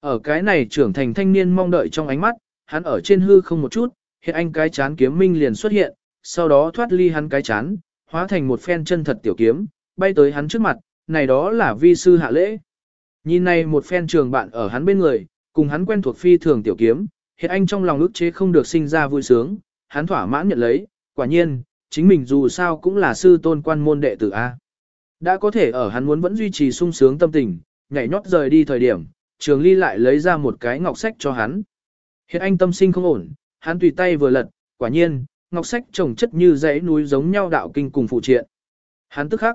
Ở cái này trưởng thành thanh niên mong đợi trong ánh mắt, hắn ở trên hư không một chút, Hiệt Anh cái chán kiếm minh liền xuất hiện, sau đó thoát ly hắn cái chán, hóa thành một phen chân thật tiểu kiếm, bay tới hắn trước mặt, này đó là vi sư hạ lễ. Nhìn này một phen trường bạn ở hắn bên người, cùng hắn quen thuộc phi thường tiểu kiếm, hiện Anh trong lòng ức chế không được sinh ra vui sướng, hắn thỏa mãn nhận lấy, quả nhiên, chính mình dù sao cũng là sư tôn quan môn đệ tử A. Đã có thể ở hắn muốn vẫn duy trì sung sướng tâm tình, nhảy nhót rời đi thời điểm, trường ly lại lấy ra một cái ngọc sách cho hắn. Hiện anh tâm sinh không ổn, hắn tùy tay vừa lật, quả nhiên, ngọc sách trồng chất như dãy núi giống nhau đạo kinh cùng phụ triện. Hắn tức khắc.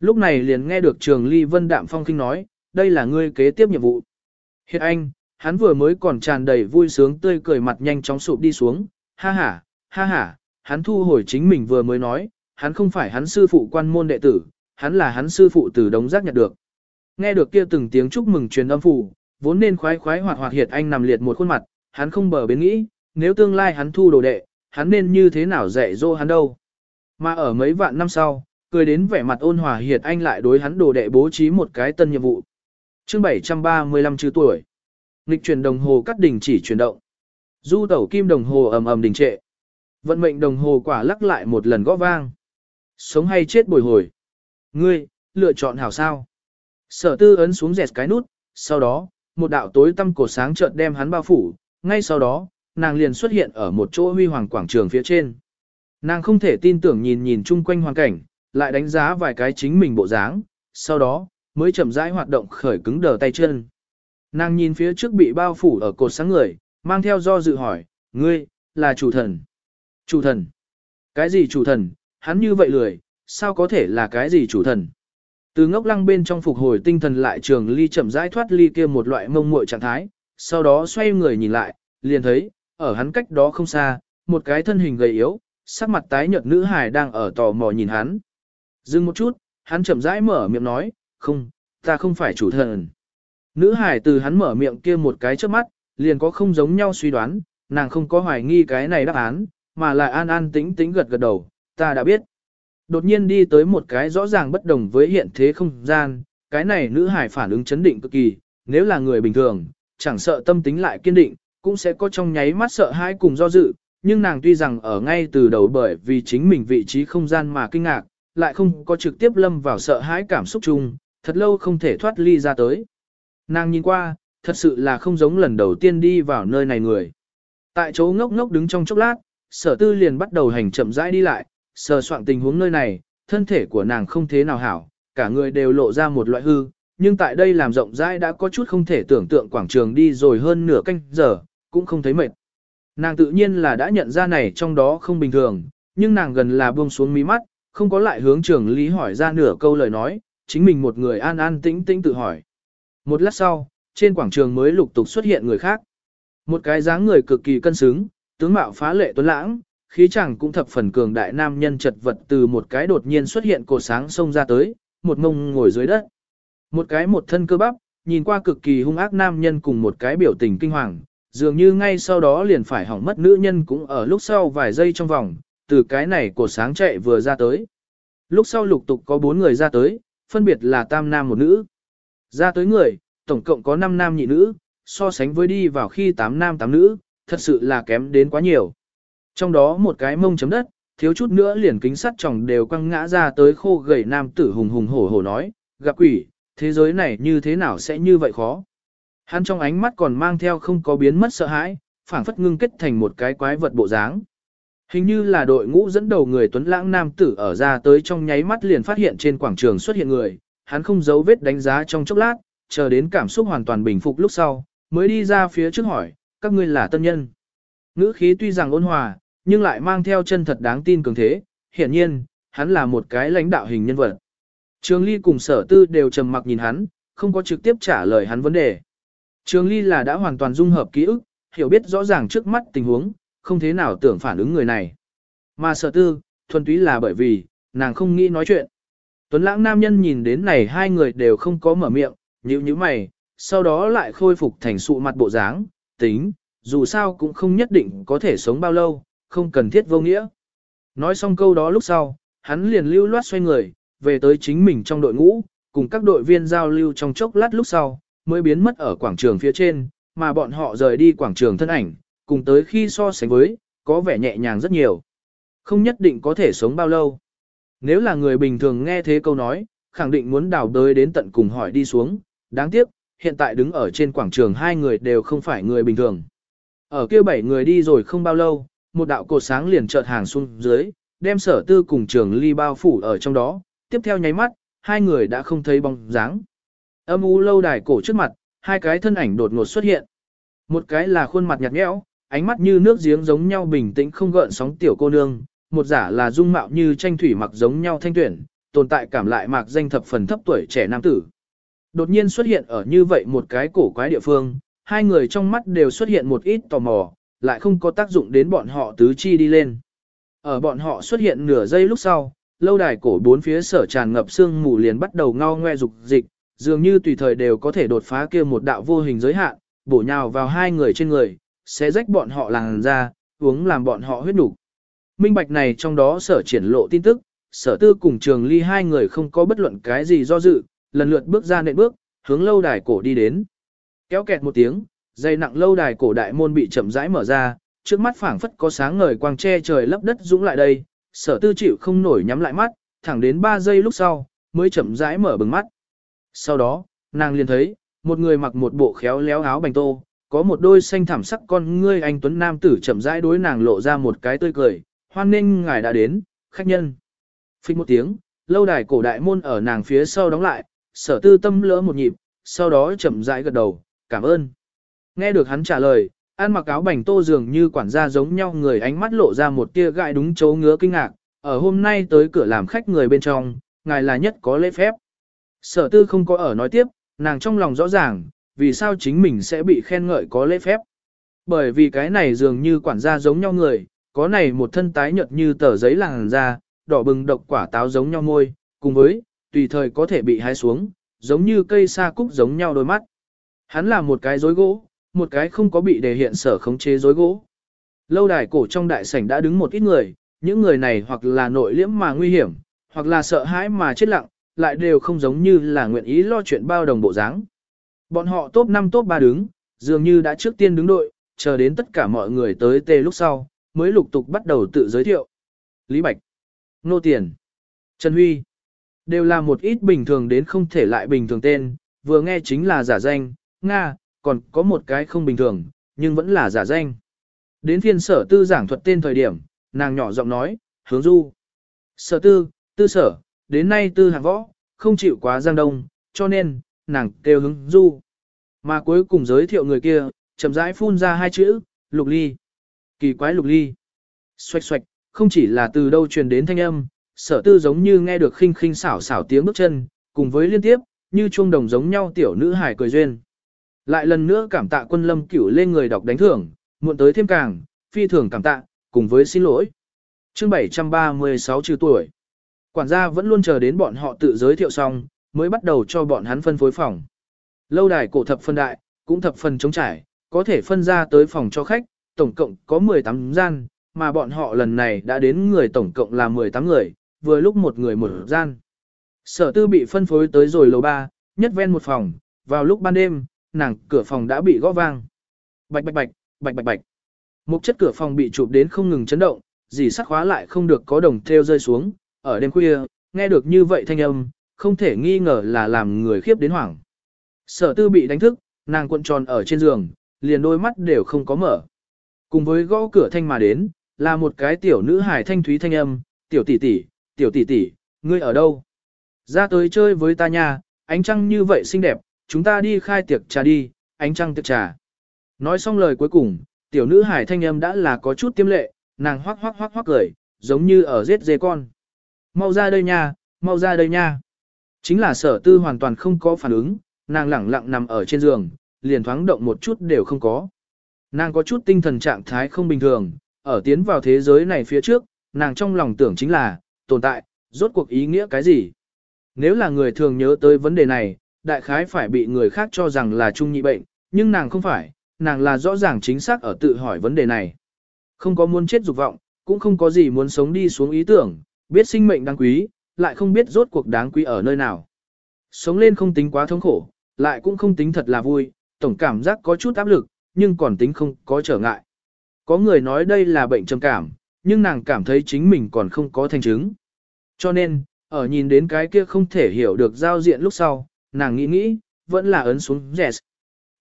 Lúc này liền nghe được trường ly vân đạm phong kinh nói, đây là ngươi kế tiếp nhiệm vụ. Hiện anh, hắn vừa mới còn tràn đầy vui sướng tươi cười mặt nhanh chóng sụp đi xuống, ha ha, ha ha, hắn thu hồi chính mình vừa mới nói, hắn không phải hắn sư phụ quan môn đệ tử, hắn là hắn sư phụ từ đống rác nhặt được. Nghe được kia từng tiếng chúc mừng truyền âm phủ, vốn nên khoái khoái hoạt hoạt hiệt anh nằm liệt một khuôn mặt, hắn không bờ bến nghĩ, nếu tương lai hắn thu đồ đệ, hắn nên như thế nào dạy dỗ hắn đâu. Mà ở mấy vạn năm sau, cười đến vẻ mặt ôn hòa hiệt anh lại đối hắn đồ đệ bố trí một cái tân nhiệm vụ. Chương 735 chữ tuổi. Nghịch chuyển đồng hồ cắt đỉnh chỉ chuyển động. Du tẩu kim đồng hồ ầm ầm đình trệ. Vận mệnh đồng hồ quả lắc lại một lần gõ vang. Sống hay chết bồi hồi. Ngươi, lựa chọn hảo sao. Sở tư ấn xuống dẹt cái nút, sau đó, một đạo tối tăm cổ sáng chợt đem hắn bao phủ, ngay sau đó, nàng liền xuất hiện ở một chỗ huy hoàng quảng trường phía trên. Nàng không thể tin tưởng nhìn nhìn chung quanh hoàn cảnh, lại đánh giá vài cái chính mình bộ dáng, sau đó, mới chậm rãi hoạt động khởi cứng đờ tay chân. Nàng nhìn phía trước bị bao phủ ở cột sáng người, mang theo do dự hỏi, ngươi, là chủ thần. Chủ thần. Cái gì chủ thần, hắn như vậy lười, sao có thể là cái gì chủ thần. Từ ngốc lăng bên trong phục hồi tinh thần lại trường ly chậm rãi thoát ly kia một loại mông muội trạng thái, sau đó xoay người nhìn lại, liền thấy, ở hắn cách đó không xa, một cái thân hình gầy yếu, sắc mặt tái nhợt nữ hài đang ở tò mò nhìn hắn. Dừng một chút, hắn chậm rãi mở miệng nói, không, ta không phải chủ thần. Nữ hải từ hắn mở miệng kia một cái trước mắt, liền có không giống nhau suy đoán, nàng không có hoài nghi cái này đáp án, mà lại an an tĩnh tĩnh gật gật đầu, ta đã biết. Đột nhiên đi tới một cái rõ ràng bất đồng với hiện thế không gian, cái này nữ hải phản ứng chấn định cực kỳ, nếu là người bình thường, chẳng sợ tâm tính lại kiên định, cũng sẽ có trong nháy mắt sợ hãi cùng do dự, nhưng nàng tuy rằng ở ngay từ đầu bởi vì chính mình vị trí không gian mà kinh ngạc, lại không có trực tiếp lâm vào sợ hãi cảm xúc chung, thật lâu không thể thoát ly ra tới. Nàng nhìn qua, thật sự là không giống lần đầu tiên đi vào nơi này người. Tại chỗ ngốc ngốc đứng trong chốc lát, sở tư liền bắt đầu hành chậm rãi đi lại, sờ soạn tình huống nơi này, thân thể của nàng không thế nào hảo, cả người đều lộ ra một loại hư, nhưng tại đây làm rộng rãi đã có chút không thể tưởng tượng quảng trường đi rồi hơn nửa canh giờ, cũng không thấy mệt. Nàng tự nhiên là đã nhận ra này trong đó không bình thường, nhưng nàng gần là buông xuống mí mắt, không có lại hướng trưởng lý hỏi ra nửa câu lời nói, chính mình một người an an tĩnh tĩnh tự hỏi. Một lát sau, trên quảng trường mới lục tục xuất hiện người khác. Một cái dáng người cực kỳ cân xứng, tướng mạo phá lệ tuấn lãng, khí chẳng cũng thập phần cường đại nam nhân chật vật từ một cái đột nhiên xuất hiện cổ sáng sông ra tới, một mông ngồi dưới đất. Một cái một thân cơ bắp, nhìn qua cực kỳ hung ác nam nhân cùng một cái biểu tình kinh hoàng, dường như ngay sau đó liền phải hỏng mất nữ nhân cũng ở lúc sau vài giây trong vòng, từ cái này cổ sáng chạy vừa ra tới. Lúc sau lục tục có bốn người ra tới, phân biệt là tam nam một nữ. Ra tới người, tổng cộng có 5 nam nhị nữ, so sánh với đi vào khi tám nam tám nữ, thật sự là kém đến quá nhiều. Trong đó một cái mông chấm đất, thiếu chút nữa liền kính sắt chồng đều quăng ngã ra tới khô gầy nam tử hùng hùng hổ hổ nói, gặp quỷ, thế giới này như thế nào sẽ như vậy khó. Hắn trong ánh mắt còn mang theo không có biến mất sợ hãi, phảng phất ngưng kết thành một cái quái vật bộ dáng. Hình như là đội ngũ dẫn đầu người tuấn lãng nam tử ở ra tới trong nháy mắt liền phát hiện trên quảng trường xuất hiện người, hắn không giấu vết đánh giá trong chốc lát, chờ đến cảm xúc hoàn toàn bình phục lúc sau, mới đi ra phía trước hỏi, các ngươi là tân nhân. Ngữ khí tuy rằng ôn hòa, nhưng lại mang theo chân thật đáng tin cường thế, hiển nhiên, hắn là một cái lãnh đạo hình nhân vật. Trường Ly cùng sở tư đều trầm mặc nhìn hắn, không có trực tiếp trả lời hắn vấn đề. Trường Ly là đã hoàn toàn dung hợp ký ức, hiểu biết rõ ràng trước mắt tình huống, không thế nào tưởng phản ứng người này. Mà sở tư, thuần túy là bởi vì, nàng không nghĩ nói chuyện. Tuấn lãng nam nhân nhìn đến này hai người đều không có mở miệng, nhíu nhíu mày, sau đó lại khôi phục thành sụ mặt bộ dáng, tính, dù sao cũng không nhất định có thể sống bao lâu, không cần thiết vô nghĩa. Nói xong câu đó lúc sau, hắn liền lưu loát xoay người, về tới chính mình trong đội ngũ, cùng các đội viên giao lưu trong chốc lát lúc sau, mới biến mất ở quảng trường phía trên, mà bọn họ rời đi quảng trường thân ảnh, cùng tới khi so sánh với, có vẻ nhẹ nhàng rất nhiều. Không nhất định có thể sống bao lâu. Nếu là người bình thường nghe thế câu nói, khẳng định muốn đào đới đến tận cùng hỏi đi xuống, đáng tiếc, hiện tại đứng ở trên quảng trường hai người đều không phải người bình thường. Ở kia bảy người đi rồi không bao lâu, một đạo cột sáng liền chợt hàng xuống dưới, đem sở tư cùng trường ly bao phủ ở trong đó, tiếp theo nháy mắt, hai người đã không thấy bóng dáng. Âm u lâu đài cổ trước mặt, hai cái thân ảnh đột ngột xuất hiện. Một cái là khuôn mặt nhạt nhẽo, ánh mắt như nước giếng giống nhau bình tĩnh không gợn sóng tiểu cô nương, một giả là dung mạo như tranh thủy mặc giống nhau thanh tuyển, tồn tại cảm lại mạc danh thập phần thấp tuổi trẻ nam tử. Đột nhiên xuất hiện ở như vậy một cái cổ quái địa phương, hai người trong mắt đều xuất hiện một ít tò mò, lại không có tác dụng đến bọn họ tứ chi đi lên. Ở bọn họ xuất hiện nửa giây lúc sau, lâu đài cổ bốn phía sở tràn ngập sương mù liền bắt đầu ngao ngoe dục dịch, dường như tùy thời đều có thể đột phá kia một đạo vô hình giới hạn, bổ nhào vào hai người trên người, sẽ rách bọn họ làn ra, uống làm bọn họ huyết đủ. Minh bạch này trong đó sở triển lộ tin tức, sở tư cùng trường ly hai người không có bất luận cái gì do dự, lần lượt bước ra nệm bước, hướng lâu đài cổ đi đến. Kéo kẹt một tiếng, dây nặng lâu đài cổ đại môn bị chậm rãi mở ra, trước mắt phảng phất có sáng ngời quang che trời lấp đất dũng lại đây, sở tư chịu không nổi nhắm lại mắt, thẳng đến 3 giây lúc sau, mới chậm rãi mở bừng mắt. Sau đó, nàng liền thấy, một người mặc một bộ khéo léo áo bành tô, có một đôi xanh thảm sắc con ngươi anh Tuấn Nam tử chậm rãi đối nàng lộ ra một cái tươi cười, hoan nghênh ngài đã đến, khách nhân. Phích một tiếng, lâu đài cổ đại môn ở nàng phía sau đóng lại, sở tư tâm lỡ một nhịp, sau đó chậm rãi gật đầu, cảm ơn. Nghe được hắn trả lời, ăn mặc áo bành tô dường như quản gia giống nhau người ánh mắt lộ ra một tia gãi đúng chỗ ngứa kinh ngạc, ở hôm nay tới cửa làm khách người bên trong, ngài là nhất có lễ phép. Sở tư không có ở nói tiếp, nàng trong lòng rõ ràng, vì sao chính mình sẽ bị khen ngợi có lễ phép. Bởi vì cái này dường như quản gia giống nhau người, có này một thân tái nhợt như tờ giấy làng da, đỏ bừng độc quả táo giống nhau môi, cùng với, tùy thời có thể bị hái xuống, giống như cây sa cúc giống nhau đôi mắt. Hắn là một cái rối gỗ, một cái không có bị đề hiện sở khống chế rối gỗ. Lâu đài cổ trong đại sảnh đã đứng một ít người, những người này hoặc là nội liễm mà nguy hiểm, hoặc là sợ hãi mà chết lặng, lại đều không giống như là nguyện ý lo chuyện bao đồng bộ dáng. Bọn họ top 5 top 3 đứng, dường như đã trước tiên đứng đội, chờ đến tất cả mọi người tới tê lúc sau, mới lục tục bắt đầu tự giới thiệu. Lý Bạch, Nô Tiền, Trần Huy, đều là một ít bình thường đến không thể lại bình thường tên, vừa nghe chính là giả danh, Nga, còn có một cái không bình thường, nhưng vẫn là giả danh. Đến phiên sở tư giảng thuật tên thời điểm, nàng nhỏ giọng nói, hướng du. Sở tư, tư sở, đến nay tư hạng võ, không chịu quá giang đông, cho nên, nàng kêu hứng du. Mà cuối cùng giới thiệu người kia, chậm rãi phun ra hai chữ, lục ly. Kỳ quái lục ly. Xoạch xoạch, không chỉ là từ đâu truyền đến thanh âm, sở tư giống như nghe được khinh khinh xảo xảo tiếng bước chân, cùng với liên tiếp, như chuông đồng giống nhau tiểu nữ hải cười duyên. Lại lần nữa cảm tạ quân lâm cửu lên người đọc đánh thưởng, muộn tới thêm càng, phi thường cảm tạ, cùng với xin lỗi. chương 736 trừ tuổi. Quản gia vẫn luôn chờ đến bọn họ tự giới thiệu xong, mới bắt đầu cho bọn hắn phân phối phòng. Lâu đài cổ thập phân đại, cũng thập phần chống trải, có thể phân ra tới phòng cho khách, tổng cộng có 18 gian, mà bọn họ lần này đã đến người tổng cộng là 18 người, vừa lúc một người một gian. Sở tư bị phân phối tới rồi lầu 3, nhất ven một phòng, vào lúc ban đêm, nàng cửa phòng đã bị gõ vang. Bạch bạch bạch, bạch bạch bạch. Một chất cửa phòng bị chụp đến không ngừng chấn động, dì sắc khóa lại không được có đồng theo rơi xuống, ở đêm khuya, nghe được như vậy thanh âm, không thể nghi ngờ là làm người khiếp đến hoảng. Sở tư bị đánh thức, nàng cuộn tròn ở trên giường, liền đôi mắt đều không có mở. Cùng với gõ cửa thanh mà đến, là một cái tiểu nữ hài thanh thúy thanh âm, tiểu tỷ tỷ, tiểu tỷ tỷ, ngươi ở đâu? Ra tới chơi với ta nha, ánh trăng như vậy xinh đẹp, chúng ta đi khai tiệc trà đi, ánh trăng tiệc trà. Nói xong lời cuối cùng, tiểu nữ hải thanh âm đã là có chút tiêm lệ, nàng hoắc hoắc hoắc hoắc cười, giống như ở giết dê con. Mau ra đây nha, mau ra đây nha. Chính là sở tư hoàn toàn không có phản ứng, nàng lẳng lặng nằm ở trên giường, liền thoáng động một chút đều không có. Nàng có chút tinh thần trạng thái không bình thường, ở tiến vào thế giới này phía trước, nàng trong lòng tưởng chính là, tồn tại, rốt cuộc ý nghĩa cái gì. Nếu là người thường nhớ tới vấn đề này, đại khái phải bị người khác cho rằng là trung nhị bệnh, nhưng nàng không phải, nàng là rõ ràng chính xác ở tự hỏi vấn đề này. Không có muốn chết dục vọng, cũng không có gì muốn sống đi xuống ý tưởng, biết sinh mệnh đáng quý, lại không biết rốt cuộc đáng quý ở nơi nào. Sống lên không tính quá thống khổ, lại cũng không tính thật là vui, tổng cảm giác có chút áp lực, nhưng còn tính không có trở ngại. Có người nói đây là bệnh trầm cảm, nhưng nàng cảm thấy chính mình còn không có thành chứng. Cho nên, ở nhìn đến cái kia không thể hiểu được giao diện lúc sau, nàng nghĩ nghĩ, vẫn là ấn xuống yes.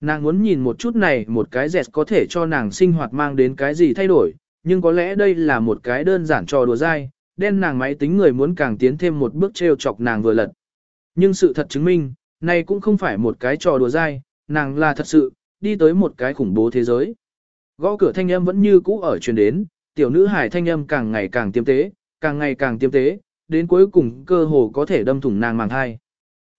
Nàng muốn nhìn một chút này một cái dẹt có thể cho nàng sinh hoạt mang đến cái gì thay đổi, nhưng có lẽ đây là một cái đơn giản trò đùa dai, đen nàng máy tính người muốn càng tiến thêm một bước treo chọc nàng vừa lật. Nhưng sự thật chứng minh, này cũng không phải một cái trò đùa dai, nàng là thật sự, đi tới một cái khủng bố thế giới. Gõ cửa thanh âm vẫn như cũ ở truyền đến, tiểu nữ hải thanh âm càng ngày càng tiêm tế, càng ngày càng tiêm tế, đến cuối cùng cơ hồ có thể đâm thủng nàng màng thai.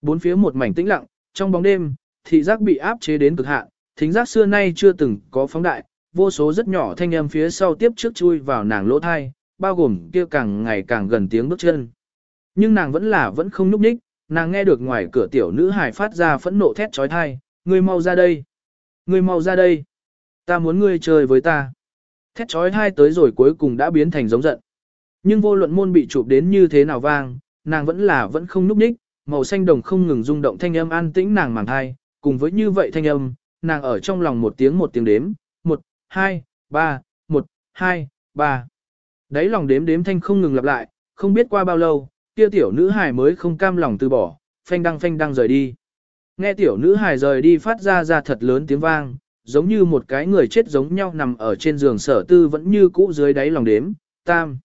Bốn phía một mảnh tĩnh lặng, trong bóng đêm, thị giác bị áp chế đến cực hạn, thính giác xưa nay chưa từng có phóng đại, vô số rất nhỏ thanh âm phía sau tiếp trước chui vào nàng lỗ thai, bao gồm kia càng ngày càng gần tiếng bước chân. Nhưng nàng vẫn là vẫn không nhúc nhích, nàng nghe được ngoài cửa tiểu nữ hài phát ra phẫn nộ thét trói thai, ngươi mau ra đây, ngươi mau ra đây, ta muốn ngươi chơi với ta. Thét trói thai tới rồi cuối cùng đã biến thành giống giận. Nhưng vô luận môn bị chụp đến như thế nào vang, nàng vẫn là vẫn không nhúc nhích, màu xanh đồng không ngừng rung động thanh âm an tĩnh nàng màng thai, cùng với như vậy thanh âm, nàng ở trong lòng một tiếng một tiếng đếm, một, hai, ba, một, hai, ba. Đấy lòng đếm đếm thanh không ngừng lặp lại, không biết qua bao lâu, kia tiểu nữ hài mới không cam lòng từ bỏ, phanh đăng phanh đăng rời đi. Nghe tiểu nữ hài rời đi phát ra ra thật lớn tiếng vang, giống như một cái người chết giống nhau nằm ở trên giường sở tư vẫn như cũ dưới đáy lòng đếm, tam,